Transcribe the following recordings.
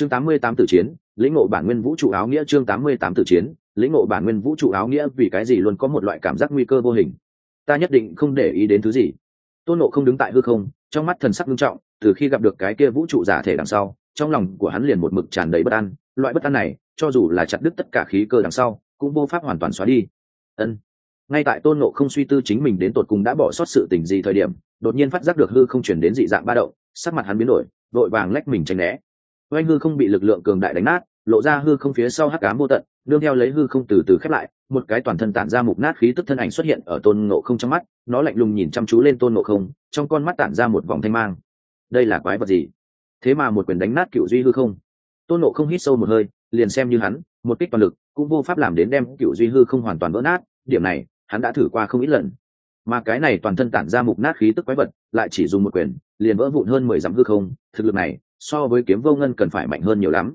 chương tám mươi tám tử chiến, lĩnh ngộ bản nguyên vũ trụ áo nghĩa chương tám mươi tám tử chiến, lĩnh ngộ bản nguyên vũ trụ áo nghĩa vì cái gì luôn có một loại cảm giác nguy cơ vô hình? Ta nhất định không để ý đến thứ gì. Tôn nộ không đứng tại hư không, trong mắt thần sắc nghiêm trọng, từ khi gặp được cái kia vũ trụ giả thể đằng sau, trong lòng của hắn liền một mực tràn đầy bất an. Loại bất an này, cho dù là chặt đứt tất cả khí cơ đằng sau, cũng vô pháp hoàn toàn xóa đi. Ân. Ngay tại tôn nộ không suy tư chính mình đến tột cùng đã bỏ sót sự tình gì thời điểm, đột nhiên phát giác được hư không chuyển đến dị dạng ba động, sắc mặt hắn biến đổi, vội vàng lách mình tránh né oanh hư không bị lực lượng cường đại đánh nát, lộ ra hư không phía sau hắc cám vô tận đương theo lấy hư không từ từ khép lại, một cái toàn thân tản ra mục nát khí tức thân ảnh xuất hiện ở tôn ngộ không trong mắt, nó lạnh lùng nhìn chăm chú lên tôn ngộ không, trong con mắt tản ra một vòng thanh mang. Đây là quái vật gì? Thế mà một quyền đánh nát cựu duy hư không. Tôn ngộ không hít sâu một hơi, liền xem như hắn, một kích toàn lực, cũng vô pháp làm đến đem cựu duy hư không hoàn toàn vỡ nát, điểm này, hắn đã thử qua không ít lần. Mà cái này toàn thân tản ra mục nát khí tức quái vật, lại chỉ dùng một quyền, liền vỡ vụn hơn mười dặm hư không, thực lực này so với kiếm vô ngân cần phải mạnh hơn nhiều lắm.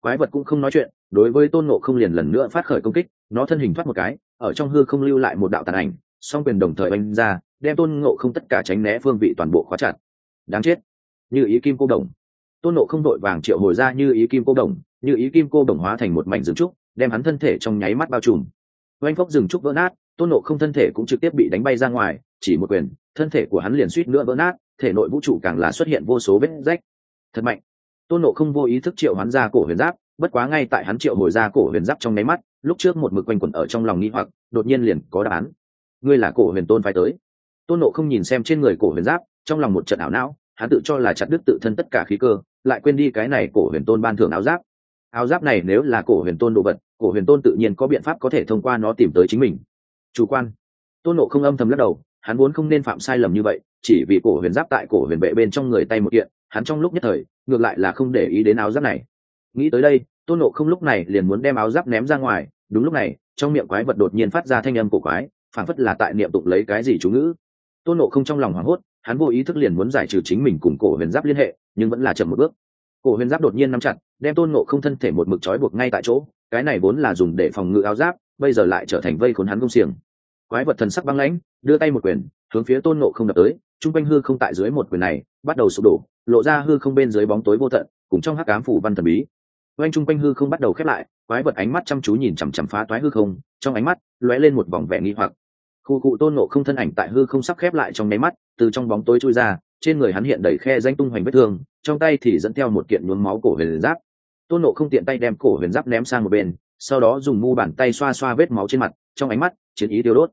Quái vật cũng không nói chuyện, đối với tôn nộ không liền lần nữa phát khởi công kích, nó thân hình thoát một cái, ở trong hư không lưu lại một đạo tàn ảnh, song quyền đồng thời oanh ra, đem tôn ngộ không tất cả tránh né phương vị toàn bộ khóa chặt. Đáng chết. Như ý kim cô đồng. Tôn nộ không đội vàng triệu hồi ra như ý kim cô đồng, như ý kim cô đồng hóa thành một mảnh rừng trúc, đem hắn thân thể trong nháy mắt bao trùm. Oanh phốc rừng trúc vỡ nát, tôn nộ không thân thể cũng trực tiếp bị đánh bay ra ngoài, chỉ một quyền, thân thể của hắn liền suýt nữa vỡ nát, thể nội vũ trụ càng là xuất hiện vô số vết rách thật mạnh. Tôn nộ không vô ý thức triệu hắn ra cổ huyền giáp, bất quá ngay tại hắn triệu hồi ra cổ huyền giáp trong nháy mắt, lúc trước một mực quanh quẩn ở trong lòng nghĩ hoặc, đột nhiên liền có đáp án. Ngươi là cổ huyền tôn phải tới. Tôn nộ không nhìn xem trên người cổ huyền giáp, trong lòng một trận ảo não, hắn tự cho là chặt đứt tự thân tất cả khí cơ, lại quên đi cái này cổ huyền tôn ban thưởng áo giáp. Áo giáp này nếu là cổ huyền tôn đồ vật, cổ huyền tôn tự nhiên có biện pháp có thể thông qua nó tìm tới chính mình. Chủ quan. Tôn nộ không âm thầm lắc đầu, hắn vốn không nên phạm sai lầm như vậy, chỉ vì cổ huyền giáp tại cổ huyền vệ bên trong người tay một kiện hắn trong lúc nhất thời, ngược lại là không để ý đến áo giáp này. Nghĩ tới đây, tôn nộ không lúc này liền muốn đem áo giáp ném ra ngoài, đúng lúc này, trong miệng quái vật đột nhiên phát ra thanh âm cổ quái phản phất là tại niệm tục lấy cái gì chú ngữ. Tôn nộ không trong lòng hoảng hốt, hắn vô ý thức liền muốn giải trừ chính mình cùng cổ huyền giáp liên hệ, nhưng vẫn là chậm một bước. Cổ huyền giáp đột nhiên nắm chặt, đem tôn nộ không thân thể một mực trói buộc ngay tại chỗ, cái này vốn là dùng để phòng ngự áo giáp, bây giờ lại trở thành vây khốn hắn công xiềng quái vật thần sắc băng lãnh, đưa tay một quyền, hướng phía tôn nộ không đập tới. Chung quanh hư không tại dưới một quyền này, bắt đầu sụp đổ, lộ ra hư không bên dưới bóng tối vô tận, cùng trong hắc cám phủ văn thần bí. Quanh chung quanh hư không bắt đầu khép lại, quái vật ánh mắt chăm chú nhìn chằm chằm phá toái hư không, trong ánh mắt lóe lên một vòng vẻ nghi hoặc. Khu cụ tôn nộ không thân ảnh tại hư không sắp khép lại trong nháy mắt, từ trong bóng tối chui ra, trên người hắn hiện đầy khe danh tung hoành vết thương, trong tay thì dẫn theo một kiện nhuốm máu cổ huyền giáp. Tôn nộ không tiện tay đem cổ huyền giáp ném sang một bên, sau đó dùng mu bàn tay xoa xoa vết máu trên mặt, trong ánh mắt chiến ý tiêu đốt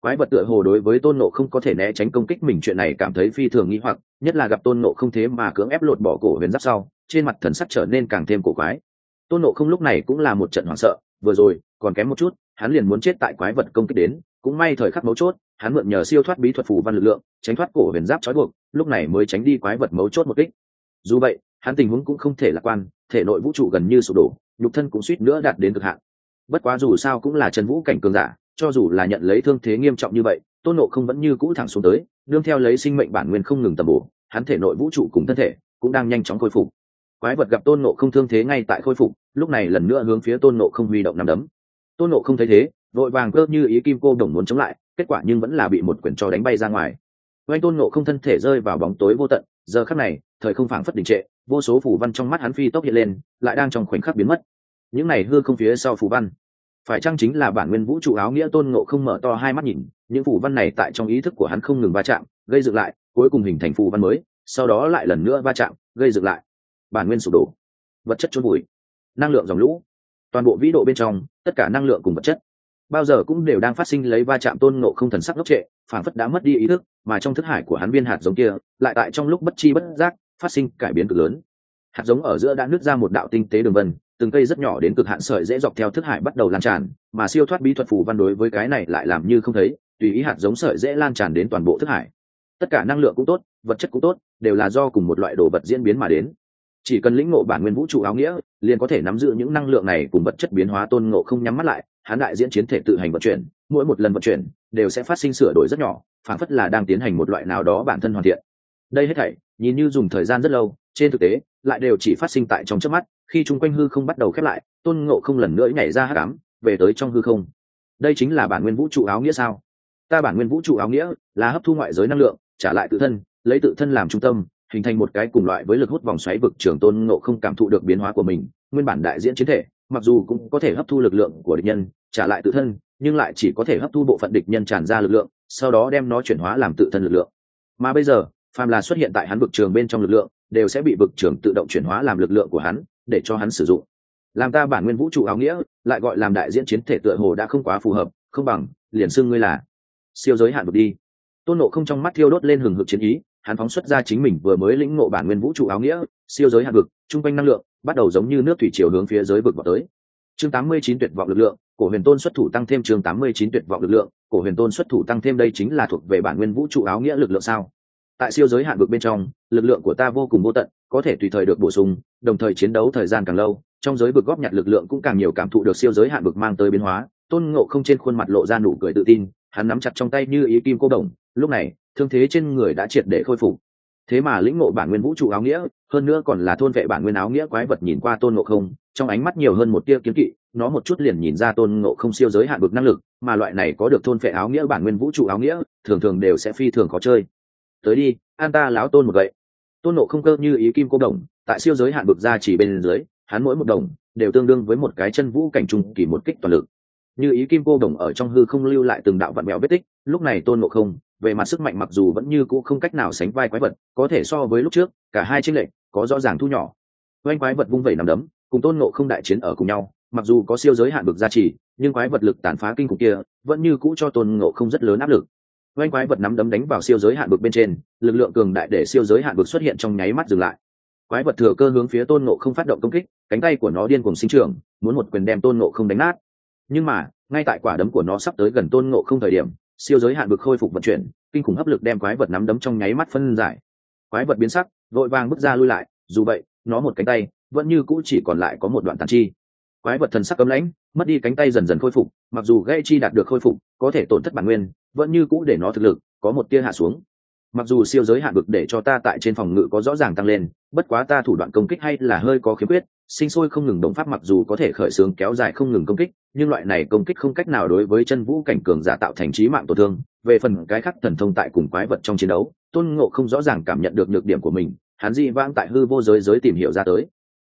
quái vật tựa hồ đối với tôn nộ không có thể né tránh công kích mình, chuyện này cảm thấy phi thường nghi hoặc, nhất là gặp tôn nộ không thế mà cưỡng ép lột bỏ cổ huyền giáp sau, trên mặt thần sắc trở nên càng thêm cổ quái. Tôn nộ không lúc này cũng là một trận hoảng sợ, vừa rồi, còn kém một chút, hắn liền muốn chết tại quái vật công kích đến, cũng may thời khắc mấu chốt, hắn mượn nhờ siêu thoát bí thuật phù văn lực lượng, tránh thoát cổ huyền giáp trói buộc, lúc này mới tránh đi quái vật mấu chốt một kích. Dù vậy, hắn tình huống cũng không thể lạc quan, thể nội vũ trụ gần như sụp đổ, nhục thân cũng suýt nữa đạt đến cực hạn. Bất quá dù sao cũng là trần vũ cảnh cường giả cho dù là nhận lấy thương thế nghiêm trọng như vậy, tôn nộ không vẫn như cũ thẳng xuống tới, đương theo lấy sinh mệnh bản nguyên không ngừng tầm bổ, hắn thể nội vũ trụ cùng thân thể cũng đang nhanh chóng khôi phục. Quái vật gặp tôn nộ không thương thế ngay tại khôi phục, lúc này lần nữa hướng phía tôn nộ không huy động nằm đấm. Tôn nộ không thấy thế, vội vàng cơ như ý kim cô đồng muốn chống lại, kết quả nhưng vẫn là bị một quyển cho đánh bay ra ngoài. Oanh tôn nộ không thân thể rơi vào bóng tối vô tận, giờ khắc này, thời không phảng phất đình trệ, vô số phủ văn trong mắt hắn phi tốc hiện lên, lại đang trong khoảnh khắc biến mất. Những này hư không phía sau phủ văn phải chăng chính là bản nguyên vũ trụ áo nghĩa tôn ngộ không mở to hai mắt nhìn, những phủ văn này tại trong ý thức của hắn không ngừng va chạm, gây dựng lại, cuối cùng hình thành phù văn mới, sau đó lại lần nữa va chạm, gây dựng lại. Bản nguyên sụp đổ. Vật chất trôn bụi năng lượng dòng lũ. Toàn bộ vĩ độ bên trong, tất cả năng lượng cùng vật chất. Bao giờ cũng đều đang phát sinh lấy va chạm tôn ngộ không thần sắc ngốc trệ phản phất đã mất đi ý thức, mà trong thức hải của hắn viên hạt giống kia, lại tại trong lúc bất chi bất giác, phát sinh cải biến cực lớn. Hạt giống ở giữa đã nứt ra một đạo tinh tế đường vân từng cây rất nhỏ đến cực hạn sợi dễ dọc theo thức hải bắt đầu lan tràn, mà siêu thoát bí thuật phù văn đối với cái này lại làm như không thấy, tùy ý hạt giống sợi dễ lan tràn đến toàn bộ thức hải. Tất cả năng lượng cũng tốt, vật chất cũng tốt, đều là do cùng một loại đồ vật diễn biến mà đến. Chỉ cần lĩnh ngộ bản nguyên vũ trụ áo nghĩa, liền có thể nắm giữ những năng lượng này cùng vật chất biến hóa tôn ngộ không nhắm mắt lại, hắn đại diễn chiến thể tự hành vận chuyển, mỗi một lần vận chuyển, đều sẽ phát sinh sửa đổi rất nhỏ, phản phất là đang tiến hành một loại nào đó bản thân hoàn thiện. Đây hết thảy, nhìn như dùng thời gian rất lâu, trên thực tế lại đều chỉ phát sinh tại trong trước mắt, khi chung quanh hư không bắt đầu khép lại, tôn ngộ không lần nữa nhảy ra hát cám, về tới trong hư không. Đây chính là bản nguyên vũ trụ áo nghĩa sao? Ta bản nguyên vũ trụ áo nghĩa là hấp thu ngoại giới năng lượng, trả lại tự thân, lấy tự thân làm trung tâm, hình thành một cái cùng loại với lực hút vòng xoáy vực trường tôn ngộ không cảm thụ được biến hóa của mình, nguyên bản đại diễn chiến thể, mặc dù cũng có thể hấp thu lực lượng của địch nhân, trả lại tự thân, nhưng lại chỉ có thể hấp thu bộ phận địch nhân tràn ra lực lượng, sau đó đem nó chuyển hóa làm tự thân lực lượng. Mà bây giờ, phàm là xuất hiện tại hắn vực trường bên trong lực lượng đều sẽ bị vực trưởng tự động chuyển hóa làm lực lượng của hắn, để cho hắn sử dụng. Làm ta bản nguyên vũ trụ áo nghĩa, lại gọi làm đại diễn chiến thể tựa hồ đã không quá phù hợp, không bằng, liền xưng ngươi là siêu giới hạn vực đi. Tôn nộ không trong mắt thiêu đốt lên hừng hực chiến ý, hắn phóng xuất ra chính mình vừa mới lĩnh ngộ bản nguyên vũ trụ áo nghĩa, siêu giới hạn vực chung quanh năng lượng, bắt đầu giống như nước thủy chiều hướng phía giới vực vào tới. Chương 89 tuyệt vọng lực lượng, cổ huyền tôn xuất thủ tăng thêm chương 89 tuyệt vọng lực lượng, cổ huyền tôn xuất thủ tăng thêm đây chính là thuộc về bản nguyên vũ trụ áo nghĩa lực lượng sao? Tại siêu giới hạn vực bên trong, lực lượng của ta vô cùng vô tận, có thể tùy thời được bổ sung, đồng thời chiến đấu thời gian càng lâu, trong giới vực góp nhặt lực lượng cũng càng nhiều cảm thụ được siêu giới hạn vực mang tới biến hóa. Tôn ngộ không trên khuôn mặt lộ ra nụ cười tự tin, hắn nắm chặt trong tay như ý kim cô đồng. Lúc này, thương thế trên người đã triệt để khôi phục. Thế mà lĩnh ngộ bản nguyên vũ trụ áo nghĩa, hơn nữa còn là thôn vệ bản nguyên áo nghĩa quái vật nhìn qua tôn ngộ không, trong ánh mắt nhiều hơn một tia kiếm kỵ, nó một chút liền nhìn ra tôn ngộ không siêu giới hạn vực năng lực, mà loại này có được thôn vệ áo nghĩa bản nguyên vũ trụ áo nghĩa, thường thường đều sẽ phi thường khó chơi tới đi, an ta lão tôn một vậy tôn ngộ không cơ như ý kim cô đồng, tại siêu giới hạn bực ra chỉ bên dưới, hắn mỗi một đồng đều tương đương với một cái chân vũ cảnh trung kỳ một kích toàn lực. Như ý kim cô đồng ở trong hư không lưu lại từng đạo vạn mèo vết tích, lúc này tôn ngộ không, về mặt sức mạnh mặc dù vẫn như cũ không cách nào sánh vai quái vật, có thể so với lúc trước, cả hai tranh lệch, có rõ ràng thu nhỏ. Oanh quái vật vung vẩy nằm đấm, cùng tôn ngộ không đại chiến ở cùng nhau, mặc dù có siêu giới hạn bực gia trì, nhưng quái vật lực tàn phá kinh khủng kia vẫn như cũ cho tôn ngộ không rất lớn áp lực oanh quái vật nắm đấm đánh vào siêu giới hạn vực bên trên, lực lượng cường đại để siêu giới hạn vực xuất hiện trong nháy mắt dừng lại. Quái vật thừa cơ hướng phía tôn ngộ không phát động công kích, cánh tay của nó điên cùng sinh trưởng, muốn một quyền đem tôn ngộ không đánh nát. Nhưng mà, ngay tại quả đấm của nó sắp tới gần tôn ngộ không thời điểm, siêu giới hạn vực khôi phục vận chuyển, kinh khủng hấp lực đem quái vật nắm đấm trong nháy mắt phân giải. Quái vật biến sắc, vội vàng bước ra lui lại, dù vậy, nó một cánh tay, vẫn như cũ chỉ còn lại có một đoạn tàn chi. Quái vật thần sắc cấm lãnh, mất đi cánh tay dần dần khôi phục, mặc dù gây chi đạt được khôi phục, có thể tổn thất bản nguyên vẫn như cũ để nó thực lực có một tia hạ xuống. Mặc dù siêu giới hạn vực để cho ta tại trên phòng ngự có rõ ràng tăng lên, bất quá ta thủ đoạn công kích hay là hơi có khiếm khuyết, sinh sôi không ngừng động pháp mặc dù có thể khởi xướng kéo dài không ngừng công kích, nhưng loại này công kích không cách nào đối với chân vũ cảnh cường giả tạo thành trí mạng tổn thương. Về phần cái khắc thần thông tại cùng quái vật trong chiến đấu, tôn ngộ không rõ ràng cảm nhận được nhược điểm của mình, hắn di vãng tại hư vô giới giới tìm hiểu ra tới.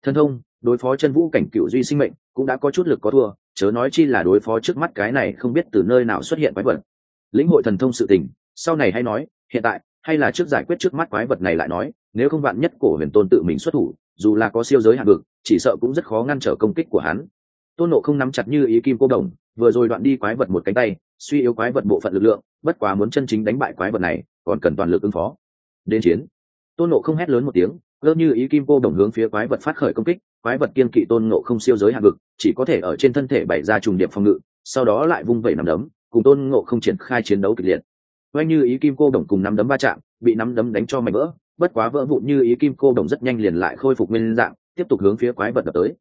Thần thông, đối phó chân vũ cảnh cựu duy sinh mệnh, cũng đã có chút lực có thua, chớ nói chi là đối phó trước mắt cái này không biết từ nơi nào xuất hiện quái vật lĩnh hội thần thông sự tình, sau này hay nói, hiện tại, hay là trước giải quyết trước mắt quái vật này lại nói, nếu không bạn nhất cổ huyền tôn tự mình xuất thủ, dù là có siêu giới hạn vực, chỉ sợ cũng rất khó ngăn trở công kích của hắn. Tôn nộ không nắm chặt như ý kim cô đồng, vừa rồi đoạn đi quái vật một cánh tay, suy yếu quái vật bộ phận lực lượng, bất quá muốn chân chính đánh bại quái vật này, còn cần toàn lực ứng phó. Đến chiến. Tôn nộ không hét lớn một tiếng, gỡ như ý kim cô đồng hướng phía quái vật phát khởi công kích, quái vật kiên kỵ tôn nộ không siêu giới hạn vực, chỉ có thể ở trên thân thể bày ra trùng điệp phòng ngự, sau đó lại vung vẩy nằm đấm cùng tôn ngộ không triển khai chiến đấu kịch liệt. Oanh như ý kim cô đồng cùng nắm đấm va chạm, bị nắm đấm đánh cho mảnh vỡ, bất quá vỡ vụn như ý kim cô đồng rất nhanh liền lại khôi phục nguyên dạng, tiếp tục hướng phía quái vật đập tới.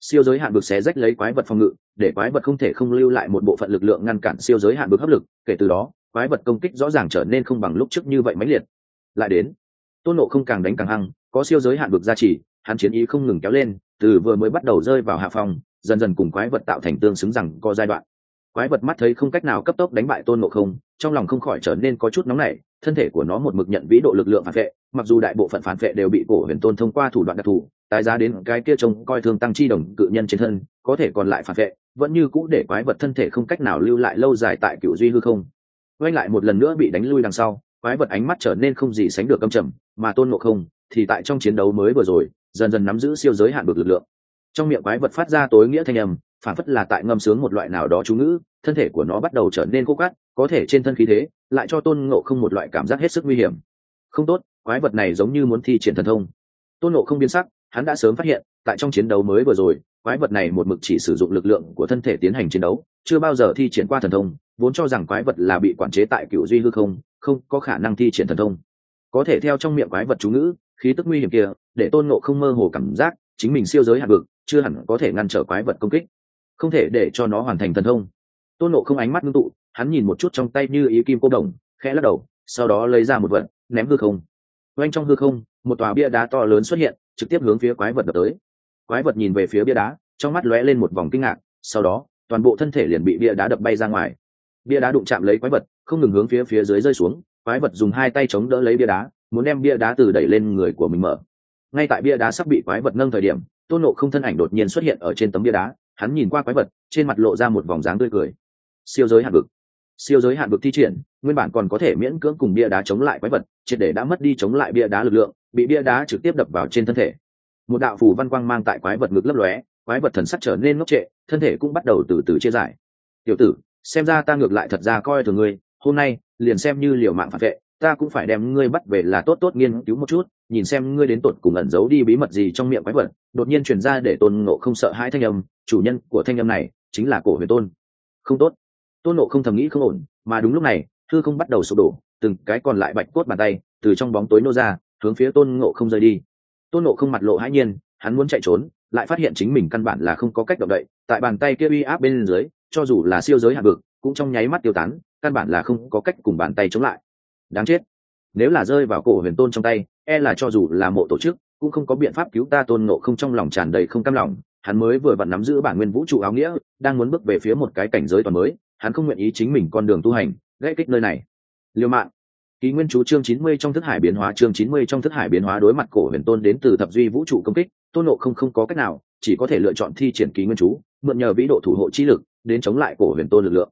Siêu giới hạn vực xé rách lấy quái vật phòng ngự, để quái vật không thể không lưu lại một bộ phận lực lượng ngăn cản siêu giới hạn vực hấp lực, kể từ đó, quái vật công kích rõ ràng trở nên không bằng lúc trước như vậy mãnh liệt. Lại đến, tôn nộ không càng đánh càng hăng, có siêu giới hạn vực gia trì, hắn chiến ý không ngừng kéo lên, từ vừa mới bắt đầu rơi vào hạ phòng dần dần cùng quái vật tạo thành tương xứng rằng có giai đoạn quái vật mắt thấy không cách nào cấp tốc đánh bại tôn ngộ không, trong lòng không khỏi trở nên có chút nóng nảy, thân thể của nó một mực nhận vĩ độ lực lượng phản vệ, mặc dù đại bộ phận phản vệ đều bị cổ huyền tôn thông qua thủ đoạn đặc thù, tái giá đến cái kia trông coi thương tăng chi đồng cự nhân trên thân, có thể còn lại phản vệ, vẫn như cũ để quái vật thân thể không cách nào lưu lại lâu dài tại cựu duy hư không. Quay lại một lần nữa bị đánh lui đằng sau, quái vật ánh mắt trở nên không gì sánh được âm trầm, mà tôn ngộ không thì tại trong chiến đấu mới vừa rồi, dần dần nắm giữ siêu giới hạn bực lực lượng. Trong miệng quái vật phát ra tối nghĩa thanh âm phản phất là tại ngâm sướng một loại nào đó chú ngữ, thân thể của nó bắt đầu trở nên khô cát, có thể trên thân khí thế lại cho tôn ngộ không một loại cảm giác hết sức nguy hiểm. Không tốt, quái vật này giống như muốn thi triển thần thông. Tôn ngộ không biến sắc, hắn đã sớm phát hiện, tại trong chiến đấu mới vừa rồi, quái vật này một mực chỉ sử dụng lực lượng của thân thể tiến hành chiến đấu, chưa bao giờ thi triển qua thần thông, vốn cho rằng quái vật là bị quản chế tại cựu duy hư không không có khả năng thi triển thần thông. Có thể theo trong miệng quái vật chú ngữ, khí tức nguy hiểm kia, để tôn ngộ không mơ hồ cảm giác, chính mình siêu giới hạn vực, chưa hẳn có thể ngăn trở quái vật công kích không thể để cho nó hoàn thành thần thông. Tôn nộ không ánh mắt ngưng tụ, hắn nhìn một chút trong tay như ý kim cô đồng, khẽ lắc đầu, sau đó lấy ra một vật, ném hư không. Quanh trong hư không, một tòa bia đá to lớn xuất hiện, trực tiếp hướng phía quái vật đập tới. Quái vật nhìn về phía bia đá, trong mắt lóe lên một vòng kinh ngạc, sau đó, toàn bộ thân thể liền bị bia đá đập bay ra ngoài. Bia đá đụng chạm lấy quái vật, không ngừng hướng phía phía dưới rơi xuống, quái vật dùng hai tay chống đỡ lấy bia đá, muốn đem bia đá từ đẩy lên người của mình mở. Ngay tại bia đá sắp bị quái vật nâng thời điểm, tôn nộ không thân ảnh đột nhiên xuất hiện ở trên tấm bia đá hắn nhìn qua quái vật, trên mặt lộ ra một vòng dáng tươi cười. Siêu giới hạn vực. Siêu giới hạn vực thi triển, nguyên bản còn có thể miễn cưỡng cùng bia đá chống lại quái vật, triệt để đã mất đi chống lại bia đá lực lượng, bị bia đá trực tiếp đập vào trên thân thể. Một đạo phù văn quang mang tại quái vật ngực lấp lóe, quái vật thần sắc trở nên ngốc trệ, thân thể cũng bắt đầu từ từ chia giải tiểu tử, xem ra ta ngược lại thật ra coi thường ngươi, hôm nay liền xem như liều mạng phản vệ ta cũng phải đem ngươi bắt về là tốt tốt nghiên cứu một chút, nhìn xem ngươi đến tột cùng ẩn giấu đi bí mật gì trong miệng quái vật, đột nhiên truyền ra để tôn ngộ không sợ hãi thanh âm, chủ nhân của thanh âm này chính là cổ huyền tôn. Không tốt. Tôn ngộ không thầm nghĩ không ổn, mà đúng lúc này, thư không bắt đầu sụp đổ, từng cái còn lại bạch cốt bàn tay từ trong bóng tối nô ra, hướng phía tôn ngộ không rơi đi. Tôn ngộ không mặt lộ hãi nhiên, hắn muốn chạy trốn, lại phát hiện chính mình căn bản là không có cách động đậy, tại bàn tay kia uy áp bên dưới, cho dù là siêu giới hạ vực, cũng trong nháy mắt tiêu tán, căn bản là không có cách cùng bàn tay chống lại đáng chết. Nếu là rơi vào cổ huyền tôn trong tay e là cho dù là mộ tổ chức, cũng không có biện pháp cứu ta tôn nộ không trong lòng tràn đầy không cam lòng. Hắn mới vừa vặn nắm giữ bản nguyên vũ trụ áo nghĩa, đang muốn bước về phía một cái cảnh giới toàn mới. Hắn không nguyện ý chính mình con đường tu hành, gãy kích nơi này. Liêu mạng. Ký nguyên chú chương chín mươi trong thức hải biến hóa, chương chín mươi trong thức hải biến hóa đối mặt cổ huyền tôn đến từ thập duy vũ trụ công kích, tôn nộ không không có cách nào, chỉ có thể lựa chọn thi triển ký nguyên chú, mượn nhờ vĩ độ thủ hộ chi lực, đến chống lại cổ huyền tôn lực lượng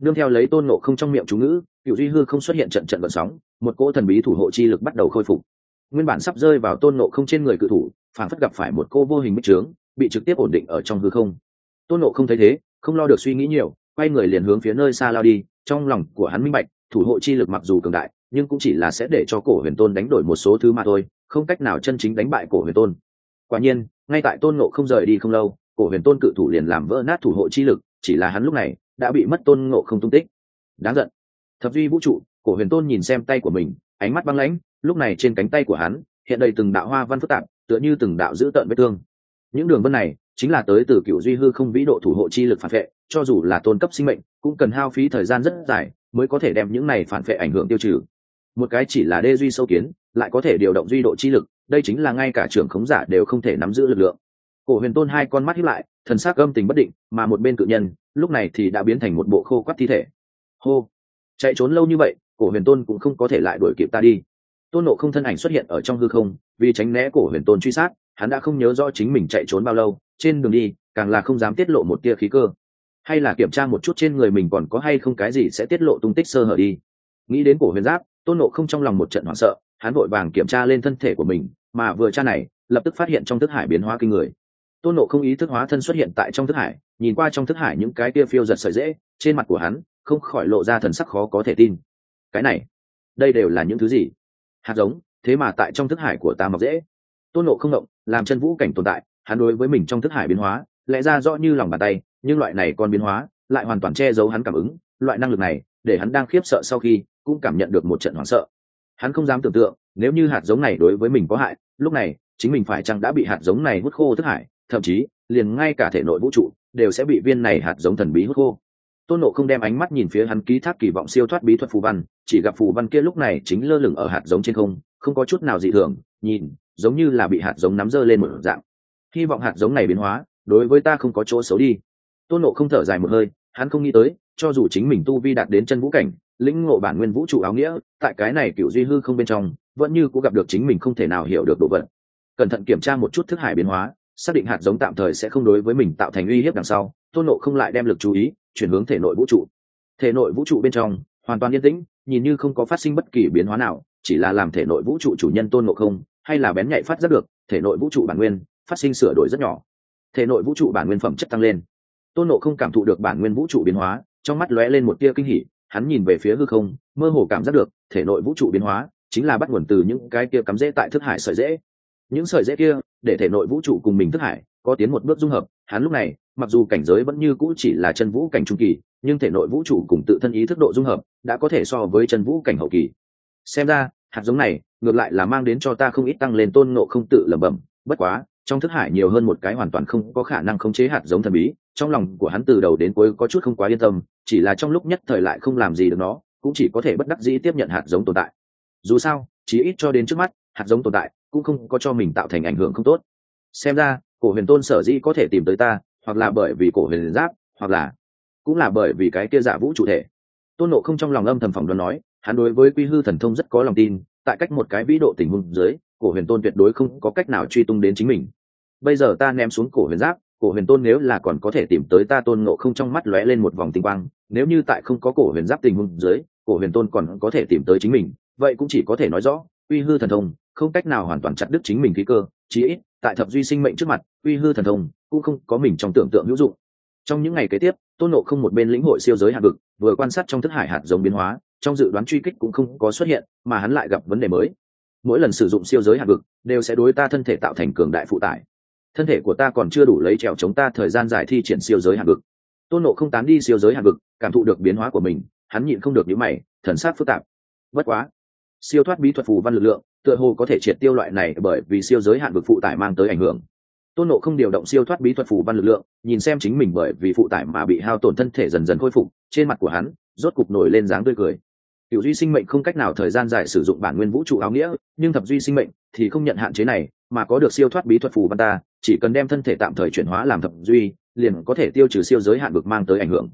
nương theo lấy tôn nộ không trong miệng chú ngữ cựu duy hư không xuất hiện trận trận vận sóng, một cỗ thần bí thủ hộ chi lực bắt đầu khôi phục. Nguyên bản sắp rơi vào tôn nộ không trên người cự thủ, phản phất gặp phải một cô vô hình bích trướng, bị trực tiếp ổn định ở trong hư không. Tôn nộ không thấy thế, không lo được suy nghĩ nhiều, quay người liền hướng phía nơi xa lao đi, trong lòng của hắn minh bạch, thủ hộ chi lực mặc dù cường đại, nhưng cũng chỉ là sẽ để cho cổ huyền tôn đánh đổi một số thứ mà thôi, không cách nào chân chính đánh bại cổ huyền tôn. Quả nhiên, ngay tại tôn nộ không rời đi không lâu, cổ huyền tôn cự thủ liền làm vỡ nát thủ hộ chi lực, chỉ là hắn lúc này đã bị mất tôn ngộ không tung tích. Đáng giận. Thập duy vũ trụ, cổ huyền tôn nhìn xem tay của mình, ánh mắt băng lãnh, lúc này trên cánh tay của hắn, hiện đầy từng đạo hoa văn phức tạp, tựa như từng đạo dữ tợn vết thương. Những đường vân này, chính là tới từ cựu duy hư không vĩ độ thủ hộ chi lực phản vệ, cho dù là tôn cấp sinh mệnh, cũng cần hao phí thời gian rất dài mới có thể đem những này phản vệ ảnh hưởng tiêu trừ. Một cái chỉ là đê duy sâu kiến, lại có thể điều động duy độ chi lực, đây chính là ngay cả trưởng khống giả đều không thể nắm giữ lực lượng cổ huyền tôn hai con mắt hiếp lại, thần s á c âm tình bất định, mà một bên cự nhân, lúc này thì đã biến thành một bộ khô quắt thi thể. Hô! Chạy trốn lâu như vậy, cổ huyền tôn cũng không có thể lại đuổi kịp ta đi. Tôn nộ không thân ảnh xuất hiện ở trong hư không, vì tránh né cổ huyền tôn truy sát, hắn đã không nhớ rõ chính mình chạy trốn bao lâu, trên đường đi, càng là không dám tiết lộ một tia khí cơ. Hay là kiểm tra một chút trên người mình còn có hay không cái gì sẽ tiết lộ tung tích sơ hở đi. Nghĩ đến cổ huyền giáp, tôn nộ không trong lòng một trận hoảng sợ, hắn vội vàng kiểm tra lên thân thể của mình, mà vừa tra này, lập tức phát hiện trong thức hải biến hóa kinh người tôn nộ không ý thức hóa thân xuất hiện tại trong thức hải, nhìn qua trong thức hải những cái kia phiêu giật sợi dễ trên mặt của hắn không khỏi lộ ra thần sắc khó có thể tin. Cái này, đây đều là những thứ gì? Hạt giống, thế mà tại trong thức hải của ta mọc dễ tôn nộ không động, làm chân vũ cảnh tồn tại, hắn đối với mình trong thức hải biến hóa, lẽ ra rõ như lòng bàn tay, nhưng loại này còn biến hóa lại hoàn toàn che giấu hắn cảm ứng, loại năng lực này, để hắn đang khiếp sợ sau khi cũng cảm nhận được một trận hoảng sợ. Hắn không dám tưởng tượng, nếu như hạt giống này đối với mình có hại, lúc này, chính mình phải chăng đã bị hạt giống này hút khô thức hải thậm chí, liền ngay cả thể nội vũ trụ đều sẽ bị viên này hạt giống thần bí hút khô. Tôn nộ không đem ánh mắt nhìn phía hắn ký thác kỳ vọng siêu thoát bí thuật phù văn, chỉ gặp phù văn kia lúc này chính lơ lửng ở hạt giống trên không không có chút nào dị thường, nhìn, giống như là bị hạt giống nắm dơ lên một dạng. Hy vọng hạt giống này biến hóa, đối với ta không có chỗ xấu đi. Tôn nộ không thở dài một hơi, hắn không nghĩ tới, cho dù chính mình tu vi đạt đến chân vũ cảnh, lĩnh ngộ bản nguyên vũ trụ áo nghĩa, tại cái này cựu duy hư không bên trong, vẫn như cũng gặp được chính mình không thể nào hiểu được đồ vật. Cẩn thận kiểm tra một chút thức hải biến hóa xác định hạt giống tạm thời sẽ không đối với mình tạo thành uy hiếp đằng sau, tôn nộ không lại đem lực chú ý chuyển hướng thể nội vũ trụ. Thể nội vũ trụ bên trong, hoàn toàn yên tĩnh, nhìn như không có phát sinh bất kỳ biến hóa nào, chỉ là làm thể nội vũ trụ chủ nhân tôn nộ không, hay là bén nhạy phát rất được, thể nội vũ trụ bản nguyên, phát sinh sửa đổi rất nhỏ. Thể nội vũ trụ bản nguyên phẩm chất tăng lên. Tôn nộ không cảm thụ được bản nguyên vũ trụ biến hóa, trong mắt lóe lên một tia kinh hỉ, hắn nhìn về phía hư không, mơ hồ cảm giác được, thể nội vũ trụ biến hóa, chính là bắt nguồn từ những cái kia cắm rễ tại thức hải sợi rễ. Những sợi rễ kia để thể nội vũ trụ cùng mình thức hải có tiến một bước dung hợp. Hắn lúc này, mặc dù cảnh giới vẫn như cũ chỉ là chân vũ cảnh trung kỳ, nhưng thể nội vũ trụ cùng tự thân ý thức độ dung hợp đã có thể so với chân vũ cảnh hậu kỳ. Xem ra, hạt giống này ngược lại là mang đến cho ta không ít tăng lên tôn nộ không tự lẩm bẩm. Bất quá, trong thức hải nhiều hơn một cái hoàn toàn không có khả năng khống chế hạt giống thần bí, trong lòng của hắn từ đầu đến cuối có chút không quá yên tâm, chỉ là trong lúc nhất thời lại không làm gì được nó, cũng chỉ có thể bất đắc dĩ tiếp nhận hạt giống tồn tại. Dù sao, chỉ ít cho đến trước mắt, hạt giống tồn tại cũng không có cho mình tạo thành ảnh hưởng không tốt. Xem ra, cổ huyền tôn sở dĩ có thể tìm tới ta, hoặc là bởi vì cổ huyền giáp, hoặc là cũng là bởi vì cái kia giả vũ chủ thể. Tôn nộ không trong lòng âm thầm phỏng đoán nói, hắn đối với quy hư thần thông rất có lòng tin, tại cách một cái vĩ độ tình huống dưới, cổ huyền tôn tuyệt đối không có cách nào truy tung đến chính mình. Bây giờ ta ném xuống cổ huyền giáp, cổ huyền tôn nếu là còn có thể tìm tới ta, tôn ngộ không trong mắt lóe lên một vòng tinh quang, nếu như tại không có cổ huyền giáp tình huống dưới, cổ huyền tôn còn có thể tìm tới chính mình, vậy cũng chỉ có thể nói rõ uy hư thần thông không cách nào hoàn toàn chặt đứt chính mình khí cơ, chí ít, tại thập duy sinh mệnh trước mặt, uy hư thần thông cũng không có mình trong tưởng tượng hữu dụng. Trong những ngày kế tiếp, tôn nộ không một bên lĩnh hội siêu giới hạt vực, vừa quan sát trong thức hải hạt giống biến hóa, trong dự đoán truy kích cũng không có xuất hiện, mà hắn lại gặp vấn đề mới. Mỗi lần sử dụng siêu giới hạt vực, đều sẽ đối ta thân thể tạo thành cường đại phụ tải. Thân thể của ta còn chưa đủ lấy trèo chống ta thời gian dài thi triển siêu giới hạt vực. Tôn nộ không tán đi siêu giới hạt vực, cảm thụ được biến hóa của mình, hắn nhịn không được những mày, thần sát phức tạp. Bất quá, siêu thoát bí thuật phù văn lực lượng tựa hồ có thể triệt tiêu loại này bởi vì siêu giới hạn vực phụ tải mang tới ảnh hưởng. Tôn nộ không điều động siêu thoát bí thuật phù văn lực lượng, nhìn xem chính mình bởi vì phụ tải mà bị hao tổn thân thể dần dần khôi phục, trên mặt của hắn, rốt cục nổi lên dáng tươi cười. Cựu duy sinh mệnh không cách nào thời gian dài sử dụng bản nguyên vũ trụ áo nghĩa, nhưng thập duy sinh mệnh thì không nhận hạn chế này, mà có được siêu thoát bí thuật phù văn ta, chỉ cần đem thân thể tạm thời chuyển hóa làm thập duy, liền có thể tiêu trừ siêu giới hạn vực mang tới ảnh hưởng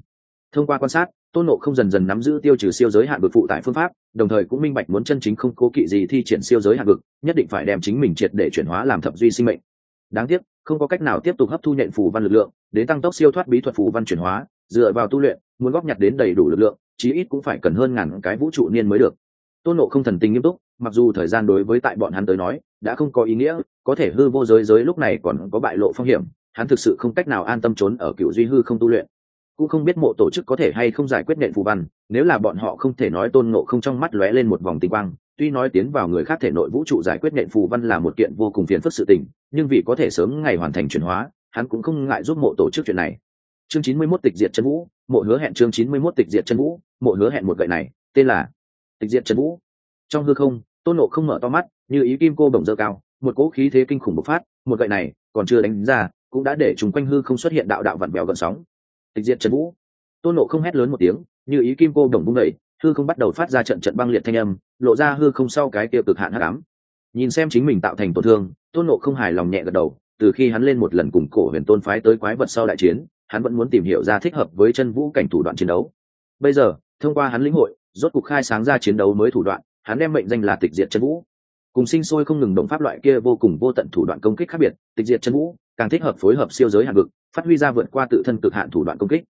thông qua quan sát, tôn nộ không dần dần nắm giữ tiêu trừ siêu giới hạn vực phụ tại phương pháp, đồng thời cũng minh bạch muốn chân chính không cố kỵ gì thi triển siêu giới hạn vực, nhất định phải đem chính mình triệt để chuyển hóa làm thập duy sinh mệnh. Đáng tiếc, không có cách nào tiếp tục hấp thu nhện phù văn lực lượng, đến tăng tốc siêu thoát bí thuật phù văn chuyển hóa, dựa vào tu luyện, muốn góp nhặt đến đầy đủ lực lượng, chí ít cũng phải cần hơn ngàn cái vũ trụ niên mới được. Tôn nộ không thần tình nghiêm túc, mặc dù thời gian đối với tại bọn hắn tới nói, đã không có ý nghĩa, có thể hư vô giới giới lúc này còn có bại lộ phong hiểm, hắn thực sự không cách nào an tâm trốn ở cựu duy hư không tu luyện cũng không biết mộ tổ chức có thể hay không giải quyết nện phù văn, nếu là bọn họ không thể nói tôn ngộ không trong mắt lóe lên một vòng tinh quang, tuy nói tiến vào người khác thể nội vũ trụ giải quyết nện phù văn là một kiện vô cùng phiền phức sự tình, nhưng vì có thể sớm ngày hoàn thành chuyển hóa, hắn cũng không ngại giúp mộ tổ chức chuyện này. Chương chín mươi 91 tịch diệt chân vũ, mộ hứa hẹn chương chín mươi 91 tịch diệt chân vũ, mộ hứa hẹn một gậy này, tên là tịch diệt chân vũ. Trong hư không, tôn nộ không mở to mắt, như ý kim cô bồng dơ cao, một cỗ khí thế kinh khủng bộc phát, một gậy này còn chưa đánh ra, cũng đã để chúng quanh hư không xuất hiện đạo đạo vặn vẹo gần sóng tịch diệt Trần vũ. Tôn nộ không hét lớn một tiếng, như ý kim cô đồng bung đẩy, hư không bắt đầu phát ra trận trận băng liệt thanh âm, lộ ra hư không sau cái tiêu cực hạn hát ám. Nhìn xem chính mình tạo thành tổn thương, tôn nộ không hài lòng nhẹ gật đầu, từ khi hắn lên một lần cùng cổ huyền tôn phái tới quái vật sau đại chiến, hắn vẫn muốn tìm hiểu ra thích hợp với chân vũ cảnh thủ đoạn chiến đấu. Bây giờ, thông qua hắn lĩnh hội, rốt cuộc khai sáng ra chiến đấu mới thủ đoạn, hắn đem mệnh danh là tịch diệt chân vũ. Cùng sinh sôi không ngừng động pháp loại kia vô cùng vô tận thủ đoạn công kích khác biệt, tịch diệt chân vũ, càng thích hợp phối hợp siêu giới hạng vực phát huy ra vượt qua tự thân cực hạn thủ đoạn công kích.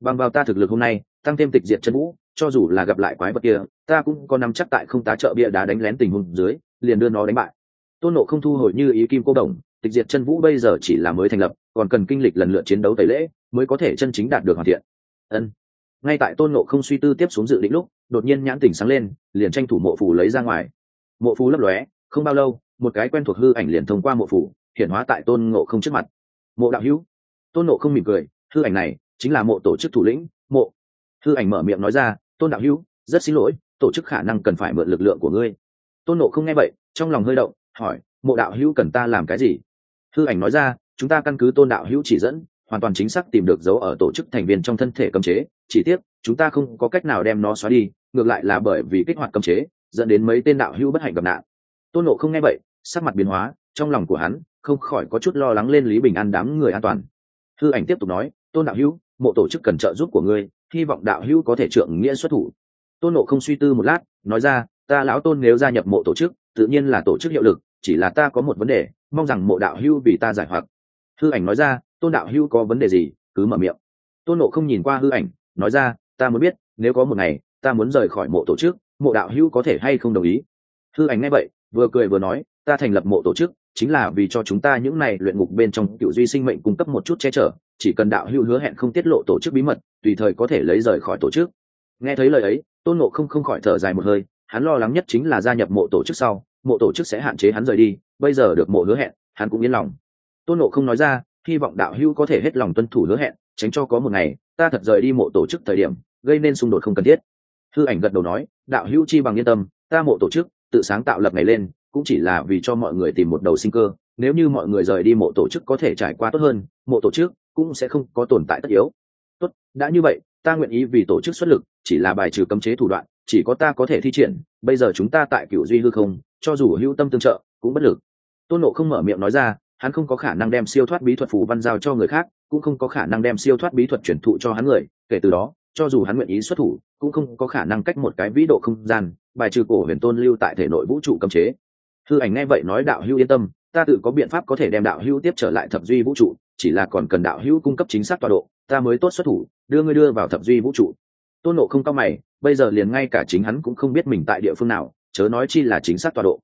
Bằng vào ta thực lực hôm nay, tăng thêm tịch diệt chân vũ, cho dù là gặp lại quái vật kia, ta cũng có nắm chắc tại không tá trợ bia đá đánh lén tình huống dưới, liền đưa nó đánh bại. Tôn nộ không thu hồi như ý kim cô đồng, tịch diệt chân vũ bây giờ chỉ là mới thành lập, còn cần kinh lịch lần lượt chiến đấu tẩy lễ, mới có thể chân chính đạt được hoàn thiện. Ân. Ngay tại tôn nộ không suy tư tiếp xuống dự định lúc, đột nhiên nhãn tỉnh sáng lên, liền tranh thủ mộ phù lấy ra ngoài. Mộ phù lấp lóe, không bao lâu, một cái quen thuộc hư ảnh liền thông qua mộ phù, hiện hóa tại tôn ngộ không trước mặt. Mộ đạo hữu tôn nộ không mỉm cười hư ảnh này chính là mộ tổ chức thủ lĩnh, mộ. Hư ảnh mở miệng nói ra, tôn đạo hữu, rất xin lỗi, tổ chức khả năng cần phải mượn lực lượng của ngươi. Tôn nộ không nghe vậy, trong lòng hơi động, hỏi, mộ đạo hữu cần ta làm cái gì? Hư ảnh nói ra, chúng ta căn cứ tôn đạo hữu chỉ dẫn, hoàn toàn chính xác tìm được dấu ở tổ chức thành viên trong thân thể cấm chế, chỉ tiếc, chúng ta không có cách nào đem nó xóa đi, ngược lại là bởi vì kích hoạt cấm chế, dẫn đến mấy tên đạo hữu bất hạnh gặp nạn. Tôn nộ không nghe vậy, sắc mặt biến hóa, trong lòng của hắn không khỏi có chút lo lắng lên lý bình an đám người an toàn hư ảnh tiếp tục nói, tôn đạo hữu, mộ tổ chức cần trợ giúp của ngươi, hy vọng đạo hữu có thể trượng nghĩa xuất thủ. Tôn nộ không suy tư một lát, nói ra, ta lão tôn nếu gia nhập mộ tổ chức, tự nhiên là tổ chức hiệu lực, chỉ là ta có một vấn đề, mong rằng mộ đạo hữu vì ta giải hoặc. Hư ảnh nói ra, tôn đạo hữu có vấn đề gì? Cứ mở miệng. Tôn nộ không nhìn qua hư ảnh, nói ra, ta muốn biết, nếu có một ngày, ta muốn rời khỏi mộ tổ chức, mộ đạo hữu có thể hay không đồng ý? Hư ảnh nghe vậy, vừa cười vừa nói ta thành lập mộ tổ chức, chính là vì cho chúng ta những này luyện ngục bên trong cựu duy sinh mệnh cung cấp một chút che chở, chỉ cần đạo hữu hứa hẹn không tiết lộ tổ chức bí mật, tùy thời có thể lấy rời khỏi tổ chức. Nghe thấy lời ấy, tôn nộ không không khỏi thở dài một hơi, hắn lo lắng nhất chính là gia nhập mộ tổ chức sau, mộ tổ chức sẽ hạn chế hắn rời đi, bây giờ được mộ hứa hẹn, hắn cũng yên lòng. Tôn nộ không nói ra, hy vọng đạo hữu có thể hết lòng tuân thủ hứa hẹn, tránh cho có một ngày, ta thật rời đi mộ tổ chức thời điểm, gây nên xung đột không cần thiết. Thư ảnh gật đầu nói, đạo hữu chi bằng yên tâm, ta mộ tổ chức, tự sáng tạo lập ngày lên cũng chỉ là vì cho mọi người tìm một đầu sinh cơ, nếu như mọi người rời đi mộ tổ chức có thể trải qua tốt hơn, mộ tổ chức cũng sẽ không có tồn tại tất yếu. Tốt, đã như vậy, ta nguyện ý vì tổ chức xuất lực, chỉ là bài trừ cấm chế thủ đoạn, chỉ có ta có thể thi triển, bây giờ chúng ta tại cựu duy hư không, cho dù hữu tâm tương trợ, cũng bất lực. Tôn nộ không mở miệng nói ra, hắn không có khả năng đem siêu thoát bí thuật phù văn giao cho người khác, cũng không có khả năng đem siêu thoát bí thuật chuyển thụ cho hắn người, kể từ đó, cho dù hắn nguyện ý xuất thủ, cũng không có khả năng cách một cái vĩ độ không gian, bài trừ cổ huyền tôn lưu tại thể nội vũ trụ cấm chế hư ảnh nghe vậy nói đạo hữu yên tâm, ta tự có biện pháp có thể đem đạo hữu tiếp trở lại thập duy vũ trụ, chỉ là còn cần đạo hữu cung cấp chính xác tọa độ, ta mới tốt xuất thủ, đưa ngươi đưa vào thập duy vũ trụ. Tôn nộ không cao mày, bây giờ liền ngay cả chính hắn cũng không biết mình tại địa phương nào, chớ nói chi là chính xác tọa độ.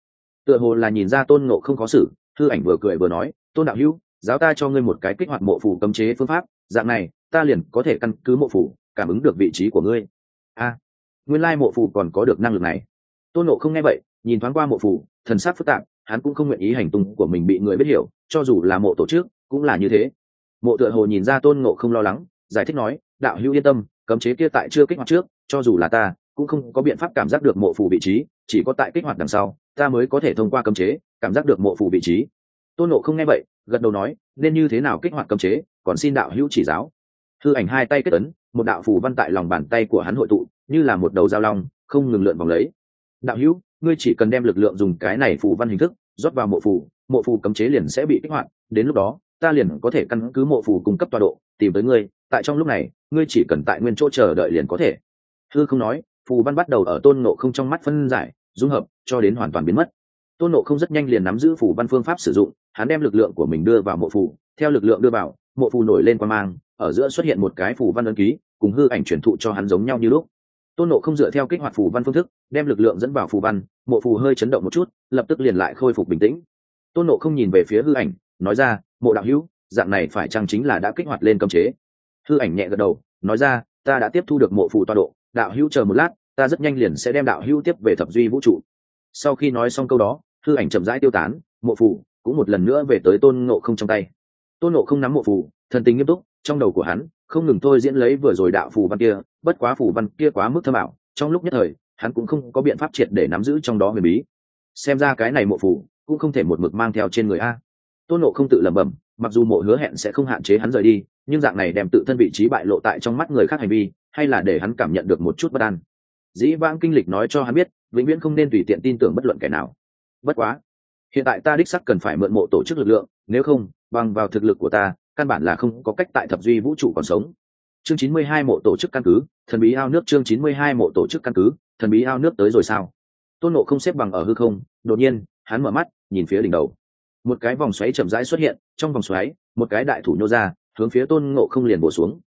Tựa hồ là nhìn ra tôn nộ không có xử, hư ảnh vừa cười vừa nói, tôn đạo hữu, giáo ta cho ngươi một cái kích hoạt mộ phủ cấm chế phương pháp, dạng này, ta liền có thể căn cứ mộ phủ, cảm ứng được vị trí của ngươi. A, nguyên lai mộ phủ còn có được năng lực này. Tôn nộ không nghe vậy, nhìn thoáng qua mộ phủ thần sắc phức tạp, hắn cũng không nguyện ý hành tung của mình bị người biết hiểu, cho dù là mộ tổ chức, cũng là như thế. Mộ tựa hồ nhìn ra tôn ngộ không lo lắng, giải thích nói, đạo hữu yên tâm, cấm chế kia tại chưa kích hoạt trước, cho dù là ta, cũng không có biện pháp cảm giác được mộ phủ vị trí, chỉ có tại kích hoạt đằng sau, ta mới có thể thông qua cấm chế, cảm giác được mộ phủ vị trí. Tôn nộ không nghe vậy, gật đầu nói, nên như thế nào kích hoạt cấm chế, còn xin đạo hữu chỉ giáo. Thư ảnh hai tay kết ấn, một đạo phủ văn tại lòng bàn tay của hắn hội tụ, như là một đầu dao long, không ngừng lượn vòng lấy đạo hữu, ngươi chỉ cần đem lực lượng dùng cái này phủ văn hình thức, rót vào mộ phủ mộ phủ cấm chế liền sẽ bị kích hoạt, đến lúc đó, ta liền có thể căn cứ mộ phủ cung cấp tọa độ, tìm tới ngươi, tại trong lúc này, ngươi chỉ cần tại nguyên chỗ chờ đợi liền có thể. Thư không nói, phù văn bắt đầu ở tôn nộ không trong mắt phân giải, dung hợp, cho đến hoàn toàn biến mất. Tôn nộ không rất nhanh liền nắm giữ phù văn phương pháp sử dụng, hắn đem lực lượng của mình đưa vào mộ phù, theo lực lượng đưa vào, mộ phù nổi lên qua mang, ở giữa xuất hiện một cái phù văn ấn ký, cùng hư ảnh truyền thụ cho hắn giống nhau như lúc tôn nộ không dựa theo kích hoạt phù văn phương thức, đem lực lượng dẫn vào phù văn, mộ phù hơi chấn động một chút, lập tức liền lại khôi phục bình tĩnh. Tôn nộ không nhìn về phía hư ảnh, nói ra, mộ đạo hữu, dạng này phải chăng chính là đã kích hoạt lên cấm chế? Hư ảnh nhẹ gật đầu, nói ra, ta đã tiếp thu được mộ phù toa độ, đạo hữu chờ một lát, ta rất nhanh liền sẽ đem đạo hữu tiếp về thập duy vũ trụ. Sau khi nói xong câu đó, hư ảnh chậm rãi tiêu tán, mộ phù cũng một lần nữa về tới tôn ngộ không trong tay. Tôn ngộ không nắm mộ phù, thần tình nghiêm túc, trong đầu của hắn không ngừng thôi diễn lấy vừa rồi đạo phù văn kia, bất quá phù văn kia quá mức thâm ảo, trong lúc nhất thời, hắn cũng không có biện pháp triệt để nắm giữ trong đó huyền bí. Xem ra cái này mộ phù cũng không thể một mực mang theo trên người a. Tôn nộ không tự lẩm bẩm, mặc dù mộ hứa hẹn sẽ không hạn chế hắn rời đi, nhưng dạng này đem tự thân vị trí bại lộ tại trong mắt người khác hành vi, hay là để hắn cảm nhận được một chút bất an. Dĩ vãng kinh lịch nói cho hắn biết, vĩnh viễn không nên tùy tiện tin tưởng bất luận kẻ nào. Bất quá, hiện tại ta đích sắc cần phải mượn mộ tổ chức lực lượng, nếu không, bằng vào thực lực của ta căn bản là không có cách tại thập duy vũ trụ còn sống. Chương chín mươi hai mộ tổ chức căn cứ, thần bí ao nước chương chín mươi hai mộ tổ chức căn cứ, thần bí ao nước tới rồi sao? Tôn nộ không xếp bằng ở hư không, đột nhiên, hắn mở mắt, nhìn phía đỉnh đầu. Một cái vòng xoáy chậm rãi xuất hiện, trong vòng xoáy, một cái đại thủ nhô ra, hướng phía tôn ngộ không liền bổ xuống.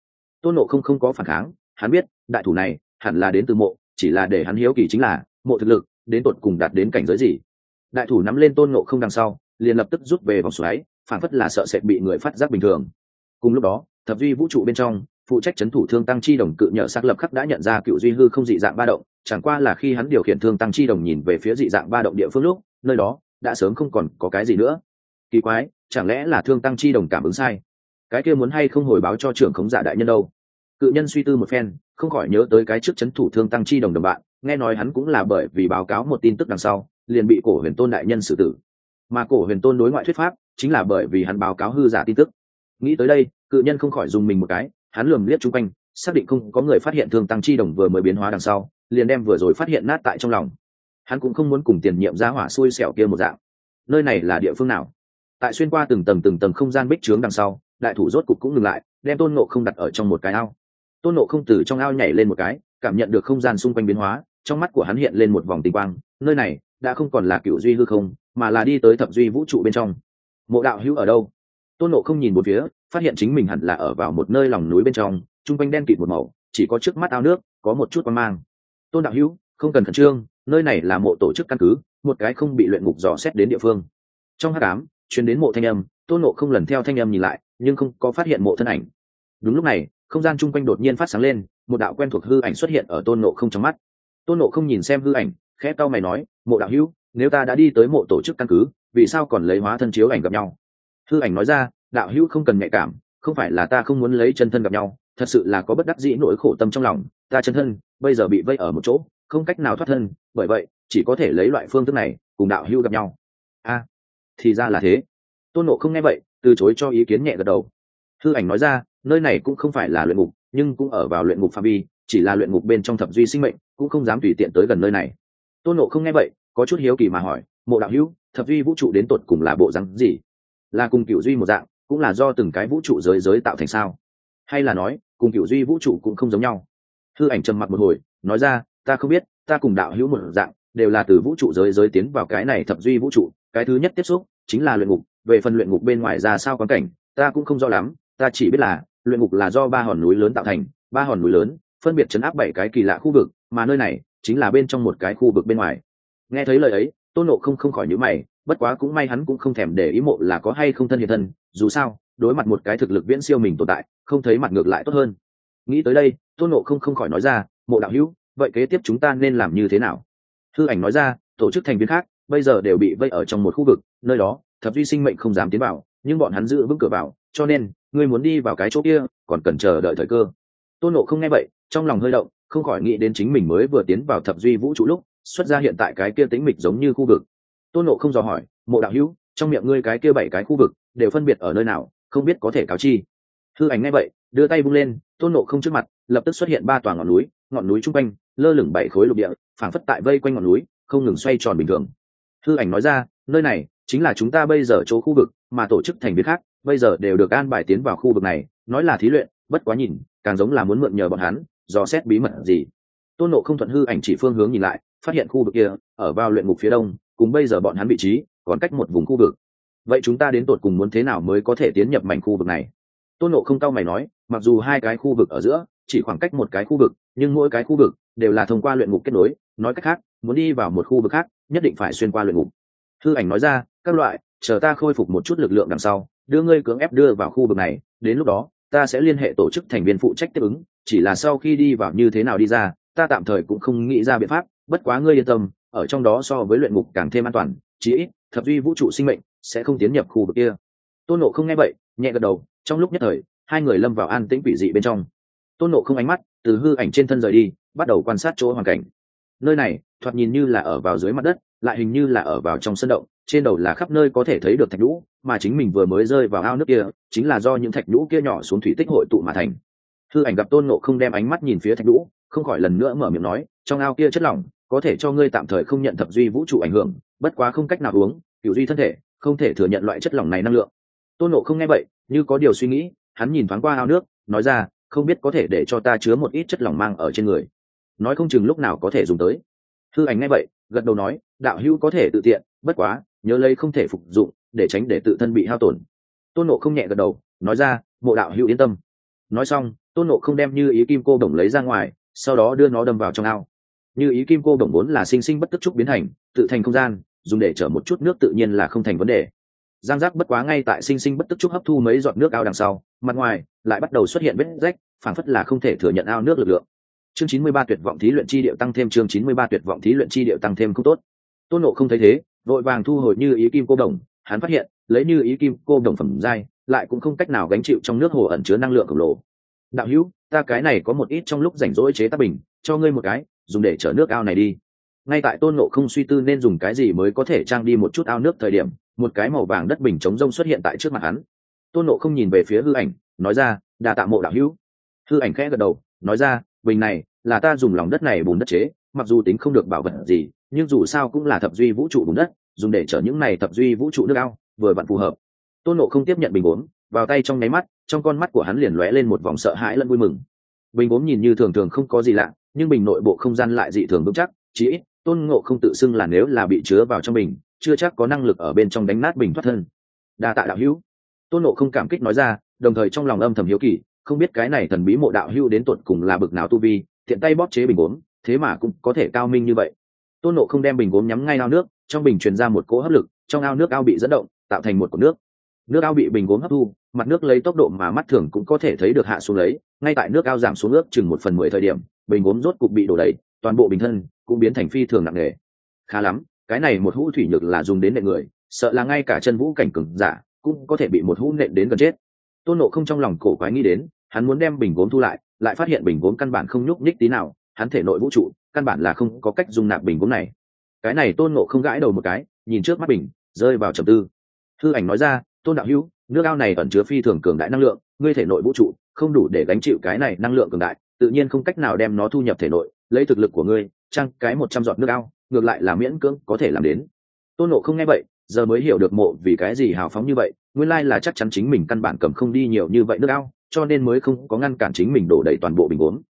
Tôn ngộ không không có phản kháng, hắn biết, đại thủ này, hẳn là đến từ mộ, chỉ là để hắn hiếu kỳ chính là, mộ thực lực, đến tột cùng đạt đến cảnh giới gì? Đại thủ nắm lên tôn ngộ không đằng sau, liền lập tức rút về vòng xoáy phản phất là sợ sệt bị người phát giác bình thường. Cùng lúc đó, thập duy vũ trụ bên trong, phụ trách chấn thủ thương tăng chi đồng cự nhờ xác lập khắc đã nhận ra cựu duy hư không dị dạng ba động, chẳng qua là khi hắn điều khiển thương tăng chi đồng nhìn về phía dị dạng ba động địa phương lúc, nơi đó đã sớm không còn có cái gì nữa. Kỳ quái, chẳng lẽ là thương tăng chi đồng cảm ứng sai? Cái kia muốn hay không hồi báo cho trưởng khống giả đại nhân đâu? Cự nhân suy tư một phen, không khỏi nhớ tới cái trước chấn thủ thương tăng chi đồng đồng bạn, nghe nói hắn cũng là bởi vì báo cáo một tin tức đằng sau, liền bị cổ huyền tôn đại nhân xử tử. Mà cổ huyền tôn đối ngoại thuyết pháp chính là bởi vì hắn báo cáo hư giả tin tức. Nghĩ tới đây, cự nhân không khỏi dùng mình một cái, hắn lườm liếc chung quanh, xác định không có người phát hiện thương tăng chi đồng vừa mới biến hóa đằng sau, liền đem vừa rồi phát hiện nát tại trong lòng. Hắn cũng không muốn cùng tiền nhiệm ra hỏa xui xẻo kia một dạng. Nơi này là địa phương nào? Tại xuyên qua từng tầng từng tầng không gian bích trướng đằng sau, đại thủ rốt cục cũng ngừng lại, đem tôn nộ không đặt ở trong một cái ao. Tôn nộ không từ trong ao nhảy lên một cái, cảm nhận được không gian xung quanh biến hóa, trong mắt của hắn hiện lên một vòng tinh quang, nơi này đã không còn là cựu duy hư không, mà là đi tới thập duy vũ trụ bên trong mộ đạo hữu ở đâu? Tôn nộ không nhìn một phía, phát hiện chính mình hẳn là ở vào một nơi lòng núi bên trong, chung quanh đen kịt một màu, chỉ có trước mắt ao nước, có một chút quan mang. Tôn đạo hữu, không cần khẩn trương, nơi này là mộ tổ chức căn cứ, một cái không bị luyện ngục dò xét đến địa phương. Trong hát cám chuyến đến mộ thanh âm, tôn nộ không lần theo thanh âm nhìn lại, nhưng không có phát hiện mộ thân ảnh. Đúng lúc này, không gian chung quanh đột nhiên phát sáng lên, một đạo quen thuộc hư ảnh xuất hiện ở tôn nộ không trong mắt. Tôn nộ không nhìn xem hư ảnh, khẽ cau mày nói, mộ đạo hữu, nếu ta đã đi tới mộ tổ chức căn cứ vì sao còn lấy hóa thân chiếu ảnh gặp nhau? Hư ảnh nói ra, đạo hữu không cần nhạy cảm, không phải là ta không muốn lấy chân thân gặp nhau, thật sự là có bất đắc dĩ nỗi khổ tâm trong lòng, ta chân thân bây giờ bị vây ở một chỗ, không cách nào thoát thân, bởi vậy, chỉ có thể lấy loại phương thức này cùng đạo hữu gặp nhau. A, thì ra là thế. Tôn nộ không nghe vậy, từ chối cho ý kiến nhẹ gật đầu. Hư ảnh nói ra, nơi này cũng không phải là luyện ngục, nhưng cũng ở vào luyện ngục phạm vi, chỉ là luyện ngục bên trong thập duy sinh mệnh, cũng không dám tùy tiện tới gần nơi này. Tôn nộ không nghe vậy, có chút hiếu kỳ mà hỏi, mộ đạo hữu thập duy vũ trụ đến tột cùng là bộ rắn gì? Là cùng cựu duy một dạng, cũng là do từng cái vũ trụ giới giới tạo thành sao? Hay là nói, cùng cựu duy vũ trụ cũng không giống nhau? Hư ảnh trầm mặc một hồi, nói ra, ta không biết, ta cùng đạo hữu một dạng, đều là từ vũ trụ giới giới tiến vào cái này thập duy vũ trụ. Cái thứ nhất tiếp xúc, chính là luyện ngục. Về phần luyện ngục bên ngoài ra sao quan cảnh, ta cũng không rõ lắm. Ta chỉ biết là, luyện ngục là do ba hòn núi lớn tạo thành. Ba hòn núi lớn, phân biệt chấn áp bảy cái kỳ lạ khu vực, mà nơi này, chính là bên trong một cái khu vực bên ngoài. Nghe thấy lời ấy tôn nộ không không khỏi nhữ mày, bất quá cũng may hắn cũng không thèm để ý mộ là có hay không thân hiện thân, dù sao, đối mặt một cái thực lực viễn siêu mình tồn tại, không thấy mặt ngược lại tốt hơn. Nghĩ tới đây tôn nộ không không khỏi nói ra, mộ đạo hữu, vậy kế tiếp chúng ta nên làm như thế nào? Thư ảnh nói ra, tổ chức thành viên khác, bây giờ đều bị vây ở trong một khu vực, nơi đó, thập duy sinh mệnh không dám tiến vào, nhưng bọn hắn giữ vững cửa vào, cho nên, ngươi muốn đi vào cái chỗ kia, còn cần chờ đợi thời cơ. Tôn nộ không nghe vậy, trong lòng hơi động, không khỏi nghĩ đến chính mình mới vừa tiến vào thập duy vũ trụ lúc xuất ra hiện tại cái kia tính mịch giống như khu vực. Tôn nộ không dò hỏi, mộ đạo hữu, trong miệng ngươi cái kia bảy cái khu vực đều phân biệt ở nơi nào, không biết có thể cáo chi? Thư ảnh ngay vậy, đưa tay vung lên, tôn nộ không trước mặt, lập tức xuất hiện ba tòa ngọn núi ngọn núi chung quanh, lơ lửng bảy khối lục địa, phảng phất tại vây quanh ngọn núi, không ngừng xoay tròn bình thường. Thư ảnh nói ra, nơi này chính là chúng ta bây giờ chỗ khu vực, mà tổ chức thành viên khác bây giờ đều được an bài tiến vào khu vực này, nói là thí luyện, bất quá nhìn, càng giống là muốn mượn nhờ bọn hắn, dò xét bí mật gì. Tôn nộ không thuận hư ảnh chỉ phương hướng nhìn lại phát hiện khu vực kia, ở vào luyện ngục phía đông, cùng bây giờ bọn hắn vị trí, còn cách một vùng khu vực. Vậy chúng ta đến tột cùng muốn thế nào mới có thể tiến nhập mảnh khu vực này? Tôn nộ không cao mày nói, mặc dù hai cái khu vực ở giữa, chỉ khoảng cách một cái khu vực, nhưng mỗi cái khu vực đều là thông qua luyện ngục kết nối. Nói cách khác, muốn đi vào một khu vực khác, nhất định phải xuyên qua luyện ngục. Thư ảnh nói ra, các loại, chờ ta khôi phục một chút lực lượng đằng sau, đưa ngươi cưỡng ép đưa vào khu vực này. Đến lúc đó, ta sẽ liên hệ tổ chức thành viên phụ trách tiếp ứng. Chỉ là sau khi đi vào như thế nào đi ra, ta tạm thời cũng không nghĩ ra biện pháp bất quá ngươi yên tâm, ở trong đó so với luyện ngục càng thêm an toàn, chí ít, thập duy vũ trụ sinh mệnh sẽ không tiến nhập khu vực kia. Tôn nộ không nghe vậy, nhẹ gật đầu, trong lúc nhất thời, hai người lâm vào an tĩnh quỷ dị bên trong. Tôn nộ không ánh mắt từ hư ảnh trên thân rời đi, bắt đầu quan sát chỗ hoàn cảnh. Nơi này, thoạt nhìn như là ở vào dưới mặt đất, lại hình như là ở vào trong sân động, trên đầu là khắp nơi có thể thấy được thạch nhũ, mà chính mình vừa mới rơi vào ao nước kia, chính là do những thạch nhũ kia nhỏ xuống thủy tích hội tụ mà thành. Hư ảnh gặp tôn nộ không đem ánh mắt nhìn phía thạch nhũ, không khỏi lần nữa mở miệng nói, trong ao kia chất lỏng có thể cho ngươi tạm thời không nhận thập duy vũ trụ ảnh hưởng, bất quá không cách nào uống cựu duy thân thể, không thể thừa nhận loại chất lỏng này năng lượng. Tôn nộ không nghe vậy, như có điều suy nghĩ, hắn nhìn thoáng qua ao nước, nói ra, không biết có thể để cho ta chứa một ít chất lỏng mang ở trên người. Nói không chừng lúc nào có thể dùng tới. Hư ảnh nghe vậy, gật đầu nói, đạo hữu có thể tự tiện, bất quá, nhớ lấy không thể phục dụng, để tránh để tự thân bị hao tổn. Tôn nộ không nhẹ gật đầu, nói ra, mộ đạo hữu yên tâm. Nói xong, tôn nộ không đem như ý kim cô đồng lấy ra ngoài, sau đó đưa nó đâm vào trong ao như ý kim cô đồng vốn là sinh sinh bất tức trúc biến thành, tự thành không gian, dùng để chở một chút nước tự nhiên là không thành vấn đề. Giang giác bất quá ngay tại sinh sinh bất tức trúc hấp thu mấy giọt nước ao đằng sau, mặt ngoài, lại bắt đầu xuất hiện vết rách phản phất là không thể thừa nhận ao nước lực lượng. Chương chín mươi ba tuyệt vọng thí luyện chi điệu tăng thêm chương chín mươi ba tuyệt vọng thí luyện chi điệu tăng thêm không tốt. Tôn nộ không thấy thế, vội vàng thu hồi như ý kim cô đồng, hắn phát hiện, lấy như ý kim cô đồng phẩm dai lại cũng không cách nào gánh chịu trong nước hồ ẩn chứa năng lượng khổng lồ. Đạo hữu, ta cái này có một ít trong lúc rảnh rỗi chế tác bình, cho ngươi một cái dùng để chở nước ao này đi. Ngay tại tôn nộ không suy tư nên dùng cái gì mới có thể trang đi một chút ao nước thời điểm, một cái màu vàng đất bình chống rông xuất hiện tại trước mặt hắn. Tôn nộ không nhìn về phía hư ảnh, nói ra đà tạ mộ đạo hữu. Hư ảnh khẽ gật đầu, nói ra, bình này, là ta dùng lòng đất này bùn đất chế, mặc dù tính không được bảo vật gì, nhưng dù sao cũng là thập duy vũ trụ bùn đất, dùng để chở những này thập duy vũ trụ nước ao, vừa vặn phù hợp. Tôn nộ không tiếp nhận bình uống vào tay trong nháy mắt, trong con mắt của hắn liền lóe lên một vòng sợ hãi lẫn vui mừng. Bình uống nhìn như thường thường không có gì lạ nhưng bình nội bộ không gian lại dị thường vững chắc chí ít tôn ngộ không tự xưng là nếu là bị chứa vào trong bình chưa chắc có năng lực ở bên trong đánh nát bình thoát thân. Đa tạ đạo hữu. Tôn ngộ không cảm kích nói ra đồng thời trong lòng âm thầm hiếu kỳ không biết cái này thần bí mộ đạo hữu đến tuột cùng là bực nào tu vi thiện tay bóp chế bình gốm, thế mà cũng có thể cao minh như vậy. Tôn nộ không đem bình gốm nhắm ngay ao nước trong bình truyền ra một cỗ hấp lực trong ao nước ao bị dẫn động tạo thành một cột nước. Nước ao bị bình gốm hấp thu mặt nước lấy tốc độ mà mắt thường cũng có thể thấy được hạ xuống lấy ngay tại nước ao giảm xuống ước chừng một phần mười thời điểm bình gốm rốt cục bị đổ đầy, toàn bộ bình thân cũng biến thành phi thường nặng nề. Khá lắm, cái này một hũ thủy nhược là dùng đến nệ người, sợ là ngay cả chân vũ cảnh cừng giả cũng có thể bị một hũ nện đến gần chết. Tôn nộ không trong lòng cổ quái nghĩ đến, hắn muốn đem bình gốm thu lại lại phát hiện bình gốm căn bản không nhúc nhích tí nào, hắn thể nội vũ trụ căn bản là không có cách dung nạp bình gốm này. Cái này tôn nộ không gãi đầu một cái, nhìn trước mắt bình, rơi vào trầm tư. Thư ảnh nói ra, tôn đạo hữu, nước ao này ẩn chứa phi thường cường đại năng lượng, ngươi thể nội vũ trụ không đủ để gánh chịu cái này năng lượng cường đại tự nhiên không cách nào đem nó thu nhập thể nội, lấy thực lực của ngươi trăng cái một trăm giọt nước ao, ngược lại là miễn cưỡng có thể làm đến. Tôn nộ không nghe vậy, giờ mới hiểu được mộ vì cái gì hào phóng như vậy, nguyên lai là chắc chắn chính mình căn bản cầm không đi nhiều như vậy nước ao, cho nên mới không có ngăn cản chính mình đổ đầy toàn bộ bình uống.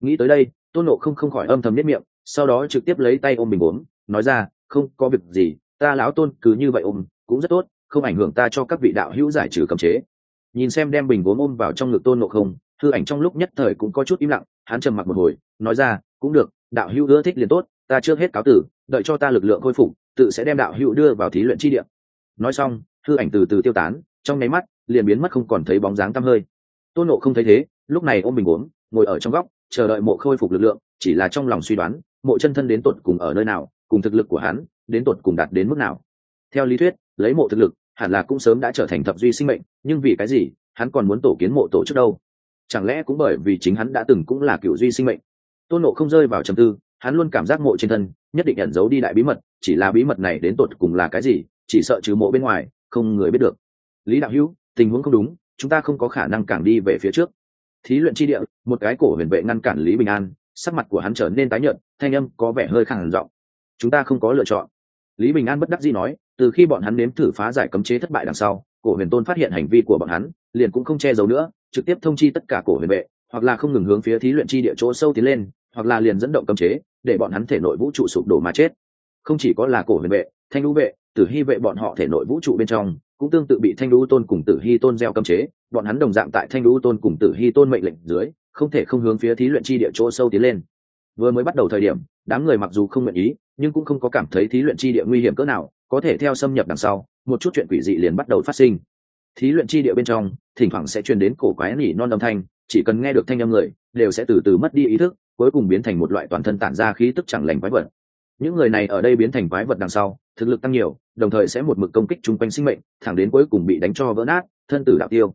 Nghĩ tới đây, tôn nộ không không khỏi âm thầm nếp miệng, sau đó trực tiếp lấy tay ôm bình uống, nói ra, không có việc gì, ta lão tôn cứ như vậy ôm, cũng rất tốt, không ảnh hưởng ta cho các vị đạo hữu giải trừ cấm chế. Nhìn xem đem bình gốm ôm vào trong ngực tôn nộ không thư ảnh trong lúc nhất thời cũng có chút im lặng, hắn trầm mặc một hồi, nói ra, cũng được, đạo hữu ưa thích liền tốt, ta trước hết cáo tử, đợi cho ta lực lượng khôi phục, tự sẽ đem đạo hữu đưa vào thí luyện chi điểm nói xong thư ảnh từ từ tiêu tán, trong nháy mắt, liền biến mất không còn thấy bóng dáng tăm hơi. Tôn nộ không thấy thế, lúc này ôm bình uống, ngồi ở trong góc, chờ đợi mộ khôi phục lực lượng, chỉ là trong lòng suy đoán, mộ chân thân đến tột cùng ở nơi nào, cùng thực lực của hắn, đến tột cùng đạt đến mức nào. Theo lý thuyết, lấy mộ thực lực, hẳn là cũng sớm đã trở thành thập duy sinh mệnh, nhưng vì cái gì, hắn còn muốn tổ kiến mộ tổ chức đâu? Chẳng lẽ cũng bởi vì chính hắn đã từng cũng là cựu duy sinh mệnh? Tôn nộ không rơi vào trầm tư, hắn luôn cảm giác mộ trên thân, nhất định ẩn giấu đi đại bí mật, chỉ là bí mật này đến tột cùng là cái gì, chỉ sợ trừ mộ bên ngoài, không người biết được. Lý đạo hữu, tình huống không đúng, chúng ta không có khả năng càng đi về phía trước. Thí luyện chi địa, một cái cổ huyền vệ ngăn cản lý bình an, sắc mặt của hắn trở nên tái nhợt, thanh âm có vẻ hơi khẳng giọng. Chúng ta không có lựa chọn. Lý bình an bất đắc dĩ nói, từ khi bọn hắn nếm thử phá giải cấm chế thất bại đằng sau, cổ huyền tôn phát hiện hành vi của bọn hắn, liền cũng không che giấu nữa trực tiếp thông chi tất cả cổ huyền vệ, hoặc là không ngừng hướng phía thí luyện chi địa chỗ sâu tiến lên, hoặc là liền dẫn động cấm chế, để bọn hắn thể nội vũ trụ sụp đổ mà chết. Không chỉ có là cổ huyền vệ, thanh lũ vệ, tử hy vệ bọn họ thể nội vũ trụ bên trong, cũng tương tự bị thanh lũ tôn cùng tử hy tôn gieo cấm chế, bọn hắn đồng dạng tại thanh lũ tôn cùng tử hy tôn mệnh lệnh dưới, không thể không hướng phía thí luyện chi địa chỗ sâu tiến lên. Vừa mới bắt đầu thời điểm, đám người mặc dù không nguyện ý, nhưng cũng không có cảm thấy thí luyện chi địa nguy hiểm cỡ nào, có thể theo xâm nhập đằng sau, một chút chuyện quỷ dị liền bắt đầu phát sinh thí luyện chi địa bên trong, thỉnh thoảng sẽ truyền đến cổ quái nỉ non âm thanh, chỉ cần nghe được thanh âm người, đều sẽ từ từ mất đi ý thức, cuối cùng biến thành một loại toàn thân tản ra khí tức chẳng lành quái vật. Những người này ở đây biến thành quái vật đằng sau, thực lực tăng nhiều, đồng thời sẽ một mực công kích chung quanh sinh mệnh, thẳng đến cuối cùng bị đánh cho vỡ nát, thân tử đạo tiêu.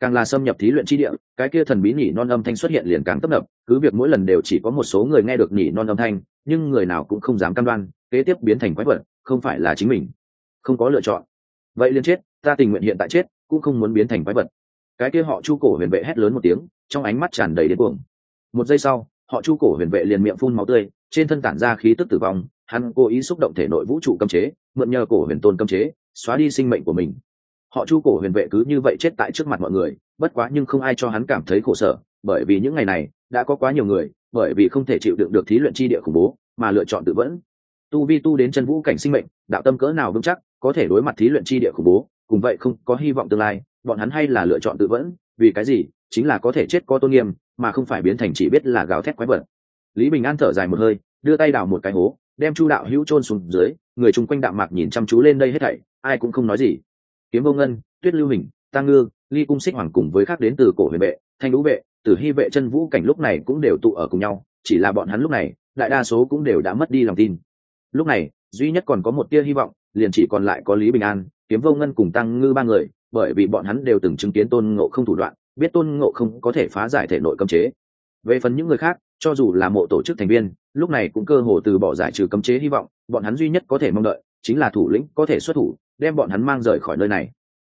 Càng là xâm nhập thí luyện chi địa, cái kia thần bí nhỉ non âm thanh xuất hiện liền càng tấp nập, cứ việc mỗi lần đều chỉ có một số người nghe được nhỉ non âm thanh, nhưng người nào cũng không dám cam đoan, kế tiếp biến thành quái vật, không phải là chính mình. Không có lựa chọn. Vậy liền chết, ta tình nguyện hiện tại chết cũng không muốn biến thành quái vật. Cái kia họ chu cổ huyền vệ hét lớn một tiếng, trong ánh mắt tràn đầy đến cuồng. Một giây sau, họ chu cổ huyền vệ liền miệng phun máu tươi, trên thân tản ra khí tức tử vong, hắn cố ý xúc động thể nội vũ trụ cấm chế, mượn nhờ cổ huyền tôn cấm chế, xóa đi sinh mệnh của mình. Họ chu cổ huyền vệ cứ như vậy chết tại trước mặt mọi người, bất quá nhưng không ai cho hắn cảm thấy khổ sở, bởi vì những ngày này, đã có quá nhiều người, bởi vì không thể chịu đựng được thí luyện chi địa khủng bố, mà lựa chọn tự vẫn. Tu vi tu đến chân vũ cảnh sinh mệnh, đạo tâm cỡ nào vững chắc, có thể đối mặt thí luyện chi địa khủng bố cùng vậy không có hy vọng tương lai, bọn hắn hay là lựa chọn tự vẫn, vì cái gì? Chính là có thể chết có tôn nghiêm, mà không phải biến thành chỉ biết là gào thét quái vật. Lý bình an thở dài một hơi, đưa tay đào một cái hố, đem chu đạo hữu trôn xuống dưới, người chung quanh đạm mạc nhìn chăm chú lên đây hết thảy, ai cũng không nói gì. Kiếm vô ngân, tuyết lưu hình tăng ngư, ly cung xích hoàng cùng với khác đến từ cổ huyền vệ, thanh lũ vệ, tử hy vệ chân vũ cảnh lúc này cũng đều tụ ở cùng nhau, chỉ là bọn hắn lúc này, đại đa số cũng đều đã mất đi lòng tin. Lúc này, duy nhất còn có một tia hy vọng, liền chỉ còn lại có lý bình an kiếm vô ngân cùng tăng ngư ba người, bởi vì bọn hắn đều từng chứng kiến tôn ngộ không thủ đoạn, biết tôn ngộ không có thể phá giải thể nội cấm chế. Về phần những người khác, cho dù là mộ tổ chức thành viên, lúc này cũng cơ hồ từ bỏ giải trừ cấm chế hy vọng, bọn hắn duy nhất có thể mong đợi, chính là thủ lĩnh có thể xuất thủ, đem bọn hắn mang rời khỏi nơi này.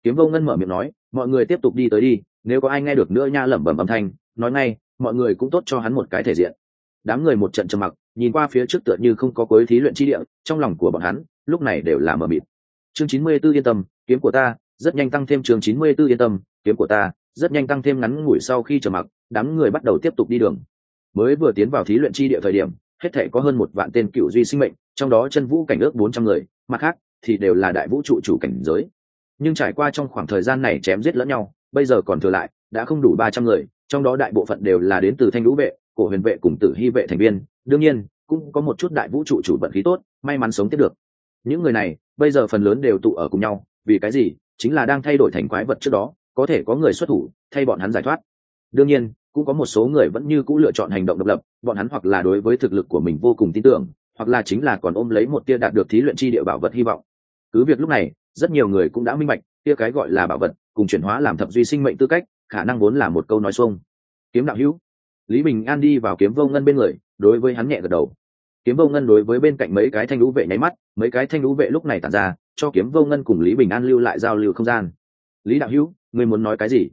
Kiếm vô ngân mở miệng nói, mọi người tiếp tục đi tới đi, nếu có ai nghe được nữa nha lẩm bẩm âm thanh, nói ngay, mọi người cũng tốt cho hắn một cái thể diện. Đám người một trận trầm mặc, nhìn qua phía trước tựa như không có cuối thí luyện chi địa, trong lòng của bọn hắn, lúc này đều là mờ mịt chương chín mươi 94 yên tâm, kiếm của ta, rất nhanh tăng thêm chương chín mươi 94 yên tâm, kiếm của ta, rất nhanh tăng thêm ngắn ngủi sau khi trở mặc, đám người bắt đầu tiếp tục đi đường. Mới vừa tiến vào thí luyện chi địa thời điểm, hết thể có hơn một vạn tên cựu duy sinh mệnh, trong đó chân vũ cảnh ước bốn trăm người, mặt khác thì đều là đại vũ trụ chủ cảnh giới. Nhưng trải qua trong khoảng thời gian này chém giết lẫn nhau, bây giờ còn thừa lại, đã không đủ ba trăm người, trong đó đại bộ phận đều là đến từ thanh lũ vệ, cổ huyền vệ cùng tử hy vệ thành viên. Đương nhiên, cũng có một chút đại vũ trụ chủ vận khí tốt, may mắn sống tiếp được. Những người này bây giờ phần lớn đều tụ ở cùng nhau, vì cái gì? Chính là đang thay đổi thành quái vật trước đó, có thể có người xuất thủ, thay bọn hắn giải thoát. Đương nhiên, cũng có một số người vẫn như cũ lựa chọn hành động độc lập, bọn hắn hoặc là đối với thực lực của mình vô cùng tin tưởng, hoặc là chính là còn ôm lấy một tia đạt được thí luyện chi địa bảo vật hy vọng. Cứ việc lúc này, rất nhiều người cũng đã minh bạch tia cái gọi là bảo vật, cùng chuyển hóa làm thập duy sinh mệnh tư cách, khả năng vốn là một câu nói xuông. Kiếm đạo hữu. Lý bình an đi vào kiếm vô ngân bên người, đối với hắn nhẹ gật đầu kiếm vô ngân đối với bên cạnh mấy cái thanh lũ vệ nháy mắt, mấy cái thanh lũ vệ lúc này tàn ra, cho kiếm vô ngân cùng lý bình an lưu lại giao lưu không gian. Lý đạo hữu, người muốn nói cái gì?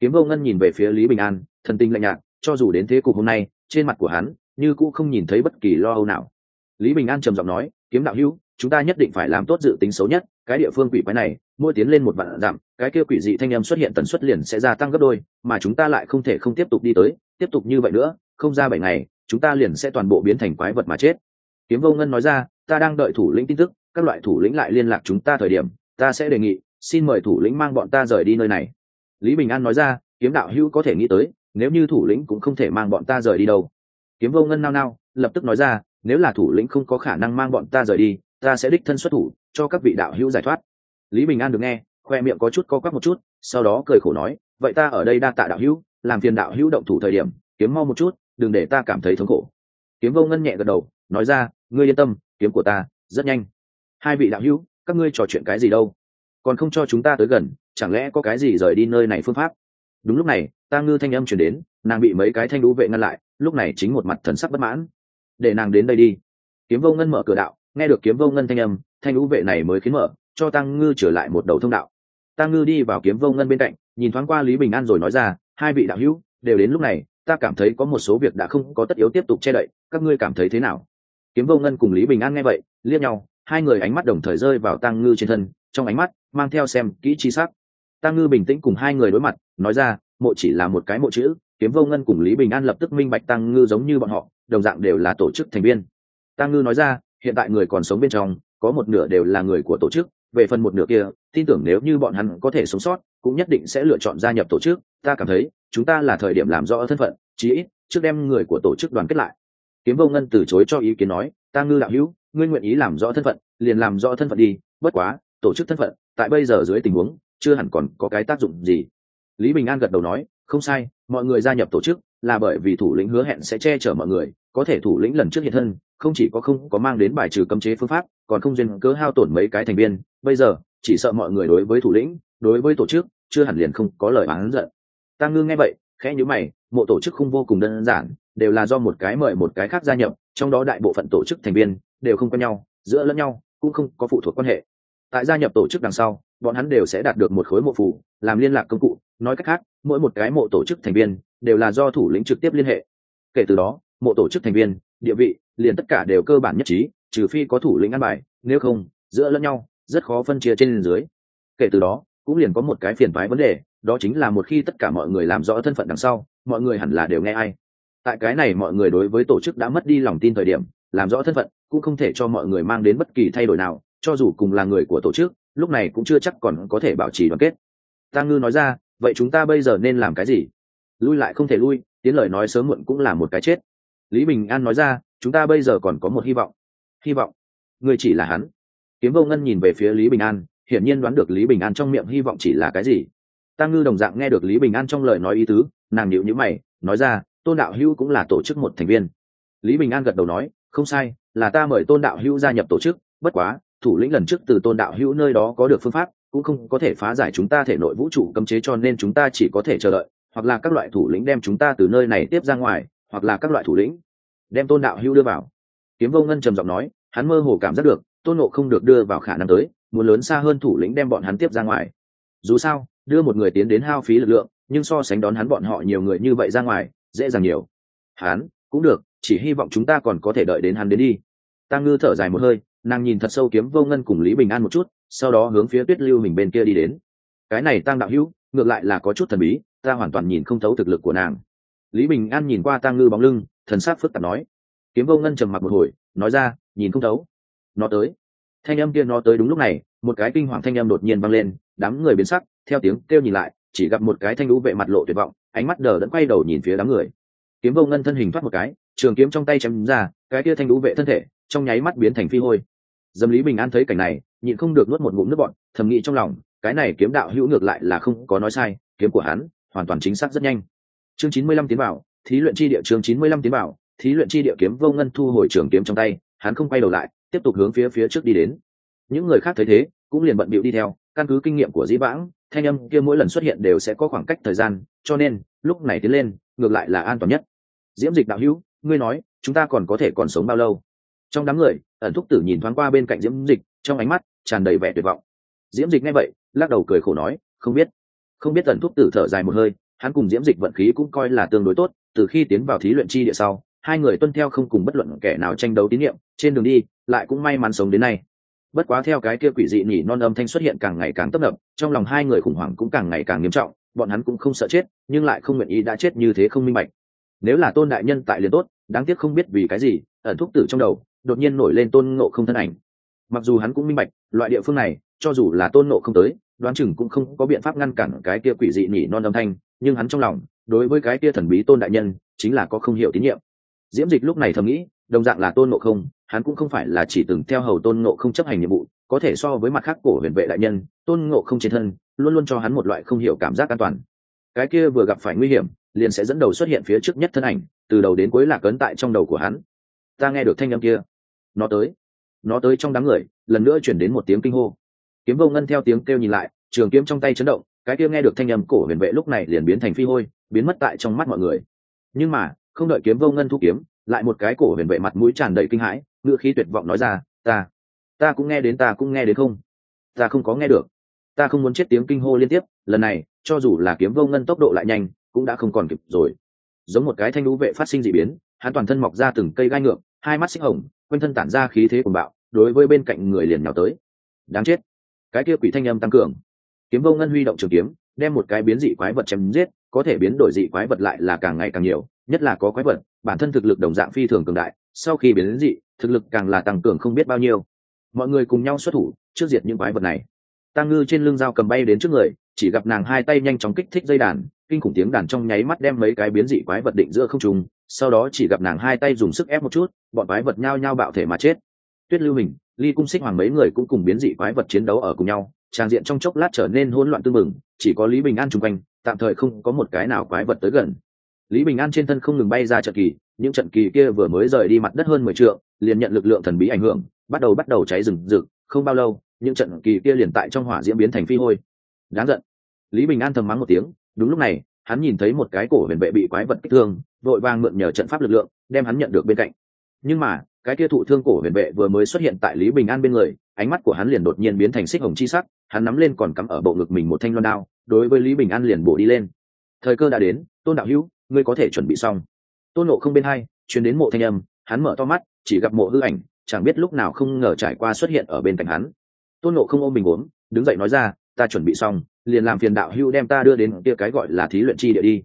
Kiếm vô ngân nhìn về phía lý bình an, thần tinh lạnh nhạt, cho dù đến thế cục hôm nay, trên mặt của hắn, như cũ không nhìn thấy bất kỳ lo âu nào. Lý bình an trầm giọng nói, kiếm đạo hữu, chúng ta nhất định phải làm tốt dự tính xấu nhất, cái địa phương quỷ quái này, mỗi tiến lên một vạn giảm cái kia quỷ dị thanh âm xuất hiện tần suất liền sẽ gia tăng gấp đôi, mà chúng ta lại không thể không tiếp tục đi tới, tiếp tục như vậy nữa, không ra bảy ngày chúng ta liền sẽ toàn bộ biến thành quái vật mà chết. Kiếm vô ngân nói ra, ta đang đợi thủ lĩnh tin tức, các loại thủ lĩnh lại liên lạc chúng ta thời điểm, ta sẽ đề nghị, xin mời thủ lĩnh mang bọn ta rời đi nơi này. Lý bình an nói ra, kiếm đạo hữu có thể nghĩ tới, nếu như thủ lĩnh cũng không thể mang bọn ta rời đi đâu. Kiếm vô ngân nao nao, lập tức nói ra, nếu là thủ lĩnh không có khả năng mang bọn ta rời đi, ta sẽ đích thân xuất thủ, cho các vị đạo hữu giải thoát. Lý bình an được nghe, khoe miệng có chút co quắp một chút, sau đó cười khổ nói, vậy ta ở đây đa tạ đạo hữu, làm phiền đạo hữu động thủ thời điểm, kiếm mau một chút đừng để ta cảm thấy thống khổ. Kiếm vô ngân nhẹ gật đầu, nói ra, ngươi yên tâm, kiếm của ta rất nhanh. Hai vị đạo hữu, các ngươi trò chuyện cái gì đâu? Còn không cho chúng ta tới gần, chẳng lẽ có cái gì rời đi nơi này phương pháp? Đúng lúc này, ta ngư thanh âm chuyển đến, nàng bị mấy cái thanh đũ vệ ngăn lại, lúc này chính một mặt thần sắc bất mãn. Để nàng đến đây đi. Kiếm vô ngân mở cửa đạo, nghe được kiếm vô ngân thanh âm, thanh đũ vệ này mới khiến mở, cho tăng ngư trở lại một đầu thông đạo. Tăng ngư đi vào kiếm vô ngân bên cạnh, nhìn thoáng qua lý bình an rồi nói ra, hai vị đạo hữu, đều đến lúc này ta cảm thấy có một số việc đã không có tất yếu tiếp tục che đậy, các ngươi cảm thấy thế nào? Kiếm vô ngân cùng lý bình an nghe vậy, liếc nhau, hai người ánh mắt đồng thời rơi vào tăng ngư trên thân, trong ánh mắt mang theo xem kỹ chi sắc. Tăng ngư bình tĩnh cùng hai người đối mặt, nói ra, mộ chỉ là một cái mộ chữ, kiếm vô ngân cùng lý bình an lập tức minh bạch tăng ngư giống như bọn họ, đồng dạng đều là tổ chức thành viên. Tăng ngư nói ra, hiện tại người còn sống bên trong, có một nửa đều là người của tổ chức, về phần một nửa kia, tin tưởng nếu như bọn hắn có thể sống sót, cũng nhất định sẽ lựa chọn gia nhập tổ chức ta cảm thấy, chúng ta là thời điểm làm rõ thân phận, chí ít, trước đem người của tổ chức đoàn kết lại. Kiếm vô ngân từ chối cho ý kiến nói, ta ngư đạo hữu, ngươi nguyện ý làm rõ thân phận, liền làm rõ thân phận đi, bất quá, tổ chức thân phận, tại bây giờ dưới tình huống, chưa hẳn còn có cái tác dụng gì. Lý bình an gật đầu nói, không sai, mọi người gia nhập tổ chức là bởi vì thủ lĩnh hứa hẹn sẽ che chở mọi người, có thể thủ lĩnh lần trước hiện thân, không chỉ có không có mang đến bài trừ cấm chế phương pháp, còn không duyên cớ hao tổn mấy cái thành viên. Bây giờ, chỉ sợ mọi người đối với thủ lĩnh, đối với tổ chức, chưa hẳn liền không có lời oán giận. Ta ngư nghe vậy, khẽ nhíu mày, mộ tổ chức không vô cùng đơn giản, đều là do một cái mời một cái khác gia nhập, trong đó đại bộ phận tổ chức thành viên đều không quen nhau, giữa lẫn nhau cũng không có phụ thuộc quan hệ. Tại gia nhập tổ chức đằng sau, bọn hắn đều sẽ đạt được một khối mộ phù, làm liên lạc công cụ. Nói cách khác, mỗi một cái mộ tổ chức thành viên đều là do thủ lĩnh trực tiếp liên hệ. Kể từ đó, mộ tổ chức thành viên, địa vị liền tất cả đều cơ bản nhất trí, trừ phi có thủ lĩnh ăn bài, nếu không, giữa lẫn nhau rất khó phân chia trên dưới. Kể từ đó, cũng liền có một cái phiền toái vấn đề đó chính là một khi tất cả mọi người làm rõ thân phận đằng sau, mọi người hẳn là đều nghe ai. Tại cái này mọi người đối với tổ chức đã mất đi lòng tin thời điểm, làm rõ thân phận cũng không thể cho mọi người mang đến bất kỳ thay đổi nào, cho dù cùng là người của tổ chức, lúc này cũng chưa chắc còn có thể bảo trì đoàn kết. Tăng ngư nói ra, vậy chúng ta bây giờ nên làm cái gì? Lui lại không thể lui, tiến lời nói sớm muộn cũng là một cái chết. Lý bình an nói ra, chúng ta bây giờ còn có một hy vọng. Hy vọng? Người chỉ là hắn. Kiếm vô ngân nhìn về phía lý bình an, hiển nhiên đoán được lý bình an trong miệng hy vọng chỉ là cái gì tăng ngư đồng dạng nghe được lý bình an trong lời nói ý tứ, nàng nhịu nhữ mày, nói ra, tôn đạo hữu cũng là tổ chức một thành viên. Lý bình an gật đầu nói, không sai, là ta mời tôn đạo hữu gia nhập tổ chức, bất quá, thủ lĩnh lần trước từ tôn đạo hữu nơi đó có được phương pháp, cũng không có thể phá giải chúng ta thể nội vũ trụ cấm chế cho nên chúng ta chỉ có thể chờ đợi, hoặc là các loại thủ lĩnh đem chúng ta từ nơi này tiếp ra ngoài, hoặc là các loại thủ lĩnh đem tôn đạo hữu đưa vào. Kiếm vô ngân trầm giọng nói, hắn mơ hồ cảm giác được, tôn nộ không được đưa vào khả năng tới, muốn lớn xa hơn thủ lĩnh đem bọn hắn tiếp ra ngoài. Dù sao đưa một người tiến đến hao phí lực lượng, nhưng so sánh đón hắn bọn họ nhiều người như vậy ra ngoài, dễ dàng nhiều. Hắn, cũng được, chỉ hy vọng chúng ta còn có thể đợi đến hắn đến đi. Tăng ngư thở dài một hơi, nàng nhìn thật sâu kiếm vô ngân cùng lý bình an một chút, sau đó hướng phía tuyết lưu mình bên kia đi đến. Cái này tăng đạo hữu, ngược lại là có chút thần bí, ta hoàn toàn nhìn không thấu thực lực của nàng. Lý bình an nhìn qua tăng ngư bóng lưng, thần sắc phức tạp nói. Kiếm vô ngân trầm mặc một hồi, nói ra, nhìn không thấu. Nó tới. Thanh âm kia nó tới đúng lúc này, một cái kinh hoàng thanh âm đột nhiên vang lên đám người biến sắc, theo tiếng kêu nhìn lại, chỉ gặp một cái thanh lũ vệ mặt lộ tuyệt vọng, ánh mắt đờ đẫn quay đầu nhìn phía đám người. Kiếm vô ngân thân hình thoát một cái, trường kiếm trong tay chém ra, cái kia thanh lũ vệ thân thể, trong nháy mắt biến thành phi hôi. Dâm lý bình an thấy cảnh này, nhịn không được nuốt một ngụm nước bọn thầm nghĩ trong lòng, cái này kiếm đạo hữu ngược lại là không có nói sai, kiếm của hắn hoàn toàn chính xác rất nhanh. Chương chín mươi lăm tiến bảo thí luyện chi địa, chương chín mươi lăm tiến bảo thí luyện chi địa kiếm vô ngân thu hồi trường kiếm trong tay, hắn không quay đầu lại, tiếp tục hướng phía phía trước đi đến. Những người khác thấy thế, cũng liền bận bịu đi theo căn cứ kinh nghiệm của dĩ vãng, thanh âm kia mỗi lần xuất hiện đều sẽ có khoảng cách thời gian, cho nên, lúc này tiến lên, ngược lại là an toàn nhất. Diễm dịch đạo hữu, ngươi nói, chúng ta còn có thể còn sống bao lâu? Trong đám người, ẩn thúc tử nhìn thoáng qua bên cạnh diễm dịch, trong ánh mắt tràn đầy vẻ tuyệt vọng. Diễm dịch nghe vậy, lắc đầu cười khổ nói, không biết. Không biết ẩn thúc tử thở dài một hơi, hắn cùng diễm dịch vận khí cũng coi là tương đối tốt, từ khi tiến vào thí luyện chi địa sau, hai người tuân theo không cùng bất luận kẻ nào tranh đấu tín nhiệm, trên đường đi, lại cũng may mắn sống đến nay bất quá theo cái kia quỷ dị nhỉ non âm thanh xuất hiện càng ngày càng tấp nập, trong lòng hai người khủng hoảng cũng càng ngày càng nghiêm trọng, bọn hắn cũng không sợ chết, nhưng lại không nguyện ý đã chết như thế không minh bạch. Nếu là tôn đại nhân tại liền tốt, đáng tiếc không biết vì cái gì, ẩn thúc tử trong đầu, đột nhiên nổi lên tôn ngộ không thân ảnh. Mặc dù hắn cũng minh bạch, loại địa phương này, cho dù là tôn ngộ không tới, đoán chừng cũng không có biện pháp ngăn cản cái kia quỷ dị nhỉ non âm thanh, nhưng hắn trong lòng, đối với cái kia thần bí tôn đại nhân, chính là có không hiểu tín nhiệm. Diễm dịch lúc này thầm nghĩ đồng dạng là tôn ngộ không, hắn cũng không phải là chỉ từng theo hầu tôn ngộ không chấp hành nhiệm vụ, có thể so với mặt khác cổ huyền vệ đại nhân, tôn ngộ không trên thân luôn luôn cho hắn một loại không hiểu cảm giác an toàn. Cái kia vừa gặp phải nguy hiểm, liền sẽ dẫn đầu xuất hiện phía trước nhất thân ảnh, từ đầu đến cuối là cấn tại trong đầu của hắn. Ta nghe được thanh âm kia. Nó tới. Nó tới trong đám người, lần nữa chuyển đến một tiếng kinh hô. Kiếm vô ngân theo tiếng kêu nhìn lại, trường kiếm trong tay chấn động, cái kia nghe được thanh âm cổ huyền vệ lúc này liền biến thành phi hôi, biến mất tại trong mắt mọi người. Nhưng mà, không đợi kiếm vô ngân thu kiếm lại một cái cổ huyền vệ mặt mũi tràn đầy kinh hãi ngựa khí tuyệt vọng nói ra, ta ta cũng nghe đến, ta cũng nghe đến không? Ta không có nghe được. Ta không muốn chết tiếng kinh hô liên tiếp, lần này, cho dù là kiếm vô ngân tốc độ lại nhanh, cũng đã không còn kịp rồi. Giống một cái thanh lũ vệ phát sinh dị biến, hắn toàn thân mọc ra từng cây gai ngược, hai mắt xích hồng, quanh thân tản ra khí thế cuồng bạo, đối với bên cạnh người liền nào tới. Đáng chết. Cái kia quỷ thanh âm tăng cường. Kiếm vô ngân huy động trường kiếm, đem một cái biến dị quái vật chém giết có thể biến đổi dị quái vật lại là càng ngày càng nhiều, nhất là có quái vật, bản thân thực lực đồng dạng phi thường cường đại, sau khi biến dị, thực lực càng là tăng cường không biết bao nhiêu. Mọi người cùng nhau xuất thủ, trước diệt những quái vật này. Tăng ngư trên lưng dao cầm bay đến trước người, chỉ gặp nàng hai tay nhanh chóng kích thích dây đàn, kinh khủng tiếng đàn trong nháy mắt đem mấy cái biến dị quái vật định giữa không trùng sau đó chỉ gặp nàng hai tay dùng sức ép một chút, bọn quái vật nhao nhao bạo thể mà chết. Tuyết lưu hình, ly cung xích hoàng mấy người cũng cùng biến dị quái vật chiến đấu ở cùng nhau tràng diện trong chốc lát trở nên hỗn loạn tương mừng chỉ có lý bình an chung quanh tạm thời không có một cái nào quái vật tới gần. Lý bình an trên thân không ngừng bay ra trận kỳ, những trận kỳ kia vừa mới rời đi mặt đất hơn mười t liền nhận lực lượng thần bí ảnh hưởng, bắt đầu bắt đầu cháy rừng rực. Không bao lâu, những trận kỳ kia liền tại trong hỏa diễn biến thành phi hôi. Đáng giận. Lý bình an thầm mắng một tiếng, đúng lúc này, hắn nhìn thấy một cái cổ huyền vệ bị quái vật kích thương, vội vàng mượn nhờ trận pháp lực lượng, đem hắn nhận được bên cạnh. Nhưng mà, cái kia thụ thương cổ huyền vệ vừa mới xuất hiện tại lý bình an bên người, ánh mắt của hắn liền đột nhiên biến thành xích hồng chi sắc, hắn nắm lên còn cắm ở bộ ngực mình một thanh loan đao đối với lý bình an liền bổ đi lên. Thời cơ đã đến, tôn đạo hữu, ngươi có thể chuẩn bị xong. Tôn nộ không bên hai chuyển đến mộ thanh âm, hắn mở to mắt, chỉ gặp mộ hư ảnh, chẳng biết lúc nào không ngờ trải qua xuất hiện ở bên cạnh hắn. Tôn nộ không ôm mình ốm đứng dậy nói ra, ta chuẩn bị xong, liền làm phiền đạo hữu đem ta đưa đến kia cái gọi là thí luyện chi địa đi.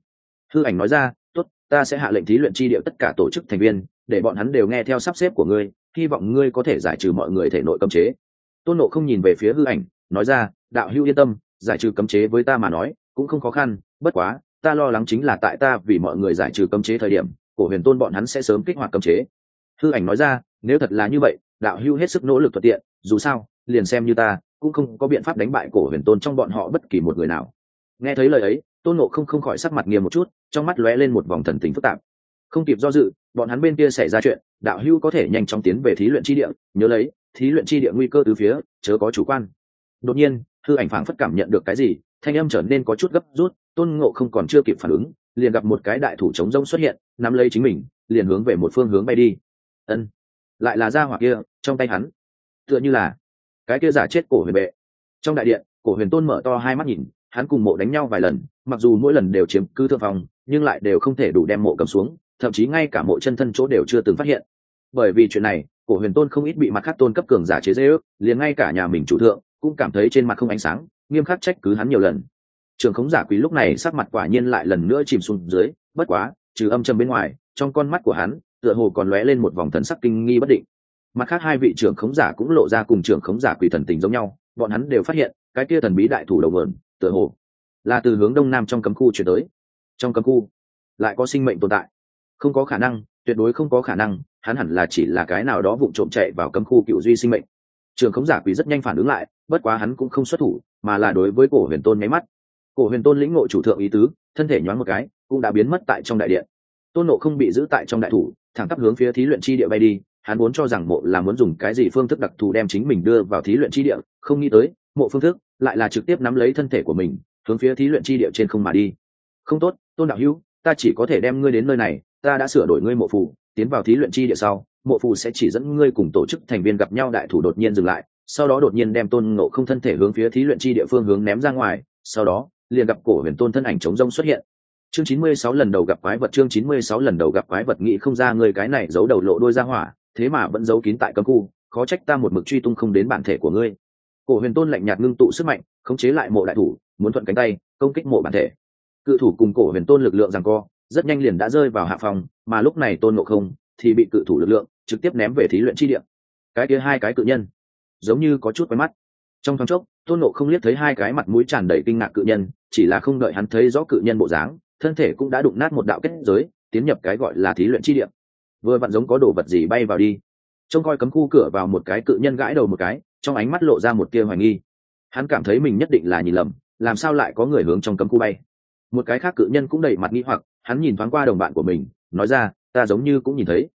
Hư ảnh nói ra, tốt, ta sẽ hạ lệnh thí luyện chi địa tất cả tổ chức thành viên, để bọn hắn đều nghe theo sắp xếp của ngươi, hy vọng ngươi có thể giải trừ mọi người thể nội cấm chế. Tôn nộ không nhìn về phía hư ảnh, nói ra, đạo hữu yên tâm giải trừ cấm chế với ta mà nói, cũng không khó khăn, bất quá, ta lo lắng chính là tại ta vì mọi người giải trừ cấm chế thời điểm cổ huyền tôn bọn hắn sẽ sớm kích hoạt cấm chế. Hư ảnh nói ra, nếu thật là như vậy, đạo hưu hết sức nỗ lực thuận tiện, dù sao, liền xem như ta, cũng không có biện pháp đánh bại cổ huyền tôn trong bọn họ bất kỳ một người nào. Nghe thấy lời ấy, tôn nộ không không khỏi sắc mặt nghiêm một chút, trong mắt lóe lên một vòng thần tình phức tạp. Không kịp do dự, bọn hắn bên kia xảy ra chuyện, đạo hưu có thể nhanh chóng tiến về thí luyện chi địa, nhớ lấy, thí luyện chi địa nguy cơ từ phía, chớ có chủ quan. Đột nhiên hư ảnh phảng phất cảm nhận được cái gì, thanh âm trở nên có chút gấp rút, tôn ngộ không còn chưa kịp phản ứng, liền gặp một cái đại thủ chống rông xuất hiện, nắm lấy chính mình, liền hướng về một phương hướng bay đi. Ân, lại là ra hỏa kia, trong tay hắn. Tựa như là cái kia giả chết cổ huyền bệ. Trong đại điện, cổ huyền tôn mở to hai mắt nhìn, hắn cùng mộ đánh nhau vài lần, mặc dù mỗi lần đều chiếm cứ thượng phòng, nhưng lại đều không thể đủ đem mộ cầm xuống, thậm chí ngay cả mộ chân thân chỗ đều chưa từng phát hiện. Bởi vì chuyện này, cổ huyền tôn không ít bị mặt khác tôn cấp cường giả chế dễ ước liền ngay cả nhà mình chủ thượng cũng cảm thấy trên mặt không ánh sáng, nghiêm khắc trách cứ hắn nhiều lần. Trường khống giả quý lúc này sắc mặt quả nhiên lại lần nữa chìm xuống dưới, bất quá, trừ âm trầm bên ngoài, trong con mắt của hắn, tựa hồ còn lóe lên một vòng thần sắc kinh nghi bất định. Mặt khác hai vị trưởng khống giả cũng lộ ra cùng trưởng khống giả quỷ thần tình giống nhau, bọn hắn đều phát hiện, cái kia thần bí đại thủ đầu vườn tựa hồ là từ hướng đông nam trong cấm khu chuyển tới. Trong cấm khu lại có sinh mệnh tồn tại. Không có khả năng, tuyệt đối không có khả năng, hắn hẳn là chỉ là cái nào đó vụng trộm chạy vào cấm khu cựu duy sinh mệnh. Trường khống giả quỷ rất nhanh phản ứng lại bất quá hắn cũng không xuất thủ, mà là đối với cổ huyền tôn nháy mắt. Cổ huyền tôn lĩnh ngộ chủ thượng ý tứ, thân thể nhoáng một cái, cũng đã biến mất tại trong đại điện. Tôn nộ không bị giữ tại trong đại thủ, thẳng tắp hướng phía thí luyện chi địa bay đi, hắn muốn cho rằng mộ là muốn dùng cái gì phương thức đặc thù đem chính mình đưa vào thí luyện chi địa, không nghĩ tới, mộ phương thức lại là trực tiếp nắm lấy thân thể của mình, hướng phía thí luyện chi địa trên không mà đi. Không tốt, tôn đạo hữu, ta chỉ có thể đem ngươi đến nơi này, ta đã sửa đổi ngươi mộ phù, tiến vào thí luyện chi địa sau, mộ phù sẽ chỉ dẫn ngươi cùng tổ chức thành viên gặp nhau đại thủ đột nhiên dừng lại sau đó đột nhiên đem tôn ngộ không thân thể hướng phía thí luyện chi địa phương hướng ném ra ngoài, sau đó, liền gặp cổ huyền tôn thân ảnh chống rông xuất hiện. Chương chín mươi sáu lần đầu gặp quái vật, chương chín mươi sáu lần đầu gặp quái vật, nghĩ không ra người cái này giấu đầu lộ đôi ra hỏa, thế mà vẫn giấu kín tại cấm khu, khó trách ta một mực truy tung không đến bản thể của ngươi. Cổ huyền tôn lạnh nhạt ngưng tụ sức mạnh, khống chế lại mộ đại thủ, muốn thuận cánh tay, công kích mộ bản thể. Cự thủ cùng cổ huyền tôn lực lượng rằng co, rất nhanh liền đã rơi vào hạ phòng, mà lúc này tôn ngộ không thì bị cự thủ lực lượng trực tiếp ném về thí luyện chi địa. Cái kia hai cái cự nhân giống như có chút quen mắt. Trong thoáng chốc, tôn nộ không liếc thấy hai cái mặt mũi tràn đầy kinh ngạc cự nhân, chỉ là không đợi hắn thấy rõ cự nhân bộ dáng, thân thể cũng đã đụng nát một đạo kết giới, tiến nhập cái gọi là thí luyện chi địa. Vừa vặn giống có đồ vật gì bay vào đi. Trông coi cấm khu cửa vào một cái cự nhân gãi đầu một cái, trong ánh mắt lộ ra một tia hoài nghi. Hắn cảm thấy mình nhất định là nhìn lầm, làm sao lại có người hướng trong cấm khu bay. Một cái khác cự nhân cũng đầy mặt nghĩ hoặc, hắn nhìn thoáng qua đồng bạn của mình, nói ra, ta giống như cũng nhìn thấy.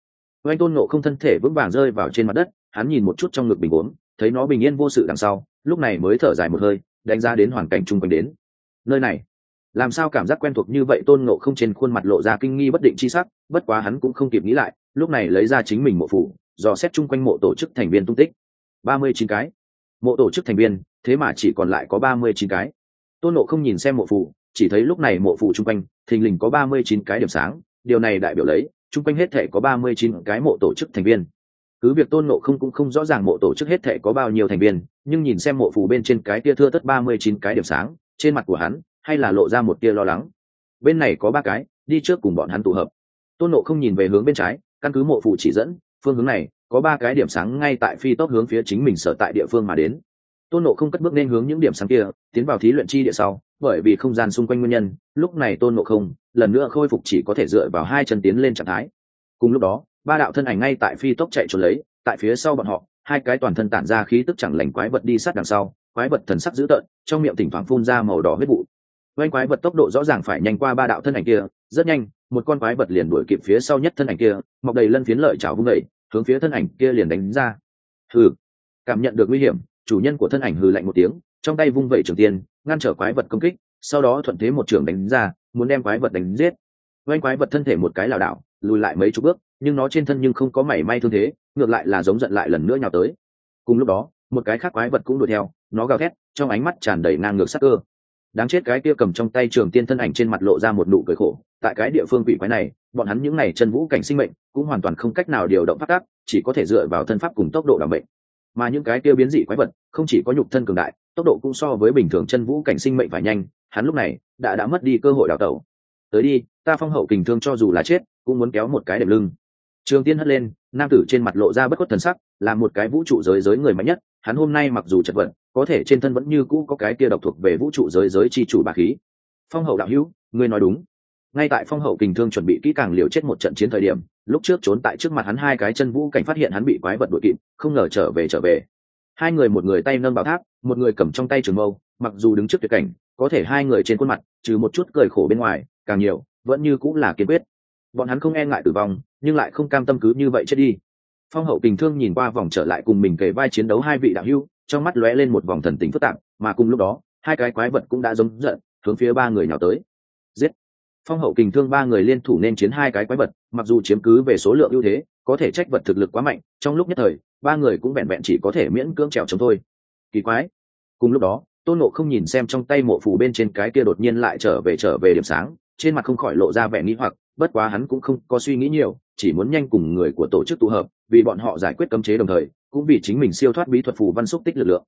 Oanh tôn nộ không thân thể vững vàng rơi vào trên mặt đất, hắn nhìn một chút trong ngực bình uống thấy nó bình yên vô sự đằng sau, lúc này mới thở dài một hơi, đánh ra đến hoàn cảnh chung quanh đến. Nơi này, làm sao cảm giác quen thuộc như vậy tôn nộ không trên khuôn mặt lộ ra kinh nghi bất định chi sắc, bất quá hắn cũng không kịp nghĩ lại, lúc này lấy ra chính mình mộ phủ, dò xét chung quanh mộ tổ chức thành viên tung tích. Ba mươi chín cái. Mộ tổ chức thành viên, thế mà chỉ còn lại có ba mươi chín cái. Tôn nộ không nhìn xem mộ phủ, chỉ thấy lúc này mộ phủ chung quanh, thình lình có ba mươi chín cái điểm sáng, điều này đại biểu lấy, chung quanh hết thể có ba mươi chín cái mộ tổ chức thành viên cứ việc tôn nộ không cũng không rõ ràng mộ tổ chức hết thể có bao nhiêu thành viên, nhưng nhìn xem mộ phủ bên trên cái tia thưa tất ba mươi chín cái điểm sáng, trên mặt của hắn, hay là lộ ra một tia lo lắng. Bên này có ba cái, đi trước cùng bọn hắn tụ hợp. Tôn nộ không nhìn về hướng bên trái, căn cứ mộ phủ chỉ dẫn, phương hướng này, có ba cái điểm sáng ngay tại phi tốc hướng phía chính mình sở tại địa phương mà đến. Tôn nộ không cất bước nên hướng những điểm sáng kia, tiến vào thí luyện chi địa sau, bởi vì không gian xung quanh nguyên nhân, lúc này tôn nộ không lần nữa khôi phục chỉ có thể dựa vào hai chân tiến lên trạng thái. Cùng lúc đó ba đạo thân ảnh ngay tại phi tốc chạy trốn lấy, tại phía sau bọn họ, hai cái toàn thân tản ra khí tức chẳng lành quái vật đi sát đằng sau, quái vật thần sắc dữ tợn, trong miệng thỉnh thoảng phun ra màu đỏ huyết vụ. Quanh quái vật tốc độ rõ ràng phải nhanh qua ba đạo thân ảnh kia, rất nhanh, một con quái vật liền đuổi kịp phía sau nhất thân ảnh kia, mọc đầy lân phiến lợi chảo vung đẩy hướng phía thân ảnh kia liền đánh ra. Hừ, cảm nhận được nguy hiểm, chủ nhân của thân ảnh hừ lạnh một tiếng, trong tay vung vẩy trường tiên, ngăn trở quái vật công kích, sau đó thuận thế một trường đánh ra, muốn đem quái vật đánh giết. Quanh quái vật thân thể một cái lảo đảo, lùi lại mấy chục bước nhưng nó trên thân nhưng không có mảy may thương thế, ngược lại là giống giận lại lần nữa nhào tới. Cùng lúc đó, một cái khác quái vật cũng đuổi theo, nó gào thét, trong ánh mắt tràn đầy ngang ngược sắc cơ. Đáng chết cái kia cầm trong tay trường tiên thân ảnh trên mặt lộ ra một nụ cười khổ, tại cái địa phương quỷ quái này, bọn hắn những n à y chân vũ cảnh sinh mệnh, cũng hoàn toàn không cách nào điều động phát tác chỉ có thể dựa vào thân pháp cùng tốc độ đảm bệnh mà những cái kia biến dị quái vật, không chỉ có nhục thân cường đại, tốc độ cũng so với bình thường chân vũ cảnh sinh mệnh phải nhanh, hắn lúc này, đã đã mất đi cơ hội đào tẩu. Tới đi, ta phong hậu kình thương cho dù là chết, cũng muốn kéo một cái đệm lưng trường tiên hất lên, nam tử trên mặt lộ ra bất khuất thần sắc, là một cái vũ trụ giới giới người mạnh nhất, hắn hôm nay mặc dù chật vật, có thể trên thân vẫn như cũ có cái kia độc thuộc về vũ trụ giới giới chi chủ bà khí. Phong hậu đạo hữu, ngươi nói đúng. Ngay tại phong hậu kình thương chuẩn bị kỹ càng liều chết một trận chiến thời điểm, lúc trước trốn tại trước mặt hắn hai cái chân vũ cảnh phát hiện hắn bị quái vật đuổi kịp, không ngờ trở về trở về. Hai người một người tay nâng bảo tháp, một người cầm trong tay trường mâu, mặc dù đứng trước tuyệt cảnh, có thể hai người trên khuôn mặt, trừ một chút cười khổ bên ngoài, càng nhiều, vẫn như cũng là kiên quyết bọn hắn không e ngại tử vong, nhưng lại không cam tâm cứ như vậy chết đi. Phong hậu tình thương nhìn qua vòng trở lại cùng mình kề vai chiến đấu hai vị đạo hưu trong mắt lóe lên một vòng thần tính phức tạp, mà cùng lúc đó, hai cái quái vật cũng đã giống giận, hướng phía ba người nhào tới. Giết! Phong hậu kình thương ba người liên thủ nên chiến hai cái quái vật, mặc dù chiếm cứ về số lượng ưu thế, có thể trách vật thực lực quá mạnh, trong lúc nhất thời, ba người cũng vẹn vẹn chỉ có thể miễn cưỡng trèo chống thôi. Kỳ quái! Cùng lúc đó, tôn nộ không nhìn xem trong tay mộ phù bên trên cái kia đột nhiên lại trở về trở về điểm sáng trên mặt không khỏi lộ ra vẻ nghĩ hoặc, bất quá hắn cũng không có suy nghĩ nhiều, chỉ muốn nhanh cùng người của tổ chức tụ hợp, vì bọn họ giải quyết cấm chế đồng thời, cũng vì chính mình siêu thoát bí thuật phù văn xúc tích lực lượng.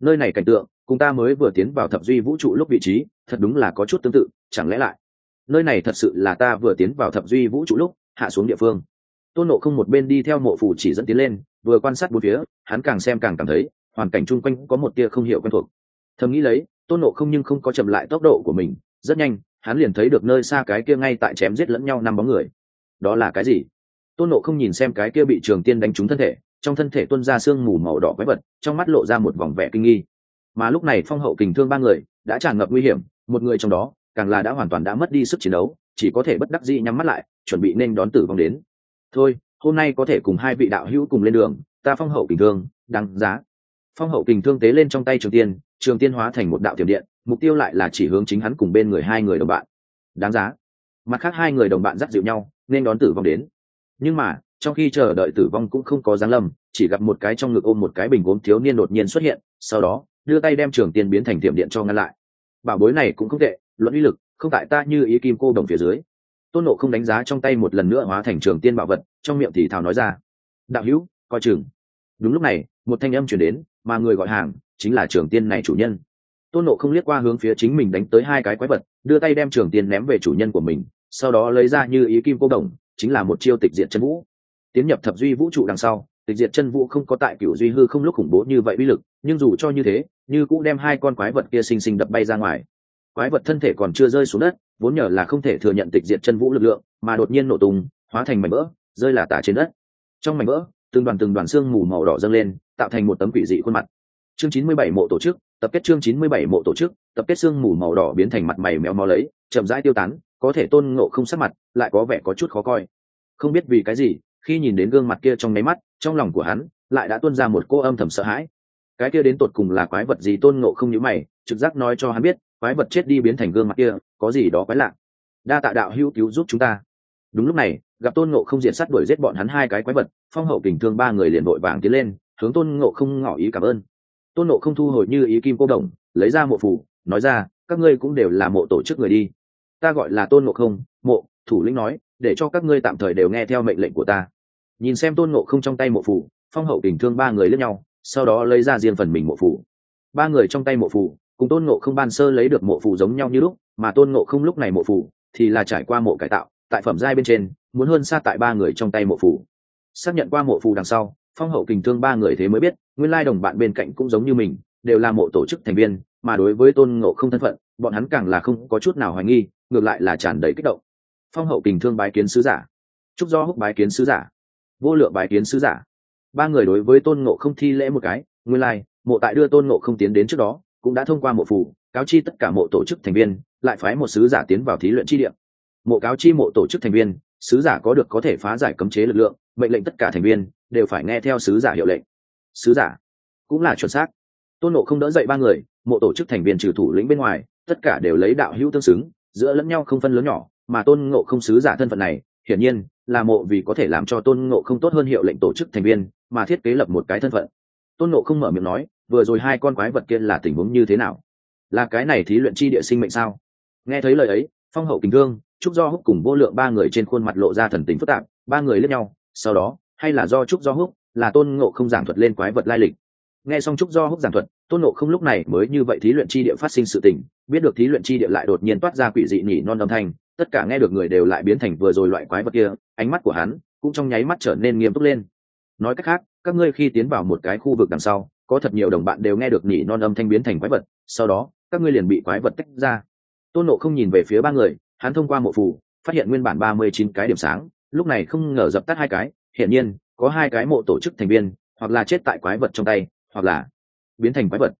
Nơi này cảnh tượng, cùng ta mới vừa tiến vào thập duy vũ trụ lúc vị trí, thật đúng là có chút tương tự, chẳng lẽ lại? Nơi này thật sự là ta vừa tiến vào thập duy vũ trụ lúc, hạ xuống địa phương. Tôn nộ không một bên đi theo mộ phù chỉ dẫn tiến lên, vừa quan sát bốn phía, hắn càng xem càng cảm thấy, hoàn cảnh chung quanh có một tia không hiểu quen thuộc. Thầm nghĩ lấy, tôn nộ không nhưng không có chậm lại tốc độ của mình, rất nhanh hắn liền thấy được nơi xa cái kia ngay tại chém giết lẫn nhau năm bóng người. Đó là cái gì? Tôn nộ không nhìn xem cái kia bị trường tiên đánh trúng thân thể, trong thân thể tuân ra sương mù màu đỏ quái vật, trong mắt lộ ra một vòng vẻ kinh nghi. Mà lúc này phong hậu kình thương ba người đã tràn ngập nguy hiểm, một người trong đó, càng là đã hoàn toàn đã mất đi sức chiến đấu, chỉ có thể bất đắc dĩ nhắm mắt lại, chuẩn bị nên đón tử vong đến. Thôi, hôm nay có thể cùng hai vị đạo hữu cùng lên đường, ta phong hậu kình thương đáng giá. Phong hậu kình thương tế lên trong tay trường tiên trường tiên hóa thành một đạo tiềm điện mục tiêu lại là chỉ hướng chính hắn cùng bên người hai người đồng bạn. Đáng giá. Mặt khác hai người đồng bạn dắt dịu nhau, nên đón tử vong đến. Nhưng mà, trong khi chờ đợi tử vong cũng không có giáng lâm, chỉ gặp một cái trong ngực ôm một cái bình gốm thiếu niên đột nhiên xuất hiện, sau đó, đưa tay đem trường tiên biến thành tiệm điện cho ngăn lại. Bảo bối này cũng không tệ, luận uy lực, không tại ta như ý kim cô đồng phía dưới. Tôn nộ không đánh giá trong tay một lần nữa hóa thành trường tiên bảo vật, trong miệng thì thào nói ra. Đạo hữu, coi chừng. Đúng lúc này, một thanh âm chuyển đến, mà người gọi hàng, chính là trường tiên này chủ nhân tôn nộ không liếc qua hướng phía chính mình đánh tới hai cái quái vật, đưa tay đem trường tiên ném về chủ nhân của mình, sau đó lấy ra như ý kim cô đồng, chính là một chiêu tịch diện chân vũ. Tiến nhập thập duy vũ trụ đằng sau, tịch diệt chân vũ không có tại cựu duy hư không lúc khủng bố như vậy uy lực, nhưng dù cho như thế, như cũng đem hai con quái vật kia xinh xinh đập bay ra ngoài. Quái vật thân thể còn chưa rơi xuống đất, vốn nhờ là không thể thừa nhận tịch diệt chân vũ lực lượng, mà đột nhiên nổ tung, hóa thành mảnh vỡ, rơi là tả trên đất. Trong mảnh vỡ, từng đoàn từng đoàn xương mù màu đỏ dâng lên, tạo thành một tấm quỷ dị khuôn mặt chương chín mươi bảy mộ tổ chức, tập kết chương chín mươi bảy mộ tổ chức, tập kết xương mù màu đỏ biến thành mặt mày méo mó lấy, chậm rãi tiêu tán, có thể tôn ngộ không sắc mặt, lại có vẻ có chút khó coi. Không biết vì cái gì, khi nhìn đến gương mặt kia trong nháy mắt, trong lòng của hắn lại đã tuôn ra một cô âm thầm sợ hãi. Cái kia đến tột cùng là quái vật gì tôn ngộ không nhíu mày, trực giác nói cho hắn biết, quái vật chết đi biến thành gương mặt kia, có gì đó quái lạ. Đa tạ đạo hữu cứu giúp chúng ta. Đúng lúc này, gặp tôn ngộ không diện sát đuổi giết bọn hắn hai cái quái vật, phong hậu kình thương ba người liền vội vàng tiến lên, hướng tôn ngộ không ngỏ ý cảm ơn tôn ngộ không thu hồi như ý kim cô đồng, lấy ra mộ phủ, nói ra, các ngươi cũng đều là mộ tổ chức người đi. Ta gọi là tôn ngộ không, mộ, thủ lĩnh nói, để cho các ngươi tạm thời đều nghe theo mệnh lệnh của ta. Nhìn xem tôn ngộ không trong tay mộ phủ, phong hậu tình thương ba người lẫn nhau, sau đó lấy ra riêng phần mình mộ phủ. Ba người trong tay mộ phủ, cùng tôn ngộ không ban sơ lấy được mộ phủ giống nhau như lúc, mà tôn ngộ không lúc này mộ phủ, thì là trải qua mộ cải tạo, tại phẩm giai bên trên, muốn hơn xa tại ba người trong tay mộ phủ. Xác nhận qua mộ phủ đằng sau, phong hậu kình thương ba người thế mới biết nguyên lai đồng bạn bên cạnh cũng giống như mình, đều là mộ tổ chức thành viên, mà đối với tôn ngộ không thân phận, bọn hắn càng là không có chút nào hoài nghi, ngược lại là tràn đầy kích động. Phong hậu kình thương bái kiến sứ giả. Trúc do húc bái kiến sứ giả. Vô lượng bái kiến sứ giả. Ba người đối với tôn ngộ không thi lễ một cái, nguyên lai, mộ tại đưa tôn ngộ không tiến đến trước đó, cũng đã thông qua mộ phủ, cáo chi tất cả mộ tổ chức thành viên, lại phái một sứ giả tiến vào thí luyện chi điểm mộ cáo chi mộ tổ chức thành viên, sứ giả có được có thể phá giải cấm chế lực lượng, mệnh lệnh tất cả thành viên, đều phải nghe theo sứ giả hiệu lệnh sứ giả. Cũng là chuẩn xác. Tôn nộ không đỡ dậy ba người, mộ tổ chức thành viên trừ thủ lĩnh bên ngoài, tất cả đều lấy đạo hữu tương xứng, giữa lẫn nhau không phân lớn nhỏ, mà tôn ngộ không sứ giả thân phận này, hiển nhiên, là mộ vì có thể làm cho tôn ngộ không tốt hơn hiệu lệnh tổ chức thành viên, mà thiết kế lập một cái thân phận. Tôn ngộ không mở miệng nói, vừa rồi hai con quái vật kia là tình huống như thế nào? Là cái này thí luyện chi địa sinh mệnh sao? Nghe thấy lời ấy, phong hậu kính thương, trúc do húc cùng vô lượng ba người trên khuôn mặt lộ ra thần tình phức tạp, ba người lẫn nhau, sau đó, hay là do trúc do húc là tôn ngộ không giảng thuật lên quái vật lai lịch. Nghe xong trúc do húc giảng thuật, tôn ngộ không lúc này mới như vậy thí luyện chi địa phát sinh sự tình, biết được thí luyện chi địa lại đột nhiên toát ra quỷ dị nhỉ non âm thanh, tất cả nghe được người đều lại biến thành vừa rồi loại quái vật kia, ánh mắt của hắn cũng trong nháy mắt trở nên nghiêm túc lên. Nói cách khác, các ngươi khi tiến vào một cái khu vực đằng sau, có thật nhiều đồng bạn đều nghe được nhỉ non âm thanh biến thành quái vật, sau đó, các ngươi liền bị quái vật tách ra. Tôn nộ không nhìn về phía ba người, hắn thông qua mộ phù, phát hiện nguyên bản ba mươi chín cái điểm sáng, lúc này không ngờ dập tắt hai cái, hiển nhiên có hai cái mộ tổ chức thành viên, hoặc là chết tại quái vật trong tay, hoặc là biến thành quái vật.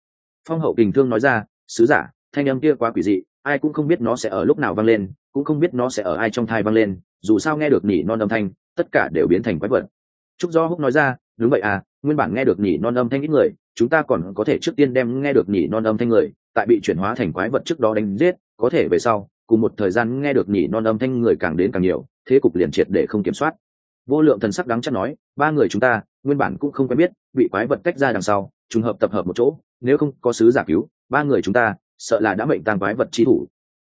Phong hậu kình thương nói ra, sứ giả, thanh âm kia quá quỷ dị, ai cũng không biết nó sẽ ở lúc nào vang lên, cũng không biết nó sẽ ở ai trong thai vang lên, dù sao nghe được nỉ non âm thanh, tất cả đều biến thành quái vật. Trúc do húc nói ra, đúng vậy à nguyên bản nghe được nỉ non âm thanh ít người, chúng ta còn có thể trước tiên đem nghe được nỉ non âm thanh người, tại bị chuyển hóa thành quái vật trước đó đánh giết, có thể về sau, cùng một thời gian nghe được nỉ non âm thanh người càng đến càng nhiều, thế cục liền triệt để không kiểm soát vô lượng thần sắc đắng chắc nói, ba người chúng ta, nguyên bản cũng không quen biết, bị quái vật tách ra đằng sau, trùng hợp tập hợp một chỗ, nếu không có sứ giả cứu, ba người chúng ta, sợ là đã mệnh tàng quái vật chi thủ.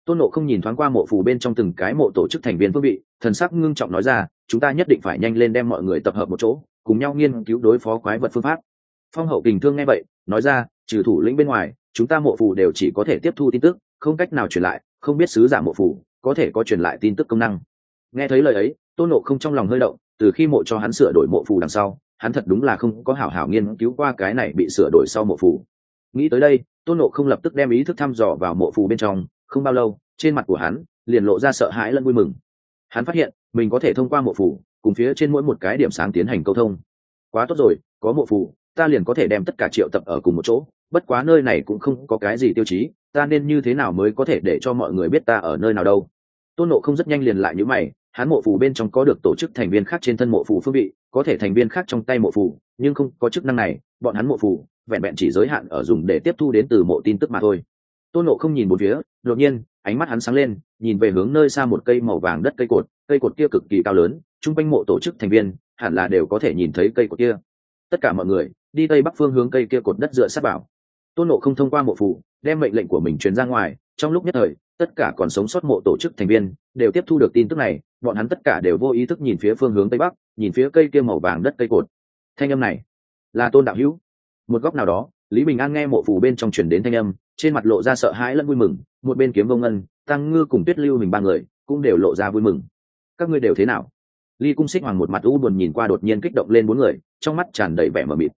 Tôn nộ không nhìn thoáng qua mộ phù bên trong từng cái mộ tổ chức thành viên phương vị, thần sắc ngưng trọng nói ra, chúng ta nhất định phải nhanh lên đem mọi người tập hợp một chỗ, cùng nhau nghiên cứu đối phó quái vật phương pháp. Phong hậu kình thương nghe vậy, nói ra, trừ thủ lĩnh bên ngoài, chúng ta mộ phù đều chỉ có thể tiếp thu tin tức, không cách nào truyền lại, không biết sứ giả mộ phù có thể có truyền lại tin tức công năng. Nghe thấy lời ấy, tôn nộ không trong lòng hơi động từ khi mộ cho hắn sửa đổi mộ phù đằng sau, hắn thật đúng là không có hảo hảo nghiên cứu qua cái này bị sửa đổi sau mộ phù. Nghĩ tới đây, tôn nộ không lập tức đem ý thức thăm dò vào mộ phù bên trong, không bao lâu, trên mặt của hắn liền lộ ra sợ hãi lẫn vui mừng. Hắn phát hiện, mình có thể thông qua mộ phù, cùng phía trên mỗi một cái điểm sáng tiến hành câu thông. Quá tốt rồi, có mộ phù, ta liền có thể đem tất cả triệu tập ở cùng một chỗ, bất quá nơi này cũng không có cái gì tiêu chí, ta nên như thế nào mới có thể để cho mọi người biết ta ở nơi nào đâu? Tôn nộ không rất nhanh liền lại như mày hắn mộ phù bên trong có được tổ chức thành viên khác trên thân mộ phù phương vị, có thể thành viên khác trong tay mộ phù, nhưng không có chức năng này, bọn hắn mộ phù, vẹn vẹn chỉ giới hạn ở dùng để tiếp thu đến từ mộ tin tức mà thôi. Tôn nộ không nhìn một phía, đột nhiên, ánh mắt hắn sáng lên, nhìn về hướng nơi xa một cây màu vàng đất cây cột cây cột kia cực kỳ cao lớn, chung quanh mộ tổ chức thành viên, hẳn là đều có thể nhìn thấy cây cột kia. Tất cả mọi người, đi tây bắc phương hướng cây kia cột đất dựa sát bảo tôn nộ không thông qua mộ phù, đem mệnh lệnh của mình truyền ra ngoài, trong lúc nhất thời tất cả còn sống sót mộ tổ chức thành viên, đều tiếp thu được tin tức này, bọn hắn tất cả đều vô ý thức nhìn phía phương hướng tây bắc, nhìn phía cây kia màu vàng đất cây cột. Thanh âm này, là tôn đạo hữu. Một góc nào đó, lý bình an nghe mộ phủ bên trong truyền đến thanh âm, trên mặt lộ ra sợ hãi lẫn vui mừng, một bên kiếm vô ngân, tăng ngư cùng tuyết lưu mình ba người, cũng đều lộ ra vui mừng. Các ngươi đều thế nào? Ly cung xích hoàng một mặt u buồn nhìn qua đột nhiên kích động lên bốn người, trong mắt tràn đầy vẻ mờ mịt.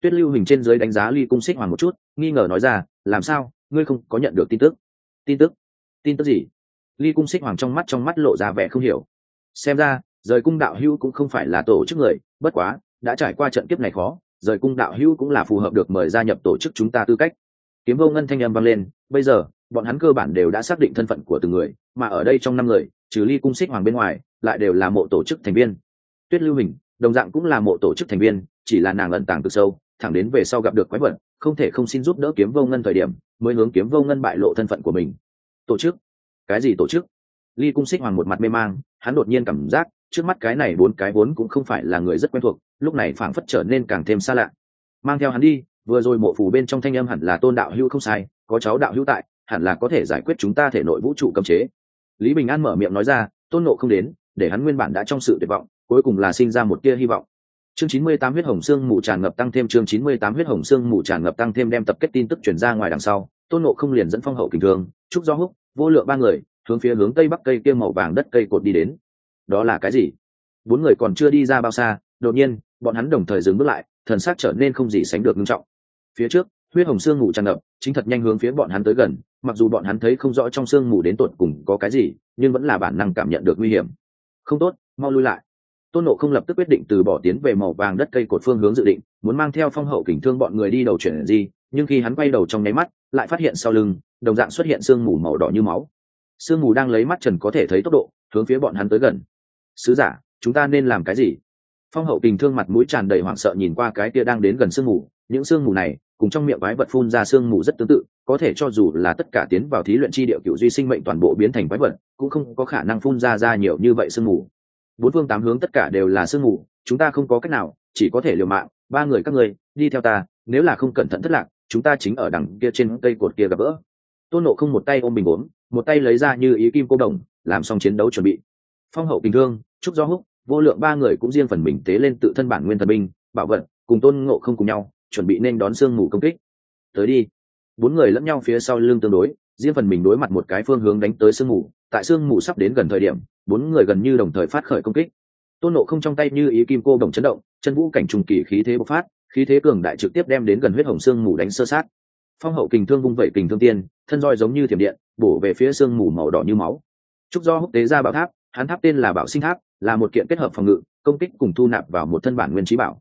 Tuyết lưu hình trên dưới đánh giá ly cung xích hoàng một chút, nghi ngờ nói ra, làm sao? Ngươi không có nhận được tin tức? Tin tức? Tin tức gì? Ly cung xích hoàng trong mắt trong mắt lộ ra vẻ không hiểu. Xem ra, rời cung đạo hữu cũng không phải là tổ chức người, bất quá, đã trải qua trận kiếp này khó, rời cung đạo hữu cũng là phù hợp được mời gia nhập tổ chức chúng ta tư cách. Kiếm vô ngân thanh âm vang lên, bây giờ, bọn hắn cơ bản đều đã xác định thân phận của từng người, mà ở đây trong năm người, trừ ly cung xích hoàng bên ngoài, lại đều là mộ tổ chức thành viên. Tuyết lưu hình, đồng dạng cũng là mộ tổ chức thành viên, chỉ là nàng ẩn tàng từ sâu, thẳng đến về sau gặp được quái vật, không thể không xin giúp đỡ kiếm vô ngân thời điểm, mới hướng kiếm vô ngân bại lộ thân phận của mình tổ chức. Cái gì tổ chức? Ly cung xích hoàng một mặt mê mang, hắn đột nhiên cảm giác, trước mắt cái này bốn cái vốn cũng không phải là người rất quen thuộc, lúc này phảng phất trở nên càng thêm xa lạ. Mang theo hắn đi, vừa rồi mộ phủ bên trong thanh âm hẳn là tôn đạo hữu không sai, có cháu đạo hữu tại, hẳn là có thể giải quyết chúng ta thể nội vũ trụ cấm chế. Lý bình an mở miệng nói ra, tôn nộ không đến, để hắn nguyên bản đã trong sự tuyệt vọng, cuối cùng là sinh ra một tia hy vọng. Chương chín mươi tám huyết hồng xương mù tràn ngập tăng thêm chương chín mươi tám huyết hồng xương mù tràn ngập tăng thêm đem tập kết tin tức chuyển ra ngoài đằng sau tôn nộ không liền dẫn phong hậu kình thường trúc do húc, vô lượng ba người, hướng phía hướng tây bắc cây kia màu vàng đất cây cột đi đến. Đó là cái gì? Bốn người còn chưa đi ra bao xa, đột nhiên, bọn hắn đồng thời dừng bước lại, thần sắc trở nên không gì sánh được nghiêm trọng. Phía trước, huyết hồng xương mù tràn ngập, chính thật nhanh hướng phía bọn hắn tới gần, mặc dù bọn hắn thấy không rõ trong xương mù đến tột cùng có cái gì, nhưng vẫn là bản năng cảm nhận được nguy hiểm. Không tốt, mau lui lại. Tôn nộ không lập tức quyết định từ bỏ tiến về màu vàng đất cây cột phương hướng dự định, muốn mang theo phong hậu kình thương bọn người đi đầu chuyển gì nhưng khi hắn quay đầu trong nháy mắt, lại phát hiện sau lưng, đồng dạng xuất hiện sương mù màu đỏ như máu. Sương mù đang lấy mắt trần có thể thấy tốc độ, hướng phía bọn hắn tới gần. Sứ giả, chúng ta nên làm cái gì? Phong hậu tình thương mặt mũi tràn đầy hoảng sợ nhìn qua cái kia đang đến gần sương mù, những sương mù này, cùng trong miệng quái vật phun ra sương mù rất tương tự, có thể cho dù là tất cả tiến vào thí luyện chi địa cựu duy sinh mệnh toàn bộ biến thành quái vật, cũng không có khả năng phun ra ra nhiều như vậy sương mù. Bốn phương tám hướng tất cả đều là sương mù, chúng ta không có cách nào, chỉ có thể liều mạng, ba người các người đi theo ta, nếu là không cẩn thận thất lạc chúng ta chính ở đằng kia trên cây cột kia gặp gỡ. Tôn nộ không một tay ôm bình uống một tay lấy ra như ý kim cô đồng, làm xong chiến đấu chuẩn bị. Phong hậu bình thương trúc do húc, vô lượng ba người cũng riêng phần mình tế lên tự thân bản nguyên thần binh, bảo vật, cùng tôn ngộ không cùng nhau, chuẩn bị nên đón sương mù công kích. Tới đi. Bốn người lẫn nhau phía sau lưng tương đối, riêng phần mình đối mặt một cái phương hướng đánh tới sương mù, tại sương mù sắp đến gần thời điểm, bốn người gần như đồng thời phát khởi công kích. Tôn nộ không trong tay như ý kim cô đồng chấn động, chân vũ cảnh trùng kỳ khí thế bộc phát khí thế cường đại trực tiếp đem đến gần huyết hồng xương mù đánh sơ sát. Phong hậu kình thương vung vẩy kình thương tiên, thân roi giống như thiểm điện, bổ về phía xương mù màu đỏ như máu. Trúc do húc tế ra bảo tháp, hắn tháp tên là bảo sinh tháp, là một kiện kết hợp phòng ngự, công kích cùng thu nạp vào một thân bản nguyên trí bảo.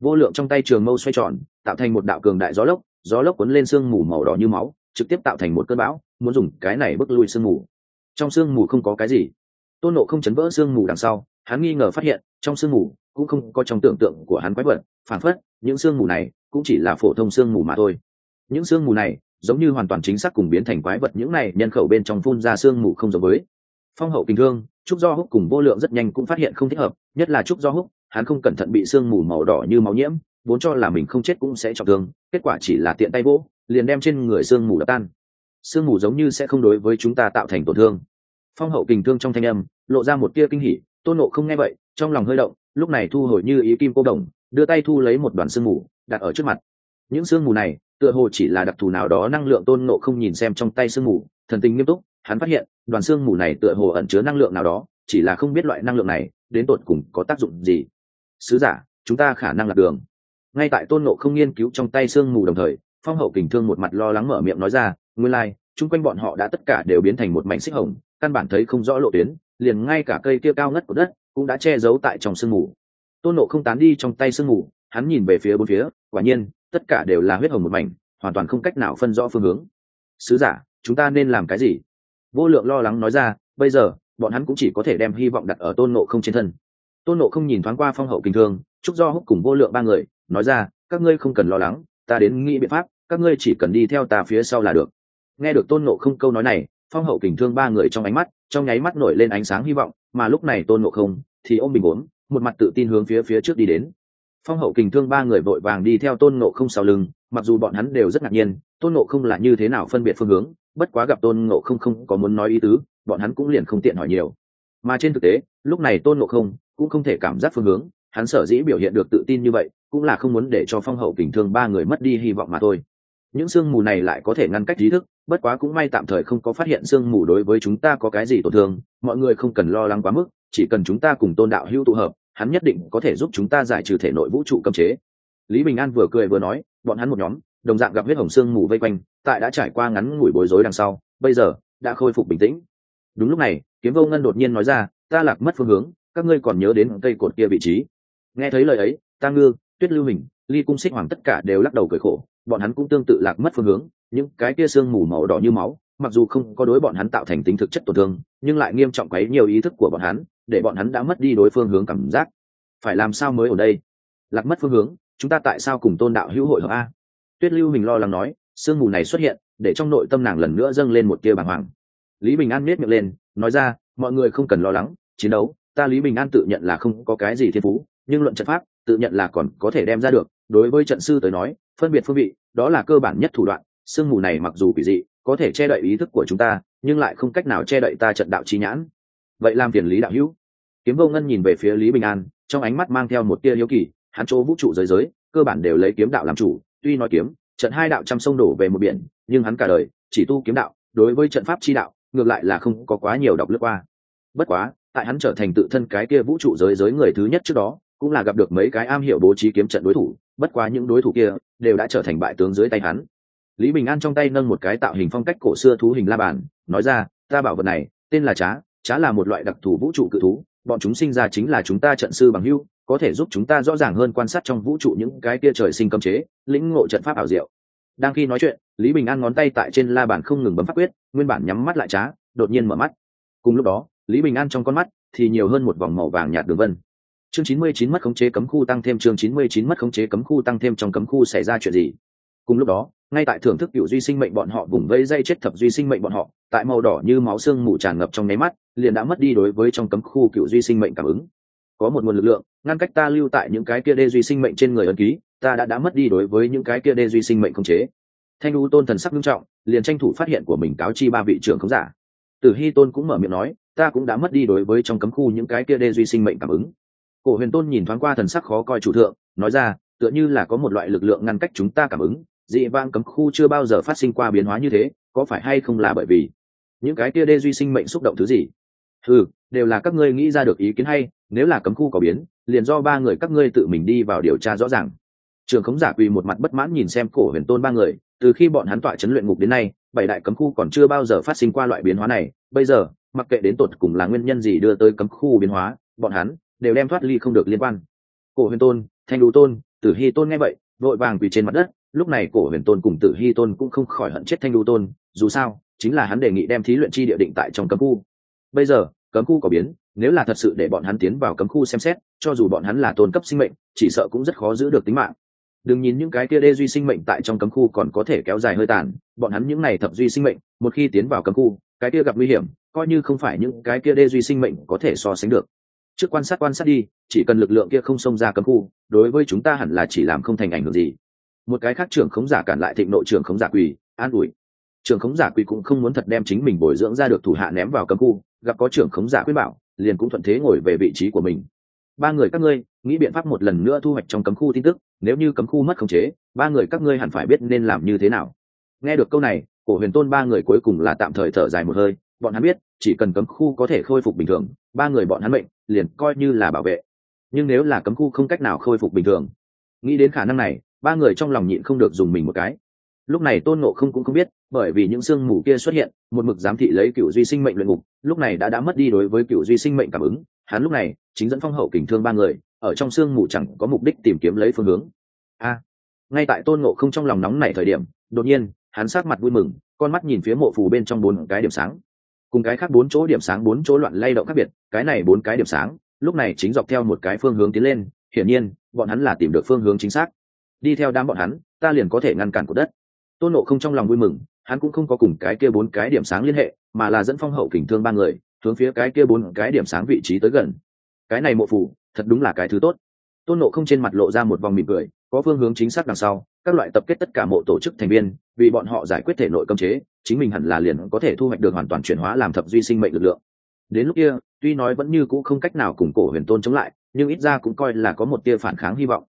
Vô lượng trong tay trường mâu xoay tròn, tạo thành một đạo cường đại gió lốc gió lốc cuốn lên sương mù màu đỏ như máu, trực tiếp tạo thành một cơn bão, muốn dùng cái này bức lui sương mù. Trong sương mù không có cái gì. Tôn nộ không chấn vỡ sương mù đằng sau hắn nghi ngờ phát hiện, trong sương mù cũng không có trong tưởng tượng của hắn quái vật phản phất, những sương mù này cũng chỉ là phổ thông sương mù mà thôi. Những sương mù này giống như hoàn toàn chính xác cùng biến thành quái vật những này, nhân khẩu bên trong phun ra sương mù không giống với. Phong hậu kinh thương, trúc do húc cùng vô lượng rất nhanh cũng phát hiện không thích hợp, nhất là trúc do húc, hắn không cẩn thận bị sương mù màu đỏ như máu nhiễm, vốn cho là mình không chết cũng sẽ trọng thương, kết quả chỉ là tiện tay vỗ, liền đem trên người sương mù đập tan. Sương mù giống như sẽ không đối với chúng ta tạo thành tổn thương. Phong hậu kình thương trong thanh âm, lộ ra một tia kinh hỉ tôn nộ không nghe vậy trong lòng hơi động lúc này thu hồi như ý kim cô đồng đưa tay thu lấy một đoàn sương mù đặt ở trước mặt. Những sương mù này tựa hồ chỉ là đặc thù nào đó năng lượng tôn nộ không nhìn xem trong tay sương mù thần tình nghiêm túc hắn phát hiện đoàn sương mù này tựa hồ ẩn chứa năng lượng nào đó chỉ là không biết loại năng lượng này đến tột cùng có tác dụng gì. Sứ giả chúng ta khả năng lạc đường. Ngay tại tôn nộ không nghiên cứu trong tay sương mù đồng thời phong hậu kình thương một mặt lo lắng mở miệng nói ra nguyên lai、like, chung quanh bọn họ đã tất cả đều biến thành một mảnh xích hồng căn bản thấy không rõ lộ tuyến liền ngay cả cây kia cao ngất của đất cũng đã che giấu tại trong sương mù. Tôn nộ không tán đi trong tay sương mù, hắn nhìn về phía bốn phía, quả nhiên, tất cả đều là huyết hồng một mảnh, hoàn toàn không cách nào phân rõ phương hướng. Sứ giả, chúng ta nên làm cái gì? Vô lượng lo lắng nói ra, bây giờ, bọn hắn cũng chỉ có thể đem hy vọng đặt ở tôn nộ không trên thân. Tôn nộ không nhìn thoáng qua phong hậu kinh thương, chúc do húc cùng vô lượng ba người, nói ra, các ngươi không cần lo lắng, ta đến nghĩ biện pháp, các ngươi chỉ cần đi theo ta phía sau là được. Nghe được tôn nộ không câu nói này phong hậu kình thương ba người trong ánh mắt, trong nháy mắt nổi lên ánh sáng hy vọng, mà lúc này tôn ngộ không thì ôm bình uống một mặt tự tin hướng phía phía trước đi đến. Phong hậu kình thương ba người vội vàng đi theo tôn ngộ không sau lưng, mặc dù bọn hắn đều rất ngạc nhiên, tôn ngộ không là như thế nào phân biệt phương hướng, bất quá gặp tôn ngộ không không có muốn nói ý tứ, bọn hắn cũng liền không tiện hỏi nhiều. Mà trên thực tế, lúc này tôn ngộ không cũng không thể cảm giác phương hướng, hắn sở dĩ biểu hiện được tự tin như vậy, cũng là không muốn để cho phong hậu kình thương ba người mất đi hy vọng mà thôi. Những sương mù này lại có thể ngăn cách trí thức bất quá cũng may tạm thời không có phát hiện sương mù đối với chúng ta có cái gì tổn thương, mọi người không cần lo lắng quá mức, chỉ cần chúng ta cùng tôn đạo hữu tụ hợp, hắn nhất định có thể giúp chúng ta giải trừ thể nội vũ trụ cấm chế. Lý bình an vừa cười vừa nói, bọn hắn một nhóm, đồng dạng gặp huyết hồng sương mù vây quanh, tại đã trải qua ngắn ngủi bối rối đằng sau, bây giờ đã khôi phục bình tĩnh. Đúng lúc này, kiếm vô ngân đột nhiên nói ra, ta lạc mất phương hướng, các ngươi còn nhớ đến cây cột kia vị trí. Nghe thấy lời ấy, ta ngư, tuyết lưu hình ly cung xích hoàng tất cả đều lắc đầu cười khổ, bọn hắn cũng tương tự lạc mất phương hướng, những cái kia sương mù màu đỏ như máu, mặc dù không có đối bọn hắn tạo thành tính thực chất tổn thương, nhưng lại nghiêm trọng quấy nhiều ý thức của bọn hắn, để bọn hắn đã mất đi đối phương hướng cảm giác. Phải làm sao mới ở đây? Lạc mất phương hướng, chúng ta tại sao cùng tôn đạo hữu hội hợp a? Tuyết lưu mình lo lắng nói sương mù này xuất hiện, để trong nội tâm nàng lần nữa dâng lên một tia bàng hoàng. Lý bình an miết miệng lên, nói ra, mọi người không cần lo lắng, chiến đấu, ta lý bình an tự nhận là không có cái gì thiên phú, nhưng luận trận pháp tự nhận là còn có thể đem ra được. Đối với trận sư tới nói, phân biệt phương vị, đó là cơ bản nhất thủ đoạn. Sương mù này mặc dù quỷ dị, có thể che đậy ý thức của chúng ta, nhưng lại không cách nào che đậy ta trận đạo trí nhãn. Vậy làm phiền lý đạo hữu. Kiếm vô ngân nhìn về phía lý bình an, trong ánh mắt mang theo một tia hiếu kỳ, hắn chỗ vũ trụ giới giới, cơ bản đều lấy kiếm đạo làm chủ, tuy nói kiếm, trận hai đạo trăm sông đổ về một biển, nhưng hắn cả đời chỉ tu kiếm đạo, đối với trận pháp chi đạo, ngược lại là không có quá nhiều đọc lướt qua. Bất quá, tại hắn trở thành tự thân cái kia vũ trụ giới giới người thứ nhất trước đó cũng là gặp được mấy cái am hiểu bố trí kiếm trận đối thủ, bất quá những đối thủ kia đều đã trở thành bại tướng dưới tay hắn. Lý bình an trong tay nâng một cái tạo hình phong cách cổ xưa thú hình la bàn, nói ra, ta bảo vật này, tên là trá trá là một loại đặc thù vũ trụ cự thú, bọn chúng sinh ra chính là chúng ta trận sư bằng hưu có thể giúp chúng ta rõ ràng hơn quan sát trong vũ trụ những cái kia trời sinh cấm chế, lĩnh ngộ trận pháp ảo diệu. Đang khi nói chuyện, lý bình an ngón tay tại trên la bàn không ngừng bấm pháp quyết, nguyên bản nhắm mắt lại trá, đột nhiên mở mắt. Cùng lúc đó, lý bình an trong con mắt thì nhiều hơn một vòng màu vàng nhạt đường vân chương chín mươi chín mất khống chế cấm khu tăng thêm chương chín mươi chín mất khống chế cấm khu tăng thêm trong cấm khu xảy ra chuyện gì? Cùng lúc đó, ngay tại thưởng thức cựu duy sinh mệnh bọn họ vùng vây dây chết thập duy sinh mệnh bọn họ, tại màu đỏ như máu xương mù tràn ngập trong nháy mắt, liền đã mất đi đối với trong cấm khu cựu duy sinh mệnh cảm ứng. Có một nguồn lực lượng, ngăn cách ta lưu tại những cái kia đê duy sinh mệnh trên người ân ký, ta đã đã mất đi đối với những cái kia đê duy sinh mệnh không chế. Thanh u tôn thần sắc nghiêm trọng, liền tranh thủ phát hiện của mình cáo chi ba vị trưởng khống giả. Tử hy tôn cũng mở miệng nói, ta cũng đã mất đi đối với trong cấm khu những cái kia đê duy sinh mệnh cảm ứng cổ huyền tôn nhìn thoáng qua thần sắc khó coi chủ thượng, nói ra, tựa như là có một loại lực lượng ngăn cách chúng ta cảm ứng, dị vang cấm khu chưa bao giờ phát sinh qua biến hóa như thế, có phải hay không là bởi vì những cái kia đê duy sinh mệnh xúc động thứ gì? Ừ đều là các ngươi nghĩ ra được ý kiến hay, nếu là cấm khu có biến, liền do ba người các ngươi tự mình đi vào điều tra rõ ràng. Trường khống giả quỳ một mặt bất mãn nhìn xem cổ huyền tôn ba người, từ khi bọn hắn tọa chấn luyện ngục đến nay, bảy đại cấm khu còn chưa bao giờ phát sinh qua loại biến hóa này, bây giờ, mặc kệ đến tột cùng là nguyên nhân gì đưa tới cấm khu biến hóa, bọn hắn đều đem thoát ly không được liên quan. Cổ huyền tôn, thanh đủ tôn, tử hy tôn nghe vậy, vội vàng quỳ trên mặt đất. Lúc này cổ huyền tôn cùng tử hy tôn cũng không khỏi hận chết thanh đủ tôn, dù sao, chính là hắn đề nghị đem thí luyện chi địa định tại trong cấm khu. Bây giờ, cấm khu có biến, nếu là thật sự để bọn hắn tiến vào cấm khu xem xét, cho dù bọn hắn là tôn cấp sinh mệnh, chỉ sợ cũng rất khó giữ được tính mạng. Đừng nhìn những cái kia đê duy sinh mệnh tại trong cấm khu còn có thể kéo dài hơi tàn, bọn hắn những này thập duy sinh mệnh, một khi tiến vào cấm khu, cái kia gặp nguy hiểm, coi như không phải những cái kia đê duy sinh mệnh có thể so sánh được trước quan sát quan sát đi, chỉ cần lực lượng kia không xông ra cấm khu, đối với chúng ta hẳn là chỉ làm không thành ảnh hưởng gì. Một cái khác trưởng khống giả cản lại thịnh nội trưởng khống giả quỳ, an ủi. Trưởng khống giả quỳ cũng không muốn thật đem chính mình bồi dưỡng ra được thủ hạ ném vào cấm khu, gặp có trưởng khống giả quyết bảo, liền cũng thuận thế ngồi về vị trí của mình. Ba người các ngươi, nghĩ biện pháp một lần nữa thu hoạch trong cấm khu tin tức, nếu như cấm khu mất khống chế, ba người các ngươi hẳn phải biết nên làm như thế nào. Nghe được câu này, cổ huyền tôn ba người cuối cùng là tạm thời thở dài một hơi bọn hắn biết, chỉ cần cấm khu có thể khôi phục bình thường, ba người bọn hắn bệnh liền coi như là bảo vệ. Nhưng nếu là cấm khu không cách nào khôi phục bình thường, nghĩ đến khả năng này, ba người trong lòng nhịn không được dùng mình một cái. Lúc này tôn ngộ không cũng không biết, bởi vì những sương mù kia xuất hiện, một mực giám thị lấy cựu duy sinh mệnh luyện ngục, lúc này đã đã mất đi đối với cựu duy sinh mệnh cảm ứng. Hắn lúc này chính dẫn phong hậu kình thương ba người, ở trong sương mù chẳng có mục đích tìm kiếm lấy phương hướng. A! Ngay tại tôn ngộ không trong lòng nóng này thời điểm, đột nhiên, hắn sát mặt vui mừng, con mắt nhìn phía mộ phù bên trong bốn cái điểm sáng cùng cái khác bốn chỗ điểm sáng bốn chỗ loạn lay động khác biệt, cái này bốn cái điểm sáng, lúc này chính dọc theo một cái phương hướng tiến lên, hiển nhiên, bọn hắn là tìm được phương hướng chính xác. Đi theo đám bọn hắn, ta liền có thể ngăn cản của đất. Tôn nộ không trong lòng vui mừng, hắn cũng không có cùng cái kia bốn cái điểm sáng liên hệ, mà là dẫn phong hậu kình thương ba người, hướng phía cái kia bốn cái điểm sáng vị trí tới gần. Cái này mộ phủ thật đúng là cái thứ tốt. Tôn nộ không trên mặt lộ ra một vòng mỉm cười, có phương hướng chính xác đằng sau các loại tập kết tất cả mộ tổ chức thành viên, vì bọn họ giải quyết thể nội cấm chế, chính mình hẳn là liền có thể thu hoạch được hoàn toàn chuyển hóa làm thập duy sinh mệnh lực lượng. Đến lúc kia, tuy nói vẫn như cũ không cách nào cùng cổ huyền tôn chống lại, nhưng ít ra cũng coi là có một tia phản kháng hy vọng.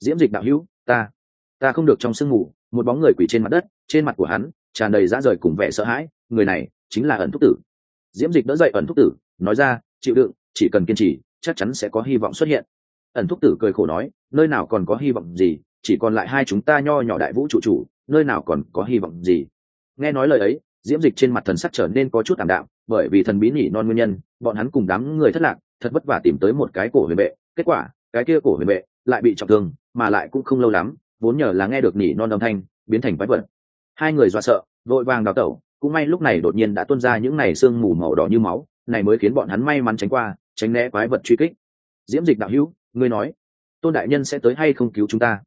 Diễm dịch đạo hữu, ta ta không được trong sương mù một bóng người quỷ trên mặt đất, trên mặt của hắn tràn đầy dã rời cùng vẻ sợ hãi, người này chính là ẩn thúc tử. Diễm dịch đỡ dậy ẩn thúc tử, nói ra, chịu đựng, chỉ cần kiên trì, chắc chắn sẽ có hy vọng xuất hiện. Ẩn thúc tử cười khổ nói, nơi nào còn có hy vọng gì? Chỉ còn lại hai chúng ta nho nhỏ đại vũ trụ chủ, nơi nào còn có hy vọng gì? Nghe nói lời ấy, diễm dịch trên mặt thần sắc trở nên có chút ảm đạm, bởi vì thần bí nhỉ non nguyên nhân, bọn hắn cùng đám người thất lạc, thật vất vả tìm tới một cái cổ huyền vệ kết quả, cái kia cổ huyền vệ lại bị trọng thương, mà lại cũng không lâu lắm, vốn nhờ là nghe được nhỉ non âm thanh, biến thành quái vật. Hai người do sợ, vội vàng đào tẩu, cũng may lúc này đột nhiên đã tuôn ra những ngày sương mù màu đỏ như máu, này mới khiến bọn hắn may mắn tránh qua, tránh né quái vật truy kích. Diễm dịch đạo hữu, ngươi nói, tôn đại nhân sẽ tới hay không cứu chúng ta?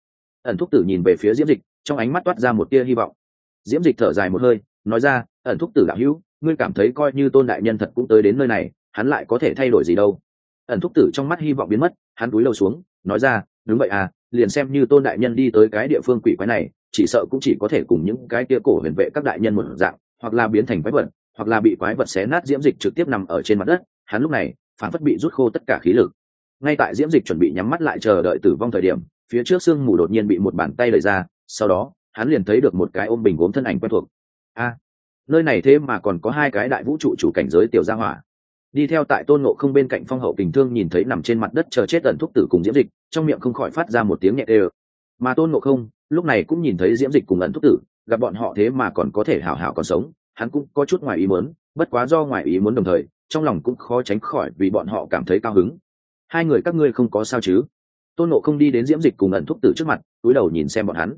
Ẩn thúc tử nhìn về phía diễm dịch, trong ánh mắt toát ra một tia hy vọng. Diễm dịch thở dài một hơi, nói ra, ẩn thúc tử đạo hữu, ngươi cảm thấy coi như tôn đại nhân thật cũng tới đến nơi này, hắn lại có thể thay đổi gì đâu? Ẩn thúc tử trong mắt hy vọng biến mất, hắn cúi đầu xuống, nói ra, đúng vậy à liền xem như tôn đại nhân đi tới cái địa phương quỷ quái này, chỉ sợ cũng chỉ có thể cùng những cái tia cổ huyền vệ các đại nhân một dạng, hoặc là biến thành quái vật, hoặc là bị quái vật xé nát diễm dịch trực tiếp nằm ở trên mặt đất. Hắn lúc này, phản phất bị rút khô tất cả khí lực. Ngay tại diễm dịch chuẩn bị nhắm mắt lại chờ đợi tử vong thời điểm phía trước sương mù đột nhiên bị một bàn tay đẩy ra, sau đó, hắn liền thấy được một cái ôm bình gốm thân ảnh quen thuộc. A, nơi này thế mà còn có hai cái đại vũ trụ chủ cảnh giới tiểu gia hỏa. Đi theo tại tôn ngộ không bên cạnh phong hậu tình thương nhìn thấy nằm trên mặt đất chờ chết ẩn thúc tử cùng diễm dịch, trong miệng không khỏi phát ra một tiếng nhẹ đê mà tôn ngộ không, lúc này cũng nhìn thấy diễm dịch cùng ẩn thúc tử, gặp bọn họ thế mà còn có thể hảo hảo còn sống, hắn cũng có chút ngoài ý muốn, bất quá do ngoài ý muốn đồng thời, trong lòng cũng khó tránh khỏi vì bọn họ cảm thấy cao hứng. Hai người các ngươi không có sao chứ? Tôn nộ không đi đến diễm dịch cùng ẩn thúc tử trước mặt, túi đầu nhìn xem bọn hắn.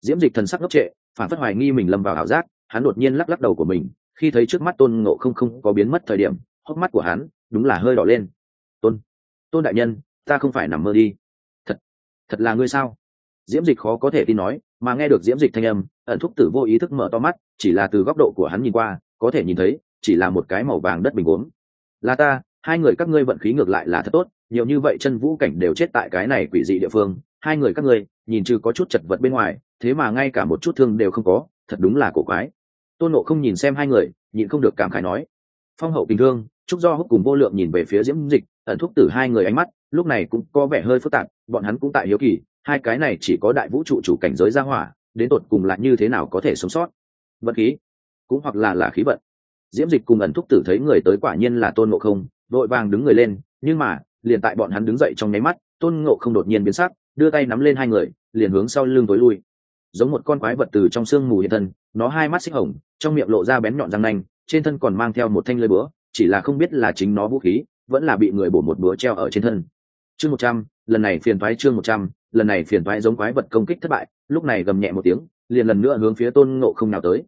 Diễm dịch thần sắc ngốc trệ, phản phất hoài nghi mình lâm vào ảo giác, hắn đột nhiên lắc lắc đầu của mình, khi thấy trước mắt tôn nộ không không có biến mất thời điểm, hốc mắt của hắn đúng là hơi đỏ lên. Tôn tôn đại nhân, ta không phải nằm mơ đi. Thật thật là ngươi sao? Diễm dịch khó có thể tin nói, mà nghe được diễm dịch thanh âm, ẩn thúc tử vô ý thức mở to mắt, chỉ là từ góc độ của hắn nhìn qua, có thể nhìn thấy, chỉ là một cái màu vàng đất bình gốm là ta, hai người các ngươi vận khí ngược lại là thật tốt nhiều như vậy chân vũ cảnh đều chết tại cái này quỷ dị địa phương, hai người các ngươi, nhìn trừ có chút chật vật bên ngoài, thế mà ngay cả một chút thương đều không có, thật đúng là cổ quái. Tôn nộ không nhìn xem hai người, nhịn không được cảm khái nói, phong hậu tình thương trúc do húc cùng vô lượng nhìn về phía diễm dịch, ẩn thúc tử hai người ánh mắt, lúc này cũng có vẻ hơi phức tạp, bọn hắn cũng tại hiếu kỳ, hai cái này chỉ có đại vũ trụ chủ cảnh giới ra hỏa, đến tột cùng là như thế nào có thể sống sót. Vật khí, cũng hoặc là là khí vận. Diễm dịch cùng ẩn thúc tử thấy người tới quả nhiên là tôn ngộ không, vội vàng đứng người lên, nhưng mà liền tại bọn hắn đứng dậy trong nháy mắt, tôn ngộ không đột nhiên biến sắc, đưa tay nắm lên hai người, liền hướng sau lưng tối lui. Giống một con quái vật từ trong sương mù hiện thân, nó hai mắt xích hồng, trong miệng lộ ra bén nhọn răng nanh, trên thân còn mang theo một thanh lưỡi búa, chỉ là không biết là chính nó vũ khí, vẫn là bị người bổ một búa treo ở trên thân. Chương một trăm, lần này phiền thoái chương một trăm, lần này phiền thoái giống quái vật công kích thất bại, lúc này gầm nhẹ một tiếng, liền lần nữa hướng phía tôn ngộ không nào tới.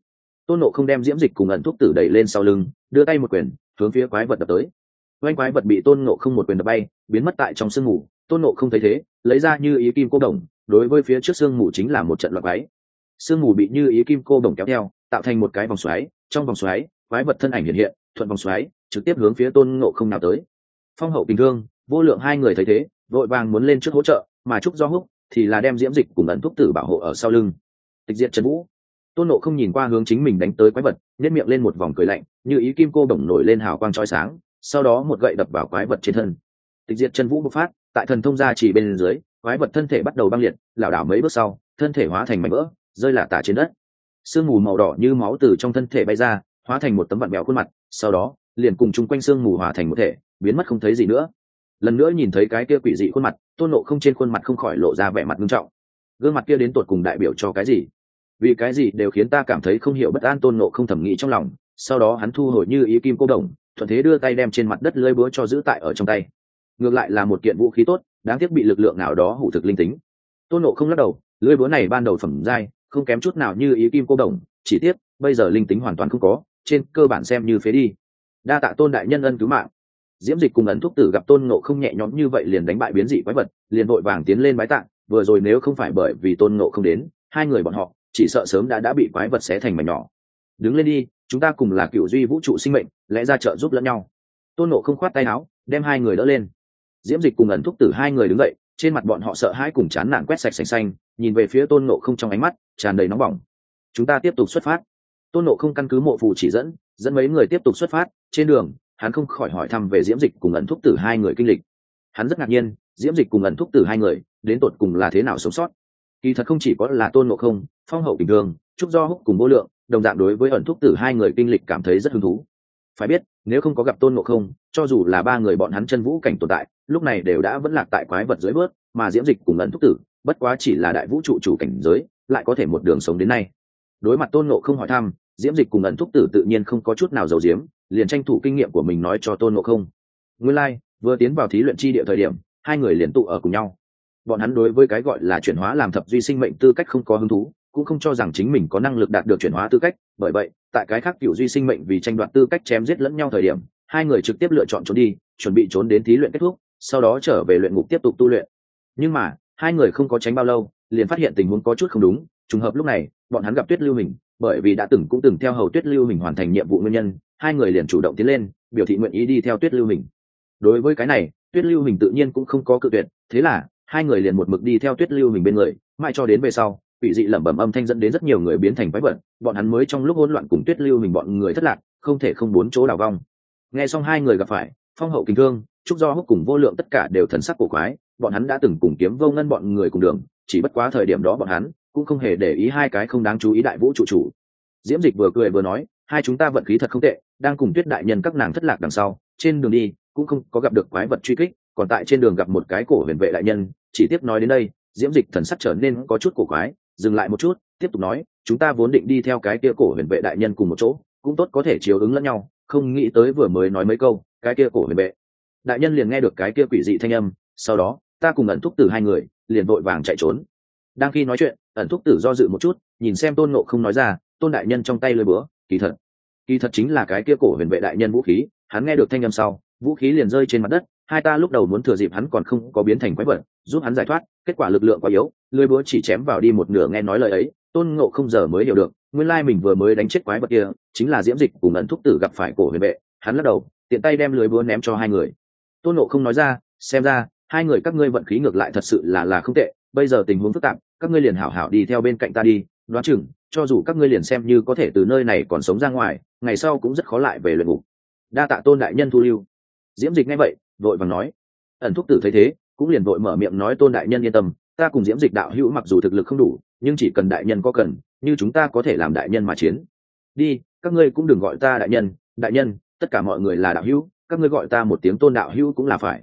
Tôn ngộ không đem diễm dịch cùng ẩn thuốc tử đẩy lên sau lưng, đưa tay một quyền, hướng phía quái vật đập tới oanh quái vật bị tôn ngộ không một quyền đập bay, biến mất tại trong sương mù. Tôn ngộ không thấy thế, lấy ra như ý kim cô đồng, đối với phía trước sương mù chính là một trận loạt váy sương mù bị như ý kim cô đồng kéo theo, tạo thành một cái vòng xoáy, trong vòng xoáy, quái vật thân ảnh hiện hiện, thuận vòng xoáy, trực tiếp hướng phía tôn ngộ không nào tới. Phong hậu bình thương vô lượng hai người thấy thế, vội vàng muốn lên trước hỗ trợ, mà trúc do húc thì là đem diễm dịch cùng ẩn thuốc tử bảo hộ ở sau lưng. Tịch diệt trần vũ. Tôn nộ không nhìn qua hướng chính mình đánh tới quái vật nhét miệng lên một vòng cười lạnh, như ý kim cô đồng nổi lên hào quang trói sáng sau đó một gậy đập vào quái vật trên thân. Tịch diệt chân vũ bộc phát, tại thần thông gia chỉ bên dưới, quái vật thân thể bắt đầu băng liệt, lảo đảo mấy bước sau, thân thể hóa thành mảnh vỡ, rơi lả tả trên đất. Sương mù màu đỏ như máu từ trong thân thể bay ra, hóa thành một tấm vặn bẹo khuôn mặt, sau đó, liền cùng chung quanh sương mù hòa thành một thể, biến mất không thấy gì nữa. Lần nữa nhìn thấy cái kia quỷ dị khuôn mặt, tôn nộ không trên khuôn mặt không khỏi lộ ra vẻ mặt nghiêm trọng. Gương mặt kia đến tột cùng đại biểu cho cái gì? Vì cái gì đều khiến ta cảm thấy không hiểu bất an tôn nộ không thẩm nghĩ trong lòng, sau đó hắn thu hồi như ý kim cô đồng thuận thế đưa tay đem trên mặt đất lưỡi búa cho giữ tại ở trong tay. Ngược lại là một kiện vũ khí tốt, đáng tiếc bị lực lượng nào đó hủ thực linh tính. Tôn nộ không lắc đầu lưỡi búa này ban đầu phẩm giai, không kém chút nào như ý kim cô đồng, chỉ tiếc, bây giờ linh tính hoàn toàn không có, trên cơ bản xem như phế đi. Đa tạ tôn đại nhân ân cứu mạng. Diễm dịch cùng ẩn thuốc tử gặp tôn ngộ không nhẹ nhõm như vậy liền đánh bại biến dị quái vật, liền vội vàng tiến lên bái tạng vừa rồi nếu không phải bởi vì tôn ngộ không đến, hai người bọn họ, chỉ sợ sớm đã đã bị quái vật xé thành mảnh nhỏ. Đứng lên đi chúng ta cùng là cựu duy vũ trụ sinh mệnh, lẽ ra trợ giúp lẫn nhau. Tôn Nộ không khoát tay áo, đem hai người đỡ lên. Diễm dịch cùng ẩn Thúc tử hai người đứng dậy, trên mặt bọn họ sợ hãi cùng chán nản quét sạch sành xanh, nhìn về phía tôn Nộ không trong ánh mắt, tràn đầy nóng bỏng. Chúng ta tiếp tục xuất phát. Tôn Nộ không căn cứ mộ phù chỉ dẫn dẫn mấy người tiếp tục xuất phát. Trên đường, hắn không khỏi hỏi thăm về diễm dịch cùng ẩn thúc tử hai người kinh lịch. Hắn rất ngạc nhiên, diễm dịch cùng ẩn thúc tử hai người, đến tột cùng là thế nào sống sót? Kỳ thật không chỉ có là tôn Nộ không, phong hậu bình thường trúc do húc cùng vô lượng đồng dạng đối với ẩn thúc tử hai người kinh lịch cảm thấy rất hứng thú. Phải biết nếu không có gặp tôn ngộ không cho dù là ba người bọn hắn chân vũ cảnh tồn tại lúc này đều đã vẫn lạc tại quái vật dưới bớt mà diễm dịch cùng ẩn thúc tử bất quá chỉ là đại vũ trụ chủ cảnh giới lại có thể một đường sống đến nay. Đối mặt tôn ngộ không hỏi thăm diễm dịch cùng ẩn thúc tử tự nhiên không có chút nào giàu diếm liền tranh thủ kinh nghiệm của mình nói cho tôn ngộ không. Nguyên lai、like, vừa tiến vào thí luyện chi địa thời điểm hai người liền tụ ở cùng nhau. Bọn hắn đối với cái gọi là chuyển hóa làm thập duy sinh mệnh tư cách không có hứng thú cũng không cho rằng chính mình có năng lực đạt được chuyển hóa tư cách. Bởi vậy, tại cái khác cựu duy sinh mệnh vì tranh đoạt tư cách chém giết lẫn nhau thời điểm, hai người trực tiếp lựa chọn trốn đi, chuẩn bị trốn đến thí luyện kết thúc, sau đó trở về luyện ngục tiếp tục tu luyện. Nhưng mà, hai người không có tránh bao lâu, liền phát hiện tình huống có chút không đúng. Trùng hợp lúc này, bọn hắn gặp tuyết lưu hình, bởi vì đã từng cũng từng theo hầu tuyết lưu hình hoàn thành nhiệm vụ nguyên nhân, hai người liền chủ động tiến lên, biểu thị nguyện ý đi theo tuyết lưu hình. Đối với cái này, tuyết lưu hình tự nhiên cũng không có cự tuyệt, thế là, hai người liền một mực đi theo tuyết lưu hình bên người, mãi cho đến về sau bị dị lẩm bẩm âm thanh dẫn đến rất nhiều người biến thành quái vật, bọn hắn mới trong lúc hỗn loạn cùng tuyết lưu mình bọn người thất lạc, không thể không bốn chỗ đào vong. Nghe xong hai người gặp phải, phong hậu kinh thương, trúc do húc cùng vô lượng tất cả đều thần sắc cổ quái, bọn hắn đã từng cùng kiếm vô ngân bọn người cùng đường, chỉ bất quá thời điểm đó bọn hắn cũng không hề để ý hai cái không đáng chú ý đại vũ trụ chủ. Diễm dịch vừa cười vừa nói, hai chúng ta vận khí thật không tệ, đang cùng tuyết đại nhân các nàng thất lạc đằng sau, trên đường đi cũng không có gặp được quái vật truy kích, còn tại trên đường gặp một cái cổ huyền vệ đại nhân, chỉ tiếp nói đến đây, diễm dịch thần sắc trở nên có chút cổ quái dừng lại một chút, tiếp tục nói, chúng ta vốn định đi theo cái kia cổ huyền vệ đại nhân cùng một chỗ, cũng tốt có thể chiếu ứng lẫn nhau, không nghĩ tới vừa mới nói mấy câu, cái kia cổ huyền vệ. Đại nhân liền nghe được cái kia quỷ dị thanh âm, sau đó, ta cùng ẩn thúc tử hai người, liền vội vàng chạy trốn. Đang khi nói chuyện, ẩn thúc tử do dự một chút, nhìn xem tôn nộ không nói ra, tôn đại nhân trong tay lơi bữa kỳ thật kỳ thật chính là cái kia cổ huyền vệ đại nhân vũ khí. Hắn nghe được thanh âm sau, vũ khí liền rơi trên mặt đất hai ta lúc đầu muốn thừa dịp hắn còn không có biến thành quái vật, giúp hắn giải thoát, kết quả lực lượng quá yếu, lưới búa chỉ chém vào đi một nửa nghe nói lời ấy, tôn ngộ không giờ mới hiểu được, nguyên lai mình vừa mới đánh chết quái vật kia, chính là diễm dịch cùng ẩn thúc tử gặp phải cổ huyền vệ, hắn lắc đầu, tiện tay đem lưới búa ném cho hai người. Tôn ngộ không nói ra, xem ra, hai người các ngươi vận khí ngược lại thật sự là là không tệ, bây giờ tình huống phức tạp, các ngươi liền hảo hảo đi theo bên cạnh ta đi, đoán chừng, cho dù các ngươi liền xem như có thể từ nơi này còn sống ra ngoài, ngày sau cũng rất khó lại về luyện ngục. Đa tạ tôn đại nhân thu lưu. Diễm dịch nghe vậy vội vàng nói. Ẩn thúc tử thấy thế, cũng liền vội mở miệng nói tôn đại nhân yên tâm, ta cùng diễm dịch đạo hữu mặc dù thực lực không đủ, nhưng chỉ cần đại nhân có cần, như chúng ta có thể làm đại nhân mà chiến. Đi, các ngươi cũng đừng gọi ta đại nhân đại nhân, tất cả mọi người là đạo hữu, các ngươi gọi ta một tiếng tôn đạo hữu cũng là phải.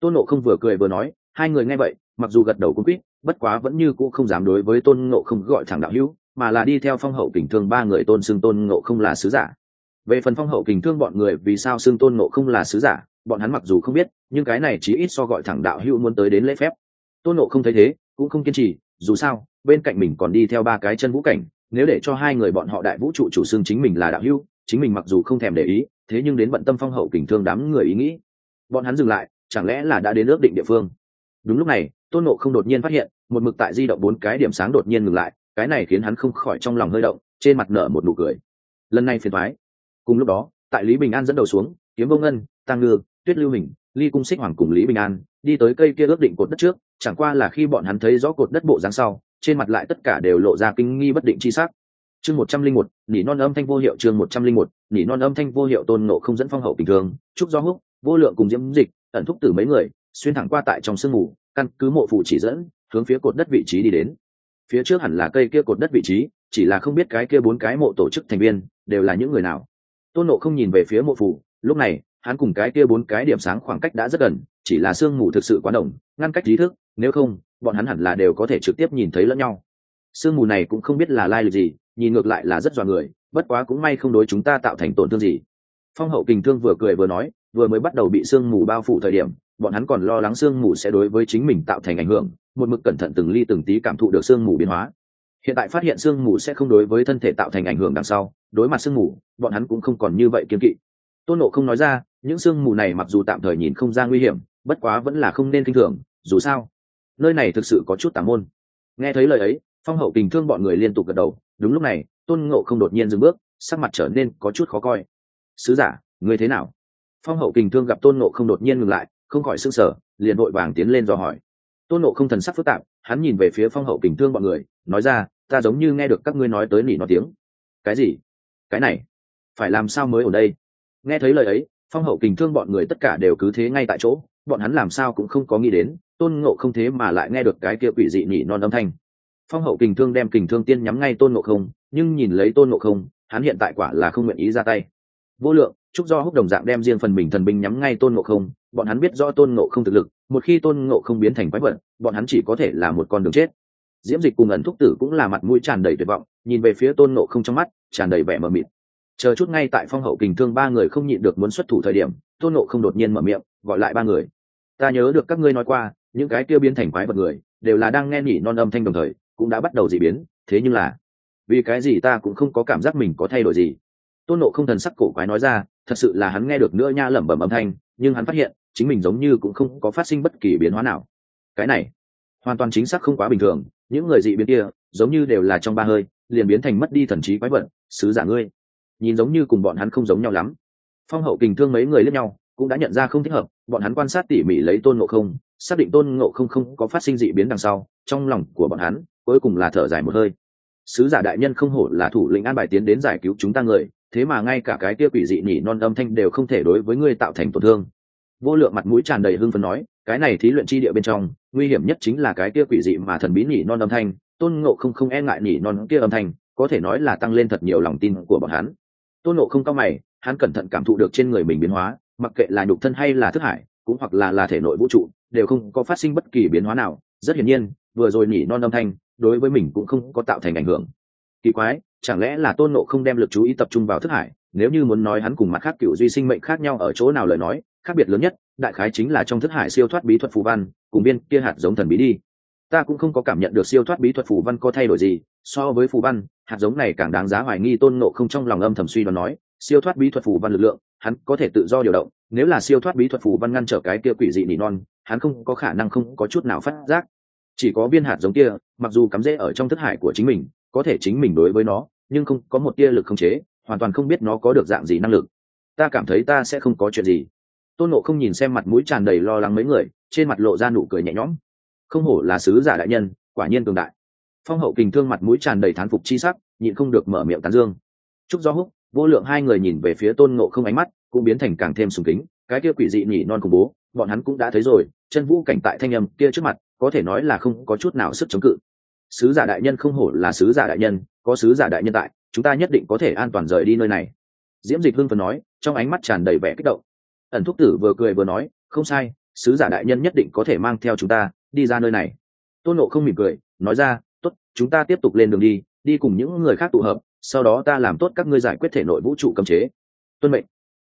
Tôn nộ không vừa cười vừa nói, hai người nghe vậy, mặc dù gật đầu cũng quýt, bất quá vẫn như cũ không dám đối với tôn ngộ không gọi thẳng đạo hữu, mà là đi theo phong hậu kình thương ba người tôn xưng tôn ngộ không là sứ giả. Về phần phong hậu kình thương bọn người vì sao xưng tôn ngộ không là sứ giả bọn hắn mặc dù không biết, nhưng cái này chỉ ít so gọi thẳng đạo hữu muốn tới đến lễ phép. Tôn Nộ không thấy thế, cũng không kiên trì, dù sao, bên cạnh mình còn đi theo ba cái chân vũ cảnh, nếu để cho hai người bọn họ đại vũ trụ chủ xưng chính mình là đạo hữu, chính mình mặc dù không thèm để ý, thế nhưng đến bận tâm phong hậu kình thương đám người ý nghĩ. Bọn hắn dừng lại, chẳng lẽ là đã đến ước định địa phương? Đúng lúc này, tôn nộ không đột nhiên phát hiện, một mực tại di động bốn cái điểm sáng đột nhiên ngừng lại, cái này khiến hắn không khỏi trong lòng hơi động, trên mặt nở một nụ cười. Lần này phiền thoái cùng lúc đó, tại lý bình an dẫn đầu xuống, kiếm vô ngân, tăng ngư tuyết lưu hình, ly cung xích hoàng cùng lý bình an, đi tới cây kia ước định cột đất trước, chẳng qua là khi bọn hắn thấy rõ cột đất bộ dáng sau, trên mặt lại tất cả đều lộ ra kinh nghi bất định chi sắc. Chương một trăm linh một, nỉ non âm thanh vô hiệu, chương một trăm linh một, nỉ non âm thanh vô hiệu tôn nộ không dẫn phong hậu bình thường trúc do húc, vô lượng cùng diễm dịch, ẩn thúc từ mấy người, xuyên thẳng qua tại trong sương mù, căn cứ mộ phụ chỉ dẫn, hướng phía cột đất vị trí đi đến. Phía trước hẳn là cây kia cột đất vị trí, chỉ là không biết cái kia bốn cái mộ tổ chức thành viên, đều là những người nào. Tôn nộ không nhìn về phía mộ phủ, lúc này hắn cùng cái kia bốn cái điểm sáng khoảng cách đã rất gần, chỉ là sương mù thực sự quá đồng, ngăn cách trí thức, nếu không, bọn hắn hẳn là đều có thể trực tiếp nhìn thấy lẫn nhau. Sương mù này cũng không biết là lai lịch gì, nhìn ngược lại là rất dọa người, bất quá cũng may không đối chúng ta tạo thành tổn thương gì. Phong hậu kình thương vừa cười vừa nói, vừa mới bắt đầu bị sương mù bao phủ thời điểm, bọn hắn còn lo lắng sương mù sẽ đối với chính mình tạo thành ảnh hưởng, một mực cẩn thận từng ly từng tí cảm thụ được sương mù biến hóa. Hiện tại phát hiện sương mù sẽ không đối với thân thể tạo thành ảnh hưởng đằng sau, đối mặt sương mù, bọn hắn cũng không còn như vậy kiên kỵ tôn nộ không nói ra, những sương mù này mặc dù tạm thời nhìn không ra nguy hiểm, bất quá vẫn là không nên kinh thường, dù sao, nơi này thực sự có chút tà môn. Nghe thấy lời ấy, phong hậu tình thương bọn người liên tục gật đầu, đúng lúc này, tôn ngộ không đột nhiên dừng bước, sắc mặt trở nên có chút khó coi. Sứ giả người thế nào? Phong hậu kình thương gặp tôn ngộ không đột nhiên ngừng lại, không khỏi s ư n g sở liền vội vàng tiến lên do hỏi. Tôn ngộ không thần sắc phức tạp, hắn nhìn về phía phong hậu kình thương bọn người, nói ra, ta giống như nghe được các ngươi nói tới nỉ nó tiếng. Cái gì? Cái này? Phải làm sao mới ở đây? Nghe thấy lời ấy, phong hậu kình thương bọn người tất cả đều cứ thế ngay tại chỗ, bọn hắn làm sao cũng không có nghĩ đến, tôn ngộ không thế mà lại nghe được cái kia quỷ dị nhỉ non âm thanh. Phong hậu kình thương đem kình thương tiên nhắm ngay tôn ngộ không, nhưng nhìn lấy tôn ngộ không, hắn hiện tại quả là không nguyện ý ra tay. Vô lượng, trúc do húc đồng dạng đem riêng phần mình thần binh nhắm ngay tôn ngộ không, bọn hắn biết rõ tôn ngộ không thực lực, một khi tôn ngộ không biến thành quái vật, bọn hắn chỉ có thể là một con đường chết. Diễm dịch cùng ẩn thúc tử cũng là mặt mũi tràn đầy tuyệt vọng, nhìn về phía tôn ngộ không trong mắt, tràn đầy vẻ mờ mịt chờ chút ngay tại phong hậu kình thương ba người không nhịn được muốn xuất thủ thời điểm, tôn nộ không đột nhiên mở miệng, gọi lại ba người. Ta nhớ được các ngươi nói qua, những cái kia biến thành quái vật người, đều là đang nghe nhỉ non âm thanh đồng thời, cũng đã bắt đầu dị biến, thế nhưng là, vì cái gì ta cũng không có cảm giác mình có thay đổi gì. Tôn nộ không thần sắc cổ quái nói ra, thật sự là hắn nghe được nữa nha lẩm bẩm âm thanh, nhưng hắn phát hiện, chính mình giống như cũng không có phát sinh bất kỳ biến hóa nào. Cái này, hoàn toàn chính xác không quá bình thường, những người dị biến kia, giống như đều là trong ba hơi, liền biến thành mất đi thần trí quái vật, sứ giả ngươi nhìn giống như cùng bọn hắn không giống nhau lắm. Phong hậu kình thương mấy người lẫn nhau, cũng đã nhận ra không thích hợp, bọn hắn quan sát tỉ mỉ lấy tôn ngộ không, xác định tôn ngộ không không có phát sinh dị biến đằng sau, trong lòng của bọn hắn, cuối cùng là thở dài một hơi. Sứ giả đại nhân không hổ là thủ lĩnh an bài tiến đến giải cứu chúng ta người, thế mà ngay cả cái kia quỷ dị nhỉ non âm thanh đều không thể đối với ngươi tạo thành tổn thương. Vô lượng mặt mũi tràn đầy hưng phấn nói, cái này thí luyện chi địa bên trong, nguy hiểm nhất chính là cái kia quỷ dị mà thần bí nhỉ non âm thanh, tôn ngộ không không e ngại nhỉ non kia âm thanh, có thể nói là tăng lên thật nhiều lòng tin của bọn hắn tôn nộ không cao mày, hắn cẩn thận cảm thụ được trên người mình biến hóa, mặc kệ là nhục thân hay là thức hải, cũng hoặc là là thể nội vũ trụ, đều không có phát sinh bất kỳ biến hóa nào. Rất hiển nhiên, vừa rồi nhỉ non âm thanh, đối với mình cũng không có tạo thành ảnh hưởng. Kỳ quái, chẳng lẽ là tôn nộ không đem lực chú ý tập trung vào thức hải? Nếu như muốn nói hắn cùng mặt khác cựu duy sinh mệnh khác nhau ở chỗ nào lời nói, khác biệt lớn nhất, đại khái chính là trong thức hải siêu thoát bí thuật phù văn, cùng biên kia hạt giống thần bí đi ta cũng không có cảm nhận được siêu thoát bí thuật phù văn có thay đổi gì, so với phù văn, hạt giống này càng đáng giá hoài nghi tôn nộ không trong lòng âm thầm suy đoán nói, siêu thoát bí thuật phù văn lực lượng, hắn có thể tự do điều động, nếu là siêu thoát bí thuật phù văn ngăn trở cái kia quỷ dị nỉ non, hắn không có khả năng không có chút nào phát giác. Chỉ có viên hạt giống kia, mặc dù cắm rễ ở trong thức hải của chính mình, có thể chính mình đối với nó, nhưng không có một tia lực không chế, hoàn toàn không biết nó có được dạng gì năng lực. Ta cảm thấy ta sẽ không có chuyện gì. Tôn nộ không nhìn xem mặt mũi tràn đầy lo lắng mấy người, trên mặt lộ ra nụ cười nhẹ nhõm không hổ là sứ giả đại nhân, quả nhiên cường đại. Phong hậu kình thương mặt mũi tràn đầy thán phục chi sắc, nhịn không được mở miệng tán dương. Chúc do húc, vô lượng hai người nhìn về phía tôn nộ không ánh mắt, cũng biến thành càng thêm sùng kính, cái kia quỷ dị nhỉ non khủng bố, bọn hắn cũng đã thấy rồi, chân vũ cảnh tại thanh âm kia trước mặt, có thể nói là không có chút nào sức chống cự. Sứ giả đại nhân không hổ là sứ giả đại nhân, có sứ giả đại nhân tại, chúng ta nhất định có thể an toàn rời đi nơi này. Diễm dịch hưng phần nói, trong ánh mắt tràn đầy vẻ kích động. Ẩn thúc tử vừa cười vừa nói, không sai sứ giả đại nhân nhất định có thể mang theo chúng ta đi ra nơi này. Tôn nộ không mỉm cười, nói ra, tốt, chúng ta tiếp tục lên đường đi đi cùng những người khác tụ hợp, sau đó ta làm tốt các ngươi giải quyết thể nội vũ trụ cấm chế. Tuân mệnh.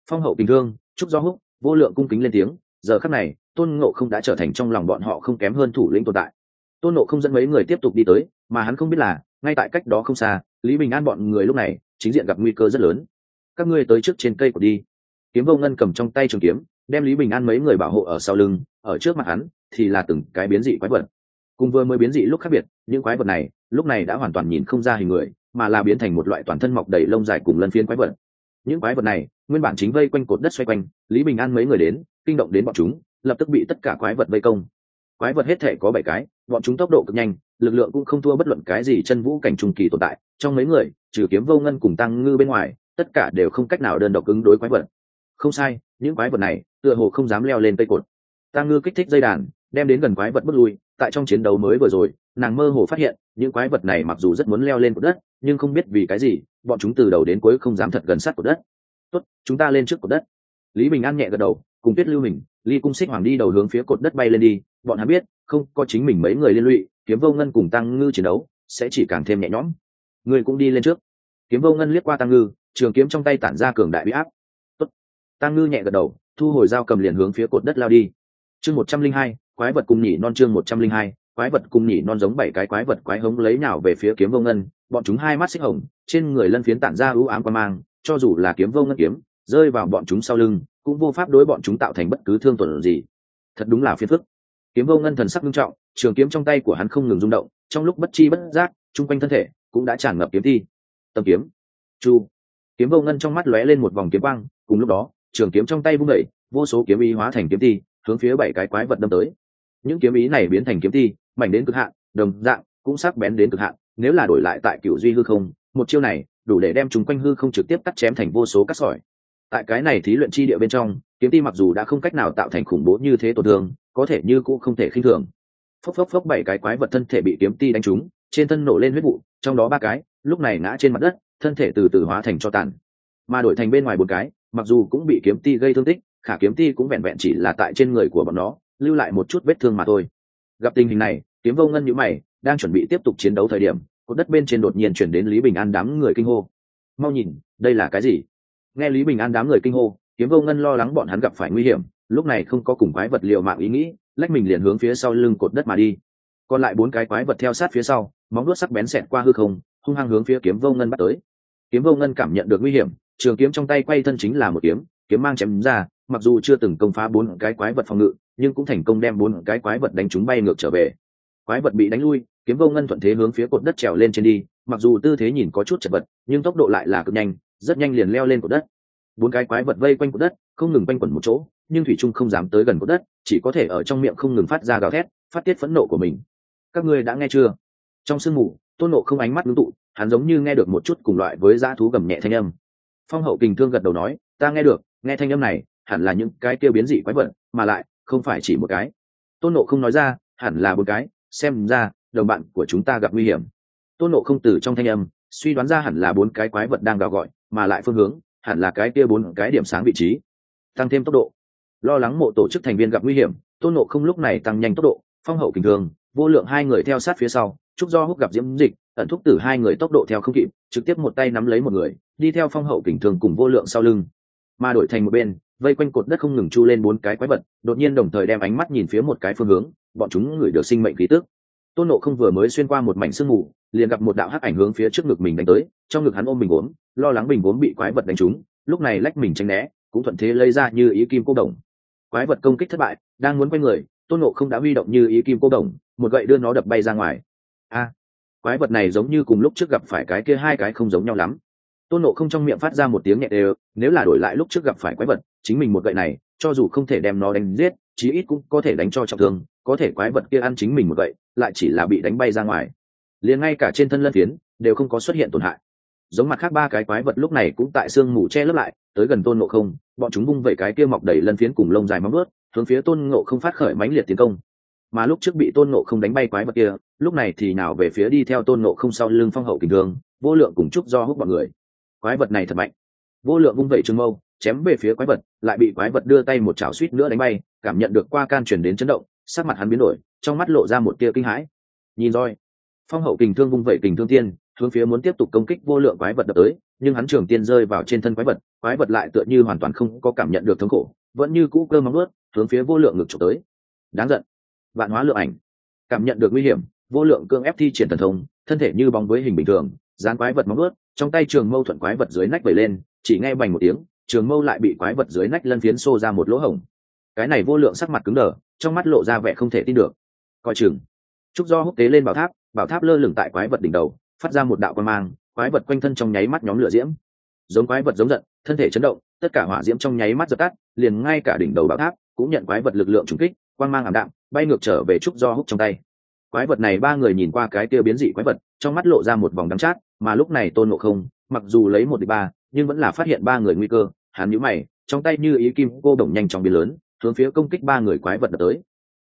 Phong hậu tình thương trúc do húc, vô lượng cung kính lên tiếng. Giờ khắc này, tôn ngộ không đã trở thành trong lòng bọn họ không kém hơn thủ lĩnh tồn tại. Tôn ngộ không dẫn mấy người tiếp tục đi tới, mà hắn không biết là, ngay tại cách đó không xa, lý bình an bọn người lúc này, chính diện gặp nguy cơ rất lớn. Các ngươi tới trước trên cây của đi. Kiếm vô ngân cầm trong tay trường kiếm đem lý bình an mấy người bảo hộ ở sau lưng, ở trước mặt hắn, thì là từng cái biến dị quái vật. Cùng vừa mới biến dị lúc khác biệt, những quái vật này, lúc này đã hoàn toàn nhìn không ra hình người, mà là biến thành một loại toàn thân mọc đầy lông dài cùng lân phiến quái vật. Những quái vật này, nguyên bản chính vây quanh cột đất xoay quanh, lý bình an mấy người đến, kinh động đến bọn chúng, lập tức bị tất cả quái vật vây công. Quái vật hết thể có bảy cái, bọn chúng tốc độ cực nhanh, lực lượng cũng không thua bất luận cái gì chân vũ cảnh trung kỳ tồn tại. Trong mấy người, trừ kiếm vô ngân cùng tăng ngư bên ngoài, tất cả đều không cách nào đơn độc ứng đối quái vật không sai, những quái vật này tựa hồ không dám leo lên cây cột. Tăng ngư kích thích dây đàn, đem đến gần quái vật bước lui, tại trong chiến đấu mới vừa rồi, nàng mơ hồ phát hiện, những quái vật này mặc dù rất muốn leo lên cột đất, nhưng không biết vì cái gì, bọn chúng từ đầu đến cuối không dám thật gần sát cột đất. Tốt, chúng ta lên trước cột đất. Lý bình an nhẹ gật đầu, cùng tuyết lưu mình ly cung xích hoàng đi đầu hướng phía cột đất bay lên đi. Bọn hắn biết, không có chính mình mấy người liên lụy, kiếm vô ngân cùng tăng ngư chiến đấu sẽ chỉ càng thêm nhẹ nhõm. Người cũng đi lên trước. Kiếm vô ngân liếc qua tăng ngư, trường kiếm trong tay tản ra cường đại bị áp tăng ngư nhẹ gật đầu, thu hồi dao cầm liền hướng phía cột đất lao đi. Chương một trăm linh hai, quái vật cùng nhỉ non chương một trăm linh hai, quái vật cùng nhỉ non giống bảy cái quái vật quái hống lấy nào về phía kiếm vô ngân, bọn chúng hai mắt xích hồng, trên người lân phiến tản ra ưu ám qua mang, cho dù là kiếm vô ngân kiếm, rơi vào bọn chúng sau lưng, cũng vô pháp đối bọn chúng tạo thành bất cứ thương tổn gì. Thật đúng là phiền phức. Kiếm vô ngân thần sắc nghiêm trọng, trường kiếm trong tay của hắn không ngừng rung động, trong lúc bất chi bất giác, chung quanh thân thể cũng đã tràn ngập kiếm thi. Tầm kiếm. Chu. Kiếm vô ngân trong mắt lóe lên một vòng kiếm băng cùng lúc đó trường kiếm trong tay vung đẩy vô số kiếm ý hóa thành kiếm ti, hướng phía bảy cái quái vật đâm tới. Những kiếm ý này biến thành kiếm ti, mảnh đến cực hạn đồng dạng cũng sắc bén đến cực hạn nếu là đổi lại tại cựu duy hư không một chiêu này đủ để đem chúng quanh hư không trực tiếp cắt chém thành vô số cắt sỏi. Tại cái này thí luyện chi địa bên trong kiếm ti mặc dù đã không cách nào tạo thành khủng bố như thế tổn thương có thể như cũng không thể khinh thường. Phốc phốc phốc bảy cái quái vật thân thể bị kiếm ti đánh trúng trên thân nổ lên huyết vụ trong đó ba cái lúc này ngã trên mặt đất thân thể từ từ hóa thành cho tàn. Mà đổi thành bên ngoài một cái mặc dù cũng bị kiếm ti gây thương tích, khả kiếm ti cũng vẹn vẹn chỉ là tại trên người của bọn nó, lưu lại một chút vết thương mà thôi. Gặp tình hình này, kiếm vô ngân nhữ mày, đang chuẩn bị tiếp tục chiến đấu thời điểm, cột đất bên trên đột nhiên chuyển đến lý bình an đám người kinh hô. Mau nhìn, đây là cái gì? Nghe lý bình an đám người kinh hô, kiếm vô ngân lo lắng bọn hắn gặp phải nguy hiểm, lúc này không có cùng quái vật liệu mạng ý nghĩ, lách mình liền hướng phía sau lưng cột đất mà đi. Còn lại bốn cái quái vật theo sát phía sau, móng đuốt sắc bén xẹt qua hư không, hung hăng hướng phía kiếm vô ngân bắt tới. Kiếm vô ngân cảm nhận được nguy hiểm trường kiếm trong tay quay thân chính là một kiếm kiếm mang chém ra, mặc dù chưa từng công phá bốn cái quái vật phòng ngự, nhưng cũng thành công đem bốn cái quái vật đánh chúng bay ngược trở về. Quái vật bị đánh lui, kiếm vô ngân thuận thế hướng phía cột đất trèo lên trên đi, mặc dù tư thế nhìn có chút chật vật, nhưng tốc độ lại là cực nhanh, rất nhanh liền leo lên cột đất. Bốn cái quái vật vây quanh cột đất, không ngừng quanh quẩn một chỗ, nhưng thủy trung không dám tới gần cột đất, chỉ có thể ở trong miệng không ngừng phát ra gào thét, phát tiết phẫn nộ của mình. Các ngươi đã nghe chưa? Trong sương mù, tôn nộ không ánh mắt ngưng tụ, hắn giống như nghe được một chút cùng loại với dã thú gầm nhẹ thanh âm phong hậu kình thương gật đầu nói, ta nghe được, nghe thanh âm này, hẳn là những cái tiêu biến dị quái vật, mà lại, không phải chỉ một cái. Tôn nộ không nói ra, hẳn là một cái, xem ra, đồng bạn của chúng ta gặp nguy hiểm. Tôn nộ không từ trong thanh âm, suy đoán ra hẳn là bốn cái quái vật đang gào gọi, mà lại phương hướng, hẳn là cái kia bốn cái điểm sáng vị trí. Tăng thêm tốc độ. Lo lắng mộ tổ chức thành viên gặp nguy hiểm, tôn nộ không lúc này tăng nhanh tốc độ. Phong hậu kình thường vô lượng hai người theo sát phía sau trúc do húc gặp diễm dịch, ẩn thúc tử hai người tốc độ theo không kịp, trực tiếp một tay nắm lấy một người, đi theo phong hậu kình thường cùng vô lượng sau lưng. Mà đổi thành một bên, vây quanh cột đất không ngừng chu lên bốn cái quái vật, đột nhiên đồng thời đem ánh mắt nhìn phía một cái phương hướng, bọn chúng ngửi được sinh mệnh khí tức tôn nộ không vừa mới xuyên qua một mảnh sương mù, liền gặp một đạo hắc ảnh hướng phía trước ngực mình đánh tới, trong ngực hắn ôm bình uống, lo lắng bình uống bị quái vật đánh trúng, lúc này lách mình tránh né, cũng thuận thế lấy ra như ý kim cô đồng. Quái vật công kích thất bại, đang muốn quay người, tôn nộ không đã huy động như ý kim cô đồng, một gậy đưa nó đập bay ra ngoài a quái vật này giống như cùng lúc trước gặp phải cái kia hai cái không giống nhau lắm. Tôn nộ không trong miệng phát ra một tiếng nhẹ đều, nếu là đổi lại lúc trước gặp phải quái vật, chính mình một gậy này, cho dù không thể đem nó đánh giết, chí ít cũng có thể đánh cho trọng thương, có thể quái vật kia ăn chính mình một gậy, lại chỉ là bị đánh bay ra ngoài. Liền ngay cả trên thân lân phiến, đều không có xuất hiện tổn hại. Giống mặt khác ba cái quái vật lúc này cũng tại sương mù che lấp lại, tới gần tôn Nộ không, bọn chúng vung vẩy cái kia mọc đầy lân phiến cùng lông dài móng ướt hướng phía tôn Nộ không phát khởi mãnh liệt tiến công. Mà lúc trước bị tôn Nộ không đánh bay quái vật kia lúc này thì nào về phía đi theo tôn nộ không sau lưng phong hậu kình thường vô lượng cùng chúc do hút bọn người. Quái vật này thật mạnh. Vô lượng vung vẩy trương mâu, chém về phía quái vật, lại bị quái vật đưa tay một chảo suýt nữa đánh bay, cảm nhận được qua can chuyển đến chấn động, sắc mặt hắn biến đổi, trong mắt lộ ra một tia kinh hãi. Nhìn roi. Phong hậu kình thương vung vẩy kình thương tiên, hướng phía muốn tiếp tục công kích vô lượng quái vật đập tới, nhưng hắn trường tiên rơi vào trên thân quái vật quái vật lại tựa như hoàn toàn không có cảm nhận được thống khổ, vẫn như cũ cơ móng ướt hướng phía vô lượng ngực trục tới. Đáng giận. Vạn hóa lượng ảnh. Cảm nhận được nguy hiểm vô lượng cương ép thi triển thần thông, thân thể như bóng với hình bình thường, dán quái vật móng ướt trong tay trường mâu thuận quái vật dưới nách vẩy lên, chỉ nghe bành một tiếng, trường mâu lại bị quái vật dưới nách lân phiến xô ra một lỗ hổng. Cái này vô lượng sắc mặt cứng đờ, trong mắt lộ ra vẻ không thể tin được. Coi chừng. Trúc do húc tế lên bảo tháp bảo tháp lơ lửng tại quái vật đỉnh đầu, phát ra một đạo quan mang, quái vật quanh thân trong nháy mắt nhóm lửa diễm. Giống quái vật giống giận, thân thể chấn động, tất cả hỏa diễm trong nháy mắt dập tắt, liền ngay cả đỉnh đầu bảo tháp cũng nhận quái vật lực lượng trùng kích, quang mang ảm đạm, bay ngược trở về trúc do húc trong tay quái vật này ba người nhìn qua cái tiêu biến dị quái vật, trong mắt lộ ra một vòng đắng chát, mà lúc này tôn ngộ không, mặc dù lấy một đi ba, nhưng vẫn là phát hiện ba người nguy cơ, hắn nhũ mày, trong tay như ý kim cô đồng nhanh trong biến lớn, hướng phía công kích ba người quái vật đập tới.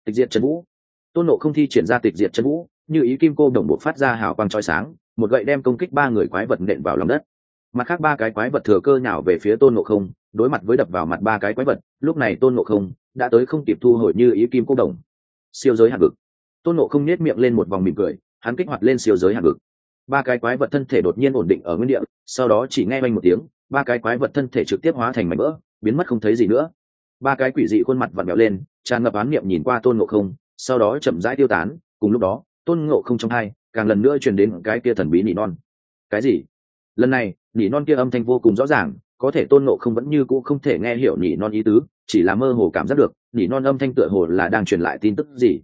Tịch diệt chân vũ. Tôn nộ không thi triển ra tịch diệt chân vũ, như ý kim cô đồng bộ phát ra hào quang trói sáng, một gậy đem công kích ba người quái vật nện vào lòng đất. Mặt khác ba cái quái vật thừa cơ nhào về phía tôn nộ không, đối mặt với đập vào mặt ba cái quái vật, lúc này tôn nộ không đã tới không kịp thu hồi như ý kim cô đồng. Siêu giới hạt vực tôn nộ không nết miệng lên một vòng mỉm cười, hắn kích hoạt lên siêu giới hạng ngực. Ba cái quái vật thân thể đột nhiên ổn định ở nguyên địa, sau đó chỉ nghe oanh một tiếng, ba cái quái vật thân thể trực tiếp hóa thành mảnh vỡ, biến mất không thấy gì nữa. Ba cái quỷ dị khuôn mặt vặn vẹo lên, tràn ngập án niệm nhìn qua tôn ngộ không, sau đó chậm rãi tiêu tán, cùng lúc đó, tôn ngộ không trong hai, càng lần nữa truyền đến cái kia thần bí nỉ non. Cái gì? Lần này, nỉ non kia âm thanh vô cùng rõ ràng, có thể tôn ngộ không vẫn như cũ không thể nghe hiểu nỉ non ý tứ, chỉ là mơ hồ cảm giác được, nỉ non âm thanh tựa hồ là đang truyền lại tin tức gì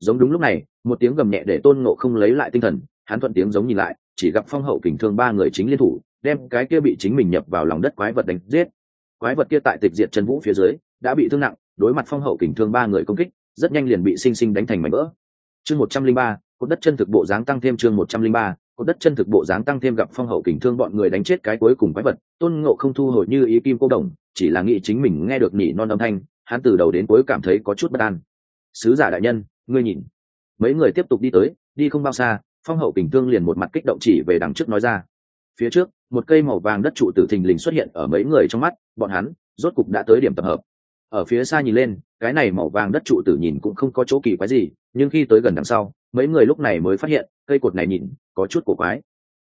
giống đúng lúc này, một tiếng gầm nhẹ để tôn ngộ không lấy lại tinh thần, hắn thuận tiếng giống nhìn lại, chỉ gặp phong hậu kình thương ba người chính liên thủ, đem cái kia bị chính mình nhập vào lòng đất quái vật đánh giết. Quái vật kia tại tịch diệt chân vũ phía dưới, đã bị thương nặng, đối mặt phong hậu kình thương ba người công kích, rất nhanh liền bị sinh sinh đánh thành mảnh vỡ. Chương một trăm linh ba, cột đất chân thực bộ dáng tăng thêm chương một trăm linh ba, cột đất chân thực bộ dáng tăng thêm gặp phong hậu kình thương bọn người đánh chết cái cuối cùng quái vật, tôn ngộ không thu hồi như ý kim cô đồng, chỉ là nghĩ chính mình nghe được nỉ non âm thanh, hắn từ đầu đến cuối cảm thấy có chút bất an. Sứ giả đại nhân ngươi nhìn. Mấy người tiếp tục đi tới, đi không bao xa, phong hậu kình thương liền một mặt kích động chỉ về đằng trước nói ra. Phía trước, một cây màu vàng đất trụ tử thình lình xuất hiện ở mấy người trong mắt, bọn hắn rốt cục đã tới điểm tập hợp. Ở phía xa nhìn lên, cái này màu vàng đất trụ tử nhìn cũng không có chỗ kỳ quái gì, nhưng khi tới gần đằng sau, mấy người lúc này mới phát hiện, cây cột này nhìn có chút cổ quái.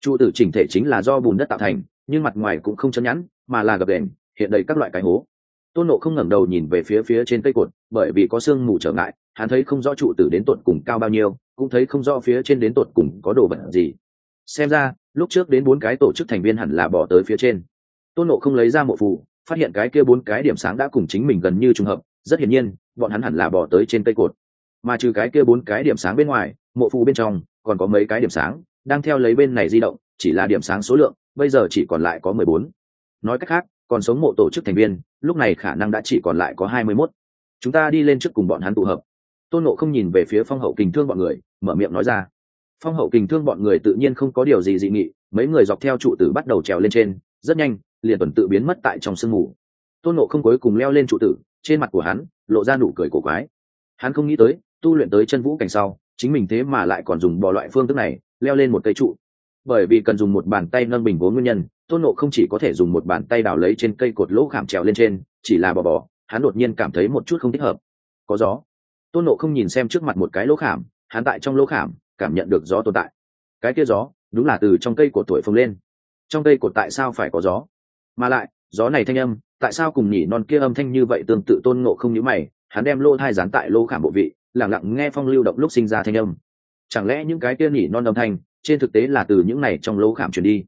Trụ tử chỉnh thể chính là do bùn đất tạo thành, nhưng mặt ngoài cũng không chân nhẵn, mà là gập đền, hiện đầy các loại cái hố. Tôn nộ không ngẩng đầu nhìn về phía phía trên cây cột, bởi vì có sương mù trở ngại hắn thấy không rõ trụ tử đến tột cùng cao bao nhiêu, cũng thấy không rõ phía trên đến tột cùng có đồ vật gì. Xem ra, lúc trước đến bốn cái tổ chức thành viên hẳn là bỏ tới phía trên. Tôn nộ không lấy ra mộ phù, phát hiện cái kia bốn cái điểm sáng đã cùng chính mình gần như trùng hợp, rất hiển nhiên, bọn hắn hẳn là bỏ tới trên cây cột. Mà trừ cái kia bốn cái điểm sáng bên ngoài, mộ phù bên trong, còn có mấy cái điểm sáng, đang theo lấy bên này di động, chỉ là điểm sáng số lượng, bây giờ chỉ còn lại có mười bốn. Nói cách khác, còn sống mộ tổ chức thành viên, lúc này khả năng đã chỉ còn lại có hai mươi mốt. Chúng ta đi lên trước cùng bọn hắn tụ hợp tôn nộ không nhìn về phía phong hậu kình thương bọn người, mở miệng nói ra. Phong hậu kình thương bọn người tự nhiên không có điều gì dị nghị, mấy người dọc theo trụ tử bắt đầu trèo lên trên, rất nhanh, liền tuần tự biến mất tại trong sương mù. Tôn nộ không cuối cùng leo lên trụ tử, trên mặt của hắn, lộ ra nụ cười cổ quái. Hắn không nghĩ tới, tu luyện tới chân vũ cảnh sau, chính mình thế mà lại còn dùng bò loại phương thức này, leo lên một cây trụ. Bởi vì cần dùng một bàn tay nâng bình vốn nguyên nhân, tôn nộ không chỉ có thể dùng một bàn tay đào lấy trên cây cột lỗ khảm trèo lên trên, chỉ là bò bò, hắn đột nhiên cảm thấy một chút không thích hợp. Có gió tôn nộ không nhìn xem trước mặt một cái lỗ khảm, hắn tại trong lỗ khảm cảm nhận được gió tồn tại. Cái kia gió, đúng là từ trong cây cột tuổi phồng lên. Trong cây cột tại sao phải có gió? Mà lại, gió này thanh âm, tại sao cùng nhỉ non kia âm thanh như vậy tương tự tôn ngộ không nhữ mày, hắn đem lô thai dán tại lô khảm bộ vị lẳng lặng nghe phong lưu động lúc sinh ra thanh âm. Chẳng lẽ những cái kia nhỉ non âm thanh, trên thực tế là từ những này trong lỗ khảm chuyển đi?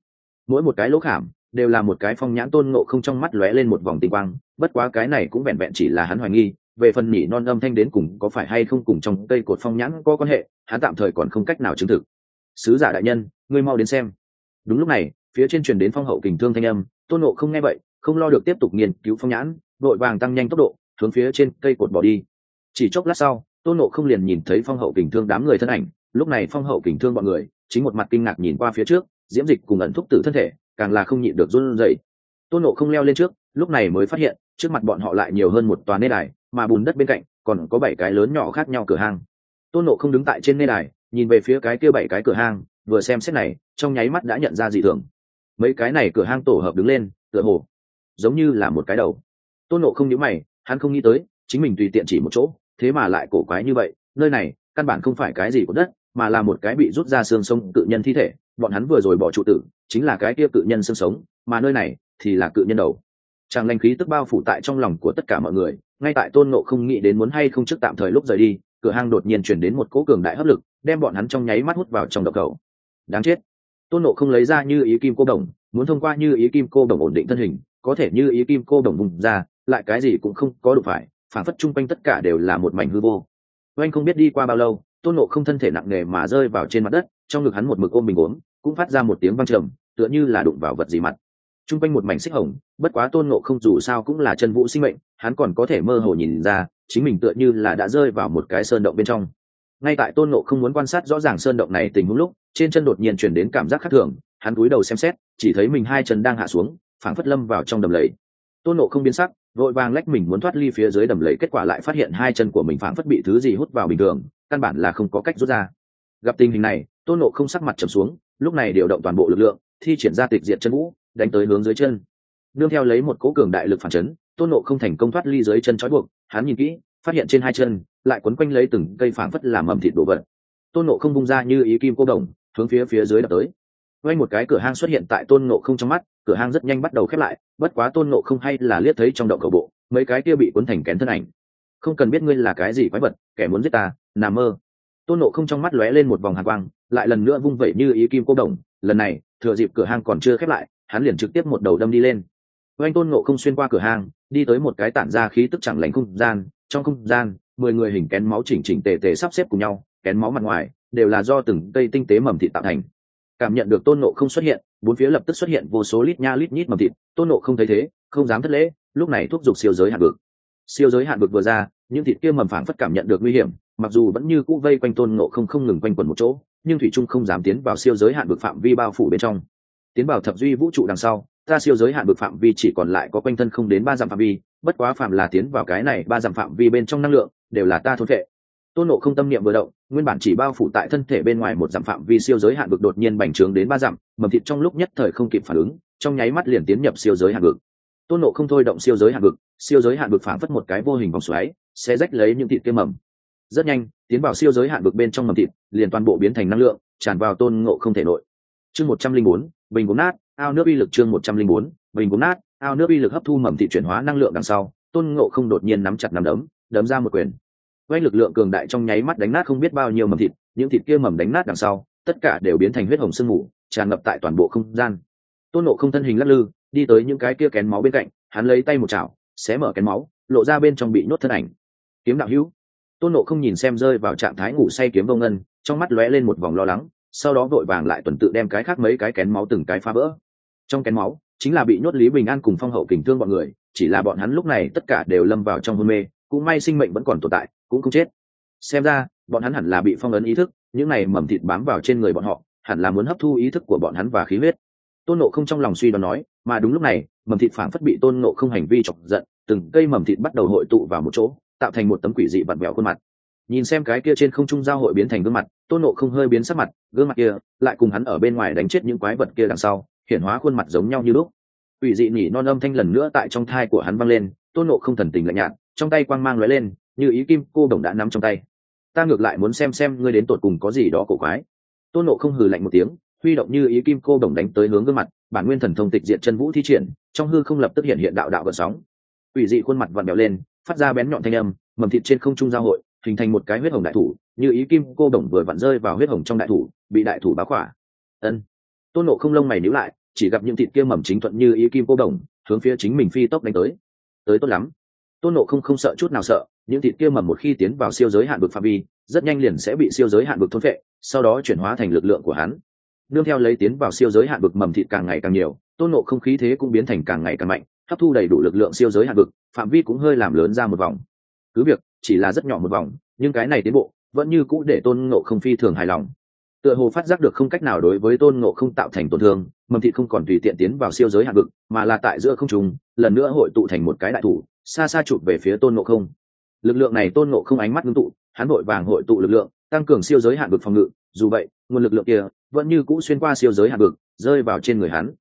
Mỗi một cái lỗ khảm đều là một cái phong nhãn tôn ngộ không trong mắt lóe lên một vòng tinh quang, bất quá cái này cũng vẹn vẹn chỉ là hắn hoài nghi về phần nhỉ non âm thanh đến cùng có phải hay không cùng trong cây cột phong nhãn có quan hệ, hắn tạm thời còn không cách nào chứng thực. Sứ giả đại nhân, ngươi mau đến xem. Đúng lúc này, phía trên truyền đến phong hậu kình thương thanh âm, tôn nộ không nghe vậy, không lo được tiếp tục nghiên cứu phong nhãn vội vàng tăng nhanh tốc độ, hướng phía trên cây cột bỏ đi. Chỉ chốc lát sau, tôn nộ không liền nhìn thấy phong hậu kình thương đám người thân ảnh, lúc này phong hậu kình thương bọn người, chính một mặt kinh ngạc nhìn qua phía trước, diễm dịch cùng ẩn thúc tử thân thể, càng là không nhịn được run rẩy. Tôn nộ không leo lên trước lúc này mới phát hiện, trước mặt bọn họ lại nhiều hơn một toàn nê đài, mà bùn đất bên cạnh còn có bảy cái lớn nhỏ khác nhau cửa hang. Tôn nộ không đứng tại trên nê đài, nhìn về phía cái kia bảy cái cửa hang, vừa xem xét này, trong nháy mắt đã nhận ra dị thường. Mấy cái này cửa hang tổ hợp đứng lên, tựa hồ giống như là một cái đầu. Tôn nộ không nhớ mày, hắn không nghĩ tới, chính mình tùy tiện chỉ một chỗ, thế mà lại cổ quái như vậy, nơi này căn bản không phải cái gì của đất, mà là một cái bị rút ra xương sống cự nhân thi thể, bọn hắn vừa rồi bỏ trụ tử, chính là cái kia cự nhân xương sống, mà nơi này thì là cự nhân đầu tràng lanh khí tức bao phủ tại trong lòng của tất cả mọi người, ngay tại tôn nộ không nghĩ đến muốn hay không trước tạm thời lúc rời đi, cửa hang đột nhiên chuyển đến một cỗ cường đại hấp lực, đem bọn hắn trong nháy mắt hút vào trong độc cầu. Đáng chết. Tôn nộ không lấy ra như ý kim cô đồng, muốn thông qua như ý kim cô đồng ổn định thân hình, có thể như ý kim cô đồng vùng ra, lại cái gì cũng không có đủ phải, phản phất chung quanh tất cả đều là một mảnh hư vô. Oanh không biết đi qua bao lâu, tôn nộ không thân thể nặng nề mà rơi vào trên mặt đất, trong ngực hắn một mực ôm mình ốm cũng phát ra một tiếng văng trầm, tựa như là đụng vào vật gì mặt t r u n g quanh một mảnh xích hồng, bất quá tôn ngộ không dù sao cũng là chân vũ sinh mệnh, hắn còn có thể mơ hồ nhìn ra, chính mình tựa như là đã rơi vào một cái sơn động bên trong. Ngay tại tôn ngộ không muốn quan sát rõ ràng sơn động này tình huống lúc, trên chân đột nhiên chuyển đến cảm giác khác thường, hắn cúi đầu xem xét, chỉ thấy mình hai chân đang hạ xuống, phảng phất lâm vào trong đầm lầy. Tôn ngộ không biến sắc, vội vàng lách mình muốn thoát ly phía dưới đầm lầy, kết quả lại phát hiện hai chân của mình phảng phất bị thứ gì hút vào bình thường, căn bản là không có cách rút ra. Gặp tình hình này, tôn ngộ không sắc mặt trầm xuống, lúc này điều động toàn bộ lực lượng, thi triển ra tịch diệt chân vũ đánh tới hướng dưới chân. Nương theo lấy một cỗ cường đại lực phản chấn, tôn nộ không thành công thoát ly dưới chân trói buộc, hắn nhìn kỹ, phát hiện trên hai chân, lại quấn quanh lấy từng cây phảng phất làm mầm thịt đổ vật. Tôn nộ không bung ra như ý kim cô đồng, hướng phía phía dưới đập tới. Quanh một cái cửa hang xuất hiện tại tôn nộ không trong mắt, cửa hang rất nhanh bắt đầu khép lại, bất quá tôn nộ không hay là liếc thấy trong động cầu bộ, mấy cái kia bị cuốn thành kén thân ảnh. Không cần biết ngươi là cái gì quái vật, kẻ muốn giết ta nằm mơ. Tôn nộ không trong mắt lóe lên một vòng hàn quang, lại lần nữa vung vẩy như ý kim cô đồng. Lần này, thừa dịp cửa hang còn chưa khép lại hắn liền trực tiếp một đầu đâm đi lên. Oanh tôn nộ không xuyên qua cửa hang, đi tới một cái tản ra khí tức chẳng lành không gian, trong không gian, mười người hình kén máu chỉnh chỉnh tề tề sắp xếp cùng nhau, kén máu mặt ngoài, đều là do từng cây tinh tế mầm thịt tạo thành. Cảm nhận được tôn nộ không xuất hiện, bốn phía lập tức xuất hiện vô số lít nha lít nhít mầm thịt, tôn nộ không thấy thế, không dám thất lễ, lúc này thúc giục siêu giới hạn vực. Siêu giới hạn vực vừa ra, những thịt kia mầm phảng phất cảm nhận được nguy hiểm, mặc dù vẫn như cũ vây quanh tôn nộ không không ngừng quanh quẩn một chỗ, nhưng thủy trung không dám tiến vào siêu giới hạn vực phạm vi bao phủ bên trong tiến vào thập duy vũ trụ đằng sau, ta siêu giới hạn bực phạm vi chỉ còn lại có quanh thân không đến ba dặm phạm vi, bất quá phạm là tiến vào cái này ba dặm phạm vi bên trong năng lượng, đều là ta thôn vệ tôn nộ không tâm niệm vừa động, nguyên bản chỉ bao phủ tại thân thể bên ngoài một dặm phạm vi siêu giới hạn vực đột nhiên bành trướng đến ba dặm, mầm thịt trong lúc nhất thời không kịp phản ứng, trong nháy mắt liền tiến nhập siêu giới hạn vực. Tôn nộ không thôi động siêu giới hạn vực, siêu giới hạn vực phản phất một cái vô hình vòng xoáy, sẽ rách lấy những thịt kia mầm. Rất nhanh, tiến vào siêu giới hạn vực bên trong mầm thịt, liền toàn bộ biến thành năng lượng, tràn vào tôn ngộ không thể nội chương một trăm linh bốn, bình gốm nát, ao nước uy lực chương một trăm linh bốn, bình gốm nát, ao nước uy lực hấp thu mầm thịt chuyển hóa năng lượng đằng sau, tôn ngộ không đột nhiên nắm chặt nắm đấm đấm ra một quyền. Quanh lực lượng cường đại trong nháy mắt đánh nát không biết bao nhiêu mầm thịt, những thịt kia mầm đánh nát đằng sau, tất cả đều biến thành huyết hồng sương mù, tràn ngập tại toàn bộ không gian. Tôn nộ không thân hình lắc lư, đi tới những cái kia kén máu bên cạnh, hắn lấy tay một chảo, xé mở kén máu, lộ ra bên trong bị nhốt thân ảnh. Kiếm đạo hữu. Tôn nộ không nhìn xem rơi vào trạng thái ngủ say kiếm vô ngân, trong mắt lóe lên một vòng lo lắng sau đó vội vàng lại tuần tự đem cái khác mấy cái kén máu từng cái phá vỡ. Trong kén máu, chính là bị nhốt lý bình an cùng phong hậu kình thương bọn người, chỉ là bọn hắn lúc này tất cả đều lâm vào trong hôn mê, cũng may sinh mệnh vẫn còn tồn tại, cũng không chết. Xem ra, bọn hắn hẳn là bị phong ấn ý thức, những này mầm thịt bám vào trên người bọn họ, hẳn là muốn hấp thu ý thức của bọn hắn và khí huyết. Tôn nộ không trong lòng suy đoán nói, mà đúng lúc này, mầm thịt phảng phất bị tôn nộ không hành vi chọc giận, từng cây mầm thịt bắt đầu hội tụ vào một chỗ, tạo thành một tấm quỷ dị vặn vẹo khuôn mặt. Nhìn xem cái kia trên không trung giao hội biến thành gương mặt tôn nộ không hơi biến sắc mặt, gương mặt kia lại cùng hắn ở bên ngoài đánh chết những quái vật kia đằng sau, hiển hóa khuôn mặt giống nhau như lúc. Ủy dị nhỉ non âm thanh lần nữa tại trong thai của hắn văng lên, tôn nộ không thần tình lạnh nhạt, trong tay quang mang lóe lên, như ý kim cô đồng đã nắm trong tay. Ta ngược lại muốn xem xem ngươi đến tột cùng có gì đó cổ quái. Tôn nộ không hừ lạnh một tiếng, huy động như ý kim cô đồng đánh tới hướng gương mặt, bản nguyên thần thông tịch diện chân vũ thi triển, trong hư không lập tức hiện hiện đạo đạo gợn sóng. Ủy dị khuôn mặt vặn bèo lên, phát ra bén nhọn thanh âm, mầm thịt trên không trung giao hội hình thành một cái huyết hồng đại thủ, như ý kim cô đồng vừa vặn rơi vào huyết hồng trong đại thủ, bị đại thủ bá khỏa. Ân. Tôn nộ không lông mày níu lại, chỉ gặp những thịt kia mầm chính thuận như ý kim cô đồng, hướng phía chính mình phi tốc đánh tới. Tới tốt lắm. Tôn nộ không không sợ chút nào sợ, những thịt kia mầm một khi tiến vào siêu giới hạn vực phạm vi, rất nhanh liền sẽ bị siêu giới hạn vực thôn phệ, sau đó chuyển hóa thành lực lượng của hắn. Nương theo lấy tiến vào siêu giới hạn vực mầm thịt càng ngày càng nhiều, tôn nộ không khí thế cũng biến thành càng ngày càng mạnh, hấp thu đầy đủ lực lượng siêu giới hạn vực, phạm vi cũng hơi làm lớn ra một vòng. Cứ việc chỉ là rất nhỏ một vòng, nhưng cái này tiến bộ vẫn như cũ để tôn ngộ không phi thường hài lòng. Tựa hồ phát giác được không cách nào đối với tôn ngộ không tạo thành tổn thương, mầm thị không còn tùy tiện tiến vào siêu giới hạn vực, mà là tại giữa không trùng lần nữa hội tụ thành một cái đại thủ, xa xa chụp về phía tôn ngộ không. Lực lượng này tôn ngộ không ánh mắt ngưng tụ, hắn vội vàng hội tụ lực lượng, tăng cường siêu giới hạn vực phòng ngự, dù vậy, nguồn lực lượng kia vẫn như cũ xuyên qua siêu giới hạn vực, rơi vào trên người hắn.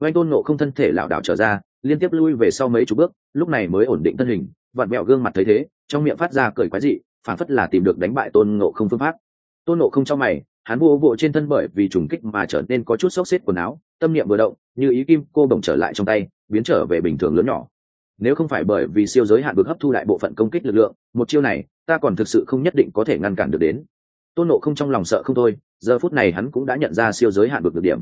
Oanh tôn ngộ không thân thể lảo đảo trở ra, liên tiếp lui về sau mấy chục bước, lúc này mới ổn định thân hình vặn mẹo gương mặt thấy thế, trong miệng phát ra cười quái dị phản phất là tìm được đánh bại tôn ngộ không phương pháp. Tôn ngộ không trong mày, hắn vô bộ trên thân bởi vì trùng kích mà trở nên có chút xốc xếp quần áo, tâm niệm vừa động, như ý kim cô bồng trở lại trong tay, biến trở về bình thường lớn nhỏ. Nếu không phải bởi vì siêu giới hạn vực hấp thu lại bộ phận công kích lực lượng, một chiêu này, ta còn thực sự không nhất định có thể ngăn cản được đến. Tôn nộ không trong lòng sợ không thôi, giờ phút này hắn cũng đã nhận ra siêu giới hạn vực được điểm.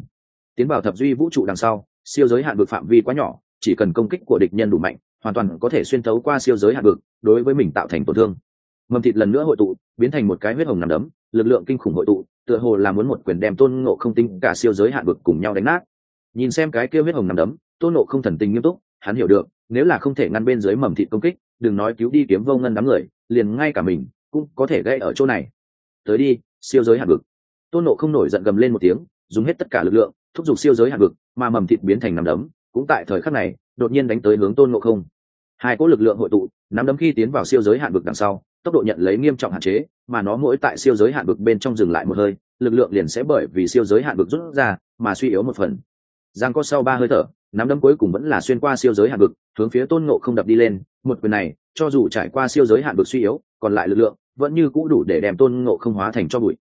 Tiến vào thập duy vũ trụ đằng sau, siêu giới hạn vực phạm vi quá nhỏ, chỉ cần công kích của địch nhân đủ mạnh hoàn toàn có thể xuyên thấu qua siêu giới hạn vực, đối với mình tạo thành tổn thương. Mầm thịt lần nữa hội tụ, biến thành một cái huyết hồng nằm đấm, lực lượng kinh khủng hội tụ, tựa hồ là muốn một quyền đem tôn ngộ không tinh cả siêu giới hạn vực cùng nhau đánh nát. Nhìn xem cái kia huyết hồng nằm đấm, tôn ngộ không thần tình nghiêm túc, hắn hiểu được, nếu là không thể ngăn bên dưới mầm thịt công kích, đừng nói cứu đi kiếm vô ngân đám người, liền ngay cả mình cũng có thể gây ở chỗ này. Tới đi, siêu giới hạn vực. Tôn nộ không nổi giận gầm lên một tiếng, dùng hết tất cả lực lượng, thúc giục siêu giới hạn vực, mà mầm thịt biến thành nằm đấm, cũng tại thời khắc này đột nhiên đánh tới hướng tôn ngộ không hai cỗ lực lượng hội tụ nắm đấm khi tiến vào siêu giới hạn vực đằng sau tốc độ nhận lấy nghiêm trọng hạn chế mà nó mỗi tại siêu giới hạn vực bên trong dừng lại một hơi lực lượng liền sẽ bởi vì siêu giới hạn vực rút ra mà suy yếu một phần giang có sau ba hơi thở nắm đấm cuối cùng vẫn là xuyên qua siêu giới hạn vực hướng phía tôn ngộ không đập đi lên một quyền này cho dù trải qua siêu giới hạn vực suy yếu còn lại lực lượng vẫn như cũ đủ để đem tôn ngộ không hóa thành cho bụi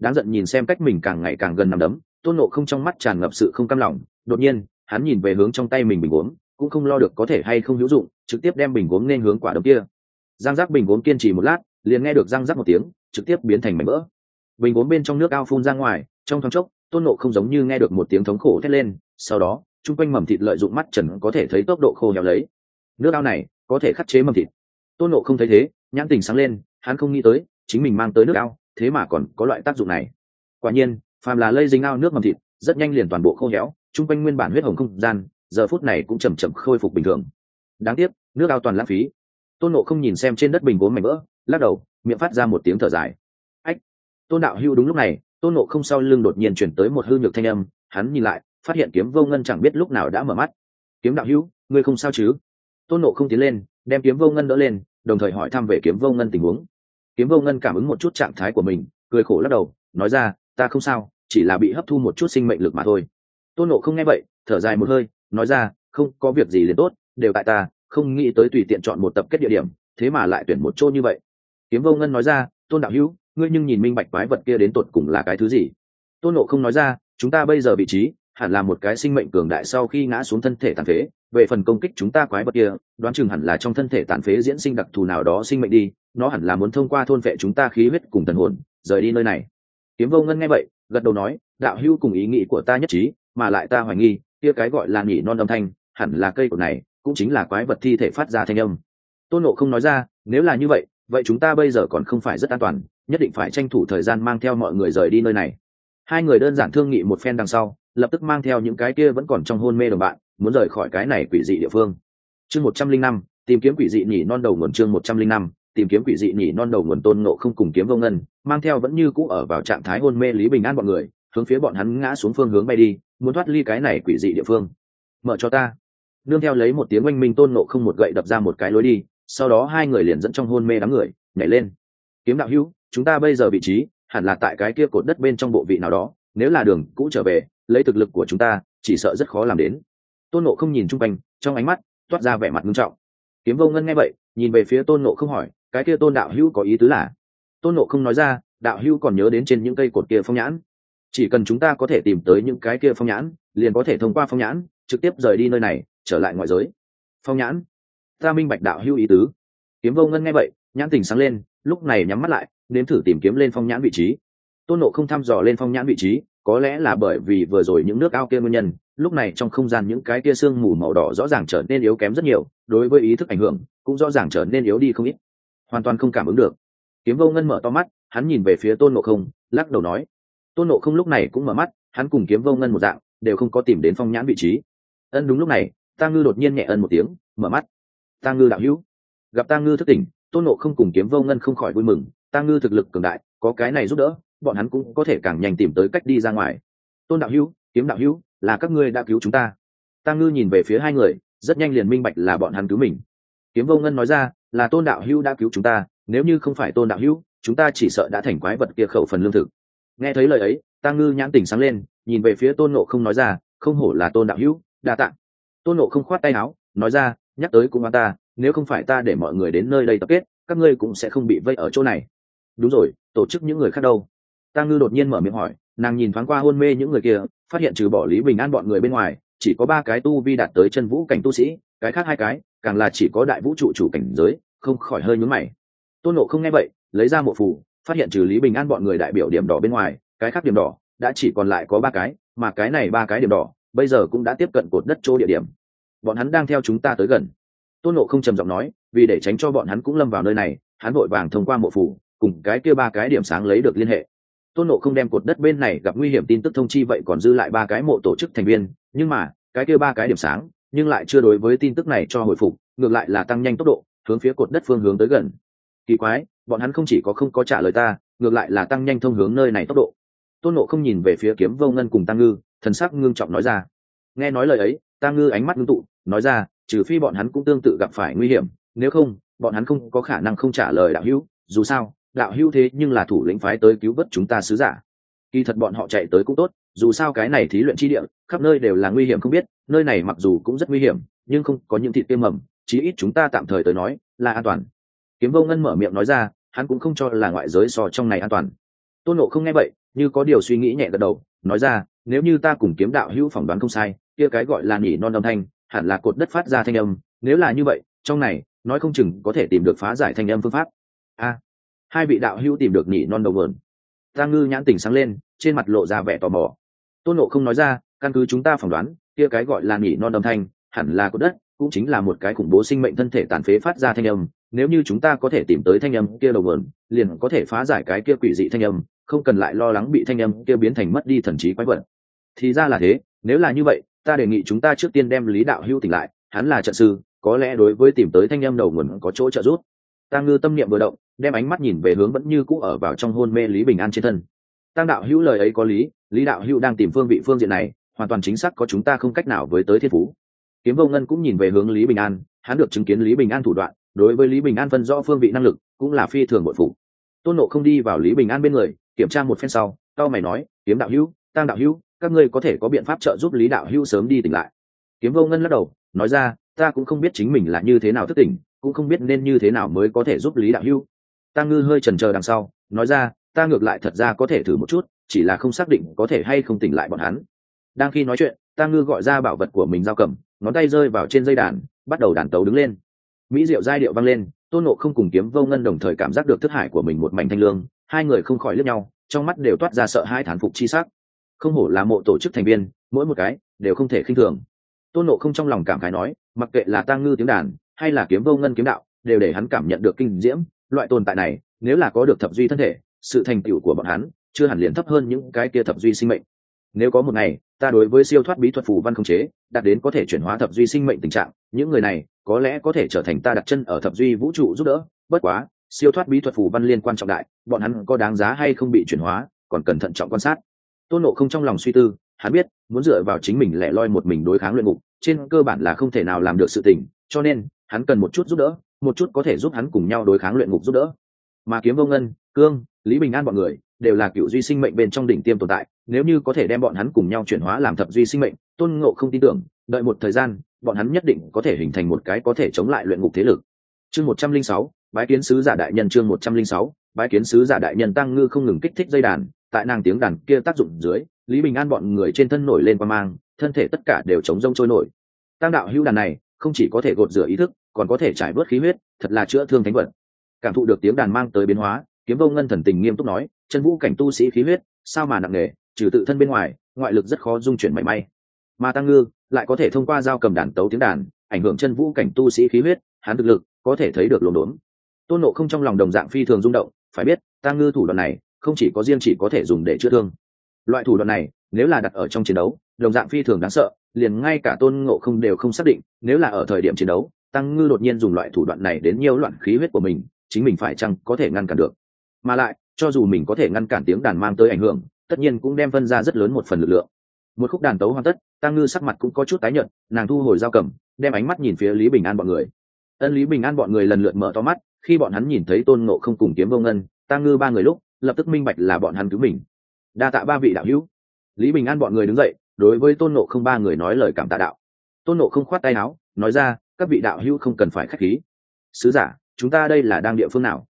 đáng giận nhìn xem cách mình càng ngày càng gần nằm đấm tôn ngộ không trong mắt tràn ngập sự không cam lòng đột nhiên hắn nhìn về hướng trong tay mình bình uống cũng không lo được có thể hay không hữu dụng, trực tiếp đem bình gốm nên hướng quả đấm kia. Giang giác bình gốm kiên trì một lát, liền nghe được răng rắc một tiếng, trực tiếp biến thành mảnh vỡ bình gốm bên trong nước ao phun ra ngoài, trong thoáng chốc, tôn nộ không giống như nghe được một tiếng thống khổ thét lên, sau đó, chung quanh mầm thịt lợi dụng mắt trần có thể thấy tốc độ khô héo lấy. Nước ao này, có thể khắc chế mầm thịt. Tôn nộ không thấy thế, nhãn tình sáng lên, hắn không nghĩ tới, chính mình mang tới nước ao, thế mà còn có loại tác dụng này. Quả nhiên, phàm là lây dính ao nước mầm thịt, rất nhanh liền toàn bộ khô héo, chung quanh nguyên bản huyết hồng không gian giờ phút này cũng chầm chậm khôi phục bình thường. Đáng tiếc, nước ao toàn lãng phí. Tôn nộ không nhìn xem trên đất bình gốm mảnh vỡ, lắc đầu, miệng phát ra một tiếng thở dài. Ách, tôn đạo hưu đúng lúc này, tôn nộ không sau lưng đột nhiên chuyển tới một hư nhược thanh âm, hắn nhìn lại, phát hiện kiếm vô ngân chẳng biết lúc nào đã mở mắt. Kiếm đạo hưu ngươi không sao chứ? Tôn nộ không tiến lên, đem kiếm vô ngân đỡ lên, đồng thời hỏi thăm về kiếm vô ngân tình huống. Kiếm vô ngân cảm ứng một chút trạng thái của mình, cười khổ lắc đầu, nói ra, ta không sao, chỉ là bị hấp thu một chút sinh mệnh lực mà thôi. Tôn nộ không nghe vậy, thở dài một hơi nói ra, không, có việc gì liền tốt, đều tại ta, không nghĩ tới tùy tiện chọn một tập kết địa điểm, thế mà lại tuyển một chỗ như vậy. Kiếm vô ngân nói ra, tôn đạo hữu, ngươi nhưng nhìn minh bạch quái vật kia đến tột cùng là cái thứ gì? Tôn nộ không nói ra, chúng ta bây giờ vị trí, hẳn là một cái sinh mệnh cường đại sau khi ngã xuống thân thể tàn phế, về phần công kích chúng ta quái vật kia, đoán chừng hẳn là trong thân thể tàn phế diễn sinh đặc thù nào đó sinh mệnh đi, nó hẳn là muốn thông qua thôn vệ chúng ta khí huyết cùng thần hồn, rời đi nơi này. Kiếm vô ngân nghe vậy, gật đầu nói, đạo hữu cùng ý nghĩ của ta nhất trí, mà lại ta hoài nghi kia cái gọi là nhỉ non âm thanh, hẳn là cây cột này, cũng chính là quái vật thi thể phát ra thanh âm. Tôn nộ không nói ra, nếu là như vậy vậy chúng ta bây giờ còn không phải rất an toàn, nhất định phải tranh thủ thời gian mang theo mọi người rời đi nơi này. Hai người đơn giản thương nghị một phen đằng sau, lập tức mang theo những cái kia vẫn còn trong hôn mê đồng bạn, muốn rời khỏi cái này quỷ dị địa phương. Chương một trăm linh năm, tìm kiếm quỷ dị nhỉ non đầu nguồn chương một trăm linh năm, tìm kiếm quỷ dị nhỉ non đầu nguồn tôn nộ không cùng kiếm vô ngân, mang theo vẫn như cũ ở vào trạng thái hôn mê lý bình an bọn người, hướng phía bọn hắn ngã xuống phương hướng bay đi muốn thoát ly cái này quỷ dị địa phương. Mở cho ta. Nương theo lấy một tiếng oanh minh tôn nộ không một gậy đập ra một cái lối đi, sau đó hai người liền dẫn trong hôn mê đám người, nhảy lên. Kiếm đạo hữu, chúng ta bây giờ vị trí, hẳn là tại cái kia cột đất bên trong bộ vị nào đó, nếu là đường cũ trở về, lấy thực lực của chúng ta, chỉ sợ rất khó làm đến. Tôn nộ không nhìn chung quanh, trong ánh mắt toát ra vẻ mặt nghiêm trọng. Kiếm vô ngân nghe vậy, nhìn về phía tôn nộ không hỏi, cái kia tôn đạo hữu có ý tứ là? Tôn nộ không nói ra, đạo hữu còn nhớ đến trên những cây cột kia phong nhãn chỉ cần chúng ta có thể tìm tới những cái kia phong nhãn, liền có thể thông qua phong nhãn, trực tiếp rời đi nơi này, trở lại ngoại giới. Phong nhãn? Ta minh bạch đạo hữu ý tứ. Kiếm vô ngân nghe vậy, nhãn tình sáng lên, lúc này nhắm mắt lại, nếm thử tìm kiếm lên phong nhãn vị trí. Tôn nộ không thăm dò lên phong nhãn vị trí, có lẽ là bởi vì vừa rồi những nước ao kia nguyên nhân, lúc này trong không gian những cái kia sương mù màu đỏ rõ ràng trở nên yếu kém rất nhiều, đối với ý thức ảnh hưởng, cũng rõ ràng trở nên yếu đi không ít. Hoàn toàn không cảm ứng được. Kiếm vô ngân mở to mắt, hắn nhìn về phía tôn nộ không, lắc đầu nói tôn nộ không lúc này cũng mở mắt, hắn cùng kiếm vô ngân một dạng, đều không có tìm đến phong nhãn vị trí. Ân đúng lúc này ta ngư đột nhiên nhẹ ân một tiếng, mở mắt. Ta ngư đạo hữu, gặp ta ngư thức tỉnh, tôn nộ không cùng kiếm vô ngân không khỏi vui mừng ta ngư thực lực cường đại, có cái này giúp đỡ, bọn hắn cũng có thể càng nhanh tìm tới cách đi ra ngoài. Tôn đạo hữu, kiếm đạo hữu, là các ngươi đã cứu chúng ta. Ta ngư nhìn về phía hai người, rất nhanh liền minh bạch là bọn hắn cứu mình. Kiếm vô ngân nói ra, là tôn đạo hữu đã cứu chúng ta, nếu như không phải tôn đạo hữu, chúng ta chỉ sợ đã thành quái vật kia khẩu phần lương thực nghe thấy lời ấy, ta ngư nhãn tỉnh sáng lên, nhìn về phía tôn nộ không nói ra, không hổ là tôn đạo hữu, đa tạng tôn nộ không khoát tay áo, nói ra, nhắc tới cũng oan ta, nếu không phải ta để mọi người đến nơi đây tập kết, các ngươi cũng sẽ không bị vây ở chỗ này. Đúng rồi, tổ chức những người khác đâu? Ta ngư đột nhiên mở miệng hỏi, nàng nhìn thoáng qua hôn mê những người kia, phát hiện trừ bỏ lý bình an bọn người bên ngoài, chỉ có ba cái tu vi đạt tới chân vũ cảnh tu sĩ, cái khác hai cái, càng là chỉ có đại vũ trụ chủ cảnh giới, không khỏi hơi nhún mày. Tôn nộ không nghe vậy, lấy ra mộ phù phát hiện trừ lý bình an bọn người đại biểu điểm đỏ bên ngoài, cái khác điểm đỏ đã chỉ còn lại có ba cái, mà cái này ba cái điểm đỏ, bây giờ cũng đã tiếp cận cột đất chỗ địa điểm. Bọn hắn đang theo chúng ta tới gần. Tôn nộ không trầm giọng nói, vì để tránh cho bọn hắn cũng lâm vào nơi này, hắn vội vàng thông qua mộ phủ, cùng cái kia ba cái điểm sáng lấy được liên hệ. Tôn nộ không đem cột đất bên này gặp nguy hiểm tin tức thông chi vậy còn dư lại ba cái mộ tổ chức thành viên, nhưng mà, cái kia ba cái điểm sáng, nhưng lại chưa đối với tin tức này cho hồi phục, ngược lại là tăng nhanh tốc độ, hướng phía cột đất phương hướng tới gần. Kỳ quái bọn hắn không chỉ có không có trả lời ta, ngược lại là tăng nhanh thông hướng nơi này tốc độ. Tôn nộ không nhìn về phía kiếm vô ngân cùng tăng ngư, thần sắc ngưng trọng nói ra. Nghe nói lời ấy, tăng ngư ánh mắt ngưng tụ, nói ra, trừ phi bọn hắn cũng tương tự gặp phải nguy hiểm, nếu không, bọn hắn không có khả năng không trả lời đạo hữu, dù sao, đạo hữu thế nhưng là thủ lĩnh phái tới cứu vớt chúng ta sứ giả. Kỳ thật bọn họ chạy tới cũng tốt, dù sao cái này thí luyện chi địa, khắp nơi đều là nguy hiểm không biết, nơi này mặc dù cũng rất nguy hiểm, nhưng không có những thịt tiêm mầm, chí ít chúng ta tạm thời tới nói, là an toàn kiếm vô ngân mở miệng nói ra, hắn cũng không cho là ngoại giới so trong này an toàn. Tôn nộ không nghe vậy, như có điều suy nghĩ nhẹ gật đầu, nói ra, nếu như ta cùng kiếm đạo hữu phỏng đoán không sai, kia cái gọi là nhỉ non âm thanh, hẳn là cột đất phát ra thanh âm, nếu là như vậy, trong này, nói không chừng có thể tìm được phá giải thanh âm phương pháp. A, hai vị đạo hữu tìm được nhỉ non đầu vườn ta ngư nhãn tỉnh sáng lên, trên mặt lộ ra vẻ tò mò. Tôn nộ không nói ra, căn cứ chúng ta phỏng đoán, kia cái gọi là nhỉ non âm thanh, hẳn là cột đất, cũng chính là một cái khủng bố sinh mệnh thân thể tàn phế phát ra thanh âm nếu như chúng ta có thể tìm tới thanh âm kia đầu vườn liền có thể phá giải cái kia quỷ dị thanh âm, không cần lại lo lắng bị thanh âm kia biến thành mất đi thần trí quái vật. Thì ra là thế, nếu là như vậy, ta đề nghị chúng ta trước tiên đem lý đạo hưu tỉnh lại, hắn là trận sư, có lẽ đối với tìm tới thanh âm đầu nguồn có chỗ trợ giúp. Ta ngư tâm niệm vừa động, đem ánh mắt nhìn về hướng vẫn như cũ ở vào trong hôn mê lý bình an trên thân. Tăng đạo hữu lời ấy có lý lý đạo hữu đang tìm phương vị phương diện này, hoàn toàn chính xác có chúng ta không cách nào với tới thiên phú. Kiếm vô ngân cũng nhìn về hướng lý bình an, hắn được chứng kiến lý bình an thủ đoạn đối với lý bình an phân rõ phương vị năng lực, cũng là phi thường bội phụ tôn nộ không đi vào lý bình an bên người, kiểm tra một phen sau tao mày nói, kiếm đạo hữu tăng đạo hữu, các ngươi có thể có biện pháp trợ giúp lý đạo hữu sớm đi tỉnh lại. Kiếm vô ngân lắc đầu, nói ra, ta cũng không biết chính mình là như thế nào thức tỉnh, cũng không biết nên như thế nào mới có thể giúp lý đạo hữu. Tăng ngư hơi trần chờ đằng sau, nói ra, ta ngược lại thật ra có thể thử một chút, chỉ là không xác định có thể hay không tỉnh lại bọn hắn. Đang khi nói chuyện tăng ngư gọi ra bảo vật của mình giao cầm, ngón tay rơi vào trên dây đàn, bắt đầu đàn tấu đứng lên mỹ diệu giai điệu vang lên, tôn nộ không cùng kiếm vô ngân đồng thời cảm giác được thức hải của mình một mảnh thanh lương, hai người không khỏi lướt nhau, trong mắt đều toát ra sợ hai thán phục chi sắc. Không hổ là mộ tổ chức thành viên, mỗi một cái đều không thể khinh thường. Tôn nộ không trong lòng cảm khái nói, mặc kệ là tăng ngư tiếng đàn, hay là kiếm vô ngân kiếm đạo, đều để hắn cảm nhận được kinh diễm, loại tồn tại này, nếu là có được thập duy thân thể, sự thành tựu của bọn hắn chưa hẳn liền thấp hơn những cái kia thập duy sinh mệnh. Nếu có một ngày, ta đối với siêu thoát bí thuật phù văn không chế, đạt đến có thể chuyển hóa thập duy sinh mệnh tình trạng, những người này có lẽ có thể trở thành ta đặt chân ở thập duy vũ trụ giúp đỡ, bất quá, siêu thoát bí thuật phù văn liên quan trọng đại, bọn hắn có đáng giá hay không bị chuyển hóa, còn cần thận trọng quan sát. Tôn nộ không trong lòng suy tư, hắn biết, muốn dựa vào chính mình lẻ loi một mình đối kháng luyện ngục, trên cơ bản là không thể nào làm được sự tình, cho nên, hắn cần một chút giúp đỡ, một chút có thể giúp hắn cùng nhau đối kháng luyện ngục giúp đỡ. Mà kiếm vô ngân, cương, lý bình an bọn người, đều là cựu duy sinh mệnh bên trong đỉnh tiêm tồn tại, nếu như có thể đem bọn hắn cùng nhau chuyển hóa làm thập duy sinh mệnh, tôn ngộ không tin tưởng, đợi một thời gian bọn hắn nhất định có thể hình thành một cái có thể chống lại luyện ngục thế lực. Chương một trăm linh sáu, bái kiến sứ giả đại nhân chương một trăm linh sáu, bái kiến sứ giả đại nhân tăng ngư không ngừng kích thích dây đàn, tại nàng tiếng đàn kia tác dụng dưới, lý bình an bọn người trên thân nổi lên qua mang, thân thể tất cả đều chống rông trôi nổi. Tăng đạo hữu đàn này, không chỉ có thể gột rửa ý thức, còn có thể trải bớt khí huyết, thật là chữa thương thánh vật. Cảm thụ được tiếng đàn mang tới biến hóa, kiếm vô ngân thần tình nghiêm túc nói, chân vũ cảnh tu sĩ khí huyết, sao mà nặng nề, trừ tự thân bên ngoài, ngoại lực rất khó dung chuyển mảy may mà tăng ngư lại có thể thông qua dao cầm đàn tấu tiếng đàn, ảnh hưởng chân vũ cảnh tu sĩ khí huyết, hắn thực lực có thể thấy được lồn đốn. Tôn nộ không trong lòng đồng dạng phi thường rung động, phải biết, tăng ngư thủ đoạn này không chỉ có riêng chỉ có thể dùng để chữa thương. Loại thủ đoạn này, nếu là đặt ở trong chiến đấu, đồng dạng phi thường đáng sợ, liền ngay cả tôn ngộ không đều không xác định, nếu là ở thời điểm chiến đấu, tăng ngư đột nhiên dùng loại thủ đoạn này đến nhiều loạn khí huyết của mình, chính mình phải chăng có thể ngăn cản được? Mà lại, cho dù mình có thể ngăn cản tiếng đàn mang tới ảnh hưởng, tất nhiên cũng đem phân ra rất lớn một phần lực lượng. Một khúc đàn tấu hoàn tất tăng ngư sắc mặt cũng có chút tái nhợt, nàng thu hồi dao cầm, đem ánh mắt nhìn phía lý bình an bọn người. Ân lý bình an bọn người lần lượt mở to mắt, khi bọn hắn nhìn thấy tôn ngộ không cùng kiếm vô ngân tăng ngư ba người lúc, lập tức minh bạch là bọn hắn cứu mình. Đa tạ ba vị đạo hữu. Lý bình an bọn người đứng dậy, đối với tôn nộ không ba người nói lời cảm tạ đạo. Tôn nộ không khoát tay áo, nói ra, các vị đạo hữu không cần phải k h á c h khí. Sứ giả, chúng ta đây là đang địa phương nào?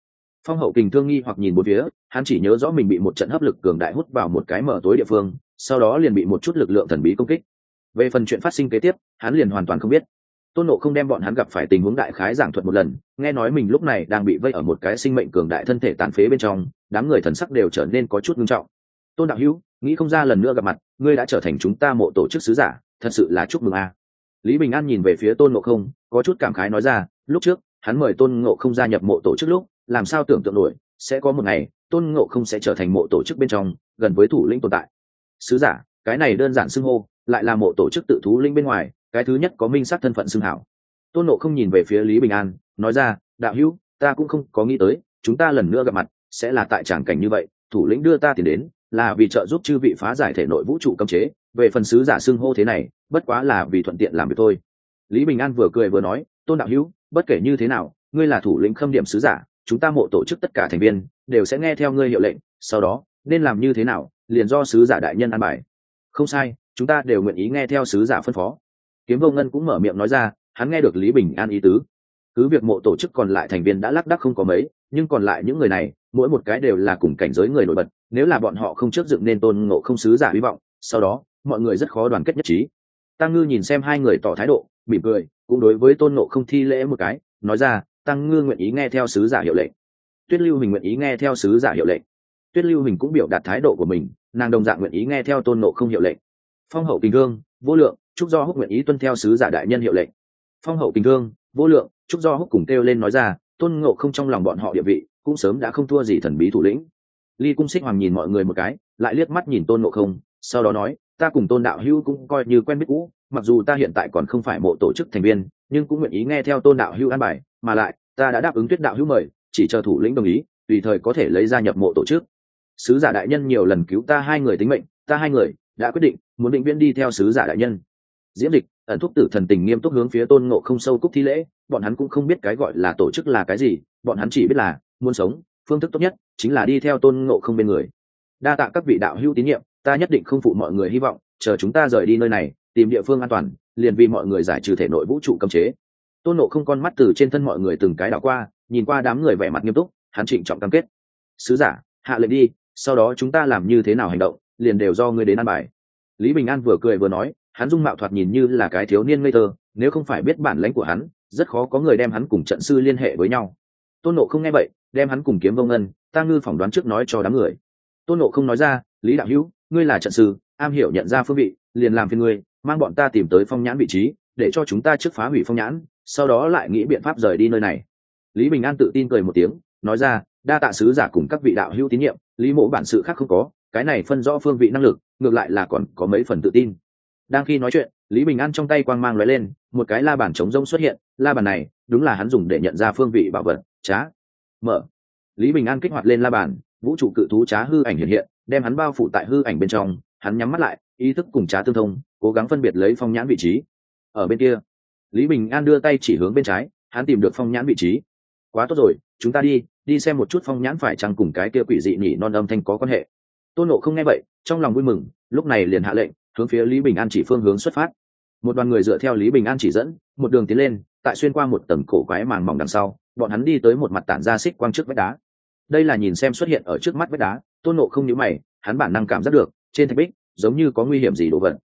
Phong hậu kình thương nghi hoặc nhìn một phía, hắn chỉ nhớ rõ mình bị một trận hấp lực cường đại hút vào một cái mở tối địa phương, sau đó liền bị một chút lực lượng thần bí công kích về phần chuyện phát sinh kế tiếp, hắn liền hoàn toàn không biết. Tôn nộ không đem bọn hắn gặp phải tình huống đại khái giảng thuật một lần, nghe nói mình lúc này đang bị vây ở một cái sinh mệnh cường đại thân thể tàn phế bên trong, đám người thần sắc đều trở nên có chút nghiêm trọng. Tôn đạo hữu, nghĩ không ra lần nữa gặp mặt, ngươi đã trở thành chúng ta mộ tổ chức sứ giả, thật sự là chúc mừng a. Lý bình an nhìn về phía tôn ngộ không, có chút cảm khái nói ra, lúc trước, hắn mời tôn ngộ không gia nhập mộ tổ chức lúc, làm sao tưởng tượng nổi, sẽ có một ngày, tôn ngộ không sẽ trở thành mộ tổ chức bên trong, gần với thủ lĩnh tồn tại. Sứ giả, cái này đơn giản xưng hô lại là mộ tổ chức tự thú linh bên ngoài, cái thứ nhất có minh sát thân phận xưng hảo. Tôn nộ không nhìn về phía lý bình an, nói ra, đạo hữu, ta cũng không có nghĩ tới, chúng ta lần nữa gặp mặt, sẽ là tại tràng cảnh như vậy, thủ lĩnh đưa ta tiền đến, là vì trợ giúp chư vị phá giải thể nội vũ trụ cấm chế, về phần sứ giả xưng hô thế này, bất quá là vì thuận tiện làm việc thôi. Lý bình an vừa cười vừa nói, tôn đạo hữu, bất kể như thế nào, ngươi là thủ lĩnh khâm điểm sứ giả, chúng ta mộ tổ chức tất cả thành viên, đều sẽ nghe theo ngươi hiệu lệnh, sau đó, nên làm như thế nào, liền do sứ giả đại nhân an bài. Không sai chúng ta đều nguyện ý nghe theo sứ giả phân phó. Kiếm vô ngân cũng mở miệng nói ra, hắn nghe được lý bình an ý tứ. Cứ việc mộ tổ chức còn lại thành viên đã lác đắc không có mấy, nhưng còn lại những người này, mỗi một cái đều là cùng cảnh giới người nổi bật, nếu là bọn họ không trước dựng nên tôn ngộ không sứ giả hy vọng, sau đó, mọi người rất khó đoàn kết nhất trí. Tăng ngư nhìn xem hai người tỏ thái độ, mỉm cười, cũng đối với tôn ngộ không thi lễ một cái, nói ra, tăng ngư nguyện ý nghe theo sứ giả hiệu lệnh. Tuyết lưu hình nguyện ý nghe theo sứ giả hiệu lệnh. Tuyết lưu hình cũng biểu đạt thái độ của mình, nàng đồng dạng nguyện ý nghe theo tôn ngộ không hiệu lệnh phong hậu kinh thương, vô lượng, trúc do húc nguyện ý tuân theo sứ giả đại nhân hiệu lệnh. Phong hậu kinh thương, vô lượng, trúc do húc cùng kêu lên nói ra, tôn ngộ không trong lòng bọn họ địa vị, cũng sớm đã không thua gì thần bí thủ lĩnh. Ly cung xích hoàng nhìn mọi người một cái, lại liếc mắt nhìn tôn ngộ không, sau đó nói, ta cùng tôn đạo hữu cũng coi như quen biết cũ, mặc dù ta hiện tại còn không phải mộ tổ chức thành viên, nhưng cũng nguyện ý nghe theo tôn đạo hữu an bài, mà lại, ta đã đáp ứng tuyết đạo hữu mời, chỉ chờ thủ lĩnh đồng ý, tùy thời có thể lấy ra nhập mộ tổ chức. Sứ giả đại nhân nhiều lần cứu ta hai người tính mệnh, ta hai người đã quyết định, muốn định viễn đi theo sứ giả đại nhân. Diễm dịch, ẩn thúc tử thần tình nghiêm túc hướng phía tôn ngộ không sâu cúc thi lễ, bọn hắn cũng không biết cái gọi là tổ chức là cái gì, bọn hắn chỉ biết là, muốn sống, phương thức tốt nhất chính là đi theo tôn ngộ không bên người. Đa tạ các vị đạo hữu tín nhiệm, ta nhất định không phụ mọi người hy vọng, chờ chúng ta rời đi nơi này, tìm địa phương an toàn, liền vì mọi người giải trừ thể nội vũ trụ cấm chế. Tôn nộ không con mắt từ trên thân mọi người từng cái đảo qua, nhìn qua đám người vẻ mặt nghiêm túc, hắn trịnh trọng cam kết. Sứ giả, hạ lệnh đi, sau đó chúng ta làm như thế nào hành động? Liền đều do ngươi đến ăn bài. Lý bình an vừa cười vừa nói, hắn dung mạo thoạt nhìn như là cái thiếu niên ngây thơ, nếu không phải biết bản lãnh của hắn, rất khó có người đem hắn cùng trận sư liên hệ với nhau. Tôn nộ không nghe vậy, đem hắn cùng kiếm vông ngân, ta ngư phỏng đoán trước nói cho đám người. Tôn nộ không nói ra, lý đạo hữu, ngươi là trận sư, am hiểu nhận ra phương vị, liền làm phiên ngươi, mang bọn ta tìm tới phong nhãn vị trí, để cho chúng ta trước phá hủy phong nhãn, sau đó lại nghĩ biện pháp rời đi nơi này. Lý bình an tự tin cười một tiếng, nói ra, đa tạ sứ giả cùng các vị đạo hữu tín nhiệm, lý mộ bản sự khác không có cái này phân rõ phương vị năng lực, ngược lại là còn có mấy phần tự tin. Đang khi nói chuyện, lý bình an trong tay quang mang l lên, một cái la bàn chống rông xuất hiện, la bàn này, đúng là hắn dùng để nhận ra phương vị bảo vật, trá. Mở. Lý bình an kích hoạt lên la bàn, vũ trụ cự thú trá hư ảnh hiện hiện, đem hắn bao phủ tại hư ảnh bên trong, hắn nhắm mắt lại, ý thức cùng trá tương thông, cố gắng phân biệt lấy phong nhãn vị trí. Ở bên kia, lý bình an đưa tay chỉ hướng bên trái, hắn tìm được phong nhãn vị trí. Quá tốt rồi, chúng ta đi đi xem một chút phong nhãn phải chăng cùng cái kia quỷ dị nhỉ non âm thanh có quan hệ tôn nộ không nghe vậy, trong lòng vui mừng, lúc này liền hạ lệnh, hướng phía lý bình an chỉ phương hướng xuất phát. Một đoàn người dựa theo lý bình an chỉ dẫn, một đường tiến lên, tại xuyên qua một tầng cổ quái màng mỏng đằng sau, bọn hắn đi tới một mặt tản ra xích quang trước vách đá. Đây là nhìn xem xuất hiện ở trước mắt vách đá, tôn nộ không nhíu mày, hắn bản năng cảm giác được, trên thạch bích, giống như có nguy hiểm gì đổ vật.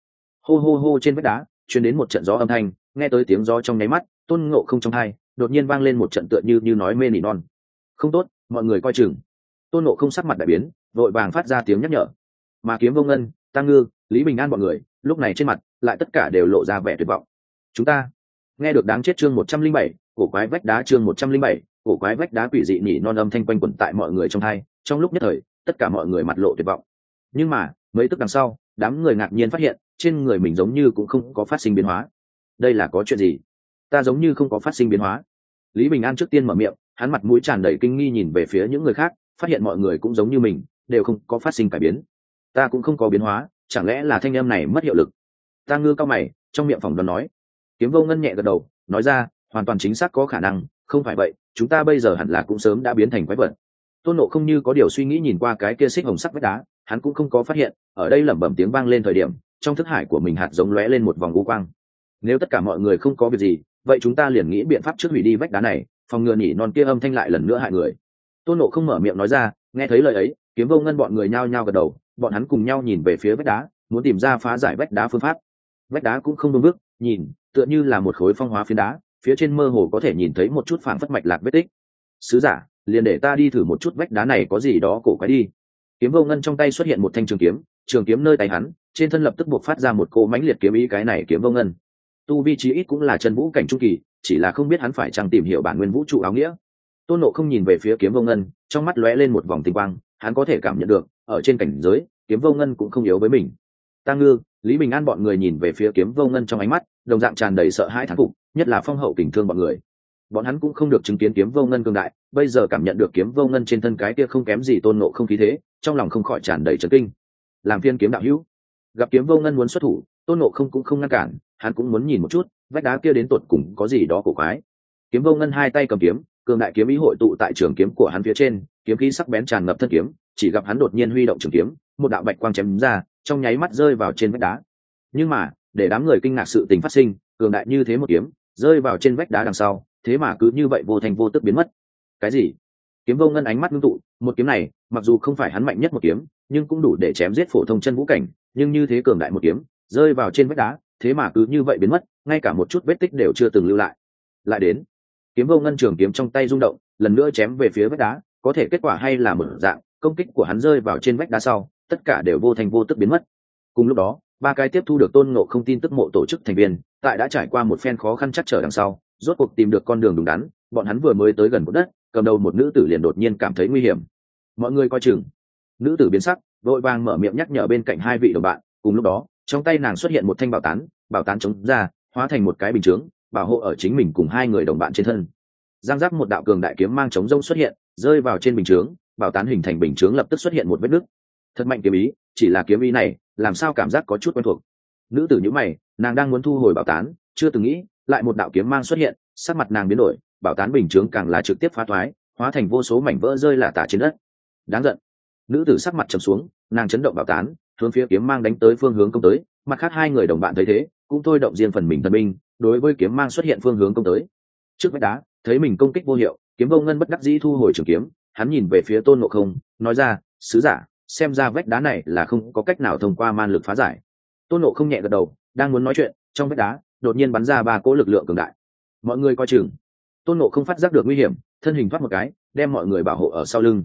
Hô hô hô trên vách đá chuyển đến một trận gió âm thanh, nghe tới tiếng gió trong nháy mắt, tôn ngộ không trong hai, đột nhiên vang lên một trận tựa như như nói mê nỉ non. Không tốt, mọi người coi chừng. Tôn ngộ không sắc mặt đại biến vội vàng phát ra tiếng nhắc nhở. Mà kiếm vô ngân, tăng ngư, lý bình an bọn người, lúc này trên mặt, lại tất cả đều lộ ra vẻ tuyệt vọng. Chúng ta nghe được đáng chết chương một trăm linh bảy, cổ quái vách đá chương một trăm linh bảy, cổ quái vách đá quỷ dị nhỉ non âm thanh quanh quẩn tại mọi người trong hai, trong lúc nhất thời, tất cả mọi người mặt lộ tuyệt vọng. Nhưng mà, mấy tức đằng sau, đám người ngạc nhiên phát hiện, trên người mình giống như cũng không có phát sinh biến hóa. Đây là có chuyện gì? Ta giống như không có phát sinh biến hóa. Lý bình an trước tiên mở miệng, hắn mặt mũi tràn đầy kinh nghi nhìn về phía những người khác, phát hiện mọi người cũng giống như mình đều không có phát sinh cải biến. Ta cũng không có biến hóa, chẳng lẽ là thanh em này mất hiệu lực? Ta ngư cao mày, trong miệng phòng đoán nói. Kiếm vô ngân nhẹ gật đầu, nói ra, hoàn toàn chính xác có khả năng, không phải vậy, chúng ta bây giờ hẳn là cũng sớm đã biến thành quái vật. Tôn nộ không như có điều suy nghĩ nhìn qua cái kia xích hồng sắc vách đá, hắn cũng không có phát hiện, ở đây lẩm bẩm tiếng vang lên thời điểm, trong thức hải của mình hạt giống lóe lên một vòng u quang. Nếu tất cả mọi người không có việc gì, vậy chúng ta liền nghĩ biện pháp trước hủy đi vách đá này, phòng ngừa nhỉ non kia âm thanh lại lần nữa hại người. Tôn nộ không mở miệng nói ra, nghe thấy lời ấy kiếm vô ngân bọn người nhao nhao gật đầu, bọn hắn cùng nhau nhìn về phía vách đá, muốn tìm ra phá giải vách đá phương pháp. Vách đá cũng không đúng bước nhìn, tựa như là một khối phong hóa phiến đá, phía trên mơ hồ có thể nhìn thấy một chút phản phất mạch lạc vết tích. Sứ giả, liền để ta đi thử một chút vách đá này có gì đó cổ quái đi. Kiếm vô ngân trong tay xuất hiện một thanh trường kiếm trường kiếm nơi tay hắn, trên thân lập tức buộc phát ra một cỗ mãnh liệt kiếm ý cái này kiếm vô ngân. Tu vi trí ít cũng là chân vũ cảnh trung kỳ, chỉ là không biết hắn phải chăng tìm hiểu bản nguyên vũ trụ áo nghĩa. Tôn nộ không nhìn về phía kiếm vô ngân, trong mắt lóe lên một vòng tinh quang hắn có thể cảm nhận được, ở trên cảnh giới, kiếm vô ngân cũng không yếu với mình. Ta ngư, lý bình an bọn người nhìn về phía kiếm vô ngân trong ánh mắt, đồng dạng tràn đầy sợ hãi thán phục, nhất là phong hậu tình thương bọn người. Bọn hắn cũng không được chứng kiến kiếm vô ngân cương đại, bây giờ cảm nhận được kiếm vô ngân trên thân cái kia không kém gì tôn nộ không khí thế, trong lòng không khỏi tràn đầy trấn kinh. Làm phiên kiếm đạo hữu. Gặp kiếm vô ngân muốn xuất thủ, tôn nộ không cũng không ngăn cản, hắn cũng muốn nhìn một chút, vách đá kia đến tột cùng có gì đó cổ quái. Kiếm vô ngân hai tay cầm kiếm cường đại kiếm ý hội tụ tại trường kiếm của hắn phía trên, kiếm khí sắc bén tràn ngập thân kiếm, chỉ gặp hắn đột nhiên huy động trường kiếm, một đạo bạch quang chém ra, trong nháy mắt rơi vào trên vách đá. Nhưng mà, để đám người kinh ngạc sự tình phát sinh cường đại như thế một kiếm, rơi vào trên vách đá đằng sau, thế mà cứ như vậy vô thành vô tức biến mất. Cái gì? Kiếm vô ngân ánh mắt ngưng tụ, một kiếm này, mặc dù không phải hắn mạnh nhất một kiếm, nhưng cũng đủ để chém giết phổ thông chân vũ cảnh, nhưng như thế cường đại một kiếm, rơi vào trên vách đá, thế mà cứ như vậy biến mất, ngay cả một chút vết tích đều chưa từng lưu lại. Lại đến kiếm vô ngân trường kiếm trong tay rung động, lần nữa chém về phía vách đá, có thể kết quả hay là mở dạng, công kích của hắn rơi vào trên vách đá sau, tất cả đều vô thành vô tức biến mất. Cùng lúc đó, ba cái tiếp thu được tôn ngộ không tin tức mộ tổ chức thành viên, tại đã trải qua một phen khó khăn chắc trở đằng sau, rốt cuộc tìm được con đường đúng đắn, bọn hắn vừa mới tới gần một đất, cầm đầu một nữ tử liền đột nhiên cảm thấy nguy hiểm. Mọi người coi chừng. Nữ tử biến sắc, vội vàng mở miệng nhắc nhở bên cạnh hai vị đồng bạn, cùng lúc đó, trong tay nàng xuất hiện một thanh bảo tán bảo tán chống ra, hóa thành một cái bình chướng bảo hộ ở chính mình cùng hai người đồng bạn trên thân. Giang giác một đạo cường đại kiếm mang chống rông xuất hiện, rơi vào trên bình chướng, bảo tán hình thành bình chướng lập tức xuất hiện một vết nứt. Thật mạnh kiếm ý, chỉ là kiếm ý này, làm sao cảm giác có chút quen thuộc. Nữ tử nhữ mày, nàng đang muốn thu hồi bảo tán, chưa từng nghĩ, lại một đạo kiếm mang xuất hiện, sắc mặt nàng biến đổi, bảo tán bình chướng càng là trực tiếp phá thoái, hóa thành vô số mảnh vỡ rơi là tả trên đất. Đáng giận. Nữ tử sắc mặt trầm xuống, nàng chấn động bảo tán, hướng phía kiếm mang đánh tới phương hướng công tới, mặt khác hai người đồng bạn thấy thế, cũng thôi động riêng phần mình thần binh đối với kiếm mang xuất hiện phương hướng công tới. Trước vách đá, thấy mình công kích vô hiệu, kiếm vô ngân bất đắc dĩ thu hồi trường kiếm, hắn nhìn về phía tôn ngộ không, nói ra, sứ giả, xem ra vách đá này là không có cách nào thông qua man lực phá giải. Tôn ngộ không nhẹ gật đầu, đang muốn nói chuyện, trong vách đá, đột nhiên bắn ra ba cỗ lực lượng cường đại. Mọi người coi chừng. Tôn ngộ không phát giác được nguy hiểm, thân hình thoát một cái, đem mọi người bảo hộ ở sau lưng.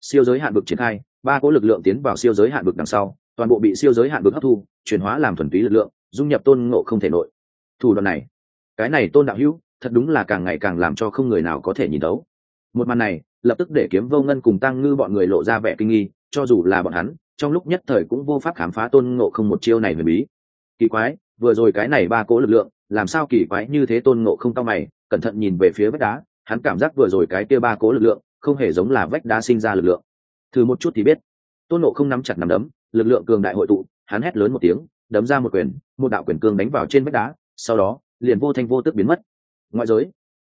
Siêu giới hạn vực triển khai, ba cỗ lực lượng tiến vào siêu giới hạn vực đằng sau, toàn bộ bị siêu giới hạn vực hấp thu, chuyển hóa làm thuần túy lực lượng, dung nhập tôn ngộ không thể nội thủ đoạn này. Cái này tôn đạo hữu, thật đúng là càng ngày càng làm cho không người nào có thể nhìn đấu một màn này, lập tức để kiếm vô ngân cùng tăng ngư bọn người lộ ra vẻ kinh nghi, cho dù là bọn hắn, trong lúc nhất thời cũng vô pháp khám phá tôn ngộ không một chiêu này huyền bí. Kỳ quái, vừa rồi cái này ba cỗ lực lượng, làm sao kỳ quái như thế tôn ngộ không tao mày, cẩn thận nhìn về phía vách đá, hắn cảm giác vừa rồi cái kia ba cố lực lượng, không hề giống là vách đá sinh ra lực lượng. Thử một chút thì biết. Tôn ngộ không nắm chặt nắm đấm, lực lượng cường đại hội tụ, hắn hét lớn một tiếng, đấm ra một quyền, một đạo quyền cương đánh vào trên vách đá sau đó, liền vô thanh vô tức biến mất. Ngoại giới,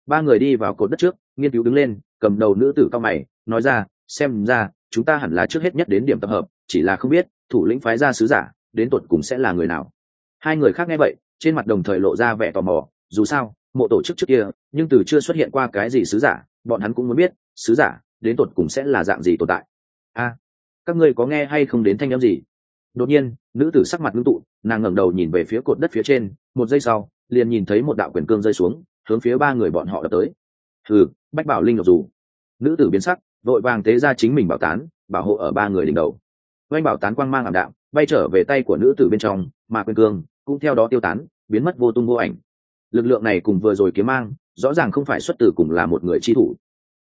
ba người đi vào cột đất trước, nghiên cứu đứng lên, cầm đầu nữ tử cao mày, nói ra, xem ra, chúng ta hẳn là trước hết nhất đến điểm tập hợp, chỉ là không biết, thủ lĩnh phái ra sứ giả, đến tột cùng sẽ là người nào. Hai người khác nghe vậy, trên mặt đồng thời lộ ra vẻ tò mò, dù sao, mộ tổ chức trước kia, nhưng từ chưa xuất hiện qua cái gì sứ giả, bọn hắn cũng muốn biết, sứ giả, đến tột cùng sẽ là dạng gì tồn tại. A, các ngươi có nghe hay không đến thanh â m gì? Đột nhiên, nữ tử sắc mặt ngưng tụ, nàng ngẩng đầu nhìn về phía cột đất phía trên, một giây sau, liền nhìn thấy một đạo quyền cương rơi xuống, hướng phía ba người bọn họ đập tới. Thử bách bảo linh ngọc dù. Nữ tử biến sắc, vội vàng tế ra chính mình bảo tán, bảo hộ ở ba người đỉnh đầu. Oanh bảo tán quang mang ảm đạm, bay trở về tay của nữ tử bên trong, mà quyền cương cũng theo đó tiêu tán, biến mất vô tung vô ảnh. Lực lượng này cùng vừa rồi kiếm mang, rõ ràng không phải xuất từ cùng là một người chi thủ.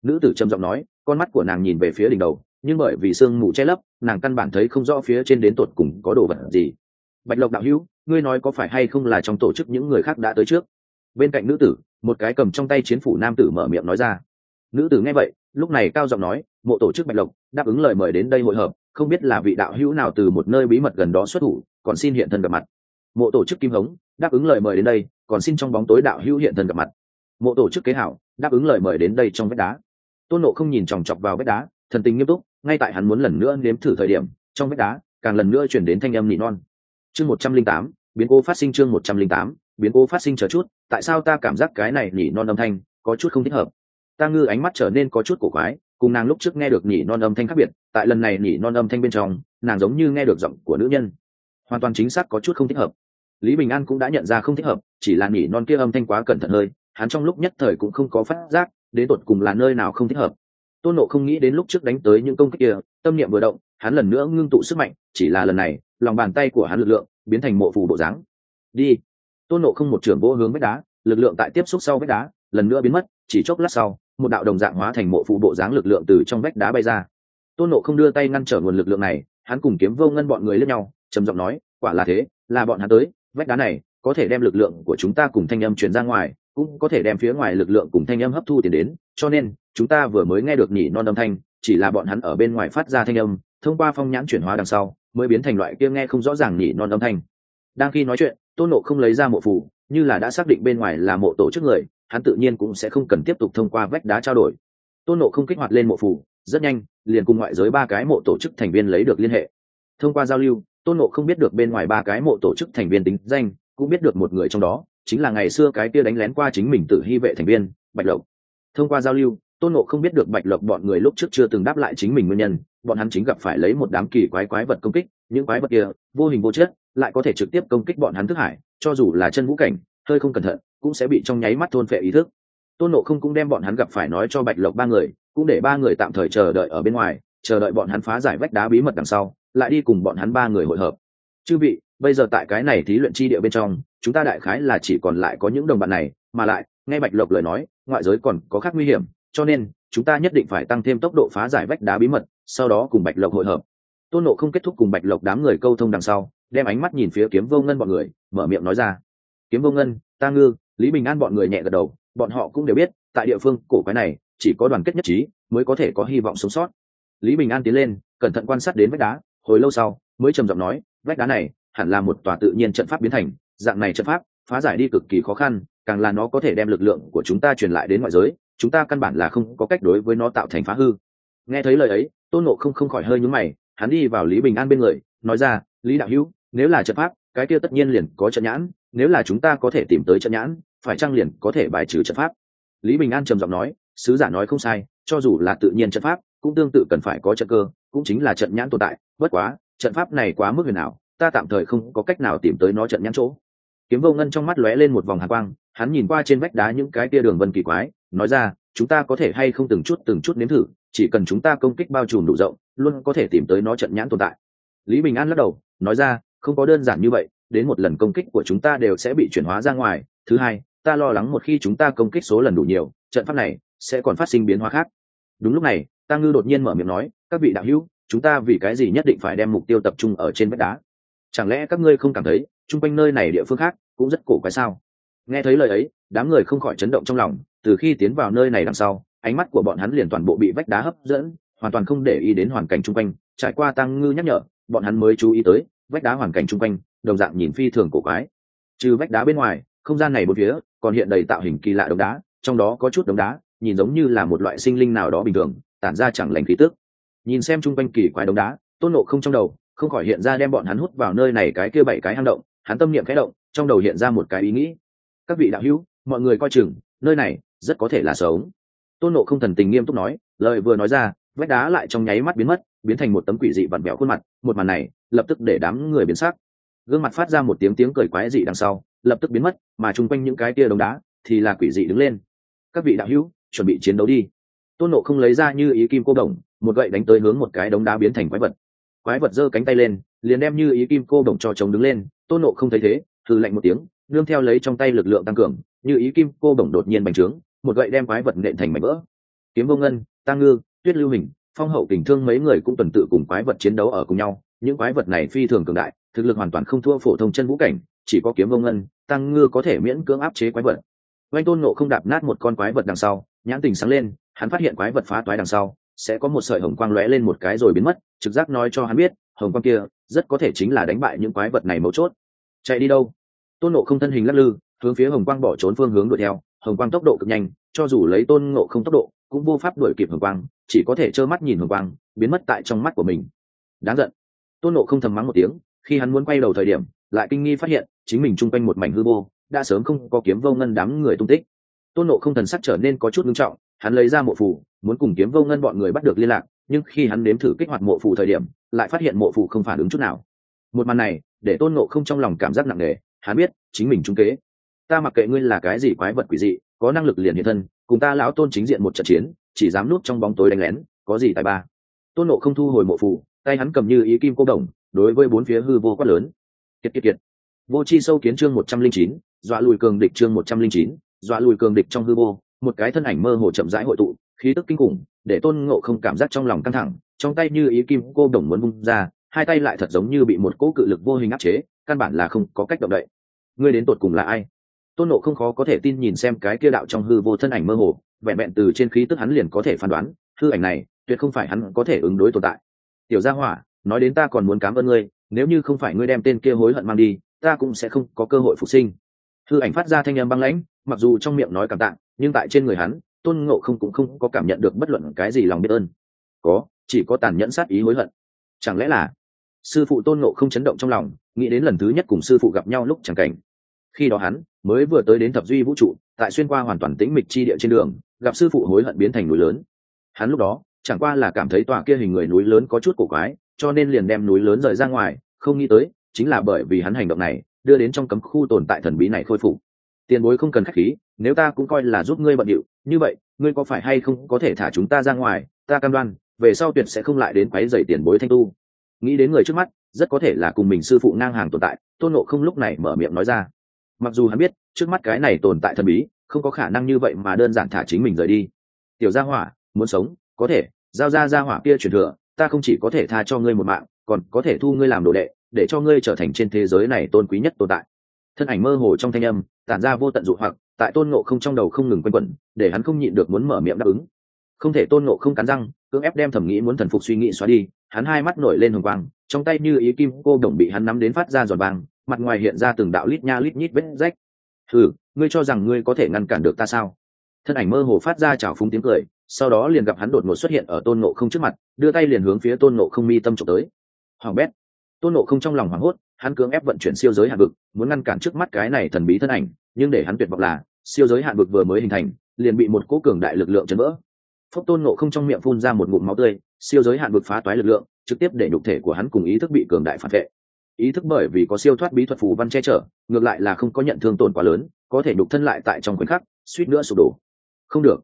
Nữ tử trầm giọng nói, con mắt của nàng nhìn về phía đỉnh đầu nhưng bởi vì sương mù che lấp, nàng căn bản thấy không rõ phía trên đến tột cùng có đồ vật gì. Bạch lộc đạo hữu, ngươi nói có phải hay không là trong tổ chức những người khác đã tới trước? Bên cạnh nữ tử, một cái cầm trong tay chiến phủ nam tử mở miệng nói ra. Nữ tử nghe vậy, lúc này cao giọng nói, mộ tổ chức bạch lộc, đáp ứng lời mời đến đây hội hợp, không biết là vị đạo hữu nào từ một nơi bí mật gần đó xuất thủ, còn xin hiện thân gặp mặt. Mộ tổ chức kim hống, đáp ứng lời mời đến đây, còn xin trong bóng tối đạo hữu hiện thân gặp mặt. Mộ tổ chức kế hảo, đáp ứng lời mời đến đây trong vách đá. Tôn nộ không nhìn chòng chọc vào vách đá thần tình nghiêm túc, ngay tại hắn muốn lần nữa nếm thử thời điểm, trong vách đá, càng lần nữa chuyển đến thanh âm nỉ non. Chương một trăm linh tám, biến cố phát sinh chương một trăm linh tám, biến cố phát sinh chờ chút, tại sao ta cảm giác cái này nỉ non âm thanh có chút không thích hợp? Ta ngư ánh mắt trở nên có chút cổ quái, cùng nàng lúc trước nghe được nhỉ non âm thanh khác biệt, tại lần này nhỉ non âm thanh bên trong, nàng giống như nghe được giọng của nữ nhân. Hoàn toàn chính xác có chút không thích hợp. Lý bình an cũng đã nhận ra không thích hợp, chỉ là nhỉ non kia âm thanh quá cẩn thận hơi, hắn trong lúc nhất thời cũng không có phát giác, đến tột cùng là nơi nào không thích hợp tôn nộ không nghĩ đến lúc trước đánh tới những công kích kia, tâm niệm vừa động, hắn lần nữa ngưng tụ sức mạnh, chỉ là lần này, lòng bàn tay của hắn lực lượng biến thành mộ phù bộ dáng. Đi. Tôn nộ không một trưởng vỗ hướng vách đá, lực lượng tại tiếp xúc sau vách đá, lần nữa biến mất, chỉ chốc lát sau, một đạo đồng dạng hóa thành mộ phù bộ dáng lực lượng từ trong vách đá bay ra. Tôn nộ không đưa tay ngăn trở nguồn lực lượng này, hắn cùng kiếm vô ngân bọn người lên nhau, trầm giọng nói, quả là thế, là bọn hắn tới, vách đá này có thể đem lực lượng của chúng ta cùng thanh âm truyền ra ngoài, cũng có thể đem phía ngoài lực lượng cùng thanh âm hấp thu tiền đến, cho nên chúng ta vừa mới nghe được nhỉ non âm thanh, chỉ là bọn hắn ở bên ngoài phát ra thanh âm, thông qua phong nhãn chuyển hóa đằng sau, mới biến thành loại kia nghe không rõ ràng nhỉ non âm thanh. Đang khi nói chuyện, tôn nộ không lấy ra mộ phù, như là đã xác định bên ngoài là mộ tổ chức người, hắn tự nhiên cũng sẽ không cần tiếp tục thông qua vách đá trao đổi. Tôn nộ không kích hoạt lên mộ phù, rất nhanh, liền cùng ngoại giới ba cái mộ tổ chức thành viên lấy được liên hệ. Thông qua giao lưu, tôn nộ không biết được bên ngoài ba cái mộ tổ chức thành viên tính danh, cũng biết được một người trong đó, chính là ngày xưa cái kia đánh lén qua chính mình tự hy vệ thành viên, bạch lộc. Thông qua giao lưu tôn nộ không biết được bạch lộc bọn người lúc trước chưa từng đáp lại chính mình nguyên nhân, bọn hắn chính gặp phải lấy một đám kỳ quái quái vật công kích, những quái vật kia, vô hình vô chất, lại có thể trực tiếp công kích bọn hắn thức hải, cho dù là chân vũ cảnh, hơi không cẩn thận, cũng sẽ bị trong nháy mắt thôn phệ ý thức. Tôn nộ không cũng đem bọn hắn gặp phải nói cho bạch lộc ba người, cũng để ba người tạm thời chờ đợi ở bên ngoài, chờ đợi bọn hắn phá giải vách đá bí mật đằng sau, lại đi cùng bọn hắn ba người hội hợp. Chư vị, bây giờ tại cái này thí luyện chi địa bên trong, chúng ta đại khái là chỉ còn lại có những đồng bạn này, mà lại, nghe bạch lộc lời nói, ngoại giới còn có khác nguy hiểm cho nên, chúng ta nhất định phải tăng thêm tốc độ phá giải vách đá bí mật, sau đó cùng bạch lộc hội hợp. Tôn nộ không kết thúc cùng bạch lộc đám người câu thông đằng sau, đem ánh mắt nhìn phía kiếm vô ngân bọn người, mở miệng nói ra. Kiếm vô ngân, ta ngư, lý bình an bọn người nhẹ gật đầu, bọn họ cũng đều biết, tại địa phương cổ quái này, chỉ có đoàn kết nhất trí, mới có thể có hy vọng sống sót. Lý bình an tiến lên, cẩn thận quan sát đến vách đá, hồi lâu sau, mới trầm giọng nói, vách đá này, hẳn là một tòa tự nhiên trận pháp biến thành, dạng này trận pháp, phá giải đi cực kỳ khó khăn, càng là nó có thể đem lực lượng của chúng ta truyền lại đến ngoại giới chúng ta căn bản là không có cách đối với nó tạo thành phá hư. Nghe thấy lời ấy, tôn nộ không không khỏi hơi nhúng mày, hắn đi vào lý bình an bên người, nói ra, lý đạo hữu, nếu là trận pháp, cái kia tất nhiên liền có trận nhãn, nếu là chúng ta có thể tìm tới trận nhãn, phải chăng liền có thể bài trừ trận pháp? Lý bình an trầm giọng nói, sứ giả nói không sai, cho dù là tự nhiên trận pháp, cũng tương tự cần phải có trận cơ, cũng chính là trận nhãn tồn tại, bất quá, trận pháp này quá mức huyền ảo, ta tạm thời không có cách nào tìm tới nó trận nhãn chỗ. Kiếm vô ngân trong mắt lóe lên một vòng hạ quang, hắn nhìn qua trên vách đá những cái tia đường vân kỳ quái nói ra, chúng ta có thể hay không từng chút từng chút nếm thử, chỉ cần chúng ta công kích bao trùm đủ rộng, luôn có thể tìm tới nó trận nhãn tồn tại. Lý bình an lắc đầu, nói ra, không có đơn giản như vậy, đến một lần công kích của chúng ta đều sẽ bị chuyển hóa ra ngoài. Thứ hai, ta lo lắng một khi chúng ta công kích số lần đủ nhiều, trận pháp này sẽ còn phát sinh biến hóa khác. Đúng lúc này, ta ngư đột nhiên mở miệng nói, các vị đạo hữu, chúng ta vì cái gì nhất định phải đem mục tiêu tập trung ở trên vách đá? Chẳng lẽ các ngươi không cảm thấy, chung quanh nơi này địa phương khác cũng rất cổ quái sao? Nghe thấy lời ấy, đám người không khỏi chấn động trong lòng từ khi tiến vào nơi này đằng sau, ánh mắt của bọn hắn liền toàn bộ bị vách đá hấp dẫn, hoàn toàn không để ý đến hoàn cảnh chung quanh. Trải qua tăng ngư nhắc nhở, bọn hắn mới chú ý tới, vách đá hoàn cảnh chung quanh, đồng dạng nhìn phi thường cổ quái. Trừ vách đá bên ngoài, không gian này một phía còn hiện đầy tạo hình kỳ lạ đống đá, trong đó có chút đống đá, nhìn giống như là một loại sinh linh nào đó bình thường, tản ra chẳng lành khí tức. Nhìn xem chung quanh kỳ quái đống đá, tôn nộ không trong đầu, không khỏi hiện ra đem bọn hắn hút vào nơi này cái kia bảy cái hang động, hắn tâm niệm khẽ động, trong đầu hiện ra một cái ý nghĩ. Các vị đạo hữu, mọi người coi chừng, nơi này rất có thể là sống tôn nộ không thần tình nghiêm túc nói, lời vừa nói ra, vách đá lại trong nháy mắt biến mất, biến thành một tấm quỷ dị vặn vẹo khuôn mặt, một màn này, lập tức để đám người biến sắc. Gương mặt phát ra một tiếng tiếng cười quái dị đằng sau, lập tức biến mất, mà chung quanh những cái kia đống đá thì là quỷ dị đứng lên. Các vị đạo hữu, chuẩn bị chiến đấu đi. Tôn nộ không lấy ra như ý kim cô đồng, một gậy đánh tới hướng một cái đống đá biến thành quái vật. Quái vật giơ cánh tay lên, liền đem như ý kim cô đồng cho chống đứng lên. Tôn nộ không thấy thế thử lạnh một tiếng, nương theo lấy trong tay lực lượng tăng cường, như ý kim cô đồng đột nhiên bành trướng một gậy đem quái vật nện thành mảnh vỡ. Kiếm vô ngân tăng ngư, tuyết lưu hình, phong hậu tình thương mấy người cũng tuần tự cùng quái vật chiến đấu ở cùng nhau. Những quái vật này phi thường cường đại, thực lực hoàn toàn không thua phổ thông chân vũ cảnh, chỉ có kiếm vô ngân tăng ngư có thể miễn cưỡng áp chế quái vật. Oanh tôn nộ không đạp nát một con quái vật đằng sau, nhãn tình sáng lên, hắn phát hiện quái vật phá toái đằng sau, sẽ có một sợi hồng quang lóe lên một cái rồi biến mất, trực giác nói cho hắn biết, hồng quang kia rất có thể chính là đánh bại những quái vật này mấu chốt. Chạy đi đâu? Tôn nộ không thân hình lắc lư, hướng phía hồng quang bỏ trốn phương hướng đuổi theo hồng quang tốc độ cực nhanh, cho dù lấy tôn Ngộ không tốc độ, cũng vô pháp đuổi kịp hồng quang, chỉ có thể trơ mắt nhìn hồng quang, biến mất tại trong mắt của mình. Đáng giận. Tôn Ngộ không thầm mắng một tiếng, khi hắn muốn quay đầu thời điểm, lại kinh nghi phát hiện, chính mình chung quanh một mảnh hư vô, đã sớm không có kiếm vô ngân đám người tung tích. Tôn nộ không thần sắc trở nên có chút ngưng trọng, hắn lấy ra mộ phù, muốn cùng kiếm vô ngân bọn người bắt được liên lạc, nhưng khi hắn nếm thử kích hoạt mộ phù thời điểm, lại phát hiện mộ phù không phản ứng chút nào. Một màn này, để tôn nộ không trong lòng cảm giác nặng nề, hắn biết, chính mình trung kế ta mặc kệ ngươi là cái gì quái vật quỷ dị, có năng lực liền hiện thân, cùng ta lão tôn chính diện một trận chiến, chỉ dám núp trong bóng tối đánh lén, có gì tài ba. Tôn nộ không thu hồi mộ phù, tay hắn cầm như ý kim cô đồng, đối với bốn phía hư vô quát lớn. Kiệt kiệt kiệt. Vô chi sâu kiến chương một trăm linh chín, dọa lùi cường địch chương một trăm linh chín, dọa lùi cường địch trong hư vô, một cái thân ảnh mơ hồ chậm rãi hội tụ, khí tức kinh khủng, để tôn ngộ không cảm giác trong lòng căng thẳng, trong tay như ý kim cô đồng muốn bung ra, hai tay lại thật giống như bị một cỗ cự lực vô hình áp chế, căn bản là không có cách động đậy. Ngươi đến tột cùng là ai? Tôn nộ không khó có thể tin nhìn xem cái kia đạo trong hư vô thân ảnh mơ hồ, vẹn vẹn từ trên khí tức hắn liền có thể phán đoán, hư ảnh này, tuyệt không phải hắn có thể ứng đối tồn tại. Tiểu gia hỏa, nói đến ta còn muốn cảm ơn ngươi, nếu như không phải ngươi đem tên kia hối hận mang đi, ta cũng sẽ không có cơ hội phục sinh. Hư ảnh phát ra thanh âm băng lãnh, mặc dù trong miệng nói cảm tạng nhưng tại trên người hắn, tôn ngộ không cũng không có cảm nhận được bất luận cái gì lòng biết ơn. Có, chỉ có tàn nhẫn sát ý hối hận. Chẳng lẽ là sư phụ tôn ngộ không chấn động trong lòng, nghĩ đến lần thứ nhất cùng sư phụ gặp nhau lúc chẳng cảnh khi đó hắn mới vừa tới đến thập duy vũ trụ, tại xuyên qua hoàn toàn tĩnh mịch chi địa trên đường, gặp sư phụ hối hận biến thành núi lớn. Hắn lúc đó chẳng qua là cảm thấy tòa kia hình người núi lớn có chút cổ quái, cho nên liền đem núi lớn rời ra ngoài, không nghĩ tới, chính là bởi vì hắn hành động này, đưa đến trong cấm khu tồn tại thần bí này khôi phục. Tiền bối không cần khách khí, nếu ta cũng coi là giúp ngươi bận điệu, như vậy, ngươi có phải hay không có thể thả chúng ta ra ngoài, ta cam đoan, về sau tuyệt sẽ không lại đến quấy dày tiền bối thanh tu. Nghĩ đến người trước mắt, rất có thể là cùng mình sư phụ ngang hàng tồn tại, tôn nộ không lúc này mở miệng nói ra mặc dù hắn biết, trước mắt cái này tồn tại thần bí, không có khả năng như vậy mà đơn giản thả chính mình rời đi. Tiểu gia hỏa, muốn sống, có thể. Giao ra gia hỏa kia truyền thừa, ta không chỉ có thể tha cho ngươi một mạng, còn có thể thu ngươi làm đồ đệ, để cho ngươi trở thành trên thế giới này tôn quý nhất tồn tại. Thân ảnh mơ hồ trong thanh âm, tản ra vô tận dụ hoặc, tại tôn nộ không trong đầu không ngừng quanh quẩn, để hắn không nhịn được muốn mở miệng đáp ứng. Không thể tôn nộ không cắn răng, cưỡng ép đem thẩm nghĩ muốn thần phục suy nghĩ xóa đi, hắn hai mắt nổi lên hồng quang, trong tay như ý kim cô đồng bị hắn nắm đến phát ra giòn vàng mặt ngoài hiện ra từng đạo lít nha lít nhít vết rách. Ừ ngươi cho rằng ngươi có thể ngăn cản được ta sao? Thân ảnh mơ hồ phát ra chảo phúng tiếng cười, sau đó liền gặp hắn đột ngột xuất hiện ở tôn nộ không trước mặt, đưa tay liền hướng phía tôn nộ không mi tâm trộm tới. Hoàng bét. Tôn nộ không trong lòng hoảng hốt, hắn cưỡng ép vận chuyển siêu giới hạn vực, muốn ngăn cản trước mắt cái này thần bí thân ảnh, nhưng để hắn tuyệt vọng là, siêu giới hạn vực vừa mới hình thành, liền bị một cỗ cường đại lực lượng chấn vỡ. Phốc tôn nộ không trong miệng phun ra một ngụm máu tươi, siêu giới hạn vực phá toái lực lượng, trực tiếp để nhục thể của hắn cùng ý thức bị cường đại phản vệ ý thức bởi vì có siêu thoát bí thuật phù văn che chở, ngược lại là không có nhận thương tổn quá lớn, có thể nhục thân lại tại trong khoảnh khắc, suýt nữa sụp đổ. Không được.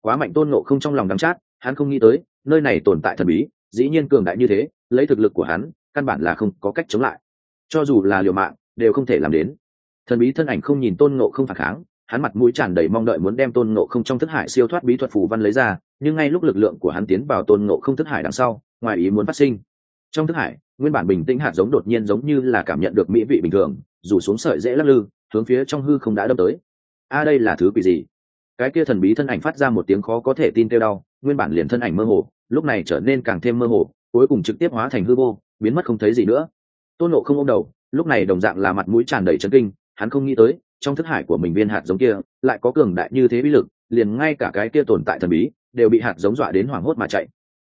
Quá mạnh tôn nộ không trong lòng đắm chát, hắn không nghĩ tới, nơi này tồn tại thần bí, dĩ nhiên cường đại như thế, lấy thực lực của hắn, căn bản là không có cách chống lại. Cho dù là liều mạng, đều không thể làm đến. Thần bí thân ảnh không nhìn tôn nộ không phản kháng, hắn mặt mũi tràn đầy mong đợi muốn đem tôn nộ không trong thức hải siêu thoát bí thuật phù văn lấy ra, nhưng ngay lúc lực lượng của hắn tiến vào tôn nộ không thức hải đằng sau, ngoài ý muốn phát sinh. Trong thức hải nguyên bản bình tĩnh hạt giống đột nhiên giống như là cảm nhận được mỹ vị bình thường rủ xuống sợi dễ lắc lư, hướng phía trong hư không đã đâm tới. A, đây là thứ quỷ gì? Cái kia thần bí thân ảnh phát ra một tiếng khó có thể tin kêu đau, nguyên bản liền thân ảnh mơ hồ, lúc này trở nên càng thêm mơ hồ, cuối cùng trực tiếp hóa thành hư vô, biến mất không thấy gì nữa. Tôn nộ không ôm đầu, lúc này đồng dạng là mặt mũi tràn đầy chấn kinh, hắn không nghĩ tới, trong thức hải của mình viên hạt giống kia lại có cường đại như thế bí lực, liền ngay cả cái kia tồn tại thần bí đều bị hạt giống dọa đến hoảng hốt mà chạy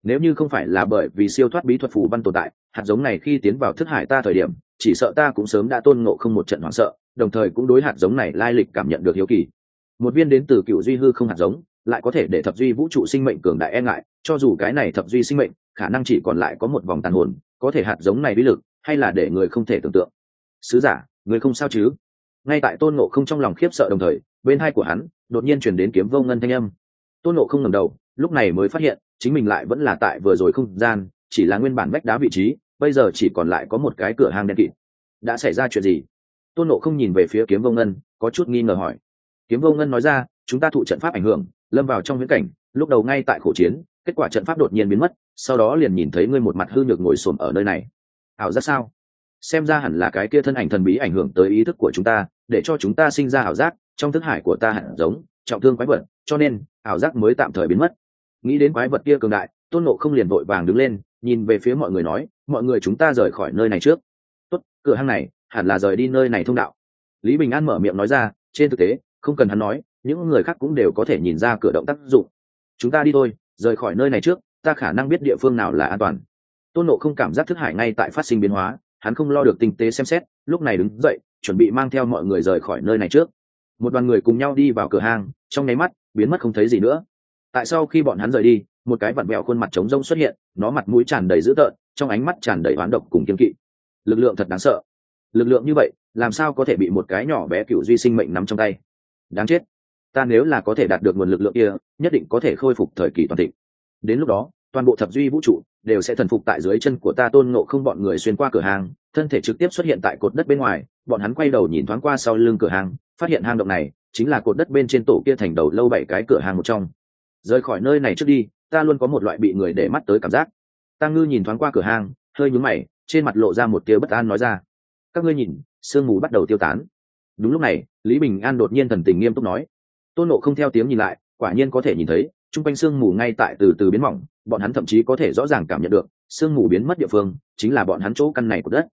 nếu như không phải là bởi vì siêu thoát bí thuật phù văn tồn tại, hạt giống này khi tiến vào thức hải ta thời điểm, chỉ sợ ta cũng sớm đã tôn ngộ không một trận hoảng sợ, đồng thời cũng đối hạt giống này lai lịch cảm nhận được hiếu kỳ. Một viên đến từ cựu duy hư không hạt giống, lại có thể để thập duy vũ trụ sinh mệnh cường đại e ngại, cho dù cái này thập duy sinh mệnh, khả năng chỉ còn lại có một vòng tàn hồn, có thể hạt giống này bí lực, hay là để người không thể tưởng tượng. Sứ giả, người không sao chứ? Ngay tại tôn ngộ không trong lòng khiếp sợ đồng thời, bên hai của hắn, đột nhiên chuyển đến kiếm vô ngân thanh âm. Tôn ngộ không ngẩng đầu, lúc này mới phát hiện chính mình lại vẫn là tại vừa rồi không gian, chỉ là nguyên bản vách đá vị trí, bây giờ chỉ còn lại có một cái cửa hang đen kịt. Đã xảy ra chuyện gì? Tôn nộ không nhìn về phía kiếm vô ngân, có chút nghi ngờ hỏi. Kiếm vô ngân nói ra, chúng ta thụ trận pháp ảnh hưởng, lâm vào trong viễn cảnh, lúc đầu ngay tại khổ chiến, kết quả trận pháp đột nhiên biến mất, sau đó liền nhìn thấy ngươi một mặt hư nhược ngồi xổm ở nơi này. Ảo giác sao? Xem ra hẳn là cái kia thân ảnh thần bí ảnh hưởng tới ý thức của chúng ta, để cho chúng ta sinh ra ảo giác, trong thức hải của ta hẳn giống, trọng thương quái vật, cho nên, ảo giác mới tạm thời biến mất nghĩ đến quái vật kia cường đại, tôn nộ không liền vội vàng đứng lên, nhìn về phía mọi người nói, mọi người chúng ta rời khỏi nơi này trước. Tốt, cửa hang này hẳn là rời đi nơi này thông đạo. Lý bình an mở miệng nói ra, trên thực tế, không cần hắn nói, những người khác cũng đều có thể nhìn ra cửa động tác dụng. Chúng ta đi thôi, rời khỏi nơi này trước, ta khả năng biết địa phương nào là an toàn. Tôn nộ không cảm giác thức hải ngay tại phát sinh biến hóa, hắn không lo được tinh tế xem xét, lúc này đứng dậy, chuẩn bị mang theo mọi người rời khỏi nơi này trước. Một đoàn người cùng nhau đi vào cửa hàng trong nháy mắt, biến mất không thấy gì nữa tại sau khi bọn hắn rời đi, một cái vặn vẹo khuôn mặt trống rông xuất hiện, nó mặt mũi tràn đầy dữ tợn, trong ánh mắt tràn đầy oán độc cùng kiên kỵ. Lực lượng thật đáng sợ. Lực lượng như vậy, làm sao có thể bị một cái nhỏ bé cựu duy sinh mệnh nắm trong tay? Đáng chết. Ta nếu là có thể đạt được nguồn lực lượng kia, nhất định có thể khôi phục thời kỳ toàn thịnh. Đến lúc đó, toàn bộ thập duy vũ trụ đều sẽ thần phục tại dưới chân của ta tôn ngộ không bọn người xuyên qua cửa hàng, thân thể trực tiếp xuất hiện tại cột đất bên ngoài, bọn hắn quay đầu nhìn thoáng qua sau lưng cửa hàng, phát hiện hang động này chính là cột đất bên trên tổ kia thành đầu lâu bảy cái cửa hàng một trong rời khỏi nơi này trước đi, ta luôn có một loại bị người để mắt tới cảm giác. Ta ngư nhìn thoáng qua cửa hàng hơi nhúng mày, trên mặt lộ ra một tia bất an nói ra. Các ngươi nhìn, sương mù bắt đầu tiêu tán. Đúng lúc này, lý bình an đột nhiên thần tình nghiêm túc nói. Tôn nộ không theo tiếng nhìn lại, quả nhiên có thể nhìn thấy t r u n g quanh sương mù ngay tại từ từ biến mỏng, bọn hắn thậm chí có thể rõ ràng cảm nhận được, sương mù biến mất địa phương, chính là bọn hắn chỗ căn này của đất.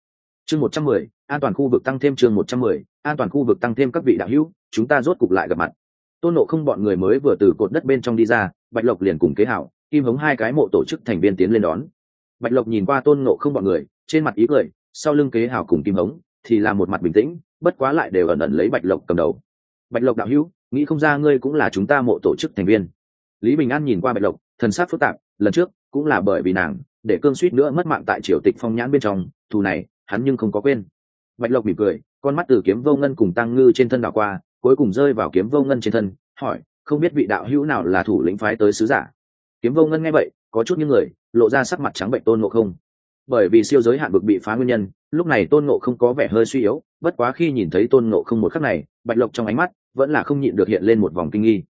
Chương một trăm mười, an toàn khu vực tăng thêm chương một trăm mười, an toàn khu vực tăng thêm các vị đạo hữu, chúng ta rốt cục lại gặp mặt tôn nộ không bọn người mới vừa từ cột đất bên trong đi ra, bạch lộc liền cùng kế hảo, kim hống hai cái mộ tổ chức thành viên tiến lên đón. Bạch lộc nhìn qua tôn nộ không bọn người, trên mặt ý cười, sau lưng kế hảo cùng kim hống thì là một mặt bình tĩnh, bất quá lại đều ẩn ẩn lấy bạch lộc cầm đầu. Bạch lộc đạo hữu, nghĩ không ra ngươi cũng là chúng ta mộ tổ chức thành viên. Lý bình an nhìn qua bạch lộc, thần sắc phức tạp, lần trước cũng là bởi vì nàng, để cương suýt nữa mất mạng tại triều tịch phong nhãn bên trong, thù này hắn nhưng không có quên. Bạch lộc mỉm cười, con mắt từ kiếm vô ngân cùng tăng ngư trên thân đảo qua cuối cùng rơi vào kiếm vô ngân trên thân, hỏi, không biết vị đạo hữu nào là thủ lĩnh phái tới sứ giả? Kiếm vô ngân nghe vậy, có chút những người, lộ ra sắc mặt trắng bệnh tôn ngộ không. Bởi vì siêu giới hạn bực bị phá nguyên nhân, lúc này tôn ngộ không có vẻ hơi suy yếu, bất quá khi nhìn thấy tôn ngộ không một khắc này, bạch lộc trong ánh mắt vẫn là không nhịn được hiện lên một vòng kinh nghi.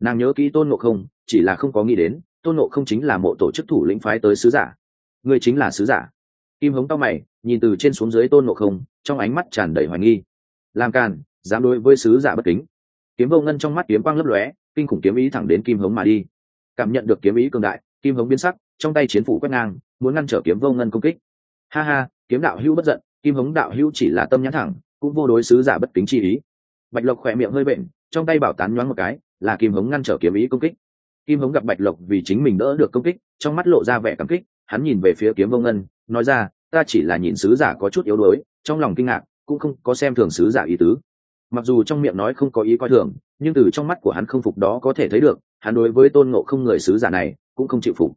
Nàng nhớ kỹ tôn ngộ không, chỉ là không có nghĩ đến, tôn ngộ không chính là mộ tổ chức thủ lĩnh phái tới sứ giả. Người chính là sứ giả. Kim hống tao mày, nhìn từ trên xuống dưới tôn ngộ không, trong ánh mắt tràn đầy hoài nghi. Làm càn dám đối với sứ giả bất kính. Kiếm vô ngân trong mắt kiếm quang lấp lóe, kinh khủng kiếm ý thẳng đến kim hống mà đi. Cảm nhận được kiếm ý cường đại, kim hống biến sắc, trong tay chiến phủ quét ngang, muốn ngăn trở kiếm vô ngân công kích. Ha ha, kiếm đạo hữu bất giận, kim hống đạo hữu chỉ là tâm nhãn thẳng, cũng vô đối sứ giả bất kính chi ý. Bạch lộc khỏe miệng hơi bệnh, trong tay bảo tán nhoáng một cái, là kim hống ngăn trở kiếm ý công kích. Kim hống gặp bạch lộc vì chính mình đỡ được công kích, trong mắt lộ ra vẻ cảm kích, hắn nhìn về phía kiếm vô ngân, nói ra, ta chỉ là nhìn sứ giả có chút yếu đuối, trong lòng kinh ngạc, cũng không có xem thường sứ giả ý tứ mặc dù trong miệng nói không có ý coi thường, nhưng từ trong mắt của hắn không phục đó có thể thấy được, hắn đối với tôn ngộ không người sứ giả này cũng không chịu phục.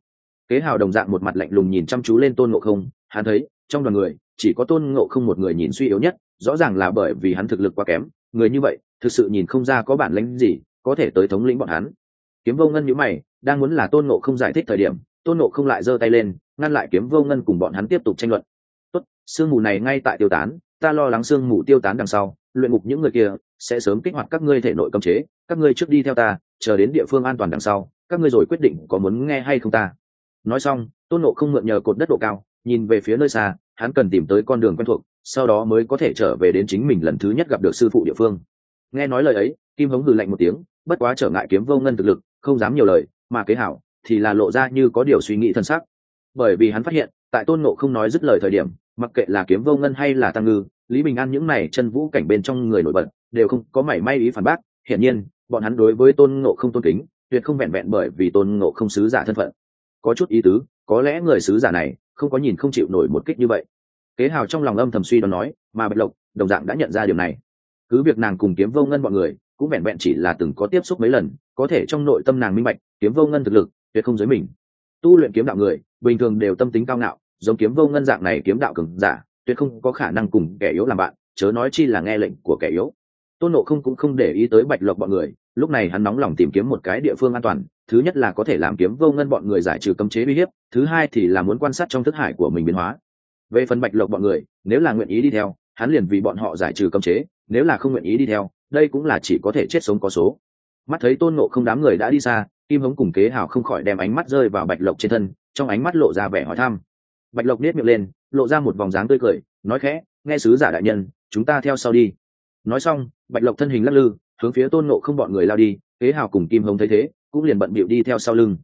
Kế hào đồng dạng một mặt lạnh lùng nhìn chăm chú lên tôn ngộ không, hắn thấy, trong đoàn người, chỉ có tôn ngộ không một người nhìn suy yếu nhất, rõ ràng là bởi vì hắn thực lực quá kém, người như vậy, thực sự nhìn không ra có bản lĩnh gì, có thể tới thống lĩnh bọn hắn. Kiếm vô ngân nhữ mày, đang muốn là tôn ngộ không giải thích thời điểm, tôn ngộ không lại giơ tay lên, ngăn lại kiếm vô ngân cùng bọn hắn tiếp tục tranh luận. Tốt, sương mù này ngay tại tiêu tán, ta lo lắng sương mù tiêu tán đằng sau luyện ngục những người kia, sẽ sớm kích hoạt các ngươi thể nội cấm chế, các ngươi trước đi theo ta, chờ đến địa phương an toàn đằng sau, các ngươi rồi quyết định có muốn nghe hay không ta. Nói xong, tôn nộ không mượn nhờ cột đất độ cao, nhìn về phía nơi xa, hắn cần tìm tới con đường quen thuộc, sau đó mới có thể trở về đến chính mình lần thứ nhất gặp được sư phụ địa phương. Nghe nói lời ấy, kim hống hừ lạnh một tiếng, bất quá trở ngại kiếm vô ngân thực lực, không dám nhiều lời, mà kế hảo, thì là lộ ra như có điều suy nghĩ thân sắc. Bởi vì hắn phát hiện, tại tôn nộ không nói dứt lời thời điểm, mặc kệ là kiếm vô ngân hay là tăng ngư lý bình an những này chân vũ cảnh bên trong người nổi bật, đều không có mảy may ý phản bác, hiển nhiên, bọn hắn đối với tôn ngộ không tôn kính, tuyệt không vẹn vẹn bởi vì tôn ngộ không sứ giả thân phận. Có chút ý tứ, có lẽ người sứ giả này không có nhìn không chịu nổi một kích như vậy. Kế hào trong lòng âm thầm suy đoán nói, mà bạch lộc, đồng dạng đã nhận ra điều này. Cứ việc nàng cùng kiếm vô ngân bọn người cũng vẹn vẹn chỉ là từng có tiếp xúc mấy lần, có thể trong nội tâm nàng minh bạch, kiếm vô ngân thực lực tuyệt không giới mình. Tu luyện kiếm đạo người, bình thường đều tâm tính cao ngạo, giống kiếm vô ngân dạng này kiếm đạo cường giả tuyệt không có khả năng cùng kẻ yếu làm bạn, chớ nói chi là nghe lệnh của kẻ yếu. Tôn nộ không cũng không để ý tới bạch lộc bọn người, lúc này hắn nóng lòng tìm kiếm một cái địa phương an toàn, thứ nhất là có thể làm kiếm vô ngân bọn người giải trừ cấm chế uy hiếp, thứ hai thì là muốn quan sát trong thức hải của mình biến hóa. Về phần bạch lộc bọn người, nếu là nguyện ý đi theo, hắn liền vì bọn họ giải trừ cấm chế, nếu là không nguyện ý đi theo, đây cũng là chỉ có thể chết sống có số. Mắt thấy tôn nộ không đám người đã đi xa, kim hống cùng kế hào không khỏi đem ánh mắt rơi vào bạch lộc trên thân, trong ánh mắt lộ ra vẻ hỏi thăm bạch lộc nết miệng lên, lộ ra một vòng dáng tươi cười, nói khẽ, nghe sứ giả đại nhân, chúng ta theo sau đi. Nói xong, bạch lộc thân hình lắc lư, hướng phía tôn nộ không bọn người lao đi, kế hào cùng kim Hồng thấy thế, cũng liền bận bịu đi theo sau lưng.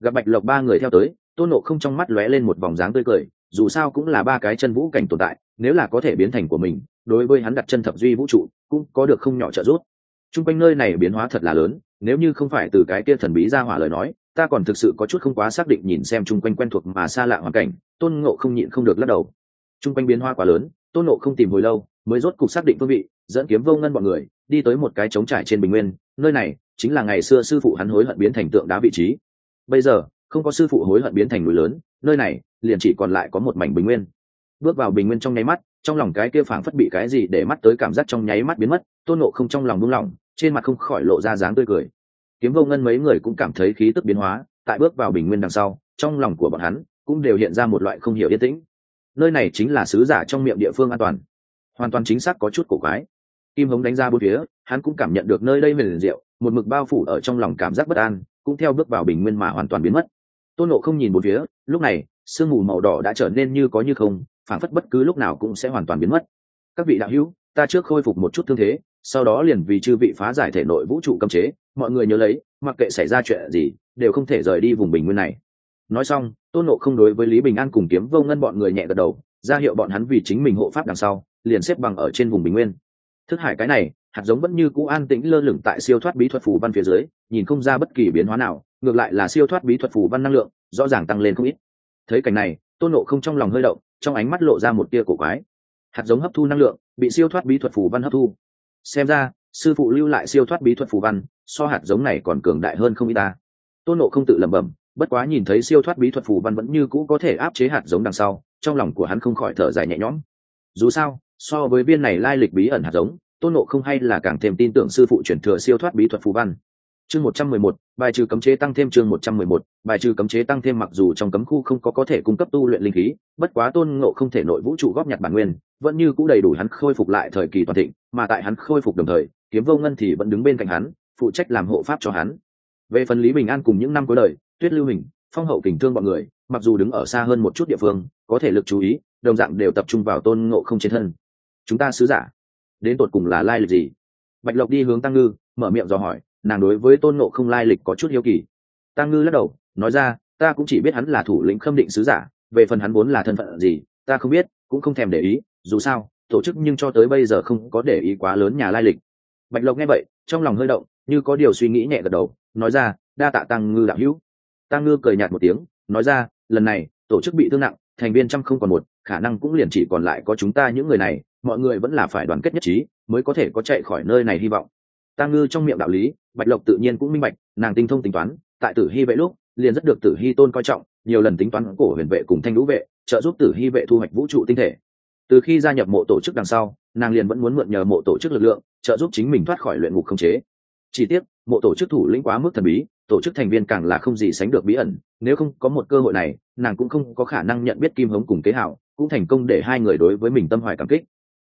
Gặp bạch lộc ba người theo tới, tôn nộ không trong mắt lóe lên một vòng dáng tươi cười, dù sao cũng là ba cái chân vũ cảnh tồn tại, nếu là có thể biến thành của mình, đối với hắn đặt chân thập duy vũ trụ, cũng có được không nhỏ trợ giúp. T r u n g quanh nơi này biến hóa thật là lớn, nếu như không phải từ cái kia thần bí ra hỏa lời nói, ta còn thực sự có chút không quá xác định nhìn xem chung quanh quen thuộc mà xa lạ hoàn cảnh tôn ngộ không nhịn không được lắc đầu. Chung quanh biến hoa quá lớn, tôn ngộ không tìm hồi lâu, mới rốt cục xác định phương vị, dẫn kiếm vô ngân b ọ n người, đi tới một cái trống trải trên bình nguyên, nơi này chính là ngày xưa sư phụ hắn hối hận biến thành tượng đá vị trí. Bây giờ, không có sư phụ hối hận biến thành núi lớn, nơi này liền chỉ còn lại có một mảnh bình nguyên. Bước vào bình nguyên trong nháy mắt, trong lòng cái kia phảng phất bị cái gì để mắt tới cảm giác trong nháy mắt biến mất, tôn nộ không trong lòng buông lỏng, trên mặt không khỏi lộ ra dáng tươi cười. Kiếm vô ngân mấy người cũng cảm thấy khí tức biến hóa, tại bước vào bình nguyên đằng sau, trong lòng của bọn hắn cũng đều hiện ra một loại không hiểu yên tĩnh. Nơi này chính là sứ giả trong miệng địa phương an toàn. Hoàn toàn chính xác có chút cổ quái. Kim hống đánh ra bốn phía, hắn cũng cảm nhận được nơi đây mềm rượu một mực bao phủ ở trong lòng cảm giác bất an, cũng theo bước vào bình nguyên mà hoàn toàn biến mất. Tôn nộ không nhìn bốn phía, lúc này, sương mù màu đỏ đã trở nên như có như không phản phất bất cứ lúc nào cũng sẽ hoàn toàn biến mất. Các vị đạo hữu, ta trước khôi phục một chút thương thế, sau đó liền vì chư vị phá giải thể nội vũ trụ cấm chế, mọi người nhớ lấy, mặc kệ xảy ra chuyện gì, đều không thể rời đi vùng bình nguyên này nói xong, tôn nộ không đối với lý bình an cùng kiếm vô ngân bọn người nhẹ gật đầu, ra hiệu bọn hắn vì chính mình hộ pháp đằng sau, liền xếp bằng ở trên vùng bình nguyên. Thức hải cái này, hạt giống vẫn như cũ an tĩnh lơ lửng tại siêu thoát bí thuật phù văn phía dưới, nhìn không ra bất kỳ biến hóa nào, ngược lại là siêu thoát bí thuật phù văn năng lượng, rõ ràng tăng lên không ít. Thấy cảnh này, tôn nộ không trong lòng hơi động, trong ánh mắt lộ ra một tia cổ quái. Hạt giống hấp thu năng lượng, bị siêu thoát bí thuật phù văn hấp thu. Xem ra, sư phụ lưu lại siêu thoát bí thuật phù văn, so hạt giống này còn cường đại hơn không y ta. Tôn nộ không tự lẩm bẩm bất quá nhìn thấy siêu thoát bí thuật phù văn vẫn như cũ có thể áp chế hạt giống đằng sau, trong lòng của hắn không khỏi thở dài nhẹ nhõm. Dù sao, so với viên này lai lịch bí ẩn hạt giống, tôn nộ không hay là càng thêm tin tưởng sư phụ chuyển thừa siêu thoát bí thuật phù văn. Chương một trăm mười một, bài trừ cấm chế tăng thêm chương một trăm mười một, bài trừ cấm chế tăng thêm mặc dù trong cấm khu không có có thể cung cấp tu luyện linh khí, bất quá tôn ngộ không thể nội vũ trụ góp nhặt bản nguyên, vẫn như cũng đầy đủ hắn khôi phục lại thời kỳ toàn thịnh, mà tại hắn khôi phục đồng thời, kiếm vô ngân thì vẫn đứng bên cạnh hắn, phụ trách làm hộ pháp cho hắn. Về phần lý bình an cùng những năm cuối đời tuyết lưu hình, phong hậu kình thương bọn người, mặc dù đứng ở xa hơn một chút địa phương, có thể lực chú ý, đồng dạng đều tập trung vào tôn ngộ không trên thân. Chúng ta sứ giả, đến tột cùng là lai lịch gì? Bạch lộc đi hướng tăng ngư, mở miệng dò hỏi, nàng đối với tôn ngộ không lai lịch có chút hiếu kỳ. Tăng ngư lắc đầu, nói ra, ta cũng chỉ biết hắn là thủ lĩnh khâm định sứ giả, về phần hắn vốn là thân phận gì, ta không biết, cũng không thèm để ý, dù sao, tổ chức nhưng cho tới bây giờ không có để ý quá lớn nhà lai lịch. Bạch lộc nghe vậy, trong lòng hơi động, như có điều suy nghĩ nhẹ gật đầu, nói ra, đa tạ tăng ngư đạo hữu tăng ngư cười nhạt một tiếng, nói ra, lần này, tổ chức bị thương nặng, thành viên trăm không còn một, khả năng cũng liền chỉ còn lại có chúng ta những người này, mọi người vẫn là phải đoàn kết nhất trí, mới có thể có chạy khỏi nơi này hy vọng. Tăng ngư trong miệng đạo lý, bạch lộc tự nhiên cũng minh bạch, nàng tinh thông tính toán, tại tử hy vệ lúc, liền rất được tử hy tôn coi trọng, nhiều lần tính toán cổ huyền vệ cùng thanh lũ vệ, trợ giúp tử hy vệ thu hoạch vũ trụ tinh thể. Từ khi gia nhập mộ tổ chức đằng sau, nàng liền vẫn muốn mượn nhờ mộ tổ chức lực lượng, trợ giúp chính mình thoát khỏi luyện ngục không chế. Chỉ tiếc mộ tổ chức thủ lĩnh quá mức thần bí, tổ chức thành viên càng là không gì sánh được bí ẩn. Nếu không có một cơ hội này, nàng cũng không có khả năng nhận biết kim hống cùng kế hảo, cũng thành công để hai người đối với mình tâm hoài cảm kích.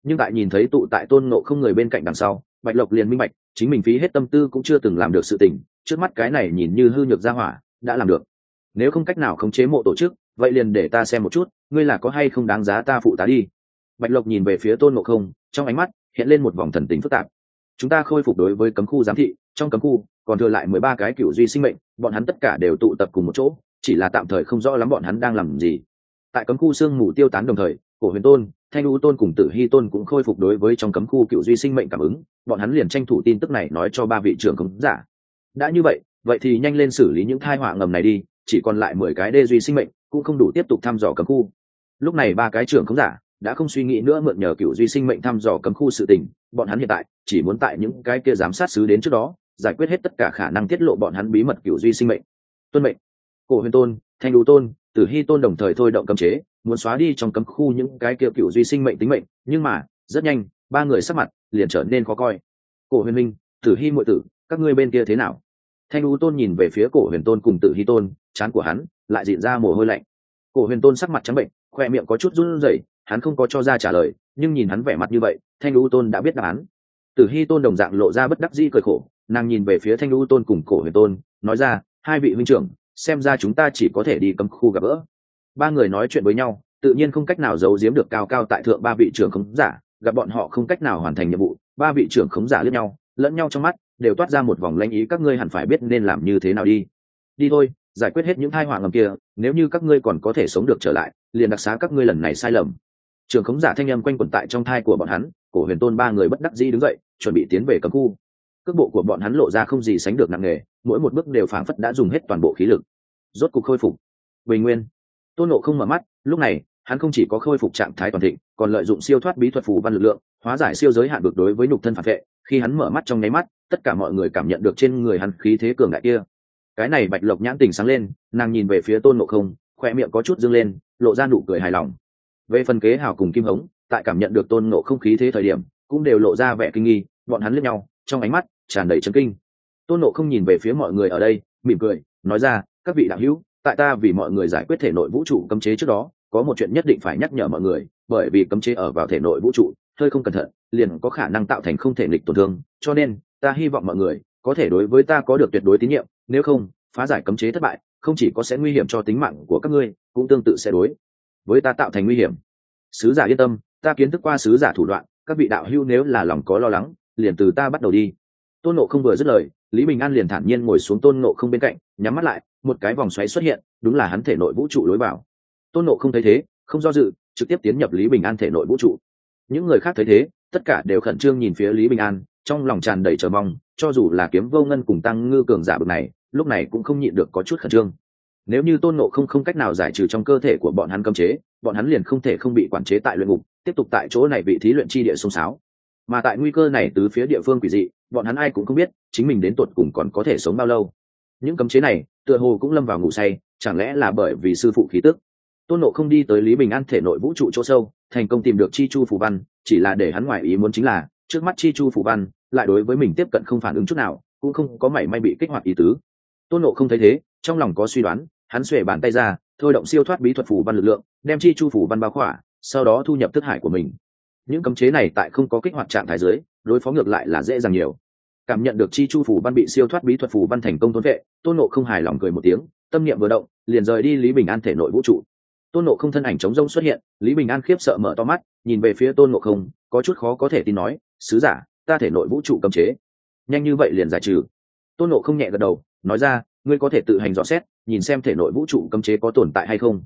Nhưng tại nhìn thấy tụ tại tôn nộ không người bên cạnh đằng sau, bạch lộc liền minh bạch, chính mình phí hết tâm tư cũng chưa từng làm được sự tình, trước mắt cái này nhìn như hư nhược ra hỏa, đã làm được. Nếu không cách nào khống chế mộ tổ chức, vậy liền để ta xem một chút, ngươi là có hay không đáng giá ta phụ tá đi. Bạch lộc nhìn về phía tôn ngộ không, trong ánh mắt hiện lên một vòng thần tính phức tạp. Chúng ta khôi phục đối với cấm khu giám thị trong cấm khu, còn thừa lại mười ba cái cựu duy sinh mệnh, bọn hắn tất cả đều tụ tập cùng một chỗ, chỉ là tạm thời không rõ lắm bọn hắn đang làm gì. Tại cấm khu sương mù tiêu tán đồng thời, cổ huyền tôn, thanh u tôn cùng tử hy tôn cũng khôi phục đối với trong cấm khu cựu duy sinh mệnh cảm ứng, bọn hắn liền tranh thủ tin tức này nói cho ba vị trưởng cấm giả. Đã như vậy vậy thì nhanh lên xử lý những thai họa ngầm này đi, chỉ còn lại mười cái đê duy sinh mệnh, cũng không đủ tiếp tục thăm dò cấm khu. Lúc này ba cái trưởng cấm giả đã không suy nghĩ nữa mượn nhờ cựu duy sinh mệnh thăm dò cấm khu sự tình, bọn hắn hiện tại chỉ muốn tại những cái kia giám sát xứ đến trước đó giải quyết hết tất cả khả năng tiết lộ bọn hắn bí mật cựu duy sinh mệnh. Tuân mệnh. Cổ huyền tôn, thanh đủ tôn, tử hy tôn đồng thời thôi động cấm chế, muốn xóa đi trong cấm khu những cái kia cựu duy sinh mệnh tính mệnh, nhưng mà, rất nhanh, ba người sắc mặt liền trở nên khó coi. Cổ huyền minh, tử hy muội tử, các ngươi bên kia thế nào? Thanh đủ tôn nhìn về phía cổ huyền tôn cùng tử hy tôn, chán của hắn lại dịn ra mồ hôi lạnh. Cổ huyền tôn sắc mặt trắng bệnh, khoe miệng có chút run rẩy, hắn không có cho ra trả lời, nhưng nhìn hắn vẻ mặt như vậy, thanh lưu tôn đã biết đáp án. Tử hy tôn đồng dạng lộ ra bất đắc dĩ cười khổ nàng nhìn về phía thanh lưu tôn cùng cổ huyền tôn, nói ra, hai vị huynh trưởng, xem ra chúng ta chỉ có thể đi cấm khu gặp gỡ. Ba người nói chuyện với nhau, tự nhiên không cách nào giấu giếm được cao cao tại thượng ba vị trưởng khống giả, gặp bọn họ không cách nào hoàn thành nhiệm vụ, ba vị trưởng khống giả lẫn nhau lẫn nhau trong mắt, đều toát ra một vòng lanh ý, các ngươi hẳn phải biết nên làm như thế nào đi. Đi thôi, giải quyết hết những thai họa ngầm kia, nếu như các ngươi còn có thể sống được trở lại, liền đặc xá các ngươi lần này sai lầm. Trường khống giả thanh âm quanh quẩn tại trong thai của bọn hắn, cổ huyền tôn ba người bất đắc dĩ đứng dậy, chuẩn bị tiến về cấm khu cước bộ của bọn hắn lộ ra không gì sánh được nặng nề, mỗi một bước đều phảng phất đã dùng hết toàn bộ khí lực. Rốt cục khôi phục. Bình nguyên. Tôn nộ không mở mắt, lúc này, hắn không chỉ có khôi phục trạng thái toàn thịnh, còn lợi dụng siêu thoát bí thuật phù văn lực lượng, hóa giải siêu giới hạn được đối với nhục thân phản vệ. Khi hắn mở mắt trong nháy mắt, tất cả mọi người cảm nhận được trên người hắn khí thế cường đại kia. Cái này bạch lộc nhãn tình sáng lên, nàng nhìn về phía tôn nộ không khoe miệng có chút dâng lên, lộ ra nụ cười hài lòng. Về phần kế hào cùng kim hống, tại cảm nhận được tôn nộ không khí thế thời điểm, cũng đều lộ ra vẻ kinh nghi, bọn hắn lướt nhau, trong ánh mắt tràn đầy chấn kinh. Tôn nộ không nhìn về phía mọi người ở đây, mỉm cười, nói ra, các vị đạo hữu, tại ta vì mọi người giải quyết thể nội vũ trụ cấm chế trước đó, có một chuyện nhất định phải nhắc nhở mọi người, bởi vì cấm chế ở vào thể nội vũ trụ, hơi không cẩn thận, liền có khả năng tạo thành không thể nghịch tổn thương. Cho nên, ta hy vọng mọi người có thể đối với ta có được tuyệt đối tín nhiệm, nếu không, phá giải cấm chế thất bại, không chỉ có sẽ nguy hiểm cho tính mạng của các ngươi, cũng tương tự sẽ đối với ta tạo thành nguy hiểm. Sứ giả yên tâm, ta kiến thức qua sứ giả thủ đoạn, các vị đạo hữu nếu là lòng có lo lắng, liền từ ta bắt đầu đi tôn nộ không vừa dứt lời, lý bình an liền thản nhiên ngồi xuống tôn nộ không bên cạnh, nhắm mắt lại, một cái vòng xoáy xuất hiện, đúng là hắn thể nội vũ trụ lối vào. Tôn nộ không thấy thế, không do dự, trực tiếp tiến nhập lý bình an thể nội vũ trụ. Những người khác thấy thế, tất cả đều khẩn trương nhìn phía lý bình an, trong lòng tràn đầy chờ mong, cho dù là kiếm vô ngân cùng tăng ngư cường giả bực này, lúc này cũng không nhịn được có chút khẩn trương. Nếu như tôn nộ không không cách nào giải trừ trong cơ thể của bọn hắn cấm chế, bọn hắn liền không thể không bị quản chế tại luyện ngục, tiếp tục tại chỗ này bị thí luyện chi địa sông sáo mà tại nguy cơ này từ phía địa phương quỷ dị bọn hắn ai cũng không biết chính mình đến tột cùng còn có thể sống bao lâu. Những cấm chế này, tựa hồ cũng lâm vào ngủ say, chẳng lẽ là bởi vì sư phụ khí tức? Tôn nộ không đi tới lý bình an thể nội vũ trụ chỗ sâu, thành công tìm được chi chu phù văn, chỉ là để hắn ngoại ý muốn chính là, trước mắt chi chu phù văn, lại đối với mình tiếp cận không phản ứng chút nào, cũng không có mảy may bị kích hoạt ý tứ. Tôn nộ không thấy thế, trong lòng có suy đoán, hắn xuề bàn tay ra, thôi động siêu thoát bí thuật phù văn lực lượng, đem chi chu phù văn bao khỏa, sau đó thu nhập thức hải của mình. Những cấm chế này tại không có kích hoạt trạng thái dưới, đối phó ngược lại là dễ dàng nhiều cảm nhận được chi chu phù văn bị siêu thoát bí thuật phù văn thành công thốn vệ, tôn nộ không hài lòng cười một tiếng, tâm niệm vừa động, liền rời đi lý bình an thể nội vũ trụ. Tôn nộ không thân ảnh chống rông xuất hiện, lý bình an khiếp sợ mở to mắt, nhìn về phía tôn nộ không, có chút khó có thể tin nói, sứ giả, ta thể nội vũ trụ cấm chế. Nhanh như vậy liền giải trừ. Tôn nộ không nhẹ gật đầu, nói ra, ngươi có thể tự hành dò xét, nhìn xem thể nội vũ trụ cấm chế có tồn tại hay không.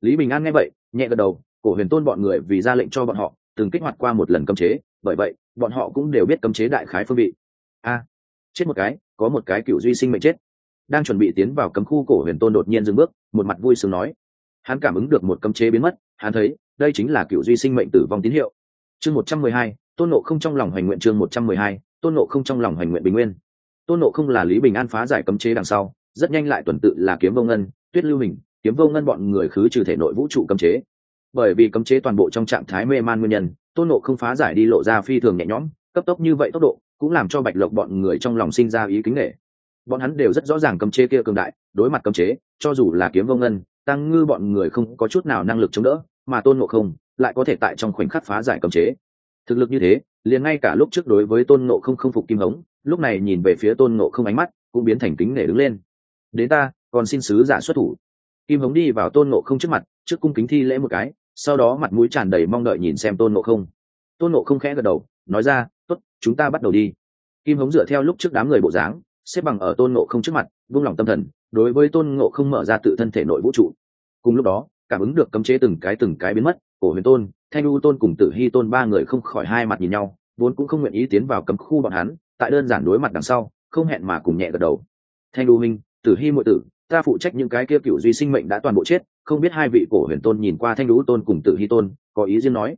Lý bình an nghe vậy, nhẹ gật đầu, cổ huyền tôn bọn người vì ra lệnh cho bọn họ, từng kích hoạt qua một lần cấm chế, bởi vậy, bọn họ cũng đều biết cấm chế đại khái phương vị a, chết một cái, có một cái cựu duy sinh mệnh chết. Đang chuẩn bị tiến vào cấm khu cổ huyền tôn đột nhiên dừng bước, một mặt vui sướng nói. Hắn cảm ứng được một cấm chế biến mất, hắn thấy, đây chính là cựu duy sinh mệnh tử vong tín hiệu. Chương một trăm mười hai, tôn nộ không trong lòng hoành nguyện chương một trăm mười hai, tôn nộ không trong lòng hoành nguyện bình nguyên. Tôn nộ không là lý bình an phá giải cấm chế đằng sau, rất nhanh lại tuần tự là kiếm vô ngân, tuyết lưu hình, kiếm vô ngân bọn người khứ trừ thể nội vũ trụ cấm chế. Bởi vì cấm chế toàn bộ trong trạng thái mê man nguyên nhân, tôn nộ không phá giải đi lộ ra phi thường nhẹ nhõm, cấp tốc như vậy tốc độ cũng làm cho bạch lộc bọn người trong lòng sinh ra ý kính nghệ bọn hắn đều rất rõ ràng cấm chế kia cường đại, đối mặt cấm chế, cho dù là kiếm vô ngân, tăng ngư bọn người không có chút nào năng lực chống đỡ, mà tôn ngộ không lại có thể tại trong khoảnh khắc phá giải cấm chế. Thực lực như thế, liền ngay cả lúc trước đối với tôn ngộ không không phục kim hống, lúc này nhìn về phía tôn ngộ không ánh mắt cũng biến thành kính nể đứng lên. Đến ta, còn xin sứ giả xuất thủ. Kim hống đi vào tôn ngộ không trước mặt, trước cung kính thi lễ một cái, sau đó mặt mũi tràn đầy mong đợi nhìn xem tôn ngộ không. Tôn ngộ không khẽ gật đầu, nói ra t ố t chúng ta bắt đầu đi. Kim hống dựa theo lúc trước đám người bộ dáng, xếp bằng ở tôn ngộ không trước mặt, vung lòng tâm thần, đối với tôn ngộ không mở ra tự thân thể nội vũ trụ. Cùng lúc đó, cảm ứng được cấm chế từng cái từng cái biến mất, cổ huyền tôn, thanh u tôn cùng tử hy tôn ba người không khỏi hai mặt nhìn nhau, vốn cũng không nguyện ý tiến vào cấm khu bọn hắn, tại đơn giản đối mặt đằng sau, không hẹn mà cùng nhẹ gật đầu. Thanh u minh, tử hy muội tử, ta phụ trách những cái kia cựu duy sinh mệnh đã toàn bộ chết, không biết hai vị cổ huyền tôn nhìn qua thanh u tôn cùng tử hy tôn, có ý riêng nói.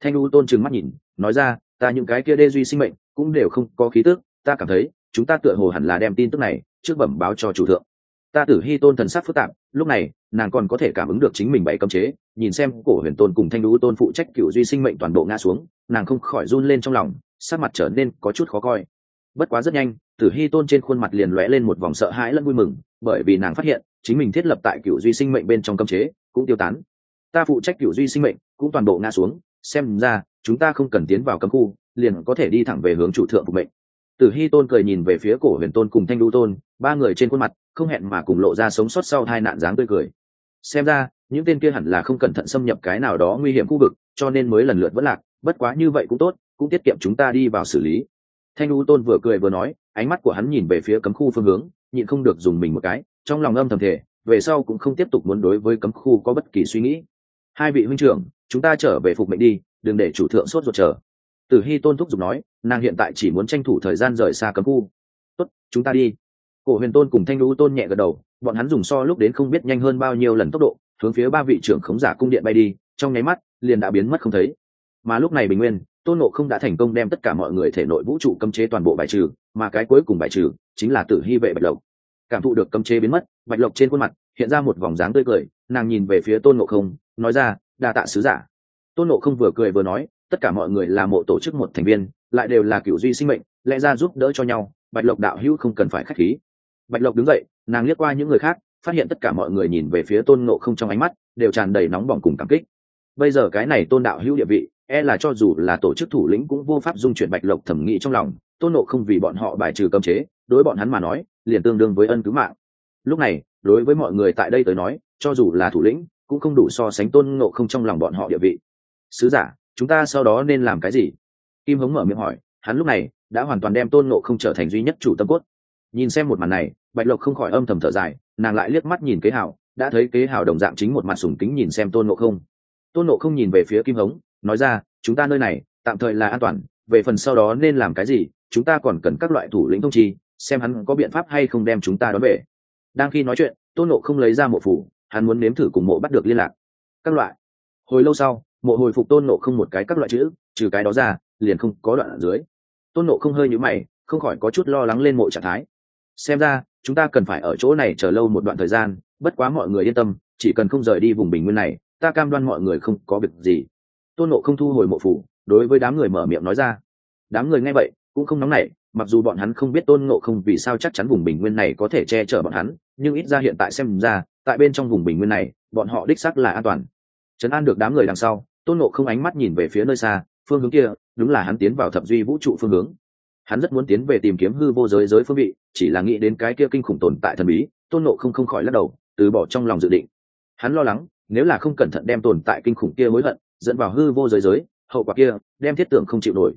Thanh u tôn trừng mắt nhìn, nói ra ta những cái kia đê duy sinh mệnh cũng đều không có khí tức, ta cảm thấy, chúng ta tựa hồ hẳn là đem tin tức này trước bẩm báo cho chủ thượng. Ta tử hy tôn thần sắc phức tạp, lúc này, nàng còn có thể cảm ứng được chính mình bảy cấm chế, nhìn xem cổ huyền tôn cùng thanh lũ tôn phụ trách cựu duy sinh mệnh toàn bộ ngã xuống, nàng không khỏi run lên trong lòng, sắc mặt trở nên có chút khó coi. Bất quá rất nhanh, tử hy tôn trên khuôn mặt liền lóe lên một vòng sợ hãi lẫn vui mừng, bởi vì nàng phát hiện, chính mình thiết lập tại cựu duy sinh mệnh bên trong cấm chế cũng tiêu tán. Ta phụ trách cựu duy sinh mệnh cũng toàn bộ ngã xuống, xem ra chúng ta không cần tiến vào cấm khu, liền có thể đi thẳng về hướng chủ thượng phục mệnh. Tử hy tôn cười nhìn về phía cổ huyền tôn cùng thanh đu tôn, ba người trên khuôn mặt, không hẹn mà cùng lộ ra sống sót sau hai nạn dáng tươi cười. Xem ra, những tên kia hẳn là không cẩn thận xâm nhập cái nào đó nguy hiểm khu vực, cho nên mới lần lượt vẫn lạc, bất quá như vậy cũng tốt, cũng tiết kiệm chúng ta đi vào xử lý. Thanh u tôn vừa cười vừa nói, ánh mắt của hắn nhìn về phía cấm khu phương hướng, nhịn không được dùng mình một cái, trong lòng âm thầm thể về sau cũng không tiếp tục muốn đối với cấm khu có bất kỳ suy nghĩ. Hai vị huynh trưởng, chúng ta trở về phục mệnh đi đừng để chủ thượng sốt ruột chờ. Tử hy tôn thúc giục nói, nàng hiện tại chỉ muốn tranh thủ thời gian rời xa cấm khu. Tốt, chúng ta đi. Cổ huyền tôn cùng thanh lũ tôn nhẹ gật đầu, bọn hắn dùng so lúc đến không biết nhanh hơn bao nhiêu lần tốc độ, hướng phía ba vị trưởng khống giả cung điện bay đi, trong nháy mắt, liền đã biến mất không thấy. Mà lúc này bình nguyên, tôn nộ không đã thành công đem tất cả mọi người thể nội vũ trụ cấm chế toàn bộ bài trừ, mà cái cuối cùng bài trừ chính là tử hy vệ bạch lộc. Cảm thụ được cấm chế biến mất, bạch lộc trên khuôn mặt hiện ra một vòng dáng tươi cười, nàng nhìn về phía tôn nộ không, nói ra, đa tạ sứ giả tôn nộ không vừa cười vừa nói, tất cả mọi người là mộ tổ chức một thành viên, lại đều là cựu duy sinh mệnh, lẽ ra giúp đỡ cho nhau, bạch lộc đạo hữu không cần phải k h á c h khí. Bạch lộc đứng dậy, nàng liếc qua những người khác, phát hiện tất cả mọi người nhìn về phía tôn nộ không trong ánh mắt, đều tràn đầy nóng bỏng cùng cảm kích. Bây giờ cái này tôn đạo hữu địa vị e là cho dù là tổ chức thủ lĩnh cũng vô pháp dung chuyển bạch lộc thẩm nghĩ trong lòng. Tôn nộ không vì bọn họ bài trừ cơm chế, đối bọn hắn mà nói, liền tương đương với ân cứu mạng. Lúc này, đối với mọi người tại đây tới nói, cho dù là thủ lĩnh, cũng không đủ so sánh tôn nộ không trong lòng bọn họ địa vị sứ giả, chúng ta sau đó nên làm cái gì? Kim hống mở miệng hỏi. Hắn lúc này đã hoàn toàn đem tôn nộ không trở thành duy nhất chủ tâm cốt. Nhìn xem một màn này, bạch lộc không khỏi âm thầm thở dài, nàng lại liếc mắt nhìn kế hào đã thấy kế hào đồng dạng chính một mặt sùng kính nhìn xem tôn nộ không. Tôn nộ không nhìn về phía kim hống, nói ra, chúng ta nơi này tạm thời là an toàn, về phần sau đó nên làm cái gì, chúng ta còn cần các loại thủ lĩnh thông chi, xem hắn có biện pháp hay không đem chúng ta đón về. Đang khi nói chuyện, tôn nộ không lấy ra mộ phủ, hắn muốn nếm thử cùng mộ bắt được liên lạc. Các loại. Hồi lâu sau mộ hồi phục tôn nộ không một cái các loại chữ, trừ cái đó ra, liền không có đoạn ở dưới. Tôn nộ không hơi nhữ mày, không khỏi có chút lo lắng lên mộ trạng thái. Xem ra, chúng ta cần phải ở chỗ này chờ lâu một đoạn thời gian, bất quá mọi người yên tâm, chỉ cần không rời đi vùng bình nguyên này, ta cam đoan mọi người không có việc gì. Tôn nộ không thu hồi mộ phủ, đối với đám người mở miệng nói ra. Đám người nghe vậy, cũng không nóng nảy, mặc dù bọn hắn không biết tôn nộ không vì sao chắc chắn vùng bình nguyên này có thể che chở bọn hắn, nhưng ít ra hiện tại xem ra, tại bên trong vùng bình nguyên này, bọn họ đích sắc là an toàn. Trấn an được đám người đằng sau tôn nộ không ánh mắt nhìn về phía nơi xa, phương hướng kia, đúng là hắn tiến vào thập duy vũ trụ phương hướng. Hắn rất muốn tiến về tìm kiếm hư vô giới giới phương vị, chỉ là nghĩ đến cái kia kinh khủng tồn tại thần bí, tôn nộ không không khỏi lắc đầu, từ bỏ trong lòng dự định. Hắn lo lắng, nếu là không cẩn thận đem tồn tại kinh khủng kia hối hận, dẫn vào hư vô giới giới, hậu quả kia, đem thiết tưởng không chịu nổi.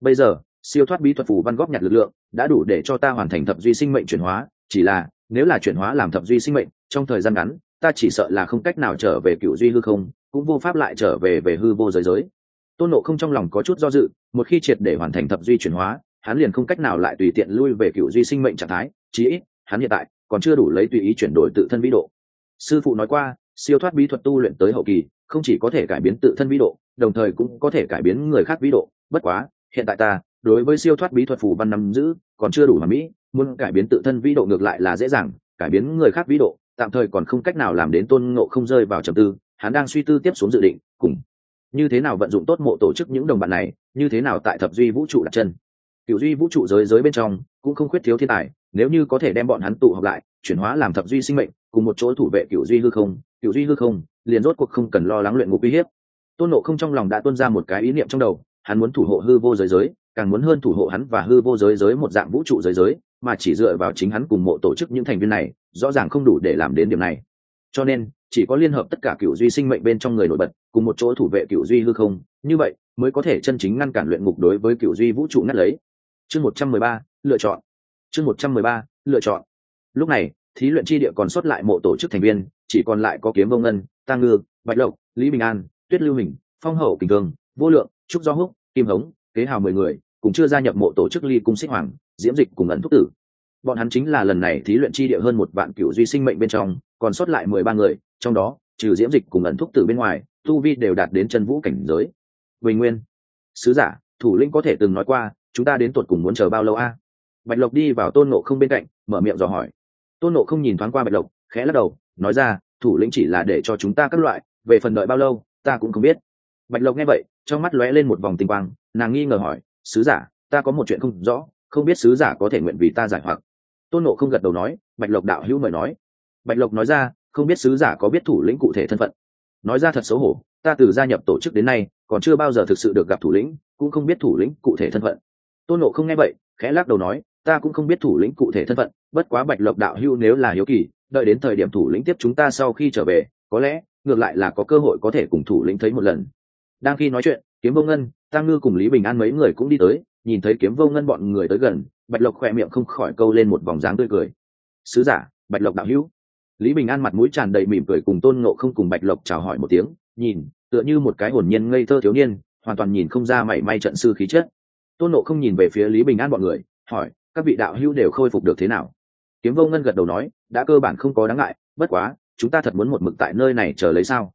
Bây giờ, siêu thoát bí thuật phù văn góp nhặt lực lượng, đã đủ để cho ta hoàn thành thập duy sinh mệnh chuyển hóa, chỉ là, nếu là chuyển hóa làm thập duy sinh mệnh, trong thời gian ngắn, ta chỉ sợ là không cách nào trở về cựu duy hư không cũng vô pháp lại trở về về hư vô giới giới. Tôn nộ không trong lòng có chút do dự, một khi triệt để hoàn thành thập duy chuyển hóa, hắn liền không cách nào lại tùy tiện lui về cựu duy sinh mệnh trạng thái, chí ít, hắn hiện tại còn chưa đủ lấy tùy ý chuyển đổi tự thân vĩ độ. Sư phụ nói qua, siêu thoát bí thuật tu luyện tới hậu kỳ, không chỉ có thể cải biến tự thân vĩ độ, đồng thời cũng có thể cải biến người khác vĩ độ. Bất quá, hiện tại ta, đối với siêu thoát bí thuật phù văn nắm giữ, còn chưa đủ mà mỹ, muốn cải biến tự thân vĩ độ ngược lại là dễ dàng, cải biến người khác vĩ độ, tạm thời còn không cách nào làm đến tôn ngộ không rơi vào trầm tư hắn đang suy tư tiếp xuống dự định, cùng như thế nào vận dụng tốt mộ tổ chức những đồng bạn này, như thế nào tại thập duy vũ trụ đặt chân. Cựu duy vũ trụ giới giới bên trong, cũng không khuyết thiếu thiên tài, nếu như có thể đem bọn hắn tụ họp lại, chuyển hóa làm thập duy sinh mệnh, cùng một chỗ thủ vệ cựu duy hư không, cựu duy hư không, liền rốt cuộc không cần lo lắng luyện ngục uy hiếp. Tôn nộ không trong lòng đã tuân ra một cái ý niệm trong đầu, hắn muốn thủ hộ hư vô giới giới, càng muốn hơn thủ hộ hắn và hư vô giới giới một dạng vũ trụ giới giới, mà chỉ dựa vào chính hắn cùng mộ tổ chức những thành viên này, rõ ràng không đủ để làm đến điểm này. Cho nên chỉ có liên hợp tất cả cựu duy sinh mệnh bên trong người nổi bật, cùng một chỗ thủ vệ cựu duy hư không, như vậy mới có thể chân chính ngăn cản luyện ngục đối với cựu duy vũ trụ ngắt lấy. Chương một trăm mười ba, lựa chọn. Chương một trăm mười ba, lựa chọn. Lúc này, thí luyện chi địa còn sót lại mộ tổ chức thành viên, chỉ còn lại có kiếm vô ngân tăng ngư, bạch lộc, lý bình an, tuyết lưu hình, phong hậu kình cường vô lượng, trúc do húc, kim hống, kế hào mười người cũng chưa gia nhập mộ tổ chức ly cung xích hoàng, diễm dịch cùng ẩn thúc tử. Bọn hắn chính là lần này thí luyện chi địa hơn một vạn cựu duy sinh mệnh bên trong, còn sót lại mười ba người trong đó, trừ diễm dịch cùng ẩn thúc từ bên ngoài, tu vi đều đạt đến chân vũ cảnh giới. Bình nguyên, sứ giả, thủ lĩnh có thể từng nói qua, chúng ta đến tuột cùng muốn chờ bao lâu a? Bạch lộc đi vào tôn nộ không bên cạnh, mở miệng dò hỏi. Tôn nộ không nhìn thoáng qua bạch lộc, khẽ lắc đầu, nói ra, thủ lĩnh chỉ là để cho chúng ta các loại, về phần đợi bao lâu, ta cũng không biết. Bạch lộc nghe vậy, trong mắt lóe lên một vòng tinh quang, nàng nghi ngờ hỏi, sứ giả, ta có một chuyện không rõ, không biết sứ giả có thể nguyện vì ta giải hoặc. Tôn nộ không gật đầu nói, bạch lộc đạo hữu mời nói. Bạch lộc nói ra không biết sứ giả có biết thủ lĩnh cụ thể thân phận. Nói ra thật xấu hổ, ta từ gia nhập tổ chức đến nay, còn chưa bao giờ thực sự được gặp thủ lĩnh, cũng không biết thủ lĩnh cụ thể thân phận. Tôn nộ không nghe vậy, khẽ lắc đầu nói, ta cũng không biết thủ lĩnh cụ thể thân phận, bất quá bạch lộc đạo hưu nếu là hiếu kỳ, đợi đến thời điểm thủ lĩnh tiếp chúng ta sau khi trở về, có lẽ, ngược lại là có cơ hội có thể cùng thủ lĩnh thấy một lần. Đang khi nói chuyện, kiếm vô ngân, tăng ngư cùng lý bình an mấy người cũng đi tới, nhìn thấy kiếm vô ngân bọn người tới gần, bạch lộc khoe miệng không khỏi câu lên một vòng dáng tươi cười. Sứ giả, bạch lộc đạo hữu lý bình an mặt mũi tràn đầy mỉm cười cùng tôn ngộ không cùng bạch lộc chào hỏi một tiếng, nhìn, tựa như một cái hồn nhiên ngây thơ thiếu niên, hoàn toàn nhìn không ra mảy may trận sư khí chất. Tôn ngộ không nhìn về phía lý bình an bọn người, hỏi, các vị đạo hữu đều khôi phục được thế nào? Kiếm vô ngân gật đầu nói, đã cơ bản không có đáng ngại, bất quá, chúng ta thật muốn một mực tại nơi này chờ lấy sao?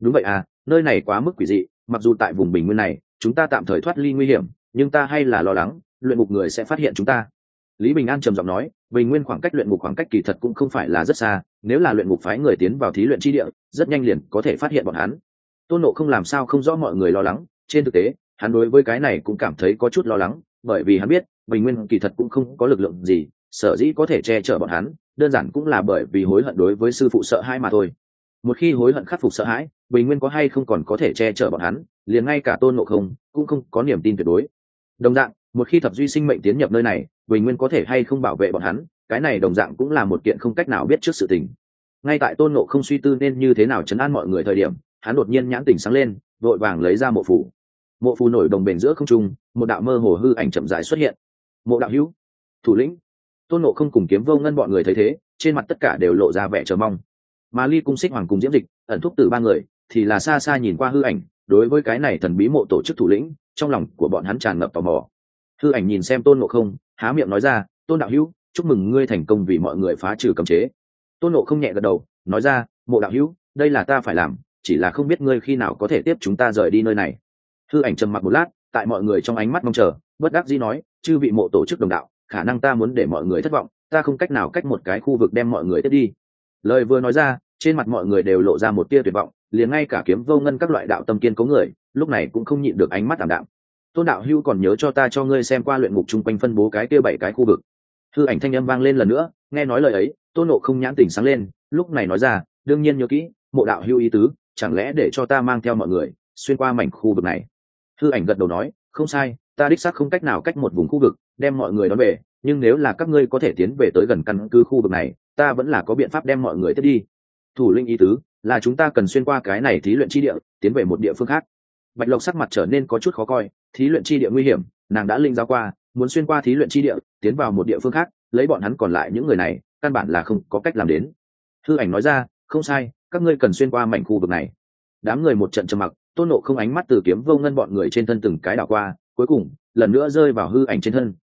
Đúng vậy à nơi này quá mức quỷ dị, mặc dù tại vùng bình nguyên này, chúng ta tạm thời thoát ly nguy hiểm, nhưng ta hay là lo lắng, luyện ngục người sẽ phát hiện chúng ta lý bình an trầm giọng nói bình nguyên khoảng cách luyện ngục khoảng cách kỳ thật cũng không phải là rất xa, nếu là luyện ngục phái người tiến vào thí luyện chi địa, rất nhanh liền có thể phát hiện bọn hắn. Tôn nộ không làm sao không rõ mọi người lo lắng, trên thực tế, hắn đối với cái này cũng cảm thấy có chút lo lắng, bởi vì hắn biết, bình nguyên kỳ thật cũng không có lực lượng gì, sở dĩ có thể che chở bọn hắn, đơn giản cũng là bởi vì hối hận đối với sư phụ sợ hãi mà thôi. Một khi hối hận khắc phục sợ hãi, bình nguyên có hay không còn có thể che chở bọn hắn, liền ngay cả tôn ngộ không cũng không có niềm tin tuyệt đối. Đồng dạng một khi thập duy sinh mệnh tiến nhập nơi này bình nguyên có thể hay không bảo vệ bọn hắn, cái này đồng dạng cũng là một kiện không cách nào biết trước sự tình. Ngay tại tôn nộ không suy tư nên như thế nào chấn an mọi người thời điểm, hắn đột nhiên nhãn tỉnh sáng lên, vội vàng lấy ra mộ phủ mộ phù nổi đồng bền giữa không trung, một đạo mơ hồ hư ảnh chậm rãi xuất hiện. Mộ đạo hữu, thủ lĩnh. Tôn nộ không cùng kiếm vô ngân bọn người thấy thế, trên mặt tất cả đều lộ ra vẻ chờ mong. Mà ly cung xích hoàng cùng diễm dịch, ẩn thúc từ ba người, thì là xa xa nhìn qua hư ảnh, đối với cái này thần bí mộ tổ chức thủ lĩnh, trong lòng của bọn hắn tràn ngập tò mò hư ảnh nhìn xem tôn nộ không, há miệng nói ra, tôn đạo hữu, chúc mừng ngươi thành công vì mọi người phá trừ cấm chế. Tôn nộ không nhẹ gật đầu, nói ra, mộ đạo hữu, đây là ta phải làm, chỉ là không biết ngươi khi nào có thể tiếp chúng ta rời đi nơi này. Hư ảnh trầm mặc một lát, tại mọi người trong ánh mắt mong chờ, bất đắc dĩ nói, chư vị mộ tổ chức đồng đạo, khả năng ta muốn để mọi người thất vọng, ta không cách nào cách một cái khu vực đem mọi người tiếp đi. Lời vừa nói ra, trên mặt mọi người đều lộ ra một tia tuyệt vọng, liền ngay cả kiếm vô ngân các loại đạo tâm kiên có người, lúc này cũng không nhịn được ánh mắt ảm đạm tôn đạo hưu còn nhớ cho ta cho ngươi xem qua luyện ngục chung quanh phân bố cái kia bảy cái khu vực. Hư ảnh thanh âm vang lên lần nữa, nghe nói lời ấy, tôn nộ không nhãn tỉnh sáng lên, lúc này nói ra, đương nhiên nhớ kỹ, mộ đạo hưu ý tứ, chẳng lẽ để cho ta mang theo mọi người xuyên qua mảnh khu vực này? Hư ảnh gật đầu nói, không sai, ta đích xác không cách nào cách một vùng khu vực, đem mọi người đón về, nhưng nếu là các ngươi có thể tiến về tới gần căn cứ khu vực này, ta vẫn là có biện pháp đem mọi người tiếp đi. Thủ linh ý tứ, là chúng ta cần xuyên qua cái này thí luyện chi địa, tiến về một địa phương khác bạch lộc sắc mặt trở nên có chút khó coi, thí luyện chi địa nguy hiểm, nàng đã linh giao qua, muốn xuyên qua thí luyện chi địa, tiến vào một địa phương khác, lấy bọn hắn còn lại những người này, căn bản là không có cách làm đến. Hư ảnh nói ra, không sai, các ngươi cần xuyên qua mảnh khu vực này. Đám người một trận trầm mặc, tôn nộ không ánh mắt từ kiếm vô ngân bọn người trên thân từng cái đảo qua, cuối cùng, lần nữa rơi vào hư ảnh trên thân.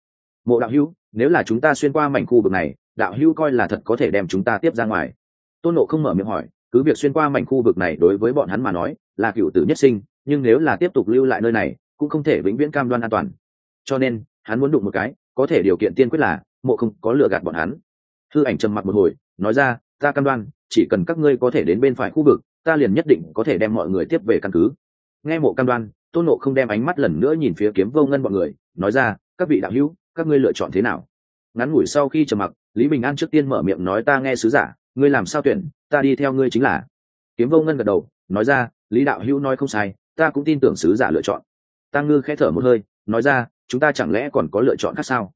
Mộ đạo hữu, nếu là chúng ta xuyên qua mảnh khu vực này, đạo hữu coi là thật có thể đem chúng ta tiếp ra ngoài. Tôn nộ không mở miệng hỏi, cứ việc xuyên qua mảnh khu vực này đối với bọn hắn mà nói, là cựu tử nhất sinh nhưng nếu là tiếp tục lưu lại nơi này, cũng không thể vĩnh viễn cam đoan an toàn. Cho nên, hắn muốn đụng một cái, có thể điều kiện tiên quyết là, mộ không có lừa gạt bọn hắn. Thư ảnh trầm mặc một hồi, nói ra, ta cam đoan, chỉ cần các ngươi có thể đến bên phải khu vực, ta liền nhất định có thể đem mọi người tiếp về căn cứ. Nghe mộ cam đoan, tôn nộ không đem ánh mắt lần nữa nhìn phía kiếm vô ngân bọn người, nói ra, các vị đạo hữu, các ngươi lựa chọn thế nào? Ngắn ngủi sau khi trầm mặc, lý bình an trước tiên mở miệng nói, ta nghe sứ giả, ngươi làm sao tuyển, ta đi theo ngươi chính là. Kiếm vô ngân gật đầu, nói ra, lý đạo hữu nói không sai ta cũng tin tưởng sứ giả lựa chọn. Tăng ngư khẽ thở một hơi, nói ra, chúng ta chẳng lẽ còn có lựa chọn khác sao?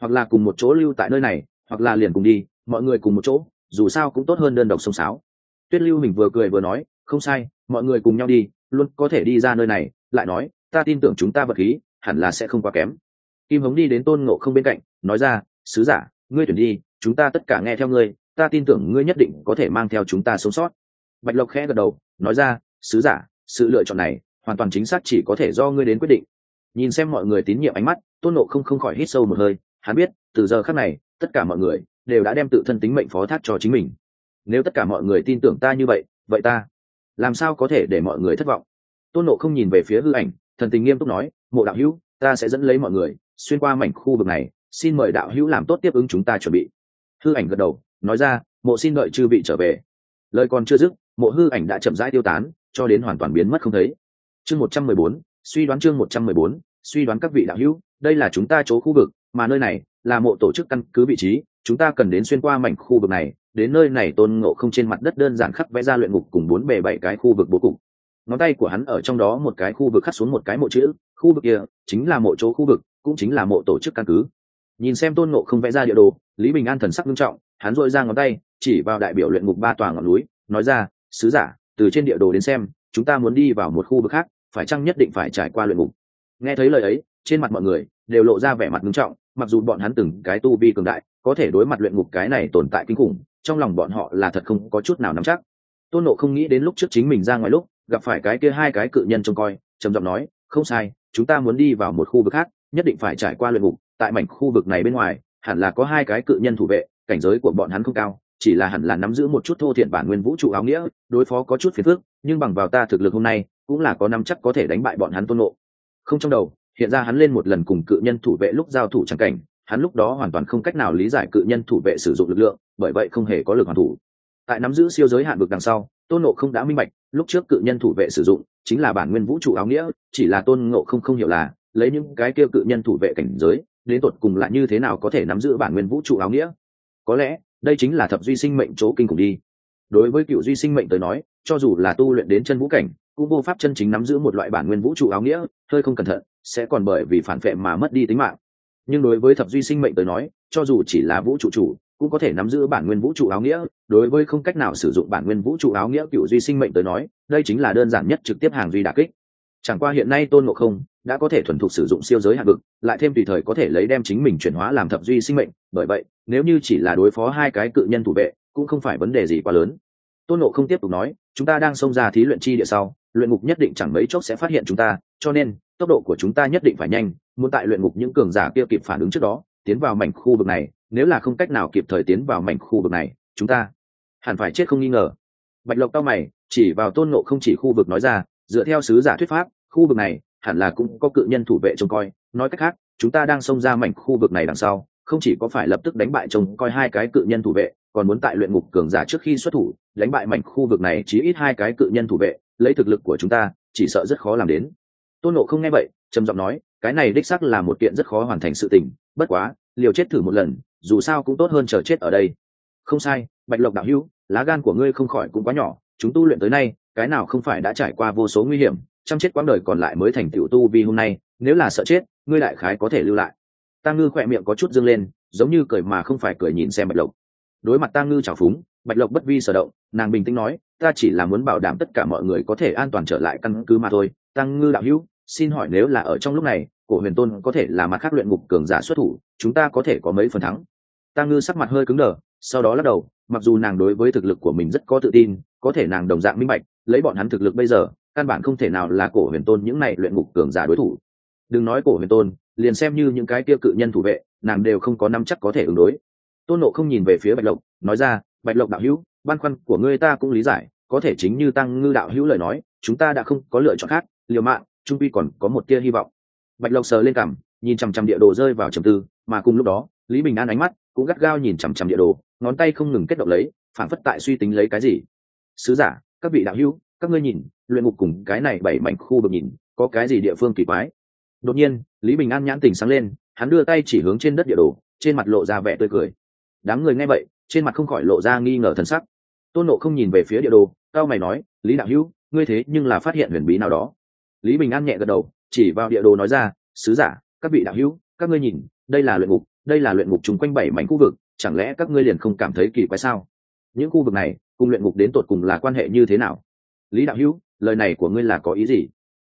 Hoặc là cùng một chỗ lưu tại nơi này, hoặc là liền cùng đi, mọi người cùng một chỗ, dù sao cũng tốt hơn đơn độc sông sáo. Tuyết lưu mình vừa cười vừa nói, không sai, mọi người cùng nhau đi, luôn có thể đi ra nơi này, lại nói, ta tin tưởng chúng ta vật khí, hẳn là sẽ không quá kém. Kim hống đi đến tôn ngộ không bên cạnh, nói ra, sứ giả, ngươi tuyển đi, chúng ta tất cả nghe theo ngươi, ta tin tưởng ngươi nhất định có thể mang theo chúng ta sống sót. Bạch lộc khẽ gật đầu, nói ra, sứ giả sự lựa chọn này hoàn toàn chính xác chỉ có thể do ngươi đến quyết định. Nhìn xem mọi người tín nhiệm ánh mắt, tôn nộ không không khỏi hít sâu một hơi, hắn biết, từ giờ khác này, tất cả mọi người đều đã đem tự thân tính mệnh phó thác cho chính mình. Nếu tất cả mọi người tin tưởng ta như vậy vậy ta làm sao có thể để mọi người thất vọng? Tôn nộ không nhìn về phía hư ảnh, thần tình nghiêm túc nói, mộ đạo hữu, ta sẽ dẫn lấy mọi người xuyên qua mảnh khu vực này, xin mời đạo hữu làm tốt tiếp ứng chúng ta chuẩn bị. Hư ảnh gật đầu, nói ra, mộ xin đợi chư vị trở về. Lời còn chưa dứt, mộ hư ảnh đã chậm rãi tiêu tán cho đến hoàn toàn biến mất không thấy. Chương một trăm mười bốn, suy đoán chương một trăm mười bốn, suy đoán các vị đạo hữu, đây là chúng ta chỗ khu vực, mà nơi này là mộ tổ chức căn cứ vị trí, chúng ta cần đến xuyên qua mảnh khu vực này, đến nơi này tôn ngộ không trên mặt đất đơn giản khắc vẽ ra luyện ngục cùng bốn bề bảy cái khu vực bố cục. Ngón tay của hắn ở trong đó một cái khu vực khắc xuống một cái mộ chữ, khu vực kia chính là mộ chỗ khu vực, cũng chính là mộ tổ chức căn cứ. Nhìn xem tôn ngộ không vẽ ra địa đồ, lý bình an thần sắc nghiêm trọng, hắn dội ra ngón tay, chỉ vào đại biểu luyện ngục ba tòa ngọn núi, nói ra, sứ giả từ trên địa đồ đến xem, chúng ta muốn đi vào một khu vực khác, phải chăng nhất định phải trải qua luyện ngục? Nghe thấy lời ấy, trên mặt mọi người đều lộ ra vẻ mặt nghiêm trọng, mặc dù bọn hắn từng cái tu vi cường đại, có thể đối mặt luyện ngục cái này tồn tại kinh khủng, trong lòng bọn họ là thật không có chút nào nắm chắc. Tôn nộ không nghĩ đến lúc trước chính mình ra ngoài lúc, gặp phải cái kia hai cái cự nhân trông coi, trầm giọng nói, không sai, chúng ta muốn đi vào một khu vực khác, nhất định phải trải qua luyện ngục, tại mảnh khu vực này bên ngoài, hẳn là có hai cái cự nhân thủ vệ, cảnh giới của bọn hắn không cao chỉ là hẳn là nắm giữ một chút thô thiện bản nguyên vũ trụ áo nghĩa, đối phó có chút phiền phức, nhưng bằng vào ta thực lực hôm nay, cũng là có năm chắc có thể đánh bại bọn hắn tôn nộ không trong đầu, hiện ra hắn lên một lần cùng cự nhân thủ vệ lúc giao thủ trắng cảnh, hắn lúc đó hoàn toàn không cách nào lý giải cự nhân thủ vệ sử dụng lực lượng, bởi vậy không hề có lực hoàn thủ. Tại nắm giữ siêu giới hạn vực đằng sau, tôn nộ không đã minh bạch, lúc trước cự nhân thủ vệ sử dụng, chính là bản nguyên vũ trụ áo nghĩa, chỉ là tôn ngộ không không hiểu là, lấy những cái kêu cự nhân thủ vệ cảnh giới, đến tột cùng lại như thế nào có thể nắm giữ bản nguyên vũ trụ áo nghĩa? Có lẽ đây chính là thập duy sinh mệnh chỗ kinh khủng đi. Đối với cựu duy sinh mệnh tới nói, cho dù là tu luyện đến chân vũ cảnh, cũng vô pháp chân chính nắm giữ một loại bản nguyên vũ trụ áo nghĩa, hơi không cẩn thận, sẽ còn bởi vì phản vệ mà mất đi tính mạng. Nhưng đối với thập duy sinh mệnh tới nói, cho dù chỉ là vũ trụ chủ, cũng có thể nắm giữ bản nguyên vũ trụ áo nghĩa. Đối với không cách nào sử dụng bản nguyên vũ trụ áo nghĩa cựu duy sinh mệnh tới nói, đây chính là đơn giản nhất trực tiếp hàng duy đà kích chẳng qua hiện nay tôn ngộ không đã có thể thuần thục sử dụng siêu giới hạng vực, lại thêm tùy thời có thể lấy đem chính mình chuyển hóa làm thập duy sinh mệnh, bởi vậy, nếu như chỉ là đối phó hai cái cự nhân thủ vệ, cũng không phải vấn đề gì quá lớn. Tôn ngộ không tiếp tục nói, chúng ta đang xông ra thí luyện chi địa sau, luyện ngục nhất định chẳng mấy chốc sẽ phát hiện chúng ta, cho nên, tốc độ của chúng ta nhất định phải nhanh, muốn tại luyện ngục những cường giả kia kịp phản ứng trước đó, tiến vào mảnh khu vực này, nếu là không cách nào kịp thời tiến vào mảnh khu vực này, chúng ta hẳn phải chết không nghi ngờ. Bạch lộc cao mày, chỉ vào tôn nộ không chỉ khu vực nói ra, dựa theo sứ giả thuyết pháp khu vực này, hẳn là cũng có cự nhân thủ vệ trông coi. Nói cách khác, chúng ta đang xông ra mảnh khu vực này đằng sau, không chỉ có phải lập tức đánh bại trông coi hai cái cự nhân thủ vệ, còn muốn tại luyện ngục cường giả trước khi xuất thủ, đánh bại mảnh khu vực này chỉ ít hai cái cự nhân thủ vệ, lấy thực lực của chúng ta, chỉ sợ rất khó làm đến. Tôn nộ không nghe vậy, trầm giọng nói, cái này đích sắc là một kiện rất khó hoàn thành sự tình, bất quá, liều chết thử một lần, dù sao cũng tốt hơn chờ chết ở đây. Không sai, bạch lộc đạo hữu, lá gan của ngươi không khỏi cũng quá nhỏ, chúng tu luyện tới nay, cái nào không phải đã trải qua vô số nguy hiểm chăm chết quãng đời còn lại mới thành tựu tu vi hôm nay, nếu là sợ chết, ngươi đại khái có thể lưu lại. Tăng ngư khỏe miệng có chút dương lên, giống như cười mà không phải cười nhìn xem bạch lộc. Đối mặt tăng ngư trào phúng, bạch lộc bất vi sở động, nàng bình tĩnh nói, ta chỉ là muốn bảo đảm tất cả mọi người có thể an toàn trở lại căn cứ mà thôi. Tăng ngư đạo hữu, xin hỏi nếu là ở trong lúc này, cổ huyền tôn có thể là mặt khác luyện ngục cường giả xuất thủ, chúng ta có thể có mấy phần thắng? Tăng ngư sắc mặt hơi cứng đờ, sau đó lắc đầu, mặc dù nàng đối với thực lực của mình rất có tự tin, có thể nàng đồng dạng minh bạch, lấy bọn hắn thực lực bây giờ căn bản không thể nào là cổ huyền tôn những này luyện ngục cường giả đối thủ. Đừng nói cổ huyền tôn, liền xem như những cái kia cự nhân thủ vệ, nàng đều không có năm chắc có thể ứng đối. Tôn nộ không nhìn về phía bạch lộc, nói ra, bạch lộc đạo hữu, băn khoăn của ngươi ta cũng lý giải, có thể chính như tăng ngư đạo hữu lời nói, chúng ta đã không có lựa chọn khác, liều mạng trung vi còn có một tia hy vọng. Bạch lộc sờ lên cằm, nhìn chằm chằm địa đồ rơi vào trầm tư, mà cùng lúc đó, lý bình an ánh mắt cũng gắt gao nhìn chằm chằm địa đồ, ngón tay không ngừng kết động lấy phản phất tại suy tính lấy cái gì. Sứ giả, các vị đạo hữu các ngươi nhìn, luyện ngục cùng cái này bảy mảnh khu vực nhìn, có cái gì địa phương kỳ quái? Đột nhiên, lý bình an nhãn tình sáng lên, hắn đưa tay chỉ hướng trên đất địa đồ, trên mặt lộ ra vẻ tươi cười. Đám người nghe vậy, trên mặt không khỏi lộ ra nghi ngờ thần sắc. Tôn nộ không nhìn về phía địa đồ, cao mày nói, lý đạo hữu, ngươi thế nhưng là phát hiện huyền bí nào đó. Lý bình an nhẹ gật đầu, chỉ vào địa đồ nói ra, sứ giả, các vị đạo hữu, các ngươi nhìn, đây là luyện ngục, đây là luyện ngục chung quanh bảy mảnh khu vực, chẳng lẽ các ngươi liền không cảm thấy kỳ quái sao? Những khu vực này, cùng luyện ngục đến tột cùng là quan hệ như thế nào? Lý đạo hữu, lời này của ngươi là có ý gì?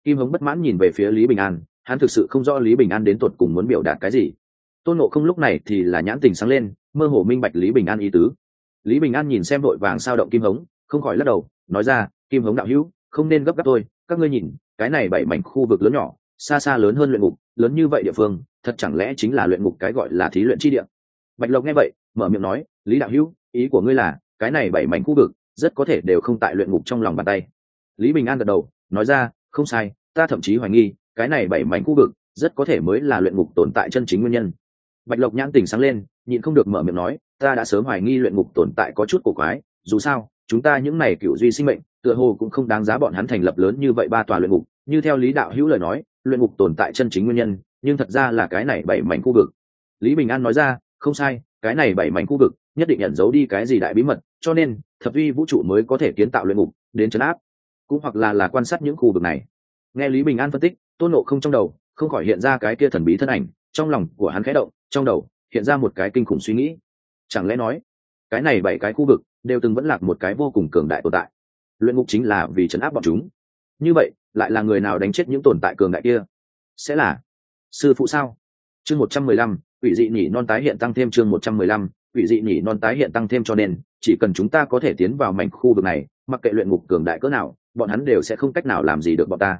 Kim hống bất mãn nhìn về phía lý bình an, hắn thực sự không rõ lý bình an đến tột cùng muốn biểu đạt cái gì. Tôn nộ không lúc này thì là nhãn tình sáng lên, mơ hồ minh bạch lý bình an ý tứ. Lý bình an nhìn xem đội vàng sao động kim hống không khỏi lắc đầu, nói ra, kim hống đạo hữu, không nên gấp gáp tôi, các ngươi nhìn, cái này bảy mảnh khu vực lớn nhỏ, xa xa lớn hơn luyện ngục, lớn như vậy địa phương, thật chẳng lẽ chính là luyện ngục cái gọi là thí luyện chi địa? Bạch lộc nghe vậy, mở miệng nói, lý đạo hữu, ý của ngươi là, cái này bảy mảnh khu vực rất có thể đều không tại luyện ngục trong lòng bàn tay. Lý bình an gật đầu, nói ra, không sai, ta thậm chí hoài nghi, cái này bảy mảnh khu vực rất có thể mới là luyện ngục tồn tại chân chính nguyên nhân. Bạch lộc nhãn tình sáng lên, nhịn không được mở miệng nói, ta đã sớm hoài nghi luyện ngục tồn tại có chút cổ quái, dù sao, chúng ta những này cựu duy sinh mệnh, tựa hồ cũng không đáng giá bọn hắn thành lập lớn như vậy ba tòa luyện ngục. Như theo lý đạo hữu lời nói, luyện ngục tồn tại chân chính nguyên nhân, nhưng thật ra là cái này bảy mảnh khu vực. Lý bình an nói ra, không sai, cái này bảy mảnh khu vực nhất định nhận giấu đi cái gì đại bí mật, cho nên thập vi vũ trụ mới có thể kiến tạo luyện ngục, đến chấn áp. Cũng hoặc là là quan sát những khu vực này. Nghe lý bình an phân tích, tôn nộ không trong đầu, không khỏi hiện ra cái kia thần bí thân ảnh, trong lòng của hắn khẽ động, trong đầu hiện ra một cái kinh khủng suy nghĩ. Chẳng lẽ nói, cái này bảy cái khu vực đều từng vẫn lạc một cái vô cùng cường đại tồn tại? Luyện ngục chính là vì chấn áp bọn chúng. Như vậy, lại là người nào đánh chết những tồn tại cường đại kia? Sẽ là sư phụ sao? Chương một trăm mười lăm ủy dị nhỉ non tái hiện tăng thêm chương một trăm mười lăm quỷ dị nhỉ non tái hiện tăng thêm cho nên, chỉ cần chúng ta có thể tiến vào mảnh khu vực này, mặc kệ luyện ngục cường đại cỡ nào, bọn hắn đều sẽ không cách nào làm gì được bọn ta.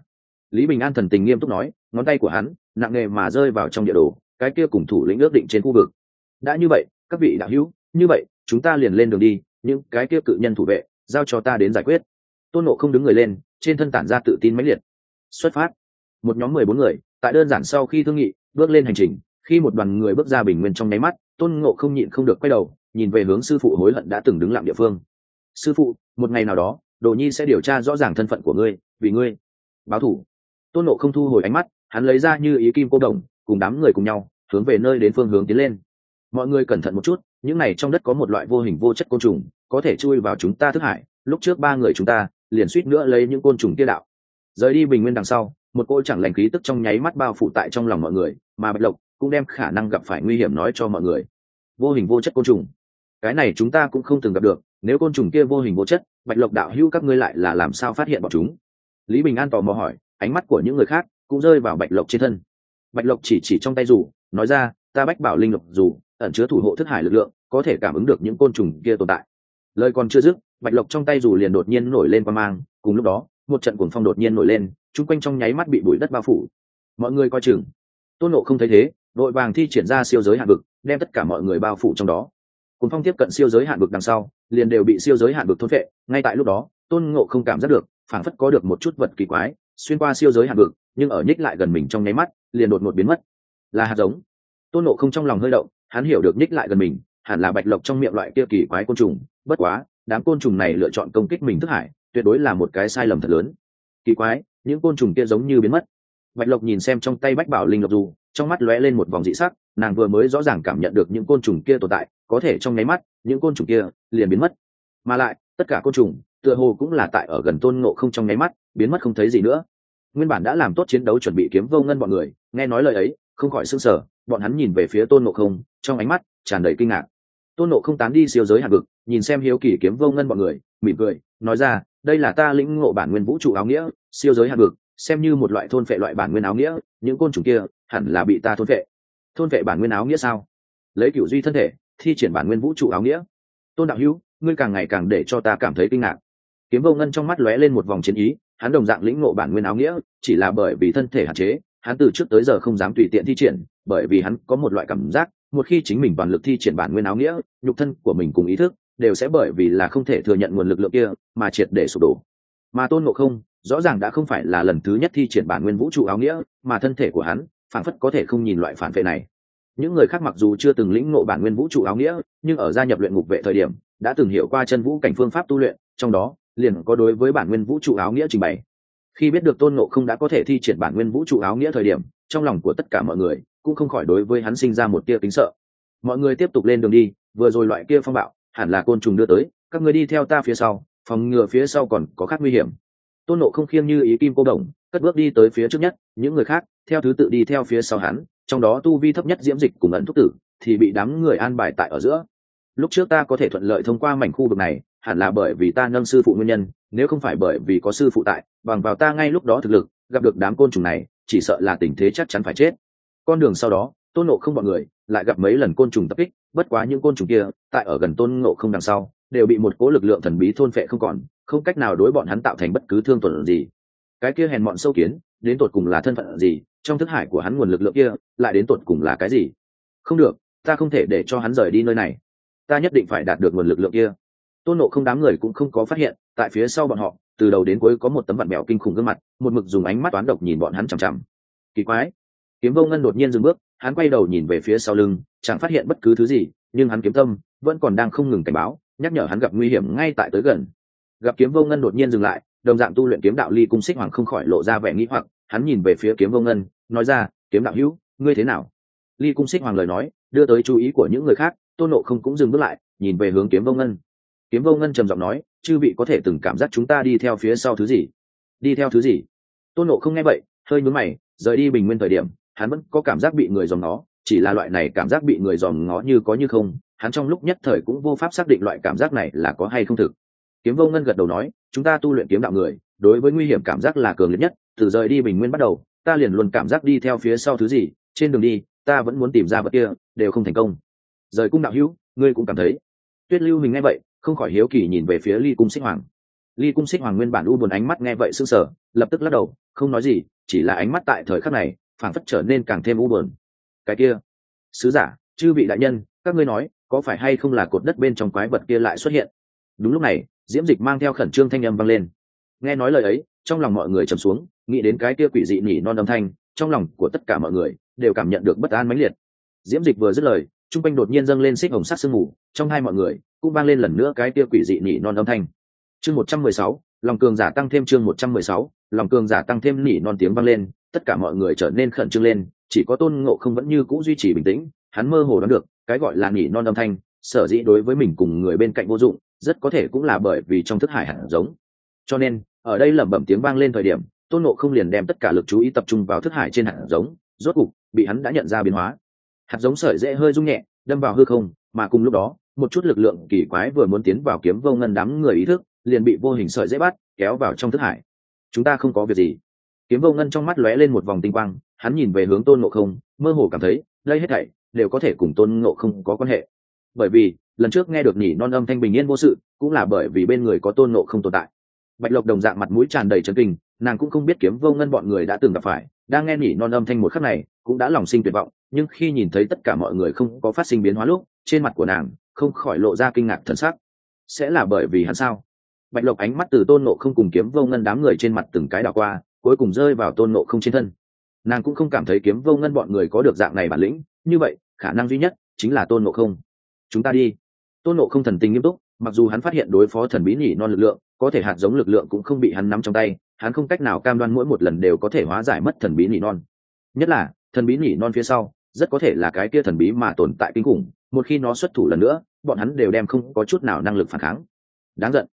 Lý bình an thần tình nghiêm túc nói, ngón tay của hắn, nặng nề mà rơi vào trong địa đồ, cái kia cùng thủ lĩnh ước định trên khu vực. Đã như vậy, các vị đạo hữu, như vậy, chúng ta liền lên đường đi, những cái kia cự nhân thủ vệ, giao cho ta đến giải quyết. Tôn nộ không đứng người lên, trên thân tản ra tự tin mãnh liệt. Xuất phát. Một nhóm mười bốn người, tại đơn giản sau khi thương nghị, bước lên hành trình, khi một đoàn người bước ra bình nguyên trong nháy mắt tôn ngộ không nhịn không được quay đầu, nhìn về hướng sư phụ hối hận đã từng đứng lặng địa phương. Sư phụ, một ngày nào đó, đồ nhi sẽ điều tra rõ ràng thân phận của ngươi, vì ngươi. Báo thủ. Tôn nộ không thu hồi ánh mắt, hắn lấy ra như ý kim cô đồng, cùng đám người cùng nhau, hướng về nơi đến phương hướng tiến lên. Mọi người cẩn thận một chút, những này trong đất có một loại vô hình vô chất côn trùng, có thể chui vào chúng ta thức hải, lúc trước ba người chúng ta, liền suýt nữa lấy những côn trùng kia đạo. Rời đi bình nguyên đằng sau, một cô chẳng lành khí tức trong nháy mắt bao phủ tại trong lòng mọi người, mà bạch lộc cũng đem khả năng gặp phải nguy hiểm nói cho mọi người. Vô hình vô chất côn trùng. Cái này chúng ta cũng không từng gặp được, nếu côn trùng kia vô hình vô chất, bạch lộc đạo hữu các ngươi lại là làm sao phát hiện bọn chúng? Lý bình an tò mò hỏi, ánh mắt của những người khác cũng rơi vào bạch lộc trên thân. Bạch lộc chỉ chỉ trong tay dù, nói ra, ta bách bảo linh lộc dù, ẩn chứa thủ hộ thất hải lực lượng, có thể cảm ứng được những côn trùng kia tồn tại. Lời còn chưa dứt, bạch lộc trong tay dù liền đột nhiên nổi lên qua mang, cùng lúc đó, một trận cuồng phong đột nhiên nổi lên, chung quanh trong nháy mắt bị bụi đất bao phủ. Mọi người coi chừng. Tôn nộ không thấy thế đội vàng thi triển ra siêu giới hạn vực, đem tất cả mọi người bao phủ trong đó. Cùng phong tiếp cận siêu giới hạn vực đằng sau, liền đều bị siêu giới hạn vực thôn vệ ngay tại lúc đó, tôn ngộ không cảm giác được, phảng phất có được một chút vật kỳ quái, xuyên qua siêu giới hạn vực, nhưng ở nhích lại gần mình trong nháy mắt, liền đột ngột biến mất. Là hạt giống. Tôn nộ không trong lòng hơi động, hắn hiểu được nhích lại gần mình, hẳn là bạch lộc trong miệng loại kia kỳ quái côn trùng. Bất quá, đám côn trùng này lựa chọn công kích mình thức hải, tuyệt đối là một cái sai lầm thật lớn. Kỳ quái, những côn trùng kia giống như biến mất. Bạch lộc nhìn xem trong tay bách bảo linh lộc dù trong mắt lóe lên một vòng dị sắc, nàng vừa mới rõ ràng cảm nhận được những côn trùng kia tồn tại, có thể trong nháy mắt, những côn trùng kia liền biến mất. Mà lại, tất cả côn trùng, tựa hồ cũng là tại ở gần tôn ngộ không trong nháy mắt, biến mất không thấy gì nữa. Nguyên bản đã làm tốt chiến đấu chuẩn bị kiếm vô ngân bọn người, nghe nói lời ấy, không khỏi s ư n g sở bọn hắn nhìn về phía tôn ngộ không, trong ánh mắt tràn đầy kinh ngạc. Tôn ngộ không tán đi siêu giới hạt vực, nhìn xem hiếu kỳ kiếm vô ngân bọn người, mỉm cười, nói ra, đây là ta lĩnh ngộ bản nguyên vũ trụ áo nghĩa, siêu giới hạt vực xem như một loại thôn phệ loại bản nguyên áo nghĩa, những côn trùng kia hẳn là bị ta thôn phệ. Thôn phệ bản nguyên áo nghĩa sao? Lấy cựu duy thân thể, thi triển bản nguyên vũ trụ áo nghĩa. Tôn đạo hữu, ngươi càng ngày càng để cho ta cảm thấy kinh ngạc. Kiếm vô ngân trong mắt lóe lên một vòng chiến ý, hắn đồng dạng lĩnh ngộ bản nguyên áo nghĩa, chỉ là bởi vì thân thể hạn chế, hắn từ trước tới giờ không dám tùy tiện thi triển, bởi vì hắn có một loại cảm giác, một khi chính mình toàn lực thi triển bản nguyên áo nghĩa, nhục thân của mình cùng ý thức đều sẽ bởi vì là không thể thừa nhận nguồn lực lượng kia mà triệt để sụp đổ mà tôn ngộ không, rõ ràng đã không phải là lần thứ nhất thi triển bản nguyên vũ trụ áo nghĩa, mà thân thể của hắn phản phất có thể không nhìn loại phản vệ này. Những người khác mặc dù chưa từng lĩnh ngộ bản nguyên vũ trụ áo nghĩa, nhưng ở gia nhập luyện ngục vệ thời điểm, đã từng hiểu qua chân vũ cảnh phương pháp tu luyện, trong đó, liền có đối với bản nguyên vũ trụ áo nghĩa trình bày. Khi biết được tôn ngộ không đã có thể thi triển bản nguyên vũ trụ áo nghĩa thời điểm, trong lòng của tất cả mọi người cũng không khỏi đối với hắn sinh ra một tia kính sợ. Mọi người tiếp tục lên đường đi, vừa rồi loại kia phong bạo, hẳn là côn trùng đưa tới, các người đi theo ta phía sau phòng ngừa phía sau còn có khác nguy hiểm. Tôn nộ không khiêng như ý kim cô đồng, cất bước đi tới phía trước nhất, những người khác, theo thứ tự đi theo phía sau hắn, trong đó tu vi thấp nhất diễm dịch cùng ẩn thúc tử, thì bị đám người an bài tại ở giữa. Lúc trước ta có thể thuận lợi thông qua mảnh khu vực này, hẳn là bởi vì ta nâng sư phụ nguyên nhân, nếu không phải bởi vì có sư phụ tại, bằng vào ta ngay lúc đó thực lực, gặp được đám côn trùng này, chỉ sợ là tình thế chắc chắn phải chết. Con đường sau đó, tôn nộ không bọn người lại gặp mấy lần côn trùng tập kích, bất quá những côn trùng kia, tại ở gần tôn ngộ không đằng sau đều bị một cố lực lượng thần bí thôn phệ không còn, không cách nào đối bọn hắn tạo thành bất cứ thương tổn gì. Cái kia hèn mọn sâu kiến, đến tột cùng là thân phận gì, trong thức hải của hắn nguồn lực lượng kia, lại đến tột cùng là cái gì? Không được, ta không thể để cho hắn rời đi nơi này. Ta nhất định phải đạt được nguồn lực lượng kia. Tôn nộ không đám người cũng không có phát hiện, tại phía sau bọn họ, từ đầu đến cuối có một tấm vạn mẹo kinh khủng gương mặt, một mực dùng ánh mắt toán độc nhìn bọn hắn chằm chằm. Kỳ quái. Kiếm vô ngân đột nhiên dừng bước, hắn quay đầu nhìn về phía sau lưng, chẳng phát hiện bất cứ thứ gì, nhưng hắn kiếm tâm, vẫn còn đang không ngừng cảnh báo nhắc nhở hắn gặp nguy hiểm ngay tại tới gần. Gặp kiếm vô ngân đột nhiên dừng lại, đồng dạng tu luyện kiếm đạo ly cung xích hoàng không khỏi lộ ra vẻ nghĩ hoặc, hắn nhìn về phía kiếm vô ngân, nói ra, kiếm đạo hữu, ngươi thế nào? Ly cung xích hoàng lời nói, đưa tới chú ý của những người khác, tôn nộ không cũng dừng bước lại, nhìn về hướng kiếm vô ngân. Kiếm vô ngân trầm giọng nói, chư vị có thể từng cảm giác chúng ta đi theo phía sau thứ gì? Đi theo thứ gì? Tôn nộ không nghe vậy, hơi nhướng mày, rời đi bình nguyên thời điểm, hắn vẫn có cảm giác bị người dòm ngó, chỉ là loại này cảm giác bị người dòm ngó như có như không hắn trong lúc nhất thời cũng vô pháp xác định loại cảm giác này là có hay không thực. Kiếm vô ngân gật đầu nói, chúng ta tu luyện kiếm đạo người, đối với nguy hiểm cảm giác là cường liệt nhất, từ rời đi bình nguyên bắt đầu, ta liền luôn cảm giác đi theo phía sau thứ gì, trên đường đi, ta vẫn muốn tìm ra vật kia, đều không thành công. Rời cung đạo hữu, ngươi cũng cảm thấy. Tuyết lưu mình nghe vậy, không khỏi hiếu kỳ nhìn về phía ly cung xích hoàng. Ly cung xích hoàng nguyên bản u buồn ánh mắt nghe vậy sững sờ, lập tức lắc đầu, không nói gì, chỉ là ánh mắt tại thời khắc này, phảng phất trở nên càng thêm u buồn. Cái kia, sứ giả, chư vị đại nhân, các ngươi nói có phải hay không là cột đất bên trong quái vật kia lại xuất hiện? Đúng lúc này, diễm dịch mang theo khẩn trương thanh âm vang lên. Nghe nói lời ấy, trong lòng mọi người trầm xuống, nghĩ đến cái kia quỷ dị nỉ non âm thanh, trong lòng của tất cả mọi người đều cảm nhận được bất an mãnh liệt. Diễm dịch vừa dứt lời, trung quanh đột nhiên dâng lên xích hồng sắc sương mù, trong hai mọi người cũng vang lên lần nữa cái kia quỷ dị nỉ non âm thanh. Chương một trăm mười sáu, lòng cường giả tăng thêm chương một trăm mười sáu, lòng cường giả tăng thêm nỉ non tiếng vang lên, tất cả mọi người trở nên khẩn trương lên, chỉ có tôn ngộ không vẫn như cũ duy trì bình tĩnh, hắn mơ hồ đoán được cái gọi là nỉ non âm thanh, sở dĩ đối với mình cùng người bên cạnh vô dụng, rất có thể cũng là bởi vì trong thức hải hẳn giống. Cho nên, ở đây lẩm bẩm tiếng vang lên thời điểm, tôn nộ không liền đem tất cả lực chú ý tập trung vào thức hải trên hạt giống, rốt cục, bị hắn đã nhận ra biến hóa. Hạt giống sợi dễ hơi rung nhẹ, đâm vào hư không, mà cùng lúc đó, một chút lực lượng kỳ quái vừa muốn tiến vào kiếm vô ngân đám người ý thức, liền bị vô hình sợi dễ bắt, kéo vào trong thức hải. Chúng ta không có việc gì. Kiếm vô ngân trong mắt lóe lên một vòng tinh quang, hắn nhìn về hướng tôn ngộ không, mơ hồ cảm thấy, đây hết thảy đều có thể cùng tôn ngộ không có quan hệ. Bởi vì, lần trước nghe được nhỉ non âm thanh bình yên vô sự, cũng là bởi vì bên người có tôn ngộ không tồn tại. Bạch lộc đồng dạng mặt mũi tràn đầy trấn kinh, nàng cũng không biết kiếm vô ngân bọn người đã từng gặp phải, đang nghe nhỉ non âm thanh một khắc này, cũng đã lòng sinh tuyệt vọng, nhưng khi nhìn thấy tất cả mọi người không có phát sinh biến hóa lúc, trên mặt của nàng, không khỏi lộ ra kinh ngạc thân sắc. Sẽ là bởi vì hắn sao? Bạch lộc ánh mắt từ tôn nộ không cùng kiếm vô ngân đám người trên mặt từng cái đảo qua, cuối cùng rơi vào tôn nộ không trên thân. Nàng cũng không cảm thấy kiếm vô ngân bọn người có được dạng này bản lĩnh như vậy, khả năng duy nhất chính là tôn nộ không. Chúng ta đi. Tôn nộ không thần tình nghiêm túc, mặc dù hắn phát hiện đối phó thần bí nhỉ non lực lượng, có thể hạt giống lực lượng cũng không bị hắn nắm trong tay, hắn không cách nào cam đoan mỗi một lần đều có thể hóa giải mất thần bí nhỉ non. Nhất là, thần bí nhỉ non phía sau, rất có thể là cái kia thần bí mà tồn tại kinh khủng, một khi nó xuất thủ lần nữa, bọn hắn đều đem không có chút nào năng lực phản kháng. Đáng giận.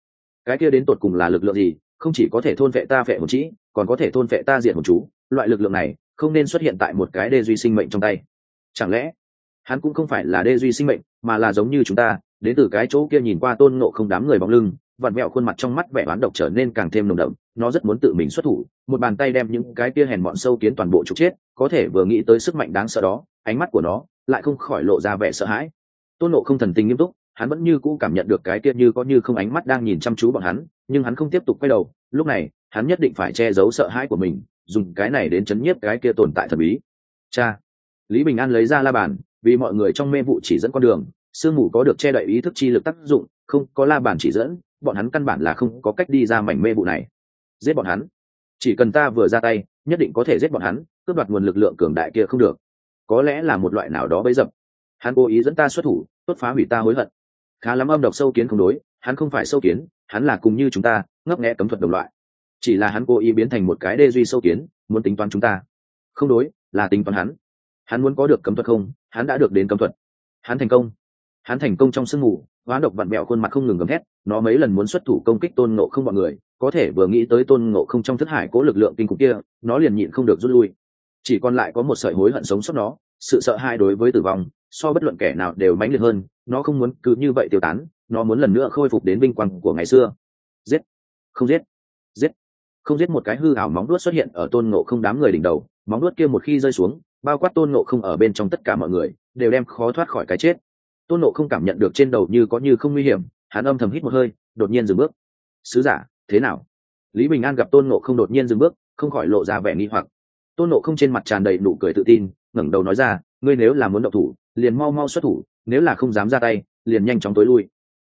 Cái kia đến tột cùng là lực lượng gì, không chỉ có thể thôn vệ ta vệ hồn trĩ còn có thể thôn vệ ta diện hồn chú. Loại lực lượng này không nên xuất hiện tại một cái đê duy sinh mệnh trong tay chẳng lẽ hắn cũng không phải là đê duy sinh mệnh, mà là giống như chúng ta, đến từ cái chỗ kia nhìn qua tôn nộ không đám người bóng lưng, vặn mẹo khuôn mặt trong mắt vẻ oán độc trở nên càng thêm nồng đậm, nó rất muốn tự mình xuất thủ, một bàn tay đem những cái kia hèn bọn sâu kiến toàn bộ trục chết, có thể vừa nghĩ tới sức mạnh đáng sợ đó, ánh mắt của nó lại không khỏi lộ ra vẻ sợ hãi. Tôn nộ không thần tình nghiêm túc, hắn vẫn như cũ cảm nhận được cái kia như có như không ánh mắt đang nhìn chăm chú bọn hắn, nhưng hắn không tiếp tục quay đầu, lúc này, hắn nhất định phải che giấu sợ hãi của mình, dùng cái này đến chấn nhiếp cái kia tồn tại thần bí. Cha! Lý bình an lấy ra la bàn, vì mọi người trong mê vụ chỉ dẫn con đường, sương mù có được che đậy ý thức chi lực tác dụng, không có la bàn chỉ dẫn, bọn hắn căn bản là không có cách đi ra mảnh mê vụ này. Giết bọn hắn. Chỉ cần ta vừa ra tay, nhất định có thể giết bọn hắn, cướp đoạt nguồn lực lượng cường đại kia không được. Có lẽ là một loại nào đó bấy dập. Hắn cố ý dẫn ta xuất thủ, tốt phá hủy ta hối hận. Khá lắm âm độc sâu kiến không đối, hắn không phải sâu kiến, hắn là cùng như chúng ta, ngấp nghẽ cấm thuật đồng loại. Chỉ là hắn cố ý biến thành một cái đê duy sâu kiến, muốn tính toán chúng ta. Không đối, là tính toán hắn hắn muốn có được cấm thuật không? Hắn đã được đến cấm thuật. Hắn thành công. Hắn thành công trong sương mù hóa độc vặn mẹo khuôn mặt không ngừng gầm thét, nó mấy lần muốn xuất thủ công kích tôn nộ không bọn người, có thể vừa nghĩ tới tôn nộ không trong thức hải cố lực lượng kinh khủng kia, nó liền nhịn không được rút lui. Chỉ còn lại có một sợi hối hận sống sót nó, sự sợ hãi đối với tử vong, so bất luận kẻ nào đều mãnh liệt hơn, nó không muốn cứ như vậy tiêu tán, nó muốn lần nữa khôi phục đến vinh quang của ngày xưa. Giết! Không giết! Giết! Không giết một cái hư ảo móng đuốt xuất hiện ở tôn ngộ không đám người đỉnh đầu, móng đuốt kia một khi rơi xuống bao quát tôn nộ không ở bên trong tất cả mọi người, đều đem khó thoát khỏi cái chết. Tôn nộ không cảm nhận được trên đầu như có như không nguy hiểm, hắn âm thầm hít một hơi, đột nhiên dừng bước. Sứ giả, thế nào? Lý bình an gặp tôn nộ không đột nhiên dừng bước, không khỏi lộ ra vẻ nghi hoặc. Tôn nộ không trên mặt tràn đầy nụ cười tự tin, ngẩng đầu nói ra, ngươi nếu là muốn động thủ, liền mau mau xuất thủ, nếu là không dám ra tay, liền nhanh chóng tối lui.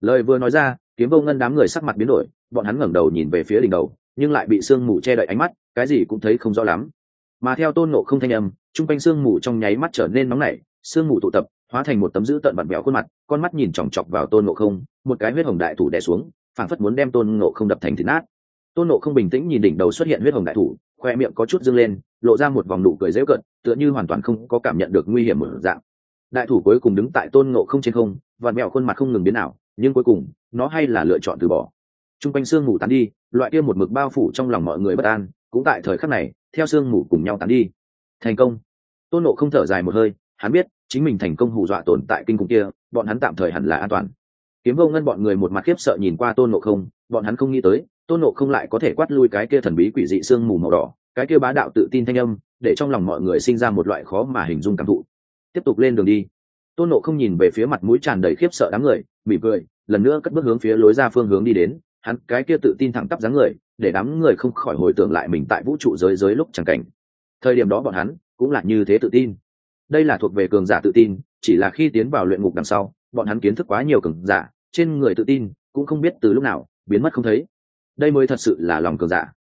Lời vừa nói ra, kiếm vô ngân đám người sắc mặt biến đổi, bọn hắn ngẩng đầu nhìn về phía đỉnh đầu, nhưng lại bị sương mù che đậy ánh mắt, cái gì cũng thấy không rõ lắm. Mà theo tôn nộ không thanh âm chung quanh sương mù trong nháy mắt trở nên nóng nảy, sương mù tụ tập, hóa thành một tấm dữ tợn bặn béo khuôn mặt, con mắt nhìn chòng chọc vào tôn ngộ không, một cái huyết hồng đại thủ đè xuống, phảng phất muốn đem tôn ngộ không đập thành thịt nát. Tôn nộ không bình tĩnh nhìn đỉnh đầu xuất hiện huyết hồng đại thủ, khoe miệng có chút dâng lên, lộ ra một vòng nụ cười dễu cận tựa như hoàn toàn không có cảm nhận được nguy hiểm một dạng. Đại thủ cuối cùng đứng tại tôn ngộ không trên không và mẹo khuôn mặt không ngừng biến nào nhưng cuối cùng, nó hay là lựa chọn từ bỏ. T r u n g quanh sương mù tán đi, loại kia một mực bao phủ trong lòng mọi người bất an, cũng tại thời khắc này, theo sương mù cùng nhau tán đi thành công. Tôn nộ không thở dài một hơi, hắn biết, chính mình thành công hù dọa tồn tại kinh khủng kia, bọn hắn tạm thời hẳn là an toàn. Kiếm vô ngân bọn người một mặt khiếp sợ nhìn qua tôn nộ không, bọn hắn không nghĩ tới, tôn nộ không lại có thể quát lui cái kia thần bí quỷ dị sương mù màu đỏ, cái kia bá đạo tự tin thanh âm, để trong lòng mọi người sinh ra một loại khó mà hình dung cảm thụ. Tiếp tục lên đường đi. Tôn nộ không nhìn về phía mặt mũi tràn đầy khiếp sợ đám người, mỉm cười, lần nữa cất bước hướng phía lối ra phương hướng đi đến. Hắn, cái kia tự tin thẳng tắp dáng người, để đám người không khỏi hồi tưởng lại mình tại vũ trụ giới giới lúc chẳng cảnh thời điểm đó bọn hắn cũng là như thế tự tin. Đây là thuộc về cường giả tự tin, chỉ là khi tiến vào luyện ngục đằng sau, bọn hắn kiến thức quá nhiều cường giả, trên người tự tin cũng không biết từ lúc nào biến mất không thấy. Đây mới thật sự là lòng cường giả.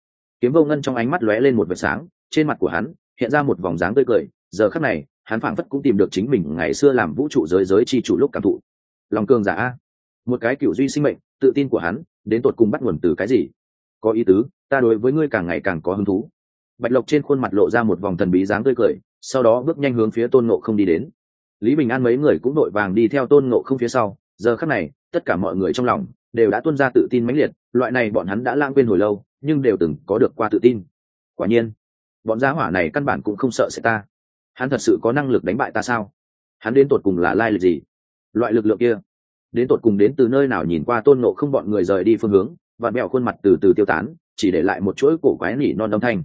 Kiếm vô ngân trong ánh mắt lóe lên một vệt sáng, trên mặt của hắn hiện ra một vòng dáng tươi cười, giờ khắc này, hắn phảng phất cũng tìm được chính mình ngày xưa làm vũ trụ giới giới chi chủ lúc cảm thụ. Lòng cường giả a. Một cái cựu duy sinh mệnh, tự tin của hắn đến tột cùng bắt nguồn từ cái gì? Có ý tứ, ta đối với ngươi càng ngày càng có hứng thú bạch lộc trên khuôn mặt lộ ra một vòng thần bí dáng tươi cười, sau đó bước nhanh hướng phía tôn nộ không đi đến. Lý bình an mấy người cũng đội vàng đi theo tôn nộ không phía sau, giờ khắc này, tất cả mọi người trong lòng đều đã tuân ra tự tin mãnh liệt, loại này bọn hắn đã lãng quên hồi lâu, nhưng đều từng có được qua tự tin. Quả nhiên, bọn giá hỏa này căn bản cũng không sợ sẽ ta. Hắn thật sự có năng lực đánh bại ta sao? Hắn đến tột cùng là lai lịch gì? Loại lực lượng kia, đến tột cùng đến từ nơi nào nhìn qua tôn nộ không bọn người rời đi phương hướng, và mẹo khuôn mặt từ từ tiêu tán, chỉ để lại một chuỗi cổ quái nỉ non âm thanh.